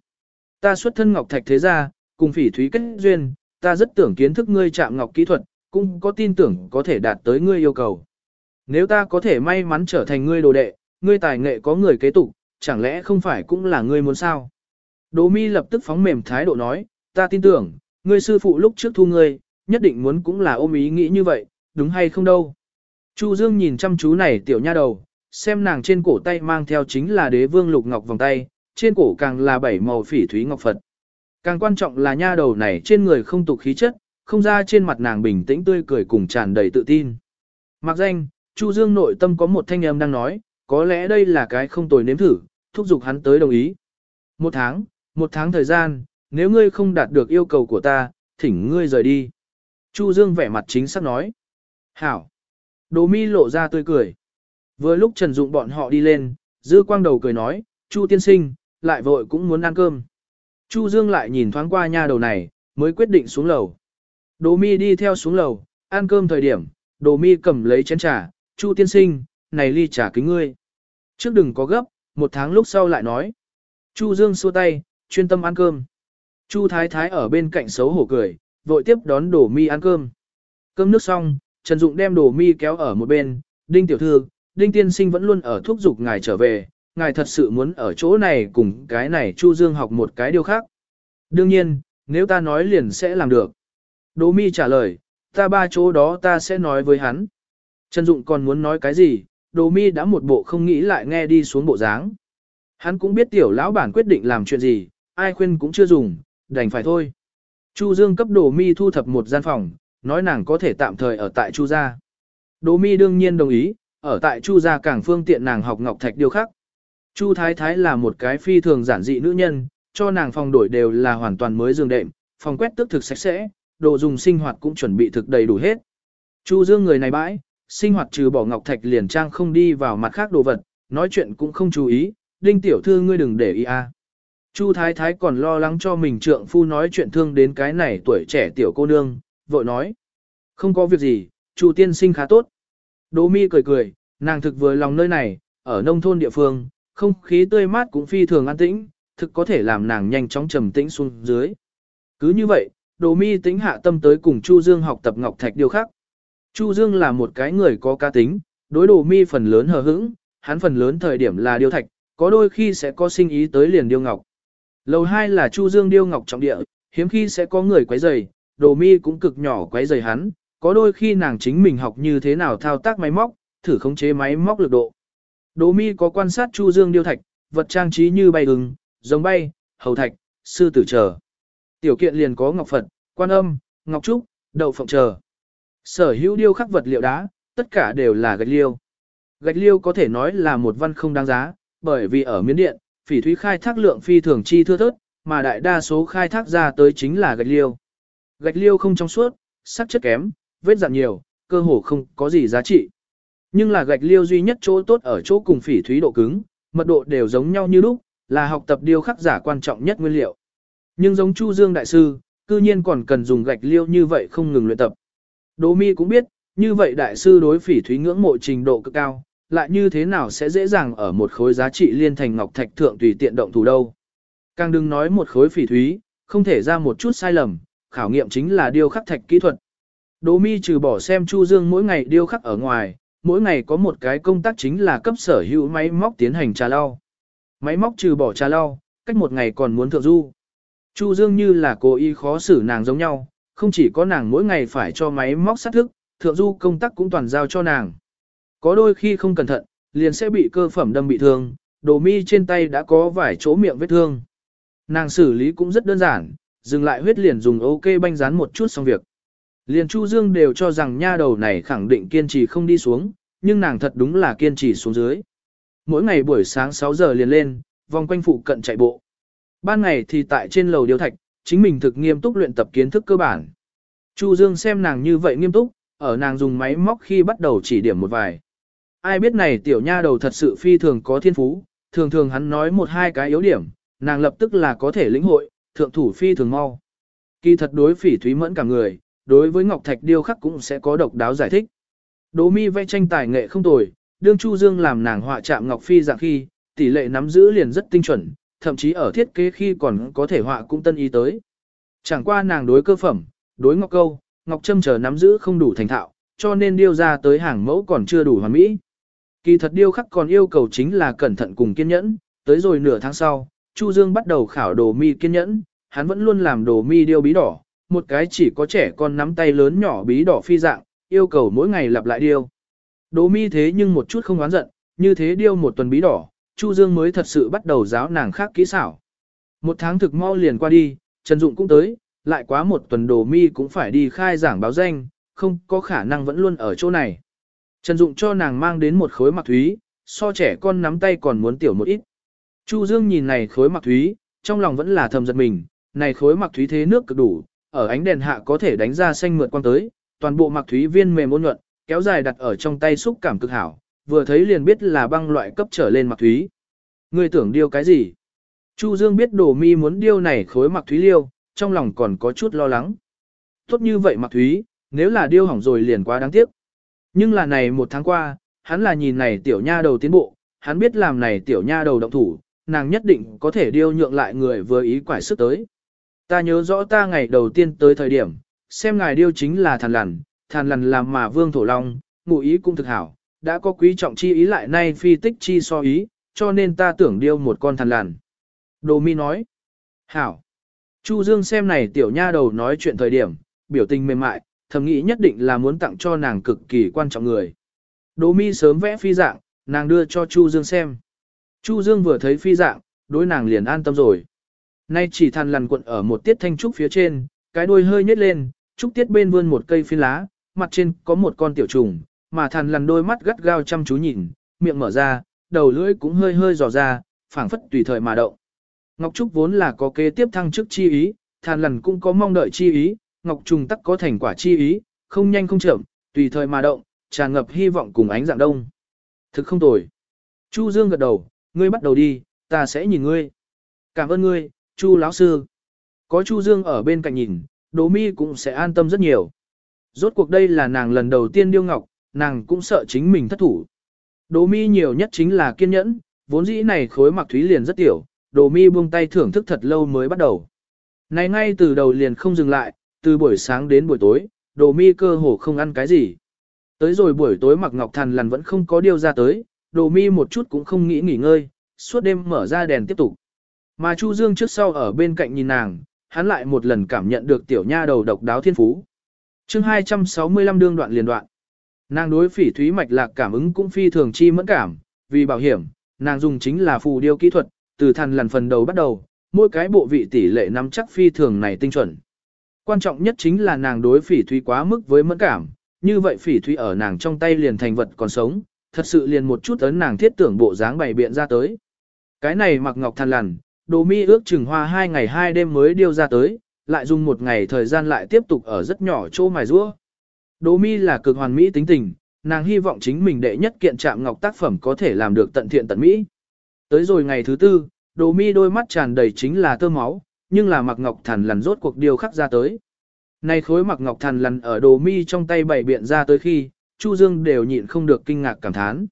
Ta xuất thân ngọc thạch thế gia, cùng phỉ thúy kết duyên, ta rất tưởng kiến thức ngươi chạm ngọc kỹ thuật, cũng có tin tưởng có thể đạt tới ngươi yêu cầu. Nếu ta có thể may mắn trở thành ngươi đồ đệ, ngươi tài nghệ có người kế tục, chẳng lẽ không phải cũng là ngươi muốn sao? Đỗ mi lập tức phóng mềm thái độ nói, ta tin tưởng, ngươi sư phụ lúc trước thu ngươi, nhất định muốn cũng là ôm ý nghĩ như vậy, đúng hay không đâu. Chu Dương nhìn chăm chú này tiểu nha đầu, xem nàng trên cổ tay mang theo chính là đế vương lục ngọc vòng tay, trên cổ càng là bảy màu phỉ thúy ngọc Phật. Càng quan trọng là nha đầu này trên người không tục khí chất, không ra trên mặt nàng bình tĩnh tươi cười cùng tràn đầy tự tin. Mặc danh, Chu Dương nội tâm có một thanh âm đang nói, có lẽ đây là cái không tồi nếm thử, thúc giục hắn tới đồng ý. Một tháng, một tháng thời gian, nếu ngươi không đạt được yêu cầu của ta, thỉnh ngươi rời đi. Chu Dương vẻ mặt chính xác nói. Hảo. Đồ mi lộ ra tươi cười. Vừa lúc Trần Dụng bọn họ đi lên, dư quang đầu cười nói, Chu tiên sinh, lại vội cũng muốn ăn cơm. Chu Dương lại nhìn thoáng qua nha đầu này, mới quyết định xuống lầu. Đồ mi đi theo xuống lầu, ăn cơm thời điểm, đồ mi cầm lấy chén trà, Chu tiên sinh, này ly trà kính ngươi. Trước đừng có gấp, một tháng lúc sau lại nói. Chu Dương xua tay, chuyên tâm ăn cơm. Chu Thái Thái ở bên cạnh xấu hổ cười, vội tiếp đón đổ mi ăn cơm. Cơm nước xong, Trần Dụng đem đổ mi kéo ở một bên, Đinh Tiểu Thư, Đinh Tiên Sinh vẫn luôn ở thúc giục ngài trở về, ngài thật sự muốn ở chỗ này cùng cái này Chu Dương học một cái điều khác. Đương nhiên, nếu ta nói liền sẽ làm được. Đỗ mi trả lời, ta ba chỗ đó ta sẽ nói với hắn. Trần Dụng còn muốn nói cái gì, Đỗ mi đã một bộ không nghĩ lại nghe đi xuống bộ dáng. Hắn cũng biết tiểu lão bản quyết định làm chuyện gì, ai khuyên cũng chưa dùng, đành phải thôi. Chu Dương cấp Đỗ mi thu thập một gian phòng, nói nàng có thể tạm thời ở tại Chu gia. Đỗ mi đương nhiên đồng ý, ở tại Chu gia càng phương tiện nàng học ngọc thạch điều khác. Chu Thái Thái là một cái phi thường giản dị nữ nhân, cho nàng phòng đổi đều là hoàn toàn mới giường đệm, phòng quét tước thực sạch sẽ, đồ dùng sinh hoạt cũng chuẩn bị thực đầy đủ hết. Chu Dương người này bãi, sinh hoạt trừ bỏ ngọc thạch liền trang không đi vào mặt khác đồ vật, nói chuyện cũng không chú ý, đinh tiểu thư ngươi đừng để ý a. Chu Thái Thái còn lo lắng cho mình trượng phu nói chuyện thương đến cái này tuổi trẻ tiểu cô nương, vội nói. Không có việc gì, Chu tiên sinh khá tốt. Đỗ mi cười cười, nàng thực vừa lòng nơi này, ở nông thôn địa phương, không khí tươi mát cũng phi thường an tĩnh, thực có thể làm nàng nhanh chóng trầm tĩnh xuống dưới. Cứ như vậy, Đồ Mi tính hạ tâm tới cùng Chu Dương học tập ngọc thạch điều khác. Chu Dương là một cái người có cá tính, đối Đồ Mi phần lớn hờ hững, hắn phần lớn thời điểm là điêu thạch, có đôi khi sẽ có sinh ý tới liền điêu ngọc. Lầu 2 là Chu Dương điêu ngọc trọng địa, hiếm khi sẽ có người quấy rầy, Đồ Mi cũng cực nhỏ quấy rầy hắn, có đôi khi nàng chính mình học như thế nào thao tác máy móc, thử khống chế máy móc lực độ. Đồ mi có quan sát Chu Dương điêu thạch, vật trang trí như bay ưng, giống bay, hầu thạch, sư tử chờ. Tiểu kiện liền có ngọc Phật, quan âm, ngọc trúc, đậu phộng chờ. Sở hữu điêu khắc vật liệu đá, tất cả đều là gạch liêu. Gạch liêu có thể nói là một văn không đáng giá, bởi vì ở miến điện, phỉ thúy khai thác lượng phi thường chi thưa thớt, mà đại đa số khai thác ra tới chính là gạch liêu. Gạch liêu không trong suốt, sắc chất kém, vết dạn nhiều, cơ hồ không có gì giá trị. Nhưng là gạch liêu duy nhất chỗ tốt ở chỗ cùng phỉ thúy độ cứng, mật độ đều giống nhau như lúc, là học tập điêu khắc giả quan trọng nhất nguyên liệu. Nhưng giống Chu Dương đại sư, cư nhiên còn cần dùng gạch liêu như vậy không ngừng luyện tập. Đỗ Mi cũng biết, như vậy đại sư đối phỉ thúy ngưỡng mộ trình độ cực cao, lại như thế nào sẽ dễ dàng ở một khối giá trị liên thành ngọc thạch thượng tùy tiện động thủ đâu. Càng đừng nói một khối phỉ thúy, không thể ra một chút sai lầm, khảo nghiệm chính là điêu khắc thạch kỹ thuật. Đỗ Mi trừ bỏ xem Chu Dương mỗi ngày điêu khắc ở ngoài, mỗi ngày có một cái công tác chính là cấp sở hữu máy móc tiến hành trà lau. Máy móc trừ bỏ trà lau, cách một ngày còn muốn thượng du. Chu Dương như là cố ý khó xử nàng giống nhau, không chỉ có nàng mỗi ngày phải cho máy móc sát thức, thượng du công tác cũng toàn giao cho nàng. Có đôi khi không cẩn thận, liền sẽ bị cơ phẩm đâm bị thương, đồ mi trên tay đã có vài chỗ miệng vết thương. Nàng xử lý cũng rất đơn giản, dừng lại huyết liền dùng ok banh dán một chút xong việc. Liền Chu Dương đều cho rằng nha đầu này khẳng định kiên trì không đi xuống, nhưng nàng thật đúng là kiên trì xuống dưới. Mỗi ngày buổi sáng 6 giờ liền lên, vòng quanh phụ cận chạy bộ. Ban ngày thì tại trên lầu điêu thạch, chính mình thực nghiêm túc luyện tập kiến thức cơ bản. Chu Dương xem nàng như vậy nghiêm túc, ở nàng dùng máy móc khi bắt đầu chỉ điểm một vài. Ai biết này tiểu nha đầu thật sự phi thường có thiên phú, thường thường hắn nói một hai cái yếu điểm, nàng lập tức là có thể lĩnh hội, thượng thủ phi thường mau. Kỳ thật đối phỉ thúy mẫn cả người, đối với ngọc thạch điêu khắc cũng sẽ có độc đáo giải thích. Đỗ mi vẽ tranh tài nghệ không tồi, đương Chu Dương làm nàng họa chạm ngọc phi dạng khi, tỷ lệ nắm giữ liền rất tinh chuẩn, thậm chí ở thiết kế khi còn có thể họa cũng tân ý tới. Chẳng qua nàng đối cơ phẩm, đối ngọc câu, ngọc châm chờ nắm giữ không đủ thành thạo, cho nên điêu ra tới hàng mẫu còn chưa đủ hoàn mỹ. Kỳ thật điêu khắc còn yêu cầu chính là cẩn thận cùng kiên nhẫn, tới rồi nửa tháng sau, Chu Dương bắt đầu khảo đồ mi kiên nhẫn, hắn vẫn luôn làm đồ mi điêu bí đỏ, một cái chỉ có trẻ con nắm tay lớn nhỏ bí đỏ phi dạng, yêu cầu mỗi ngày lặp lại điêu. Đồ mi thế nhưng một chút không oán giận, như thế điêu một tuần bí đỏ, Chu Dương mới thật sự bắt đầu giáo nàng khác kỹ xảo. Một tháng thực mau liền qua đi, Trần Dụng cũng tới, lại quá một tuần đồ mi cũng phải đi khai giảng báo danh, không có khả năng vẫn luôn ở chỗ này. Trần Dụng cho nàng mang đến một khối mặc thúy, so trẻ con nắm tay còn muốn tiểu một ít. Chu Dương nhìn này khối mặc thúy, trong lòng vẫn là thầm giật mình, này khối mặc thúy thế nước cực đủ, ở ánh đèn hạ có thể đánh ra xanh mượt quang tới, toàn bộ mặc thúy viên mềm ôn nhuận, kéo dài đặt ở trong tay xúc cảm cực hảo, vừa thấy liền biết là băng loại cấp trở lên mặc thúy. Ngươi tưởng điêu cái gì? Chu Dương biết đồ mi muốn điêu này khối mặc thúy liêu, trong lòng còn có chút lo lắng. Tốt như vậy mặc thúy, nếu là điêu hỏng rồi liền quá đáng tiếc. Nhưng là này một tháng qua, hắn là nhìn này tiểu nha đầu tiến bộ, hắn biết làm này tiểu nha đầu động thủ, nàng nhất định có thể điêu nhượng lại người vừa ý quải sức tới. Ta nhớ rõ ta ngày đầu tiên tới thời điểm, xem ngài điêu chính là thàn lằn, thàn lằn làm mà vương thổ long, ngụ ý cũng thực hảo, đã có quý trọng chi ý lại nay phi tích chi so ý, cho nên ta tưởng điêu một con thằn lằn. Đồ mi nói, hảo. Chu Dương xem này tiểu nha đầu nói chuyện thời điểm, biểu tình mềm mại, thầm nghĩ nhất định là muốn tặng cho nàng cực kỳ quan trọng người. Đồ mi sớm vẽ phi dạng, nàng đưa cho Chu Dương xem. Chu Dương vừa thấy phi dạng, đối nàng liền an tâm rồi. Nay chỉ thằn lằn cuộn ở một tiết thanh trúc phía trên, cái đuôi hơi nhếch lên, trúc tiết bên vươn một cây phi lá, mặt trên có một con tiểu trùng, mà thằn lằn đôi mắt gắt gao chăm chú nhìn, miệng mở ra, đầu lưỡi cũng hơi hơi dò ra, phảng phất tùy thời mà động. Ngọc Trúc vốn là có kế tiếp thăng chức chi ý, thàn lằn cũng có mong đợi chi ý, Ngọc Trùng tắc có thành quả chi ý, không nhanh không chậm, tùy thời mà động, tràn ngập hy vọng cùng ánh dạng đông. Thực không tồi. Chu Dương gật đầu, ngươi bắt đầu đi, ta sẽ nhìn ngươi. Cảm ơn ngươi, Chu lão sư. Có Chu Dương ở bên cạnh nhìn, Đỗ Mi cũng sẽ an tâm rất nhiều. Rốt cuộc đây là nàng lần đầu tiên điêu ngọc, nàng cũng sợ chính mình thất thủ. Đỗ Mi nhiều nhất chính là kiên nhẫn, vốn dĩ này khối mặc thúy liền rất tiểu, Đỗ Mi buông tay thưởng thức thật lâu mới bắt đầu. Này ngay từ đầu liền không dừng lại, từ buổi sáng đến buổi tối, Đỗ Mi cơ hồ không ăn cái gì. Tới rồi buổi tối mặc ngọc thần lần vẫn không có điều ra tới, Đỗ Mi một chút cũng không nghĩ nghỉ ngơi, suốt đêm mở ra đèn tiếp tục. Mà Chu Dương trước sau ở bên cạnh nhìn nàng, hắn lại một lần cảm nhận được tiểu nha đầu độc đáo thiên phú. chương 265 đương đoạn liền đoạn. Nàng đối phỉ thúy mạch lạc cảm ứng cũng phi thường chi mẫn cảm, vì bảo hiểm, nàng dùng chính là phù điêu kỹ thuật, từ thần lần phần đầu bắt đầu, mỗi cái bộ vị tỷ lệ nắm chắc phi thường này tinh chuẩn. Quan trọng nhất chính là nàng đối phỉ thúy quá mức với mẫn cảm, như vậy phỉ thúy ở nàng trong tay liền thành vật còn sống, thật sự liền một chút ấn nàng thiết tưởng bộ dáng bày biện ra tới. Cái này mặc ngọc than lằn, đồ mi ước chừng hoa hai ngày hai đêm mới điêu ra tới, lại dùng một ngày thời gian lại tiếp tục ở rất nhỏ chỗ mài rũa. Đỗ mi là cực hoàn mỹ tính tình, nàng hy vọng chính mình đệ nhất kiện chạm ngọc tác phẩm có thể làm được tận thiện tận mỹ. Tới rồi ngày thứ tư, Đỗ mi đôi mắt tràn đầy chính là tơ máu, nhưng là mặc ngọc thần lằn rốt cuộc điều khắc ra tới. Này khối mặc ngọc thần lằn ở Đỗ mi trong tay bảy biện ra tới khi, Chu Dương đều nhịn không được kinh ngạc cảm thán.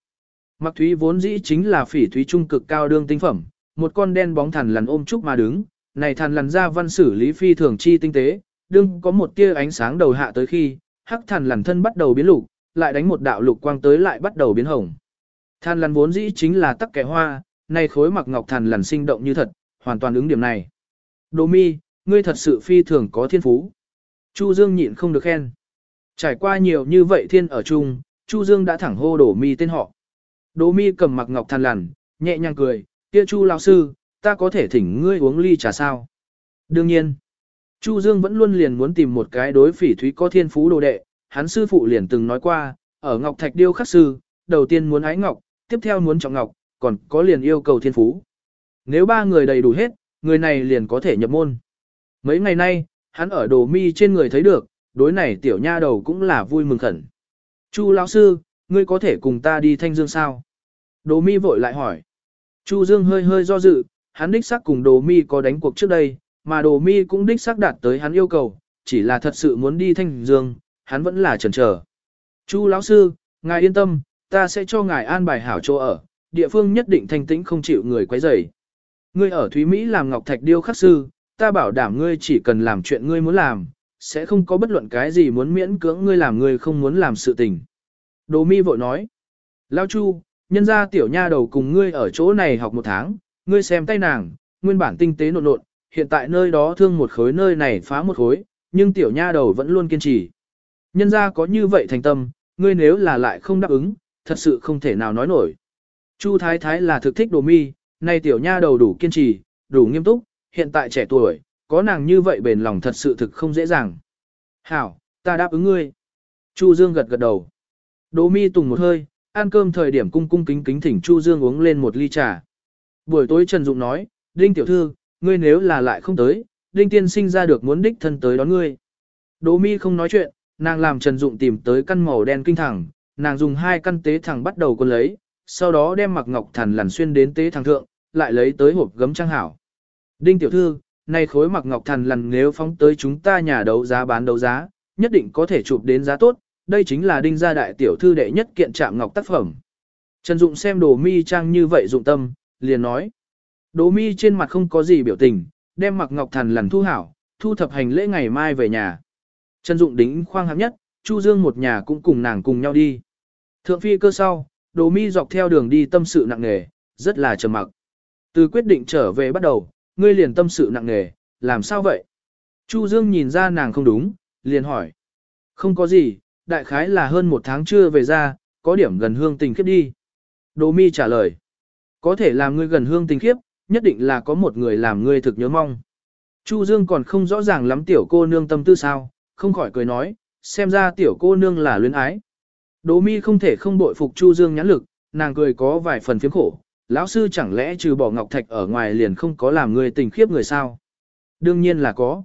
Mặc thúy vốn dĩ chính là phỉ thúy trung cực cao đương tinh phẩm, một con đen bóng thần lằn ôm trúc mà đứng, này thần lằn ra văn sử lý phi thường chi tinh tế, đương có một tia ánh sáng đầu hạ tới khi, hắc thần lằn thân bắt đầu biến lục, lại đánh một đạo lục quang tới lại bắt đầu biến hồng. Thần lằn vốn dĩ chính là tắc kẻ hoa, nay khối mặc ngọc thần lằn sinh động như thật, hoàn toàn ứng điểm này. Đồ mi, ngươi thật sự phi thường có thiên phú. Chu Dương nhịn không được khen. Trải qua nhiều như vậy thiên ở chung, Chu Dương đã thẳng hô đổ mi tên họ. Đỗ mi cầm mặc ngọc than lằn, nhẹ nhàng cười, kia Chu lão sư, ta có thể thỉnh ngươi uống ly trà sao? Đương nhiên. Chu Dương vẫn luôn liền muốn tìm một cái đối phỉ thúy có thiên phú đồ đệ, hắn sư phụ liền từng nói qua, ở Ngọc Thạch Điêu khắc sư, đầu tiên muốn ái ngọc, tiếp theo muốn trọng ngọc, còn có liền yêu cầu thiên phú. Nếu ba người đầy đủ hết, người này liền có thể nhập môn. Mấy ngày nay, hắn ở đồ mi trên người thấy được, đối này tiểu nha đầu cũng là vui mừng khẩn. Chu lão sư, ngươi có thể cùng ta đi thanh dương sao? Đồ mi vội lại hỏi. Chu Dương hơi hơi do dự, hắn đích xác cùng đồ mi có đánh cuộc trước đây, mà đồ mi cũng đích xác đạt tới hắn yêu cầu, chỉ là thật sự muốn đi thanh dương, hắn vẫn là chần chờ. Chu lão sư, ngài yên tâm, ta sẽ cho ngài an bài hảo chỗ ở, địa phương nhất định thanh tĩnh không chịu người quấy rầy. Ngươi ở Thúy Mỹ làm ngọc thạch điêu khắc sư, ta bảo đảm ngươi chỉ cần làm chuyện ngươi muốn làm, sẽ không có bất luận cái gì muốn miễn cưỡng ngươi làm ngươi không muốn làm sự tình. Đồ mi vội nói, Lao Chu, nhân ra tiểu nha đầu cùng ngươi ở chỗ này học một tháng, ngươi xem tay nàng, nguyên bản tinh tế nộn nộn, hiện tại nơi đó thương một khối nơi này phá một khối, nhưng tiểu nha đầu vẫn luôn kiên trì. Nhân ra có như vậy thành tâm, ngươi nếu là lại không đáp ứng, thật sự không thể nào nói nổi. Chu Thái Thái là thực thích đồ mi, nay tiểu nha đầu đủ kiên trì, đủ nghiêm túc, hiện tại trẻ tuổi, có nàng như vậy bền lòng thật sự thực không dễ dàng. Hảo, ta đáp ứng ngươi. Chu Dương gật gật đầu. Đỗ mi tùng một hơi, ăn cơm thời điểm cung cung kính kính thỉnh Chu Dương uống lên một ly trà. Buổi tối Trần Dụng nói, Đinh tiểu thư, ngươi nếu là lại không tới, Đinh tiên sinh ra được muốn đích thân tới đón ngươi. Đỗ mi không nói chuyện, nàng làm Trần Dụng tìm tới căn màu đen kinh thẳng, nàng dùng hai căn tế thẳng bắt đầu quân lấy, sau đó đem mặc ngọc thần lằn xuyên đến tế thẳng thượng, lại lấy tới hộp gấm trang hảo. Đinh tiểu thư, nay khối mặc ngọc thần lằn nếu phóng tới chúng ta nhà đấu giá bán đấu giá, nhất định có thể chụp đến giá tốt, đây chính là đinh gia đại tiểu thư đệ nhất kiện trạm ngọc tác phẩm. Trần Dụng xem đồ mi trang như vậy dụng tâm, liền nói. Đỗ mi trên mặt không có gì biểu tình, đem mặc ngọc thần lần thu hảo, thu thập hành lễ ngày mai về nhà. Trần Dụng đính khoang hạng nhất, Chu Dương một nhà cũng cùng nàng cùng nhau đi. Thượng phi cơ sau, Đỗ mi dọc theo đường đi tâm sự nặng nề, rất là trầm mặc. Từ quyết định trở về bắt đầu, ngươi liền tâm sự nặng nề, làm sao vậy? Chu Dương nhìn ra nàng không đúng, liền hỏi. Không có gì, đại khái là hơn một tháng chưa về ra, có điểm gần hương tình khiếp đi. Đỗ mi trả lời. Có thể làm ngươi gần hương tình khiếp, nhất định là có một người làm ngươi thực nhớ mong. Chu Dương còn không rõ ràng lắm tiểu cô nương tâm tư sao, không khỏi cười nói, xem ra tiểu cô nương là luyến ái. Đỗ mi không thể không bội phục Chu Dương nhãn lực, nàng cười có vài phần phiếm khổ, lão sư chẳng lẽ trừ bỏ ngọc thạch ở ngoài liền không có làm người tình khiếp người sao? Đương nhiên là có.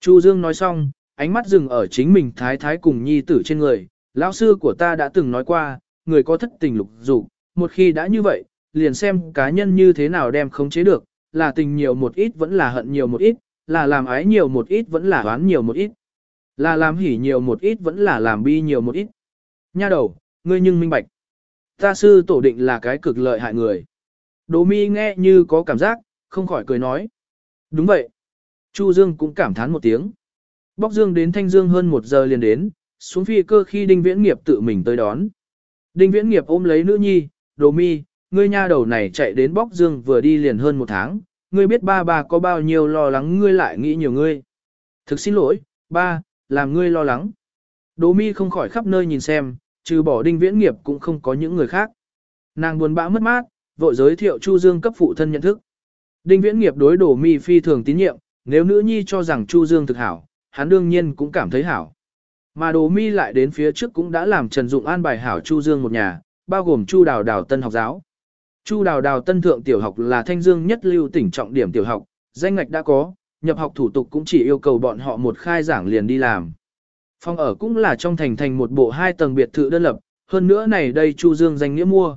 Chu Dương nói xong, ánh mắt dừng ở chính mình thái thái cùng nhi tử trên người, lão sư của ta đã từng nói qua, người có thất tình lục dục, một khi đã như vậy, liền xem cá nhân như thế nào đem khống chế được, là tình nhiều một ít vẫn là hận nhiều một ít, là làm ái nhiều một ít vẫn là oán nhiều một ít, là làm hỉ nhiều một ít vẫn là làm bi nhiều một ít. Nha đầu, ngươi nhưng minh bạch. Ta sư tổ định là cái cực lợi hại người. Đỗ mi nghe như có cảm giác, không khỏi cười nói. Đúng vậy. Chu Dương cũng cảm thán một tiếng. Bóc Dương đến Thanh Dương hơn một giờ liền đến, xuống phi cơ khi Đinh Viễn Nghiệp tự mình tới đón. Đinh Viễn Nghiệp ôm lấy nữ nhi, Đỗ mi, ngươi nha đầu này chạy đến Bóc Dương vừa đi liền hơn một tháng, ngươi biết ba ba có bao nhiêu lo lắng ngươi lại nghĩ nhiều ngươi. Thực xin lỗi, ba, làm ngươi lo lắng. Đỗ mi không khỏi khắp nơi nhìn xem, trừ bỏ đinh viễn nghiệp cũng không có những người khác. Nàng buồn bã mất mát, vội giới thiệu Chu Dương cấp phụ thân nhận thức. Đinh viễn nghiệp đối đổ mi phi thường tín nhiệm, nếu nữ nhi cho rằng Chu Dương thực hảo, hắn đương nhiên cũng cảm thấy hảo. Mà đồ mi lại đến phía trước cũng đã làm Trần Dụng an bài hảo Chu Dương một nhà, bao gồm Chu Đào Đào Tân học giáo. Chu Đào Đào Tân thượng tiểu học là thanh dương nhất lưu tỉnh trọng điểm tiểu học, danh ngạch đã có, nhập học thủ tục cũng chỉ yêu cầu bọn họ một khai giảng liền đi làm. Phòng ở cũng là trong thành thành một bộ hai tầng biệt thự đơn lập, hơn nữa này đây Chu Dương danh nghĩa mua.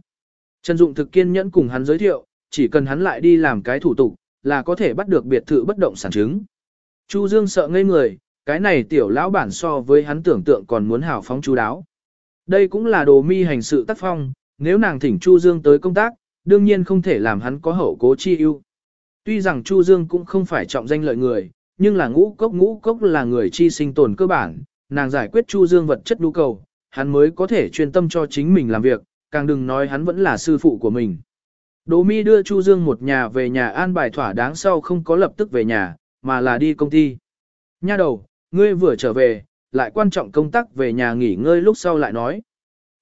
Trần Dụng thực kiên nhẫn cùng hắn giới thiệu, chỉ cần hắn lại đi làm cái thủ tục, là có thể bắt được biệt thự bất động sản chứng. Chu Dương sợ ngây người, cái này tiểu lão bản so với hắn tưởng tượng còn muốn hào phóng chú đáo. Đây cũng là đồ mi hành sự tác phong, nếu nàng thỉnh Chu Dương tới công tác, đương nhiên không thể làm hắn có hậu cố chi ưu. Tuy rằng Chu Dương cũng không phải trọng danh lợi người, nhưng là ngũ cốc ngũ cốc là người chi sinh tồn cơ bản, nàng giải quyết Chu Dương vật chất nhu cầu, hắn mới có thể chuyên tâm cho chính mình làm việc, càng đừng nói hắn vẫn là sư phụ của mình. Đỗ Mi đưa Chu Dương một nhà về nhà an bài thỏa đáng sau không có lập tức về nhà, mà là đi công ty. Nha đầu, ngươi vừa trở về, lại quan trọng công tác về nhà nghỉ ngơi lúc sau lại nói.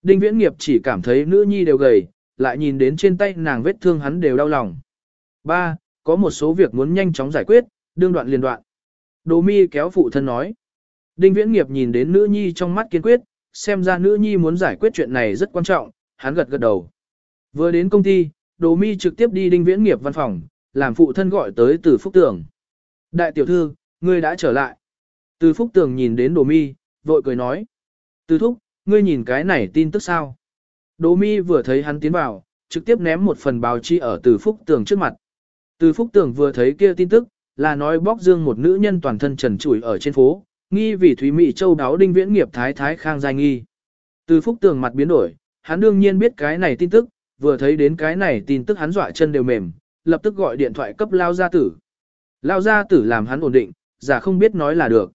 Đinh Viễn Nghiệp chỉ cảm thấy nữ nhi đều gầy, lại nhìn đến trên tay nàng vết thương hắn đều đau lòng. Ba, có một số việc muốn nhanh chóng giải quyết, đương đoạn liền đoạn. Đỗ Mi kéo phụ thân nói. Đinh Viễn Nghiệp nhìn đến nữ nhi trong mắt kiên quyết, xem ra nữ nhi muốn giải quyết chuyện này rất quan trọng, hắn gật gật đầu. Vừa đến công ty, Đỗ Mi trực tiếp đi Đinh Viễn Nghiệp văn phòng, làm phụ thân gọi tới từ Phúc Tường. Đại tiểu thư, ngươi đã trở lại. Từ Phúc Tường nhìn đến Đỗ Mi, vội cười nói. Từ Thúc, ngươi nhìn cái này tin tức sao? Đỗ Mi vừa thấy hắn tiến vào, trực tiếp ném một phần báo chí ở Từ Phúc Tường trước mặt. Từ Phúc Tường vừa thấy kia tin tức, là nói bóc dương một nữ nhân toàn thân trần trụi ở trên phố, nghi vì Thúy Mỹ Châu đáo đinh viễn nghiệp thái thái khang giai nghi. Từ Phúc Tường mặt biến đổi, hắn đương nhiên biết cái này tin tức, vừa thấy đến cái này tin tức hắn dọa chân đều mềm, lập tức gọi điện thoại cấp lao gia tử. Lao gia tử làm hắn ổn định, giả không biết nói là được.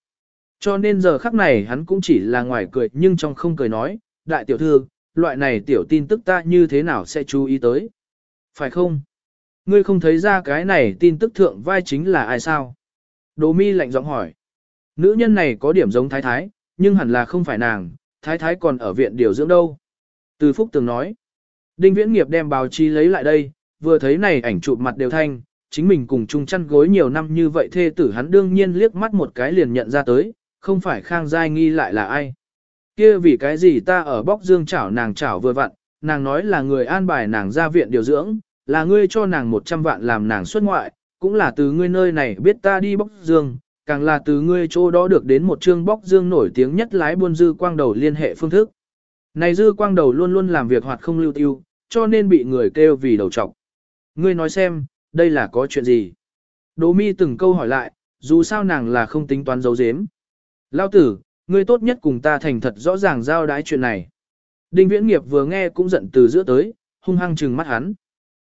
Cho nên giờ khắc này hắn cũng chỉ là ngoài cười nhưng trong không cười nói, đại tiểu thư, loại này tiểu tin tức ta như thế nào sẽ chú ý tới. Phải không? Ngươi không thấy ra cái này tin tức thượng vai chính là ai sao? Đỗ mi lạnh giọng hỏi. Nữ nhân này có điểm giống thái thái, nhưng hẳn là không phải nàng, thái thái còn ở viện điều dưỡng đâu. Từ Phúc Tường nói. Đinh Viễn Nghiệp đem báo chí lấy lại đây, vừa thấy này ảnh chụp mặt đều thanh, chính mình cùng chung chăn gối nhiều năm như vậy thê tử hắn đương nhiên liếc mắt một cái liền nhận ra tới, không phải Khang Giai nghi lại là ai. Kia vì cái gì ta ở bóc dương chảo nàng chảo vừa vặn, nàng nói là người an bài nàng ra viện điều dưỡng, là ngươi cho nàng 100 vạn làm nàng xuất ngoại, cũng là từ ngươi nơi này biết ta đi bóc dương, càng là từ ngươi chỗ đó được đến một chương bóc dương nổi tiếng nhất lái buôn dư quang đầu liên hệ phương thức. Này dư quang đầu luôn luôn làm việc hoạt không lưu tiêu, cho nên bị người kêu vì đầu trọc. Ngươi nói xem, đây là có chuyện gì? Đỗ mi từng câu hỏi lại, dù sao nàng là không tính toán giấu giếm. Lao tử, ngươi tốt nhất cùng ta thành thật rõ ràng giao đái chuyện này. Đinh viễn nghiệp vừa nghe cũng giận từ giữa tới, hung hăng trừng mắt hắn.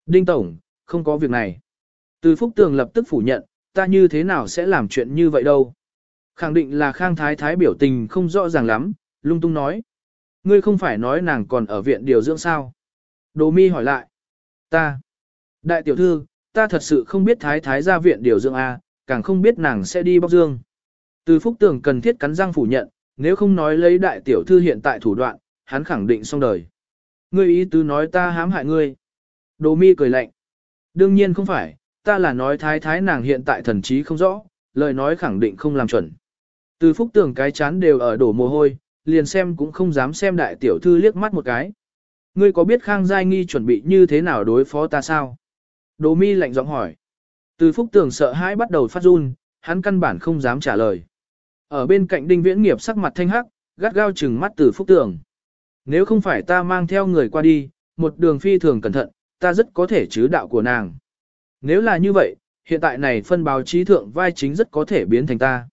Đinh Tổng, không có việc này. Từ Phúc Tường lập tức phủ nhận, ta như thế nào sẽ làm chuyện như vậy đâu. Khẳng định là Khang Thái Thái biểu tình không rõ ràng lắm, lung tung nói. Ngươi không phải nói nàng còn ở viện điều dưỡng sao? Đồ mi hỏi lại. Ta. Đại tiểu thư, ta thật sự không biết Thái Thái ra viện điều dưỡng A, càng không biết nàng sẽ đi bóc dương. Từ Phúc Tường cần thiết cắn răng phủ nhận, nếu không nói lấy đại tiểu thư hiện tại thủ đoạn, hắn khẳng định xong đời. Ngươi ý tứ nói ta hãm hại ngươi. Đồ mi cười lạnh. Đương nhiên không phải, ta là nói thái thái nàng hiện tại thần trí không rõ, lời nói khẳng định không làm chuẩn. Từ phúc tường cái chán đều ở đổ mồ hôi, liền xem cũng không dám xem đại tiểu thư liếc mắt một cái. Ngươi có biết Khang Giai Nghi chuẩn bị như thế nào đối phó ta sao? Đồ mi lạnh giọng hỏi. Từ phúc tường sợ hãi bắt đầu phát run, hắn căn bản không dám trả lời. Ở bên cạnh đinh viễn nghiệp sắc mặt thanh hắc, gắt gao chừng mắt từ phúc tường. Nếu không phải ta mang theo người qua đi, một đường phi thường cẩn thận, ta rất có thể chứ đạo của nàng. Nếu là như vậy, hiện tại này phân báo chí thượng vai chính rất có thể biến thành ta.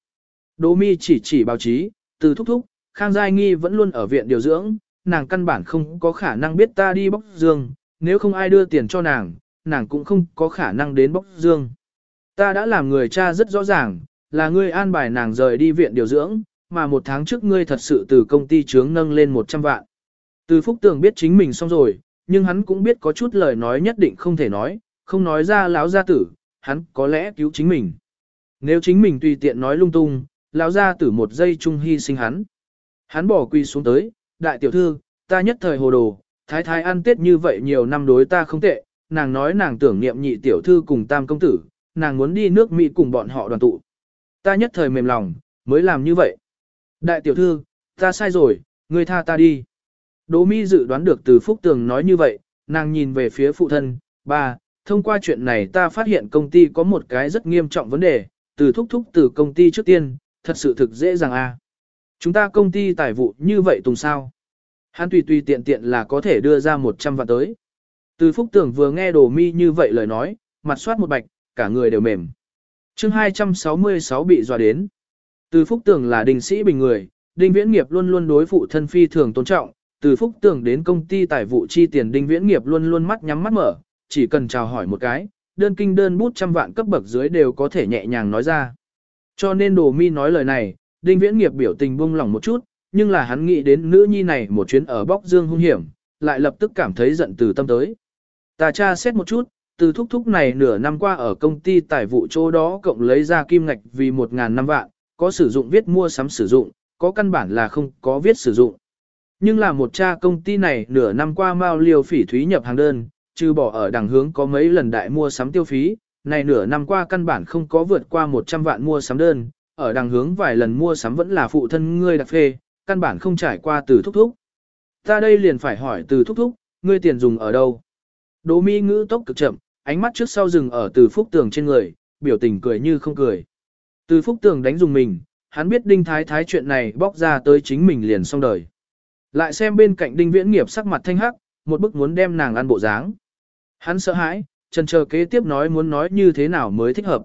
Đỗ mi chỉ chỉ báo chí, từ thúc thúc, Khang Giai Nghi vẫn luôn ở viện điều dưỡng, nàng căn bản không có khả năng biết ta đi bóc dương, nếu không ai đưa tiền cho nàng, nàng cũng không có khả năng đến bóc dương. Ta đã làm người cha rất rõ ràng, là ngươi an bài nàng rời đi viện điều dưỡng, mà một tháng trước ngươi thật sự từ công ty trướng nâng lên 100 vạn. Từ Phúc Tường biết chính mình xong rồi, nhưng hắn cũng biết có chút lời nói nhất định không thể nói, không nói ra lão gia tử, hắn có lẽ cứu chính mình. Nếu chính mình tùy tiện nói lung tung, lão gia tử một giây chung hy sinh hắn. Hắn bỏ quy xuống tới, đại tiểu thư, ta nhất thời hồ đồ, thái thái ăn tết như vậy nhiều năm đối ta không tệ, nàng nói nàng tưởng niệm nhị tiểu thư cùng tam công tử, nàng muốn đi nước Mỹ cùng bọn họ đoàn tụ. Ta nhất thời mềm lòng, mới làm như vậy. Đại tiểu thư, ta sai rồi, ngươi tha ta đi. Đỗ Mi dự đoán được từ Phúc Tường nói như vậy, nàng nhìn về phía phụ thân, ba, thông qua chuyện này ta phát hiện công ty có một cái rất nghiêm trọng vấn đề, từ thúc thúc từ công ty trước tiên, thật sự thực dễ dàng a. À. Chúng ta công ty tài vụ như vậy tùng sao. Hắn tùy tùy tiện tiện là có thể đưa ra 100 vạn tới. Từ phúc tưởng vừa nghe đồ mi như vậy lời nói, mặt soát một bạch, cả người đều mềm chương 266 bị dọa đến. Từ phúc tưởng là đình sĩ bình người, đinh viễn nghiệp luôn luôn đối phụ thân phi thường tôn trọng, từ phúc tưởng đến công ty tài vụ chi tiền đinh viễn nghiệp luôn luôn mắt nhắm mắt mở, chỉ cần chào hỏi một cái, đơn kinh đơn bút trăm vạn cấp bậc dưới đều có thể nhẹ nhàng nói ra. Cho nên đồ mi nói lời này, đinh viễn nghiệp biểu tình buông lỏng một chút, nhưng là hắn nghĩ đến nữ nhi này một chuyến ở bóc dương hung hiểm, lại lập tức cảm thấy giận từ tâm tới. Ta tra xét một chút, từ thúc thúc này nửa năm qua ở công ty tài vụ chỗ đó cộng lấy ra kim ngạch vì 1.000 năm vạn, có sử dụng viết mua sắm sử dụng, có căn bản là không có viết sử dụng. Nhưng là một cha công ty này nửa năm qua mao liều phỉ thúy nhập hàng đơn, trừ bỏ ở đằng hướng có mấy lần đại mua sắm tiêu phí, này nửa năm qua căn bản không có vượt qua 100 vạn mua sắm đơn, ở đằng hướng vài lần mua sắm vẫn là phụ thân ngươi đặc phê, căn bản không trải qua từ thúc thúc. Ta đây liền phải hỏi từ thúc thúc, ngươi tiền dùng ở đâu? Đỗ mi ngữ tốc cực chậm, ánh mắt trước sau dừng ở từ phúc tường trên người, biểu tình cười như không cười. Từ phúc tường đánh dùng mình, hắn biết đinh thái thái chuyện này bóc ra tới chính mình liền xong đời. Lại xem bên cạnh đinh viễn nghiệp sắc mặt thanh hắc, một bức muốn đem nàng ăn bộ dáng. Hắn sợ hãi, trần chờ kế tiếp nói muốn nói như thế nào mới thích hợp.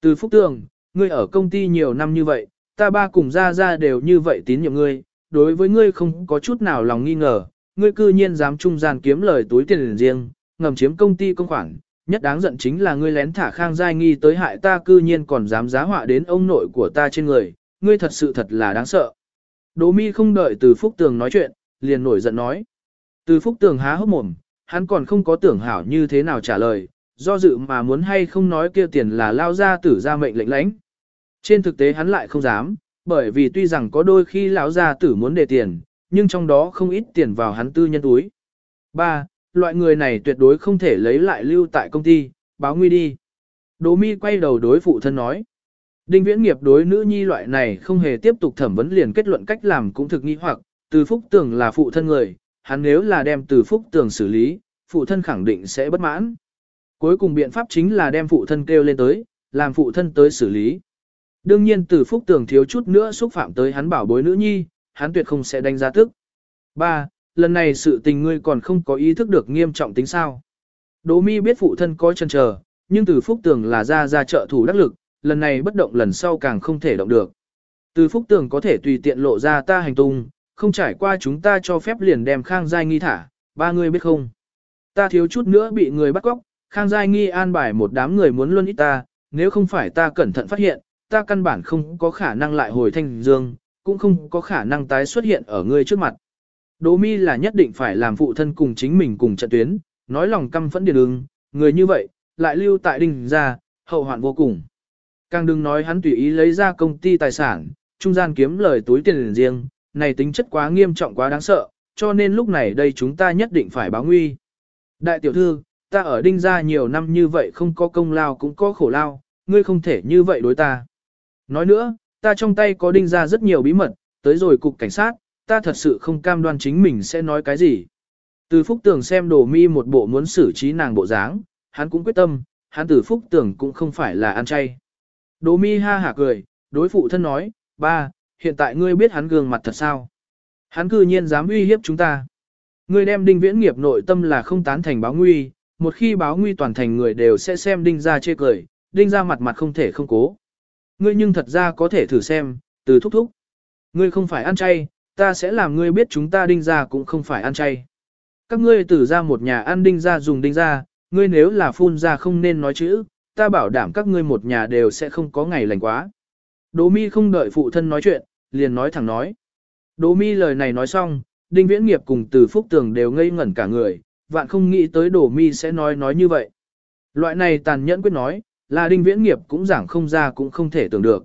Từ phúc tường, ngươi ở công ty nhiều năm như vậy, ta ba cùng ra ra đều như vậy tín nhiệm ngươi, đối với ngươi không có chút nào lòng nghi ngờ, ngươi cư nhiên dám trung gian kiếm lời túi tiền riêng, ngầm chiếm công ty công khoản, nhất đáng giận chính là ngươi lén thả khang giai nghi tới hại ta cư nhiên còn dám giá họa đến ông nội của ta trên người, ngươi thật sự thật là đáng sợ. Đỗ mi không đợi từ phúc tường nói chuyện, liền nổi giận nói. Từ phúc tường há hốc mồm, hắn còn không có tưởng hảo như thế nào trả lời, do dự mà muốn hay không nói kia tiền là lao ra tử ra mệnh lệnh lãnh. Trên thực tế hắn lại không dám, bởi vì tuy rằng có đôi khi lão gia tử muốn đề tiền, nhưng trong đó không ít tiền vào hắn tư nhân túi. 3. Loại người này tuyệt đối không thể lấy lại lưu tại công ty, báo nguy đi. Đỗ mi quay đầu đối phụ thân nói. Đinh viễn nghiệp đối nữ nhi loại này không hề tiếp tục thẩm vấn liền kết luận cách làm cũng thực nghi hoặc, từ phúc tưởng là phụ thân người, hắn nếu là đem từ phúc tưởng xử lý, phụ thân khẳng định sẽ bất mãn. Cuối cùng biện pháp chính là đem phụ thân kêu lên tới, làm phụ thân tới xử lý. Đương nhiên từ phúc tưởng thiếu chút nữa xúc phạm tới hắn bảo bối nữ nhi, hắn tuyệt không sẽ đánh giá tức. 3. Lần này sự tình ngươi còn không có ý thức được nghiêm trọng tính sao. Đỗ mi biết phụ thân có chân chờ, nhưng từ phúc tưởng là ra ra trợ thủ đắc lực, lần này bất động lần sau càng không thể động được. Từ phúc tưởng có thể tùy tiện lộ ra ta hành tung, không trải qua chúng ta cho phép liền đem khang giai nghi thả, ba người biết không. Ta thiếu chút nữa bị người bắt cóc, khang giai nghi an bài một đám người muốn luôn ít ta, nếu không phải ta cẩn thận phát hiện, ta căn bản không có khả năng lại hồi thanh dương, cũng không có khả năng tái xuất hiện ở ngươi trước mặt. Đỗ mi là nhất định phải làm phụ thân cùng chính mình cùng trận tuyến, nói lòng căm phẫn điền ứng, người như vậy, lại lưu tại đình ra, hậu hoạn vô cùng. Càng đừng nói hắn tùy ý lấy ra công ty tài sản, trung gian kiếm lời túi tiền riêng, này tính chất quá nghiêm trọng quá đáng sợ, cho nên lúc này đây chúng ta nhất định phải báo nguy. Đại tiểu thư, ta ở đinh gia nhiều năm như vậy không có công lao cũng có khổ lao, ngươi không thể như vậy đối ta. Nói nữa, ta trong tay có đinh ra rất nhiều bí mật, tới rồi cục cảnh sát, ta thật sự không cam đoan chính mình sẽ nói cái gì. Từ phúc tưởng xem đồ mi một bộ muốn xử trí nàng bộ dáng, hắn cũng quyết tâm, hắn từ phúc tưởng cũng không phải là ăn chay. Đồ mi ha hả cười, đối phụ thân nói, ba, hiện tại ngươi biết hắn gương mặt thật sao. Hắn cư nhiên dám uy hiếp chúng ta. Ngươi đem đinh viễn nghiệp nội tâm là không tán thành báo nguy, một khi báo nguy toàn thành người đều sẽ xem đinh ra chê cười, đinh ra mặt mặt không thể không cố. Ngươi nhưng thật ra có thể thử xem, từ thúc thúc. Ngươi không phải ăn chay, ta sẽ làm ngươi biết chúng ta đinh ra cũng không phải ăn chay. Các ngươi tử ra một nhà ăn đinh ra dùng đinh ra, ngươi nếu là phun ra không nên nói chữ, ta bảo đảm các ngươi một nhà đều sẽ không có ngày lành quá. Đỗ mi không đợi phụ thân nói chuyện, liền nói thẳng nói. Đỗ mi lời này nói xong, đinh viễn nghiệp cùng từ phúc tường đều ngây ngẩn cả người, vạn không nghĩ tới đỗ mi sẽ nói nói như vậy. Loại này tàn nhẫn quyết nói, là đinh viễn nghiệp cũng giảng không ra cũng không thể tưởng được.